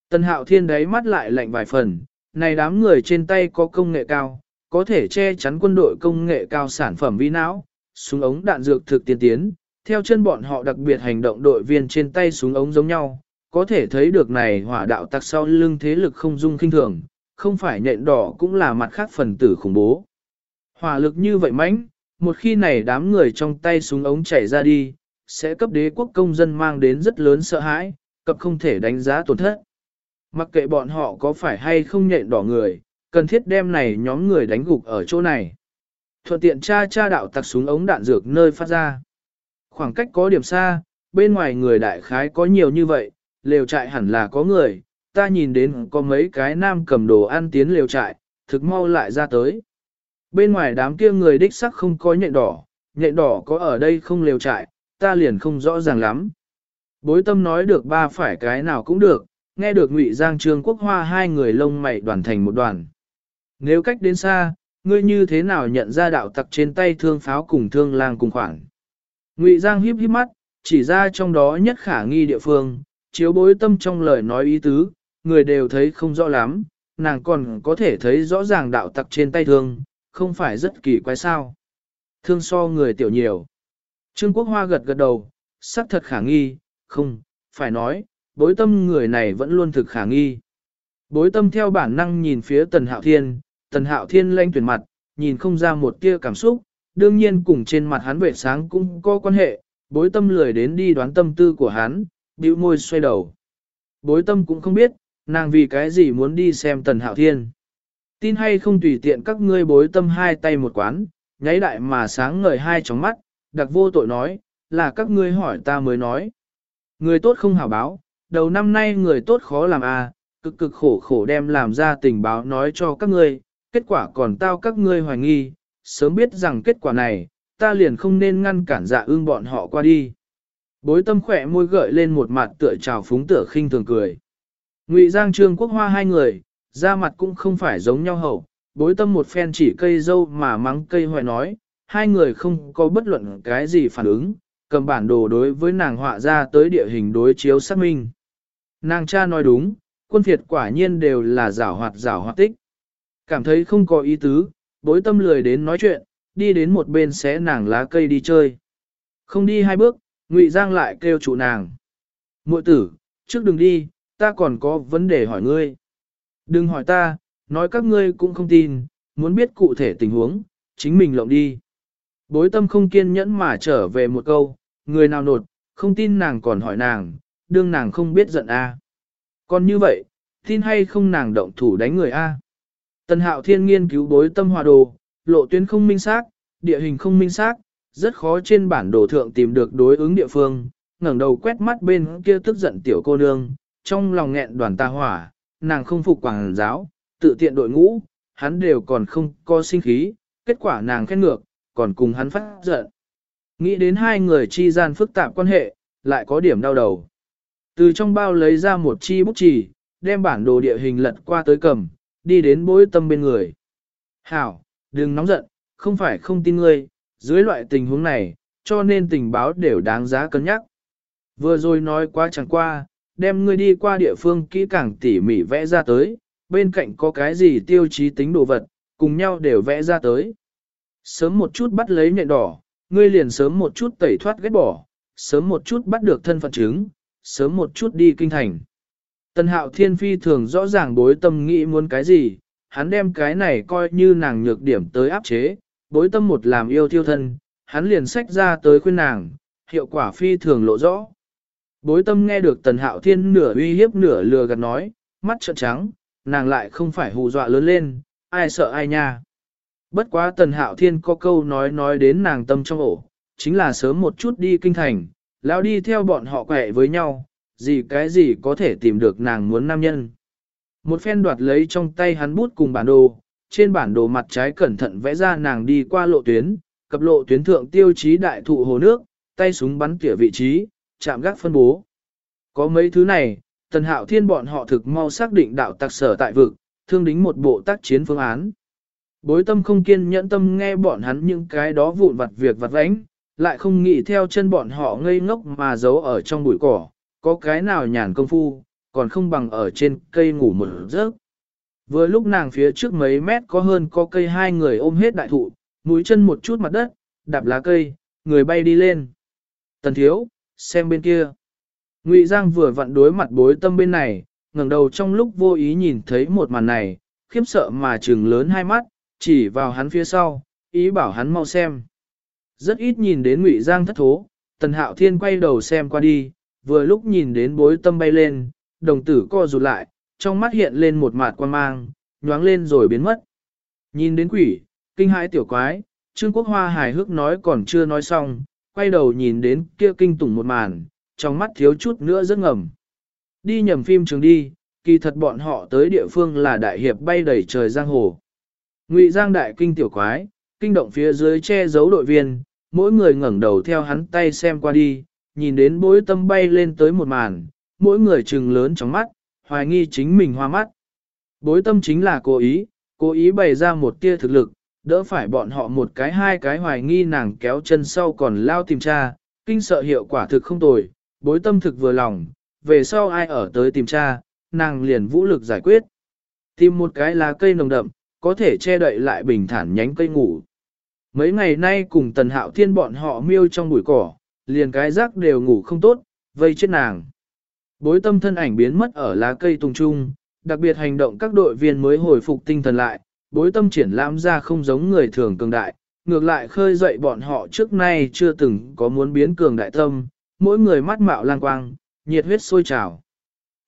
Tần Hạo Thiên đấy mắt lại lạnh vài phần, này đám người trên tay có công nghệ cao, có thể che chắn quân đội công nghệ cao sản phẩm vi não, súng ống đạn dược thực tiên tiến, theo chân bọn họ đặc biệt hành động đội viên trên tay súng ống giống nhau, có thể thấy được này hỏa đạo tặc sau lưng thế lực không dung kinh thường, không phải nhện đỏ cũng là mặt khác phần tử khủng bố. Hỏa lực như vậy mãnh, một khi này đám người trong tay súng ống chảy ra đi, sẽ cấp đế quốc công dân mang đến rất lớn sợ hãi, cập không thể đánh giá tổn thất. Mặc kệ bọn họ có phải hay không nhện đỏ người, cần thiết đem này nhóm người đánh gục ở chỗ này. Thuận tiện tra tra đạo tặc súng ống đạn dược nơi phát ra. Khoảng cách có điểm xa, bên ngoài người đại khái có nhiều như vậy, lều trại hẳn là có người, ta nhìn đến có mấy cái nam cầm đồ ăn tiến lều trại, thực mau lại ra tới. Bên ngoài đám kia người đích sắc không có nhện đỏ, nhện đỏ có ở đây không lều trại, ta liền không rõ ràng lắm. Bối tâm nói được ba phải cái nào cũng được, nghe được Ngụy Giang Trương Quốc Hoa hai người lông mày đoàn thành một đoàn. Nếu cách đến xa, ngươi như thế nào nhận ra đạo tặc trên tay thương pháo cùng thương lang cùng khoảng. Ngụy Giang híp híp mắt, chỉ ra trong đó nhất khả nghi địa phương, chiếu bối tâm trong lời nói ý tứ, người đều thấy không rõ lắm, nàng còn có thể thấy rõ ràng đạo tặc trên tay thương, không phải rất kỳ quái sao. Thương so người tiểu nhiều. Trương Quốc Hoa gật gật đầu, sắc thật khả nghi, không, phải nói, bối tâm người này vẫn luôn thực khả nghi. Bối tâm theo bản năng nhìn phía Tần Hạo Thiên, Tần Hạo Thiên lanh tuyển mặt, nhìn không ra một tia cảm xúc, đương nhiên cùng trên mặt hắn vệ sáng cũng có quan hệ, bối tâm lười đến đi đoán tâm tư của hắn, bĩu môi xoay đầu. Bối tâm cũng không biết, nàng vì cái gì muốn đi xem Tần Hạo Thiên. Tin hay không tùy tiện các ngươi bối tâm hai tay một quán, nháy đại mà sáng ngời hai tróng mắt, đặc vô tội nói, là các ngươi hỏi ta mới nói. Người tốt không hảo báo, đầu năm nay người tốt khó làm à, cực cực khổ khổ đem làm ra tình báo nói cho các ngươi, kết quả còn tao các ngươi hoài nghi, sớm biết rằng kết quả này, ta liền không nên ngăn cản dạ ương bọn họ qua đi. Bối tâm khỏe môi gợi lên một mặt tựa trào phúng tựa khinh thường cười. Ngụy Giang Trương Quốc Hoa hai người, da mặt cũng không phải giống nhau hậu, bối tâm một phen chỉ cây dâu mà mắng cây hoài nói, hai người không có bất luận cái gì phản ứng, cầm bản đồ đối với nàng họa ra tới địa hình đối chiếu xác minh. Nàng cha nói đúng, quân phiệt quả nhiên đều là giảo hoạt giảo hoạt tích. Cảm thấy không có ý tứ, bối tâm lười đến nói chuyện, đi đến một bên xé nàng lá cây đi chơi. Không đi hai bước, Ngụy Giang lại kêu chủ nàng. muội tử, trước đừng đi, ta còn có vấn đề hỏi ngươi. Đừng hỏi ta, nói các ngươi cũng không tin, muốn biết cụ thể tình huống, chính mình lộng đi. Bối tâm không kiên nhẫn mà trở về một câu, người nào nột, không tin nàng còn hỏi nàng, đương nàng không biết giận a. Còn như vậy, tin hay không nàng động thủ đánh người a? Tần hạo thiên nghiên cứu bối tâm hòa đồ, lộ tuyến không minh xác, địa hình không minh xác, rất khó trên bản đồ thượng tìm được đối ứng địa phương, ngẩng đầu quét mắt bên kia tức giận tiểu cô nương, trong lòng nghẹn đoàn ta hỏa, nàng không phục quảng giáo, tự tiện đội ngũ, hắn đều còn không có sinh khí, kết quả nàng khen ngược, còn cùng hắn phát giận. Nghĩ đến hai người chi gian phức tạp quan hệ, lại có điểm đau đầu. Từ trong bao lấy ra một chi bút chỉ, đem bản đồ địa hình lật qua tới cầm, đi đến bối tâm bên người. Hảo, đừng nóng giận, không phải không tin ngươi, dưới loại tình huống này, cho nên tình báo đều đáng giá cân nhắc. Vừa rồi nói quá chẳng qua, đem ngươi đi qua địa phương kỹ càng tỉ mỉ vẽ ra tới, bên cạnh có cái gì tiêu chí tính đồ vật, cùng nhau đều vẽ ra tới. Sớm một chút bắt lấy nhện đỏ, ngươi liền sớm một chút tẩy thoát ghét bỏ, sớm một chút bắt được thân phận chứng, sớm một chút đi kinh thành. Tần hạo thiên phi thường rõ ràng bối tâm nghĩ muốn cái gì, hắn đem cái này coi như nàng nhược điểm tới áp chế, bối tâm một làm yêu thiêu thân, hắn liền sách ra tới khuyên nàng, hiệu quả phi thường lộ rõ. Bối tâm nghe được tần hạo thiên nửa uy hiếp nửa lừa gạt nói, mắt trợn trắng, nàng lại không phải hù dọa lớn lên, ai sợ ai nha. Bất quá tần hạo thiên có câu nói nói đến nàng tâm trong ổ, chính là sớm một chút đi kinh thành, lão đi theo bọn họ quẹ với nhau, gì cái gì có thể tìm được nàng muốn nam nhân. Một phen đoạt lấy trong tay hắn bút cùng bản đồ, trên bản đồ mặt trái cẩn thận vẽ ra nàng đi qua lộ tuyến, cập lộ tuyến thượng tiêu chí đại thụ hồ nước, tay súng bắn tỉa vị trí, chạm gác phân bố. Có mấy thứ này, tần hạo thiên bọn họ thực mau xác định đạo tặc sở tại vực, thương đính một bộ tác chiến phương án. Bối tâm không kiên nhẫn tâm nghe bọn hắn những cái đó vụn vặt việc vặt vãnh, lại không nghĩ theo chân bọn họ ngây ngốc mà giấu ở trong bụi cỏ, có cái nào nhàn công phu, còn không bằng ở trên cây ngủ một giấc. Vừa lúc nàng phía trước mấy mét có hơn có cây hai người ôm hết đại thụ, mũi chân một chút mặt đất, đạp lá cây, người bay đi lên. Tần thiếu, xem bên kia. Ngụy Giang vừa vặn đối mặt bối tâm bên này, ngẩng đầu trong lúc vô ý nhìn thấy một màn này, khiếp sợ mà trừng lớn hai mắt, chỉ vào hắn phía sau, ý bảo hắn mau xem. Rất ít nhìn đến Ngụy Giang thất thố, Tần Hạo Thiên quay đầu xem qua đi, vừa lúc nhìn đến bối tâm bay lên, đồng tử co rụt lại, trong mắt hiện lên một mạt quan mang, nhoáng lên rồi biến mất. Nhìn đến quỷ, kinh hãi tiểu quái, Trương Quốc Hoa hài hước nói còn chưa nói xong, quay đầu nhìn đến kia kinh tủng một màn, trong mắt thiếu chút nữa rất ngầm. Đi nhầm phim trường đi, kỳ thật bọn họ tới địa phương là đại hiệp bay đầy trời giang hồ. Ngụy Giang đại kinh tiểu quái, kinh động phía dưới che giấu đội viên, mỗi người ngẩng đầu theo hắn tay xem qua đi, nhìn đến bối tâm bay lên tới một màn, mỗi người trừng lớn trong mắt, hoài nghi chính mình hoa mắt. Bối tâm chính là cố ý, cố ý bày ra một tia thực lực, đỡ phải bọn họ một cái hai cái hoài nghi nàng kéo chân sau còn lao tìm tra, kinh sợ hiệu quả thực không tồi, bối tâm thực vừa lòng, về sau ai ở tới tìm tra, nàng liền vũ lực giải quyết. Tìm một cái lá cây nồng đậm, có thể che đậy lại bình thản nhánh cây ngủ. Mấy ngày nay cùng tần hạo thiên bọn họ miêu trong bụi cỏ, liền cái rác đều ngủ không tốt, vây chết nàng. Bối tâm thân ảnh biến mất ở lá cây tùng trung, đặc biệt hành động các đội viên mới hồi phục tinh thần lại, bối tâm triển lãm ra không giống người thường cường đại, ngược lại khơi dậy bọn họ trước nay chưa từng có muốn biến cường đại tâm, mỗi người mắt mạo lang quang, nhiệt huyết sôi trào.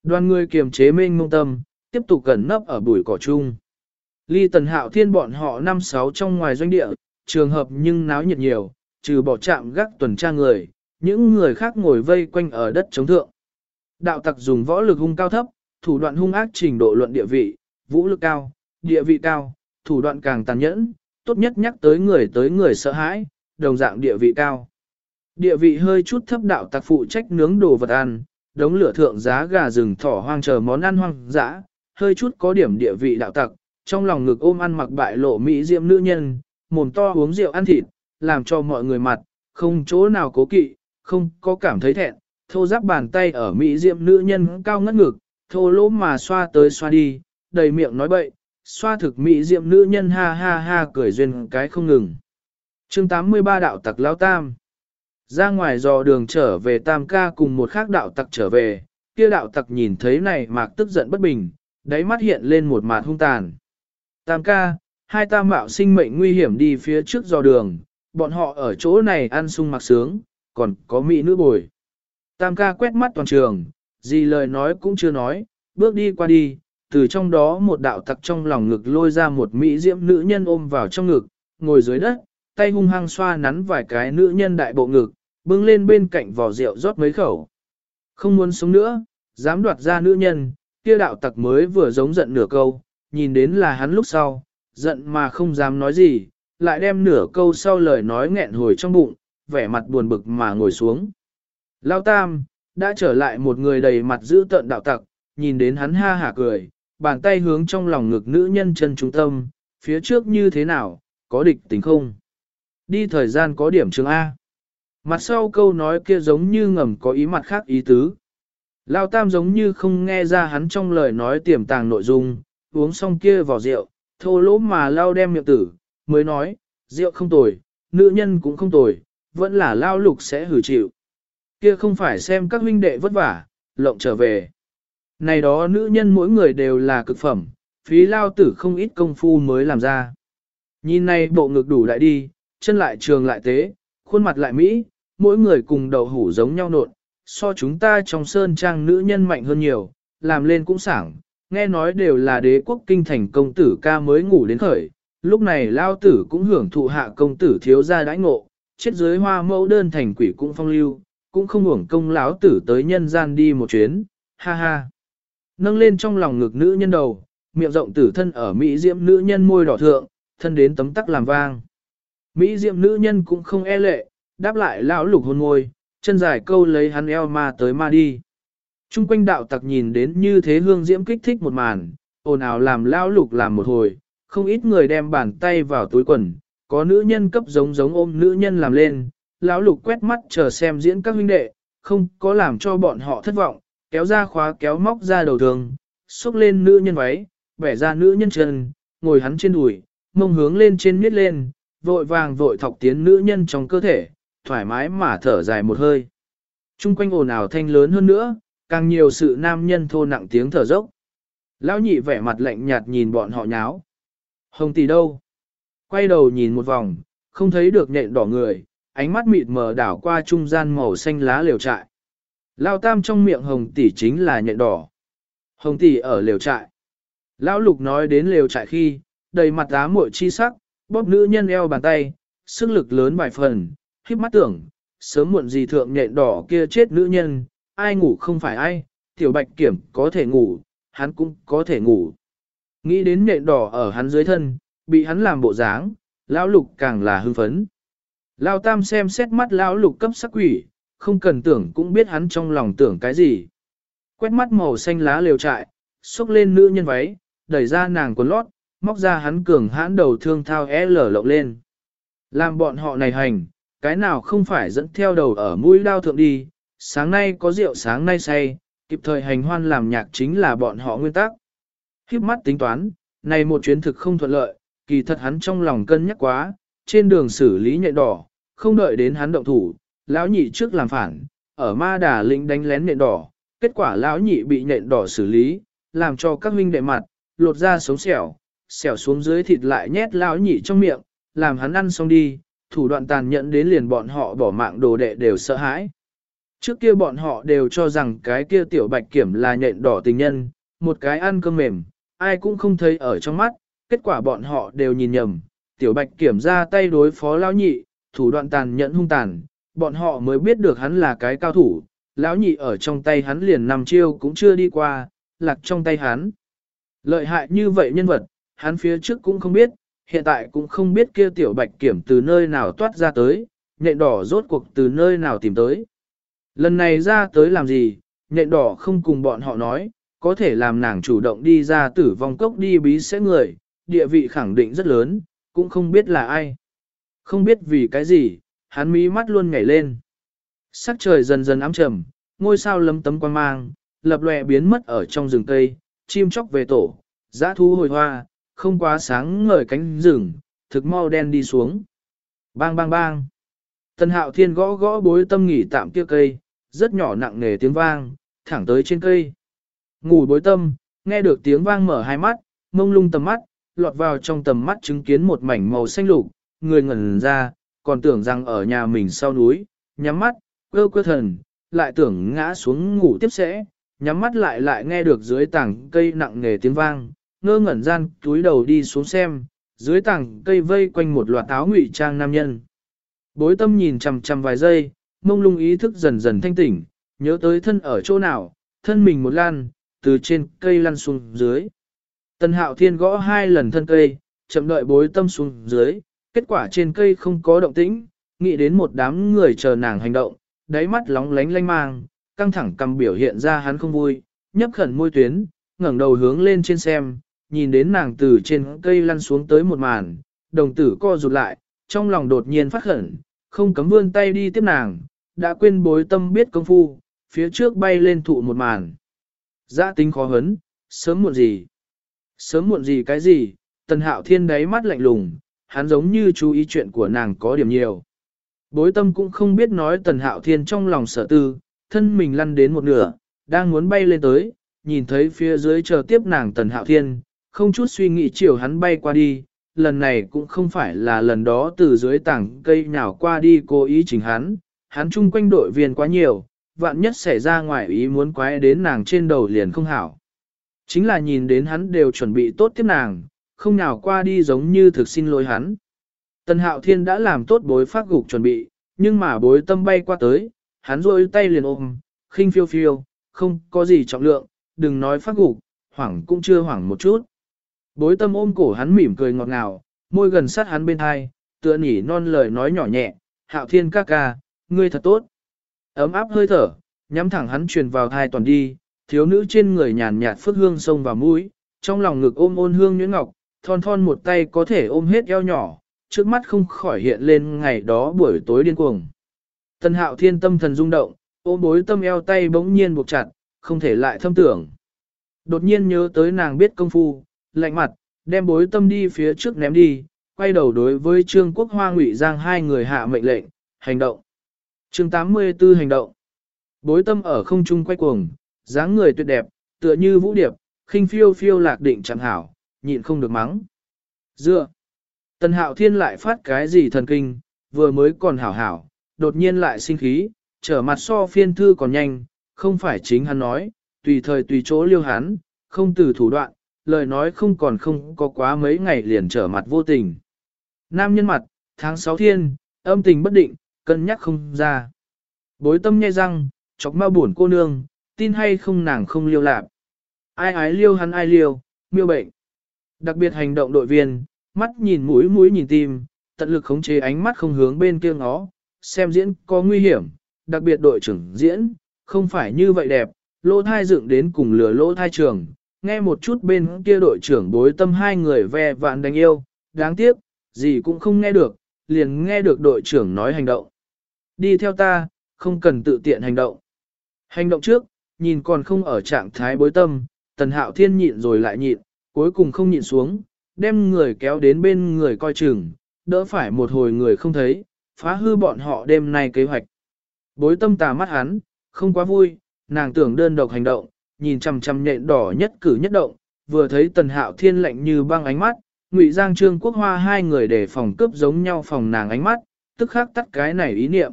Đoàn người kiềm chế mênh mông tâm, tiếp tục gần nấp ở bụi cỏ chung. Ly tần hạo thiên bọn họ năm sáu trong ngoài doanh địa, trường hợp nhưng náo nhiệt nhiều, trừ bỏ chạm gác tuần tra người, những người khác ngồi vây quanh ở đất chống thượng. Đạo tặc dùng võ lực hung cao thấp, thủ đoạn hung ác trình độ luận địa vị, vũ lực cao, địa vị cao, thủ đoạn càng tàn nhẫn, tốt nhất nhắc tới người tới người sợ hãi, đồng dạng địa vị cao. Địa vị hơi chút thấp đạo tặc phụ trách nướng đồ vật ăn, đống lửa thượng giá gà rừng thỏ hoang chờ món ăn hoang dã, hơi chút có điểm địa vị đạo tặc, trong lòng ngực ôm ăn mặc bại lộ mỹ diệm nữ nhân, mồm to uống rượu ăn thịt, làm cho mọi người mặt, không chỗ nào cố kỵ, không có cảm thấy thẹn, thô giáp bàn tay ở mỹ diệm nữ nhân cao ngất ngực, thô lỗ mà xoa tới xoa đi, đầy miệng nói bậy, xoa thực mỹ diệm nữ nhân ha ha ha cười duyên cái không ngừng. chương 83 đạo tặc lao tam ra ngoài dò đường trở về tam ca cùng một khác đạo tặc trở về, kia đạo tặc nhìn thấy này mạc tức giận bất bình, đáy mắt hiện lên một mạt hung tàn. Tam ca, hai tam mạo sinh mệnh nguy hiểm đi phía trước dò đường, bọn họ ở chỗ này ăn sung mặc sướng, còn có mỹ nữ bồi. Tam ca quét mắt toàn trường, gì lời nói cũng chưa nói, bước đi qua đi, từ trong đó một đạo tặc trong lòng ngực lôi ra một mỹ diễm nữ nhân ôm vào trong ngực, ngồi dưới đất, tay hung hăng xoa nắn vài cái nữ nhân đại bộ ngực, bưng lên bên cạnh vò rượu rót mấy khẩu. Không muốn sống nữa, dám đoạt ra nữ nhân, kia đạo tặc mới vừa giống giận nửa câu, nhìn đến là hắn lúc sau, giận mà không dám nói gì, lại đem nửa câu sau lời nói nghẹn hồi trong bụng, vẻ mặt buồn bực mà ngồi xuống. Lao Tam, đã trở lại một người đầy mặt giữ tợn đạo tặc, nhìn đến hắn ha hả cười, bàn tay hướng trong lòng ngực nữ nhân chân trung tâm, phía trước như thế nào, có địch tính không? Đi thời gian có điểm trường A. Mặt sau câu nói kia giống như ngầm có ý mặt khác ý tứ. Lao tam giống như không nghe ra hắn trong lời nói tiềm tàng nội dung, uống xong kia vào rượu, thô lỗ mà lao đem miệng tử, mới nói, rượu không tồi, nữ nhân cũng không tồi, vẫn là lao lục sẽ hử chịu. Kia không phải xem các huynh đệ vất vả, lộng trở về. Này đó nữ nhân mỗi người đều là cực phẩm, phí lao tử không ít công phu mới làm ra. Nhìn này bộ ngực đủ lại đi, chân lại trường lại tế, khuôn mặt lại Mỹ, mỗi người cùng đầu hủ giống nhau nộn, so chúng ta trong sơn trang nữ nhân mạnh hơn nhiều, làm lên cũng sảng, nghe nói đều là đế quốc kinh thành công tử ca mới ngủ đến khởi, lúc này lao tử cũng hưởng thụ hạ công tử thiếu gia đãi ngộ, chết dưới hoa mẫu đơn thành quỷ cũng phong lưu, cũng không hưởng công lão tử tới nhân gian đi một chuyến, ha ha. Nâng lên trong lòng ngực nữ nhân đầu, miệng rộng tử thân ở Mỹ diễm nữ nhân môi đỏ thượng, thân đến tấm tắc làm vang. Mỹ diệm nữ nhân cũng không e lệ, đáp lại lão lục hôn môi, chân dài câu lấy hắn eo ma tới ma đi. Trung quanh đạo tặc nhìn đến như thế hương diễm kích thích một màn, ồn ào làm lão lục làm một hồi, không ít người đem bàn tay vào túi quần, có nữ nhân cấp giống giống ôm nữ nhân làm lên, lão lục quét mắt chờ xem diễn các huynh đệ, không có làm cho bọn họ thất vọng, kéo ra khóa kéo móc ra đầu thường, xúc lên nữ nhân váy, bẻ ra nữ nhân chân, ngồi hắn trên đùi, mông hướng lên trên miết lên, vội vàng vội thọc tiến nữ nhân trong cơ thể, thoải mái mà thở dài một hơi. Trung quanh ồn ào thanh lớn hơn nữa, càng nhiều sự nam nhân thô nặng tiếng thở dốc. Lão nhị vẻ mặt lạnh nhạt nhìn bọn họ nháo. Hồng tỷ đâu? Quay đầu nhìn một vòng, không thấy được nhện đỏ người, ánh mắt mịt mờ đảo qua trung gian màu xanh lá liều trại. Lao tam trong miệng hồng tỷ chính là nhện đỏ. Hồng tỷ ở liều trại. Lão lục nói đến liều trại khi, đầy mặt á muội chi sắc, bóp nữ nhân eo bàn tay, sức lực lớn vài phần, khiếp mắt tưởng, sớm muộn gì thượng nhện đỏ kia chết nữ nhân, ai ngủ không phải ai, tiểu bạch kiểm có thể ngủ, hắn cũng có thể ngủ. Nghĩ đến nện đỏ ở hắn dưới thân, bị hắn làm bộ dáng, lão lục càng là hưng phấn. Lão tam xem xét mắt lão lục cấp sắc quỷ, không cần tưởng cũng biết hắn trong lòng tưởng cái gì. Quét mắt màu xanh lá liều trại, xúc lên nữ nhân váy, đẩy ra nàng quần lót, móc ra hắn cường hãn đầu thương thao L lộng lên. Làm bọn họ này hành, cái nào không phải dẫn theo đầu ở mũi đao thượng đi, sáng nay có rượu sáng nay say, kịp thời hành hoan làm nhạc chính là bọn họ nguyên tắc. Khiếp mắt tính toán, này một chuyến thực không thuận lợi, kỳ thật hắn trong lòng cân nhắc quá, trên đường xử lý nhện đỏ, không đợi đến hắn động thủ, lão nhị trước làm phản, ở ma đà lĩnh đánh lén nhện đỏ, kết quả lão nhị bị nhện đỏ xử lý, làm cho các huynh đệ mặt, lột ra sống sẹo, xẻo xuống dưới thịt lại nhét lão nhị trong miệng, làm hắn ăn xong đi, thủ đoạn tàn nhẫn đến liền bọn họ bỏ mạng đồ đệ đều sợ hãi. Trước kia bọn họ đều cho rằng cái kia tiểu bạch kiểm là nhện đỏ tình nhân, một cái ăn cơm mềm, ai cũng không thấy ở trong mắt, kết quả bọn họ đều nhìn nhầm, tiểu bạch kiểm ra tay đối phó lão nhị, thủ đoạn tàn nhẫn hung tàn, bọn họ mới biết được hắn là cái cao thủ, lão nhị ở trong tay hắn liền nằm chiêu cũng chưa đi qua, lạc trong tay hắn. Lợi hại như vậy nhân vật, hắn phía trước cũng không biết, hiện tại cũng không biết kia tiểu bạch kiểm từ nơi nào toát ra tới, nhện đỏ rốt cuộc từ nơi nào tìm tới. Lần này ra tới làm gì, nhện đỏ không cùng bọn họ nói, có thể làm nàng chủ động đi ra tử vong cốc đi bí sẽ người, địa vị khẳng định rất lớn, cũng không biết là ai. Không biết vì cái gì, hắn mí mắt luôn nhảy lên. Sắc trời dần dần ám trầm, ngôi sao lấm tấm quan mang, lập lòe biến mất ở trong rừng cây, chim chóc về tổ, giã thu hồi hoa, không quá sáng ngời cánh rừng, thực mau đen đi xuống. Bang bang bang. Tân hạo thiên gõ gõ bối tâm nghỉ tạm kia cây, rất nhỏ nặng nề tiếng vang, thẳng tới trên cây. Ngủ bối tâm, nghe được tiếng vang mở hai mắt, mông lung tầm mắt, lọt vào trong tầm mắt chứng kiến một mảnh màu xanh lục, người ngẩn ra, còn tưởng rằng ở nhà mình sau núi, nhắm mắt, cơ cơ thần, lại tưởng ngã xuống ngủ tiếp sẽ, nhắm mắt lại lại nghe được dưới tảng cây nặng nề tiếng vang, ngơ ngẩn gian túi đầu đi xuống xem, dưới tảng cây vây quanh một loạt áo ngụy trang nam nhân. Bối tâm nhìn chằm chằm vài giây, mông lung ý thức dần dần thanh tỉnh, nhớ tới thân ở chỗ nào, thân mình một lan, từ trên cây lăn xuống dưới. Tần hạo thiên gõ hai lần thân cây, chậm đợi bối tâm xuống dưới, kết quả trên cây không có động tĩnh, nghĩ đến một đám người chờ nàng hành động, đáy mắt lóng lánh lanh mang, căng thẳng cầm biểu hiện ra hắn không vui, nhấp khẩn môi tuyến, ngẩng đầu hướng lên trên xem, nhìn đến nàng từ trên cây lăn xuống tới một màn, đồng tử co rụt lại, trong lòng đột nhiên phát khẩn, không cấm vươn tay đi tiếp nàng, đã quên bối tâm biết công phu, phía trước bay lên thụ một màn. Giã tính khó hấn, sớm muộn gì? Sớm muộn gì cái gì? Tần hạo thiên đáy mắt lạnh lùng, hắn giống như chú ý chuyện của nàng có điểm nhiều. Bối tâm cũng không biết nói tần hạo thiên trong lòng sợ tư, thân mình lăn đến một nửa, đang muốn bay lên tới, nhìn thấy phía dưới chờ tiếp nàng tần hạo thiên, không chút suy nghĩ chiều hắn bay qua đi, lần này cũng không phải là lần đó từ dưới tảng cây nào qua đi cố ý chỉnh hắn, hắn chung quanh đội viên quá nhiều, vạn nhất xảy ra ngoài ý muốn quái đến nàng trên đầu liền không hảo. Chính là nhìn đến hắn đều chuẩn bị tốt tiếp nàng, không nào qua đi giống như thực xin lỗi hắn. Tần hạo thiên đã làm tốt bối phát gục chuẩn bị, nhưng mà bối tâm bay qua tới, hắn rôi tay liền ôm, khinh phiêu phiêu, không có gì trọng lượng, đừng nói phát gục, hoảng cũng chưa hoảng một chút. Bối tâm ôm cổ hắn mỉm cười ngọt ngào, môi gần sát hắn bên hai, tựa nỉ non lời nói nhỏ nhẹ, hạo thiên ca ca, ngươi thật tốt. Ấm áp hơi thở, nhắm thẳng hắn truyền vào thai toàn đi, thiếu nữ trên người nhàn nhạt phất hương sông vào mũi, trong lòng ngực ôm ôn hương nhuyễn ngọc, thon thon một tay có thể ôm hết eo nhỏ, trước mắt không khỏi hiện lên ngày đó buổi tối điên cuồng. Tần hạo thiên tâm thần rung động, ôm bối tâm eo tay bỗng nhiên buộc chặt, không thể lại thâm tưởng. Đột nhiên nhớ tới nàng biết công phu, lạnh mặt, đem bối tâm đi phía trước ném đi, quay đầu đối với Trương Quốc Hoa Ngụy Giang hai người hạ mệnh lệnh, hành động. Chương 84 hành động. Bối tâm ở không trung quay cuồng, dáng người tuyệt đẹp, tựa như vũ điệp, khinh phiêu phiêu lạc định chẳng hảo, nhịn không được mắng. Dựa. Tần hạo thiên lại phát cái gì thần kinh, vừa mới còn hảo hảo, đột nhiên lại sinh khí, trở mặt so phiên thư còn nhanh, không phải chính hắn nói, tùy thời tùy chỗ liêu hắn, không từ thủ đoạn, lời nói không còn không có quá mấy ngày liền trở mặt vô tình. Nam nhân mặt, tháng 6 thiên, âm tình bất định, cân nhắc không ra. Bối tâm nhai răng, chọc ma buồn cô nương, tin hay không nàng không liêu lạc. Ai ái liêu hắn ai liêu, miêu bệnh. Đặc biệt hành động đội viên, mắt nhìn mũi mũi nhìn tim, tận lực khống chế ánh mắt không hướng bên kia ngó, xem diễn có nguy hiểm, đặc biệt đội trưởng diễn, không phải như vậy đẹp, lỗ thai dựng đến cùng lửa lỗ thai trường, nghe một chút bên kia đội trưởng bối tâm hai người ve vạn đánh yêu, đáng tiếc, gì cũng không nghe được, liền nghe được đội trưởng nói hành động. Đi theo ta, không cần tự tiện hành động. Hành động trước, nhìn còn không ở trạng thái bối tâm, tần hạo thiên nhịn rồi lại nhịn, cuối cùng không nhịn xuống, đem người kéo đến bên người coi chừng, đỡ phải một hồi người không thấy, phá hư bọn họ đêm nay kế hoạch. Bối tâm tà mắt hắn, không quá vui, nàng tưởng đơn độc hành động, nhìn chằm chằm nhện đỏ nhất cử nhất động, vừa thấy tần hạo thiên lạnh như băng ánh mắt, ngụy giang trương quốc hoa hai người để phòng cướp giống nhau phòng nàng ánh mắt, tức khắc tắt cái này ý niệm.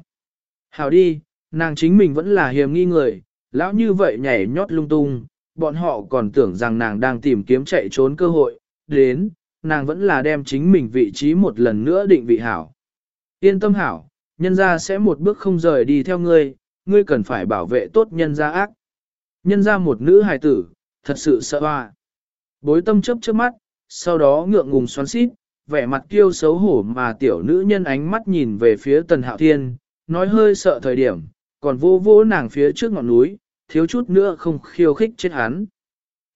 Hảo đi, nàng chính mình vẫn là hiềm nghi người, lão như vậy nhảy nhót lung tung, bọn họ còn tưởng rằng nàng đang tìm kiếm chạy trốn cơ hội, đến, nàng vẫn là đem chính mình vị trí một lần nữa định vị hảo. Yên tâm hảo, nhân gia sẽ một bước không rời đi theo ngươi, ngươi cần phải bảo vệ tốt nhân gia ác. Nhân gia một nữ hài tử, thật sự sợ hoa. Bối tâm chớp trước mắt, sau đó ngượng ngùng xoắn xít, vẻ mặt kiêu xấu hổ mà tiểu nữ nhân ánh mắt nhìn về phía tần hạo thiên, nói hơi sợ thời điểm, còn vô vô nàng phía trước ngọn núi, thiếu chút nữa không khiêu khích chết hắn.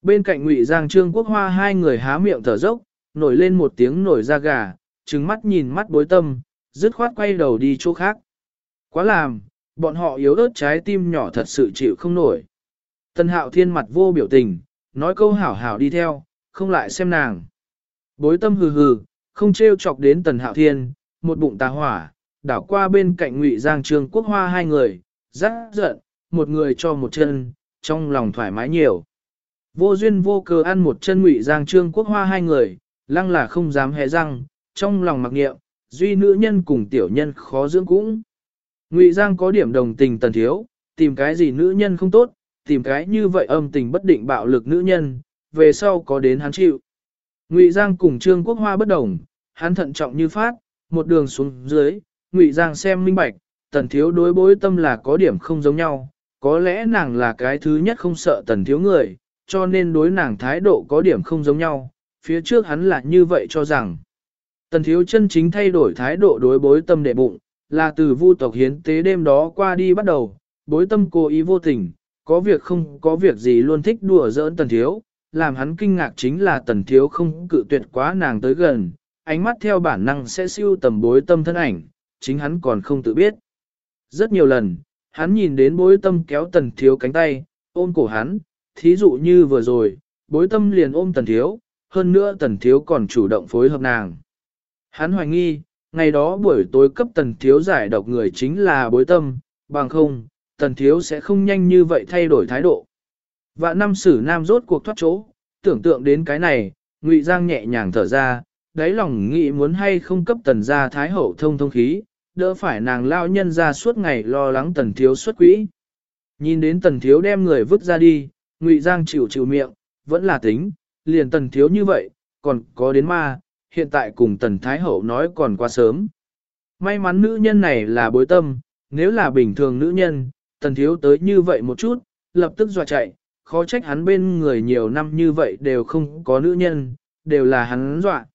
Bên cạnh Ngụy Giang Trương Quốc Hoa hai người há miệng thở dốc, nổi lên một tiếng nổi da gà, trừng mắt nhìn mắt bối tâm, dứt khoát quay đầu đi chỗ khác. Quá làm, bọn họ yếu ớt trái tim nhỏ thật sự chịu không nổi. Tân hạo thiên mặt vô biểu tình, nói câu hảo hảo đi theo, không lại xem nàng. Bối tâm hừ hừ, không trêu chọc đến tần hạo thiên, một bụng tà hỏa, đảo qua bên cạnh ngụy giang trương quốc hoa hai người, rắc giận, một người cho một chân, trong lòng thoải mái nhiều. Vô duyên vô cớ ăn một chân ngụy giang trương quốc hoa hai người, lăng là không dám hé răng, trong lòng mặc niệm duy nữ nhân cùng tiểu nhân khó dưỡng cũng. Ngụy giang có điểm đồng tình tần thiếu, tìm cái gì nữ nhân không tốt, tìm cái như vậy âm tình bất định bạo lực nữ nhân, về sau có đến hắn chịu. Ngụy Giang cùng Trương Quốc Hoa bất đồng, hắn thận trọng như phát, một đường xuống dưới, Ngụy Giang xem minh bạch, tần thiếu đối bối tâm là có điểm không giống nhau, có lẽ nàng là cái thứ nhất không sợ tần thiếu người, cho nên đối nàng thái độ có điểm không giống nhau, phía trước hắn là như vậy cho rằng. Tần thiếu chân chính thay đổi thái độ đối bối tâm đệ bụng, là từ vu tộc hiến tế đêm đó qua đi bắt đầu, bối tâm cố ý vô tình, có việc không có việc gì luôn thích đùa giỡn tần thiếu, làm hắn kinh ngạc chính là tần thiếu không cự tuyệt quá nàng tới gần, ánh mắt theo bản năng sẽ siêu tầm bối tâm thân ảnh, chính hắn còn không tự biết. Rất nhiều lần, hắn nhìn đến bối tâm kéo tần thiếu cánh tay, ôm cổ hắn, thí dụ như vừa rồi, bối tâm liền ôm tần thiếu, hơn nữa tần thiếu còn chủ động phối hợp nàng. Hắn hoài nghi, ngày đó buổi tối cấp tần thiếu giải độc người chính là bối tâm, bằng không, tần thiếu sẽ không nhanh như vậy thay đổi thái độ. Và năm sử nam rốt cuộc thoát chỗ, tưởng tượng đến cái này, Ngụy Giang nhẹ nhàng thở ra, đáy lòng nghĩ muốn hay không cấp tần gia thái hậu thông thông khí, đỡ phải nàng lao nhân ra suốt ngày lo lắng tần thiếu xuất quỹ. Nhìn đến tần thiếu đem người vứt ra đi, Ngụy Giang chịu chịu miệng, vẫn là tính, liền tần thiếu như vậy, còn có đến ma, hiện tại cùng tần thái hậu nói còn quá sớm. May mắn nữ nhân này là bối tâm, nếu là bình thường nữ nhân, tần thiếu tới như vậy một chút, lập tức dọa chạy, khó trách hắn bên người nhiều năm như vậy đều không có nữ nhân, đều là hắn dọa.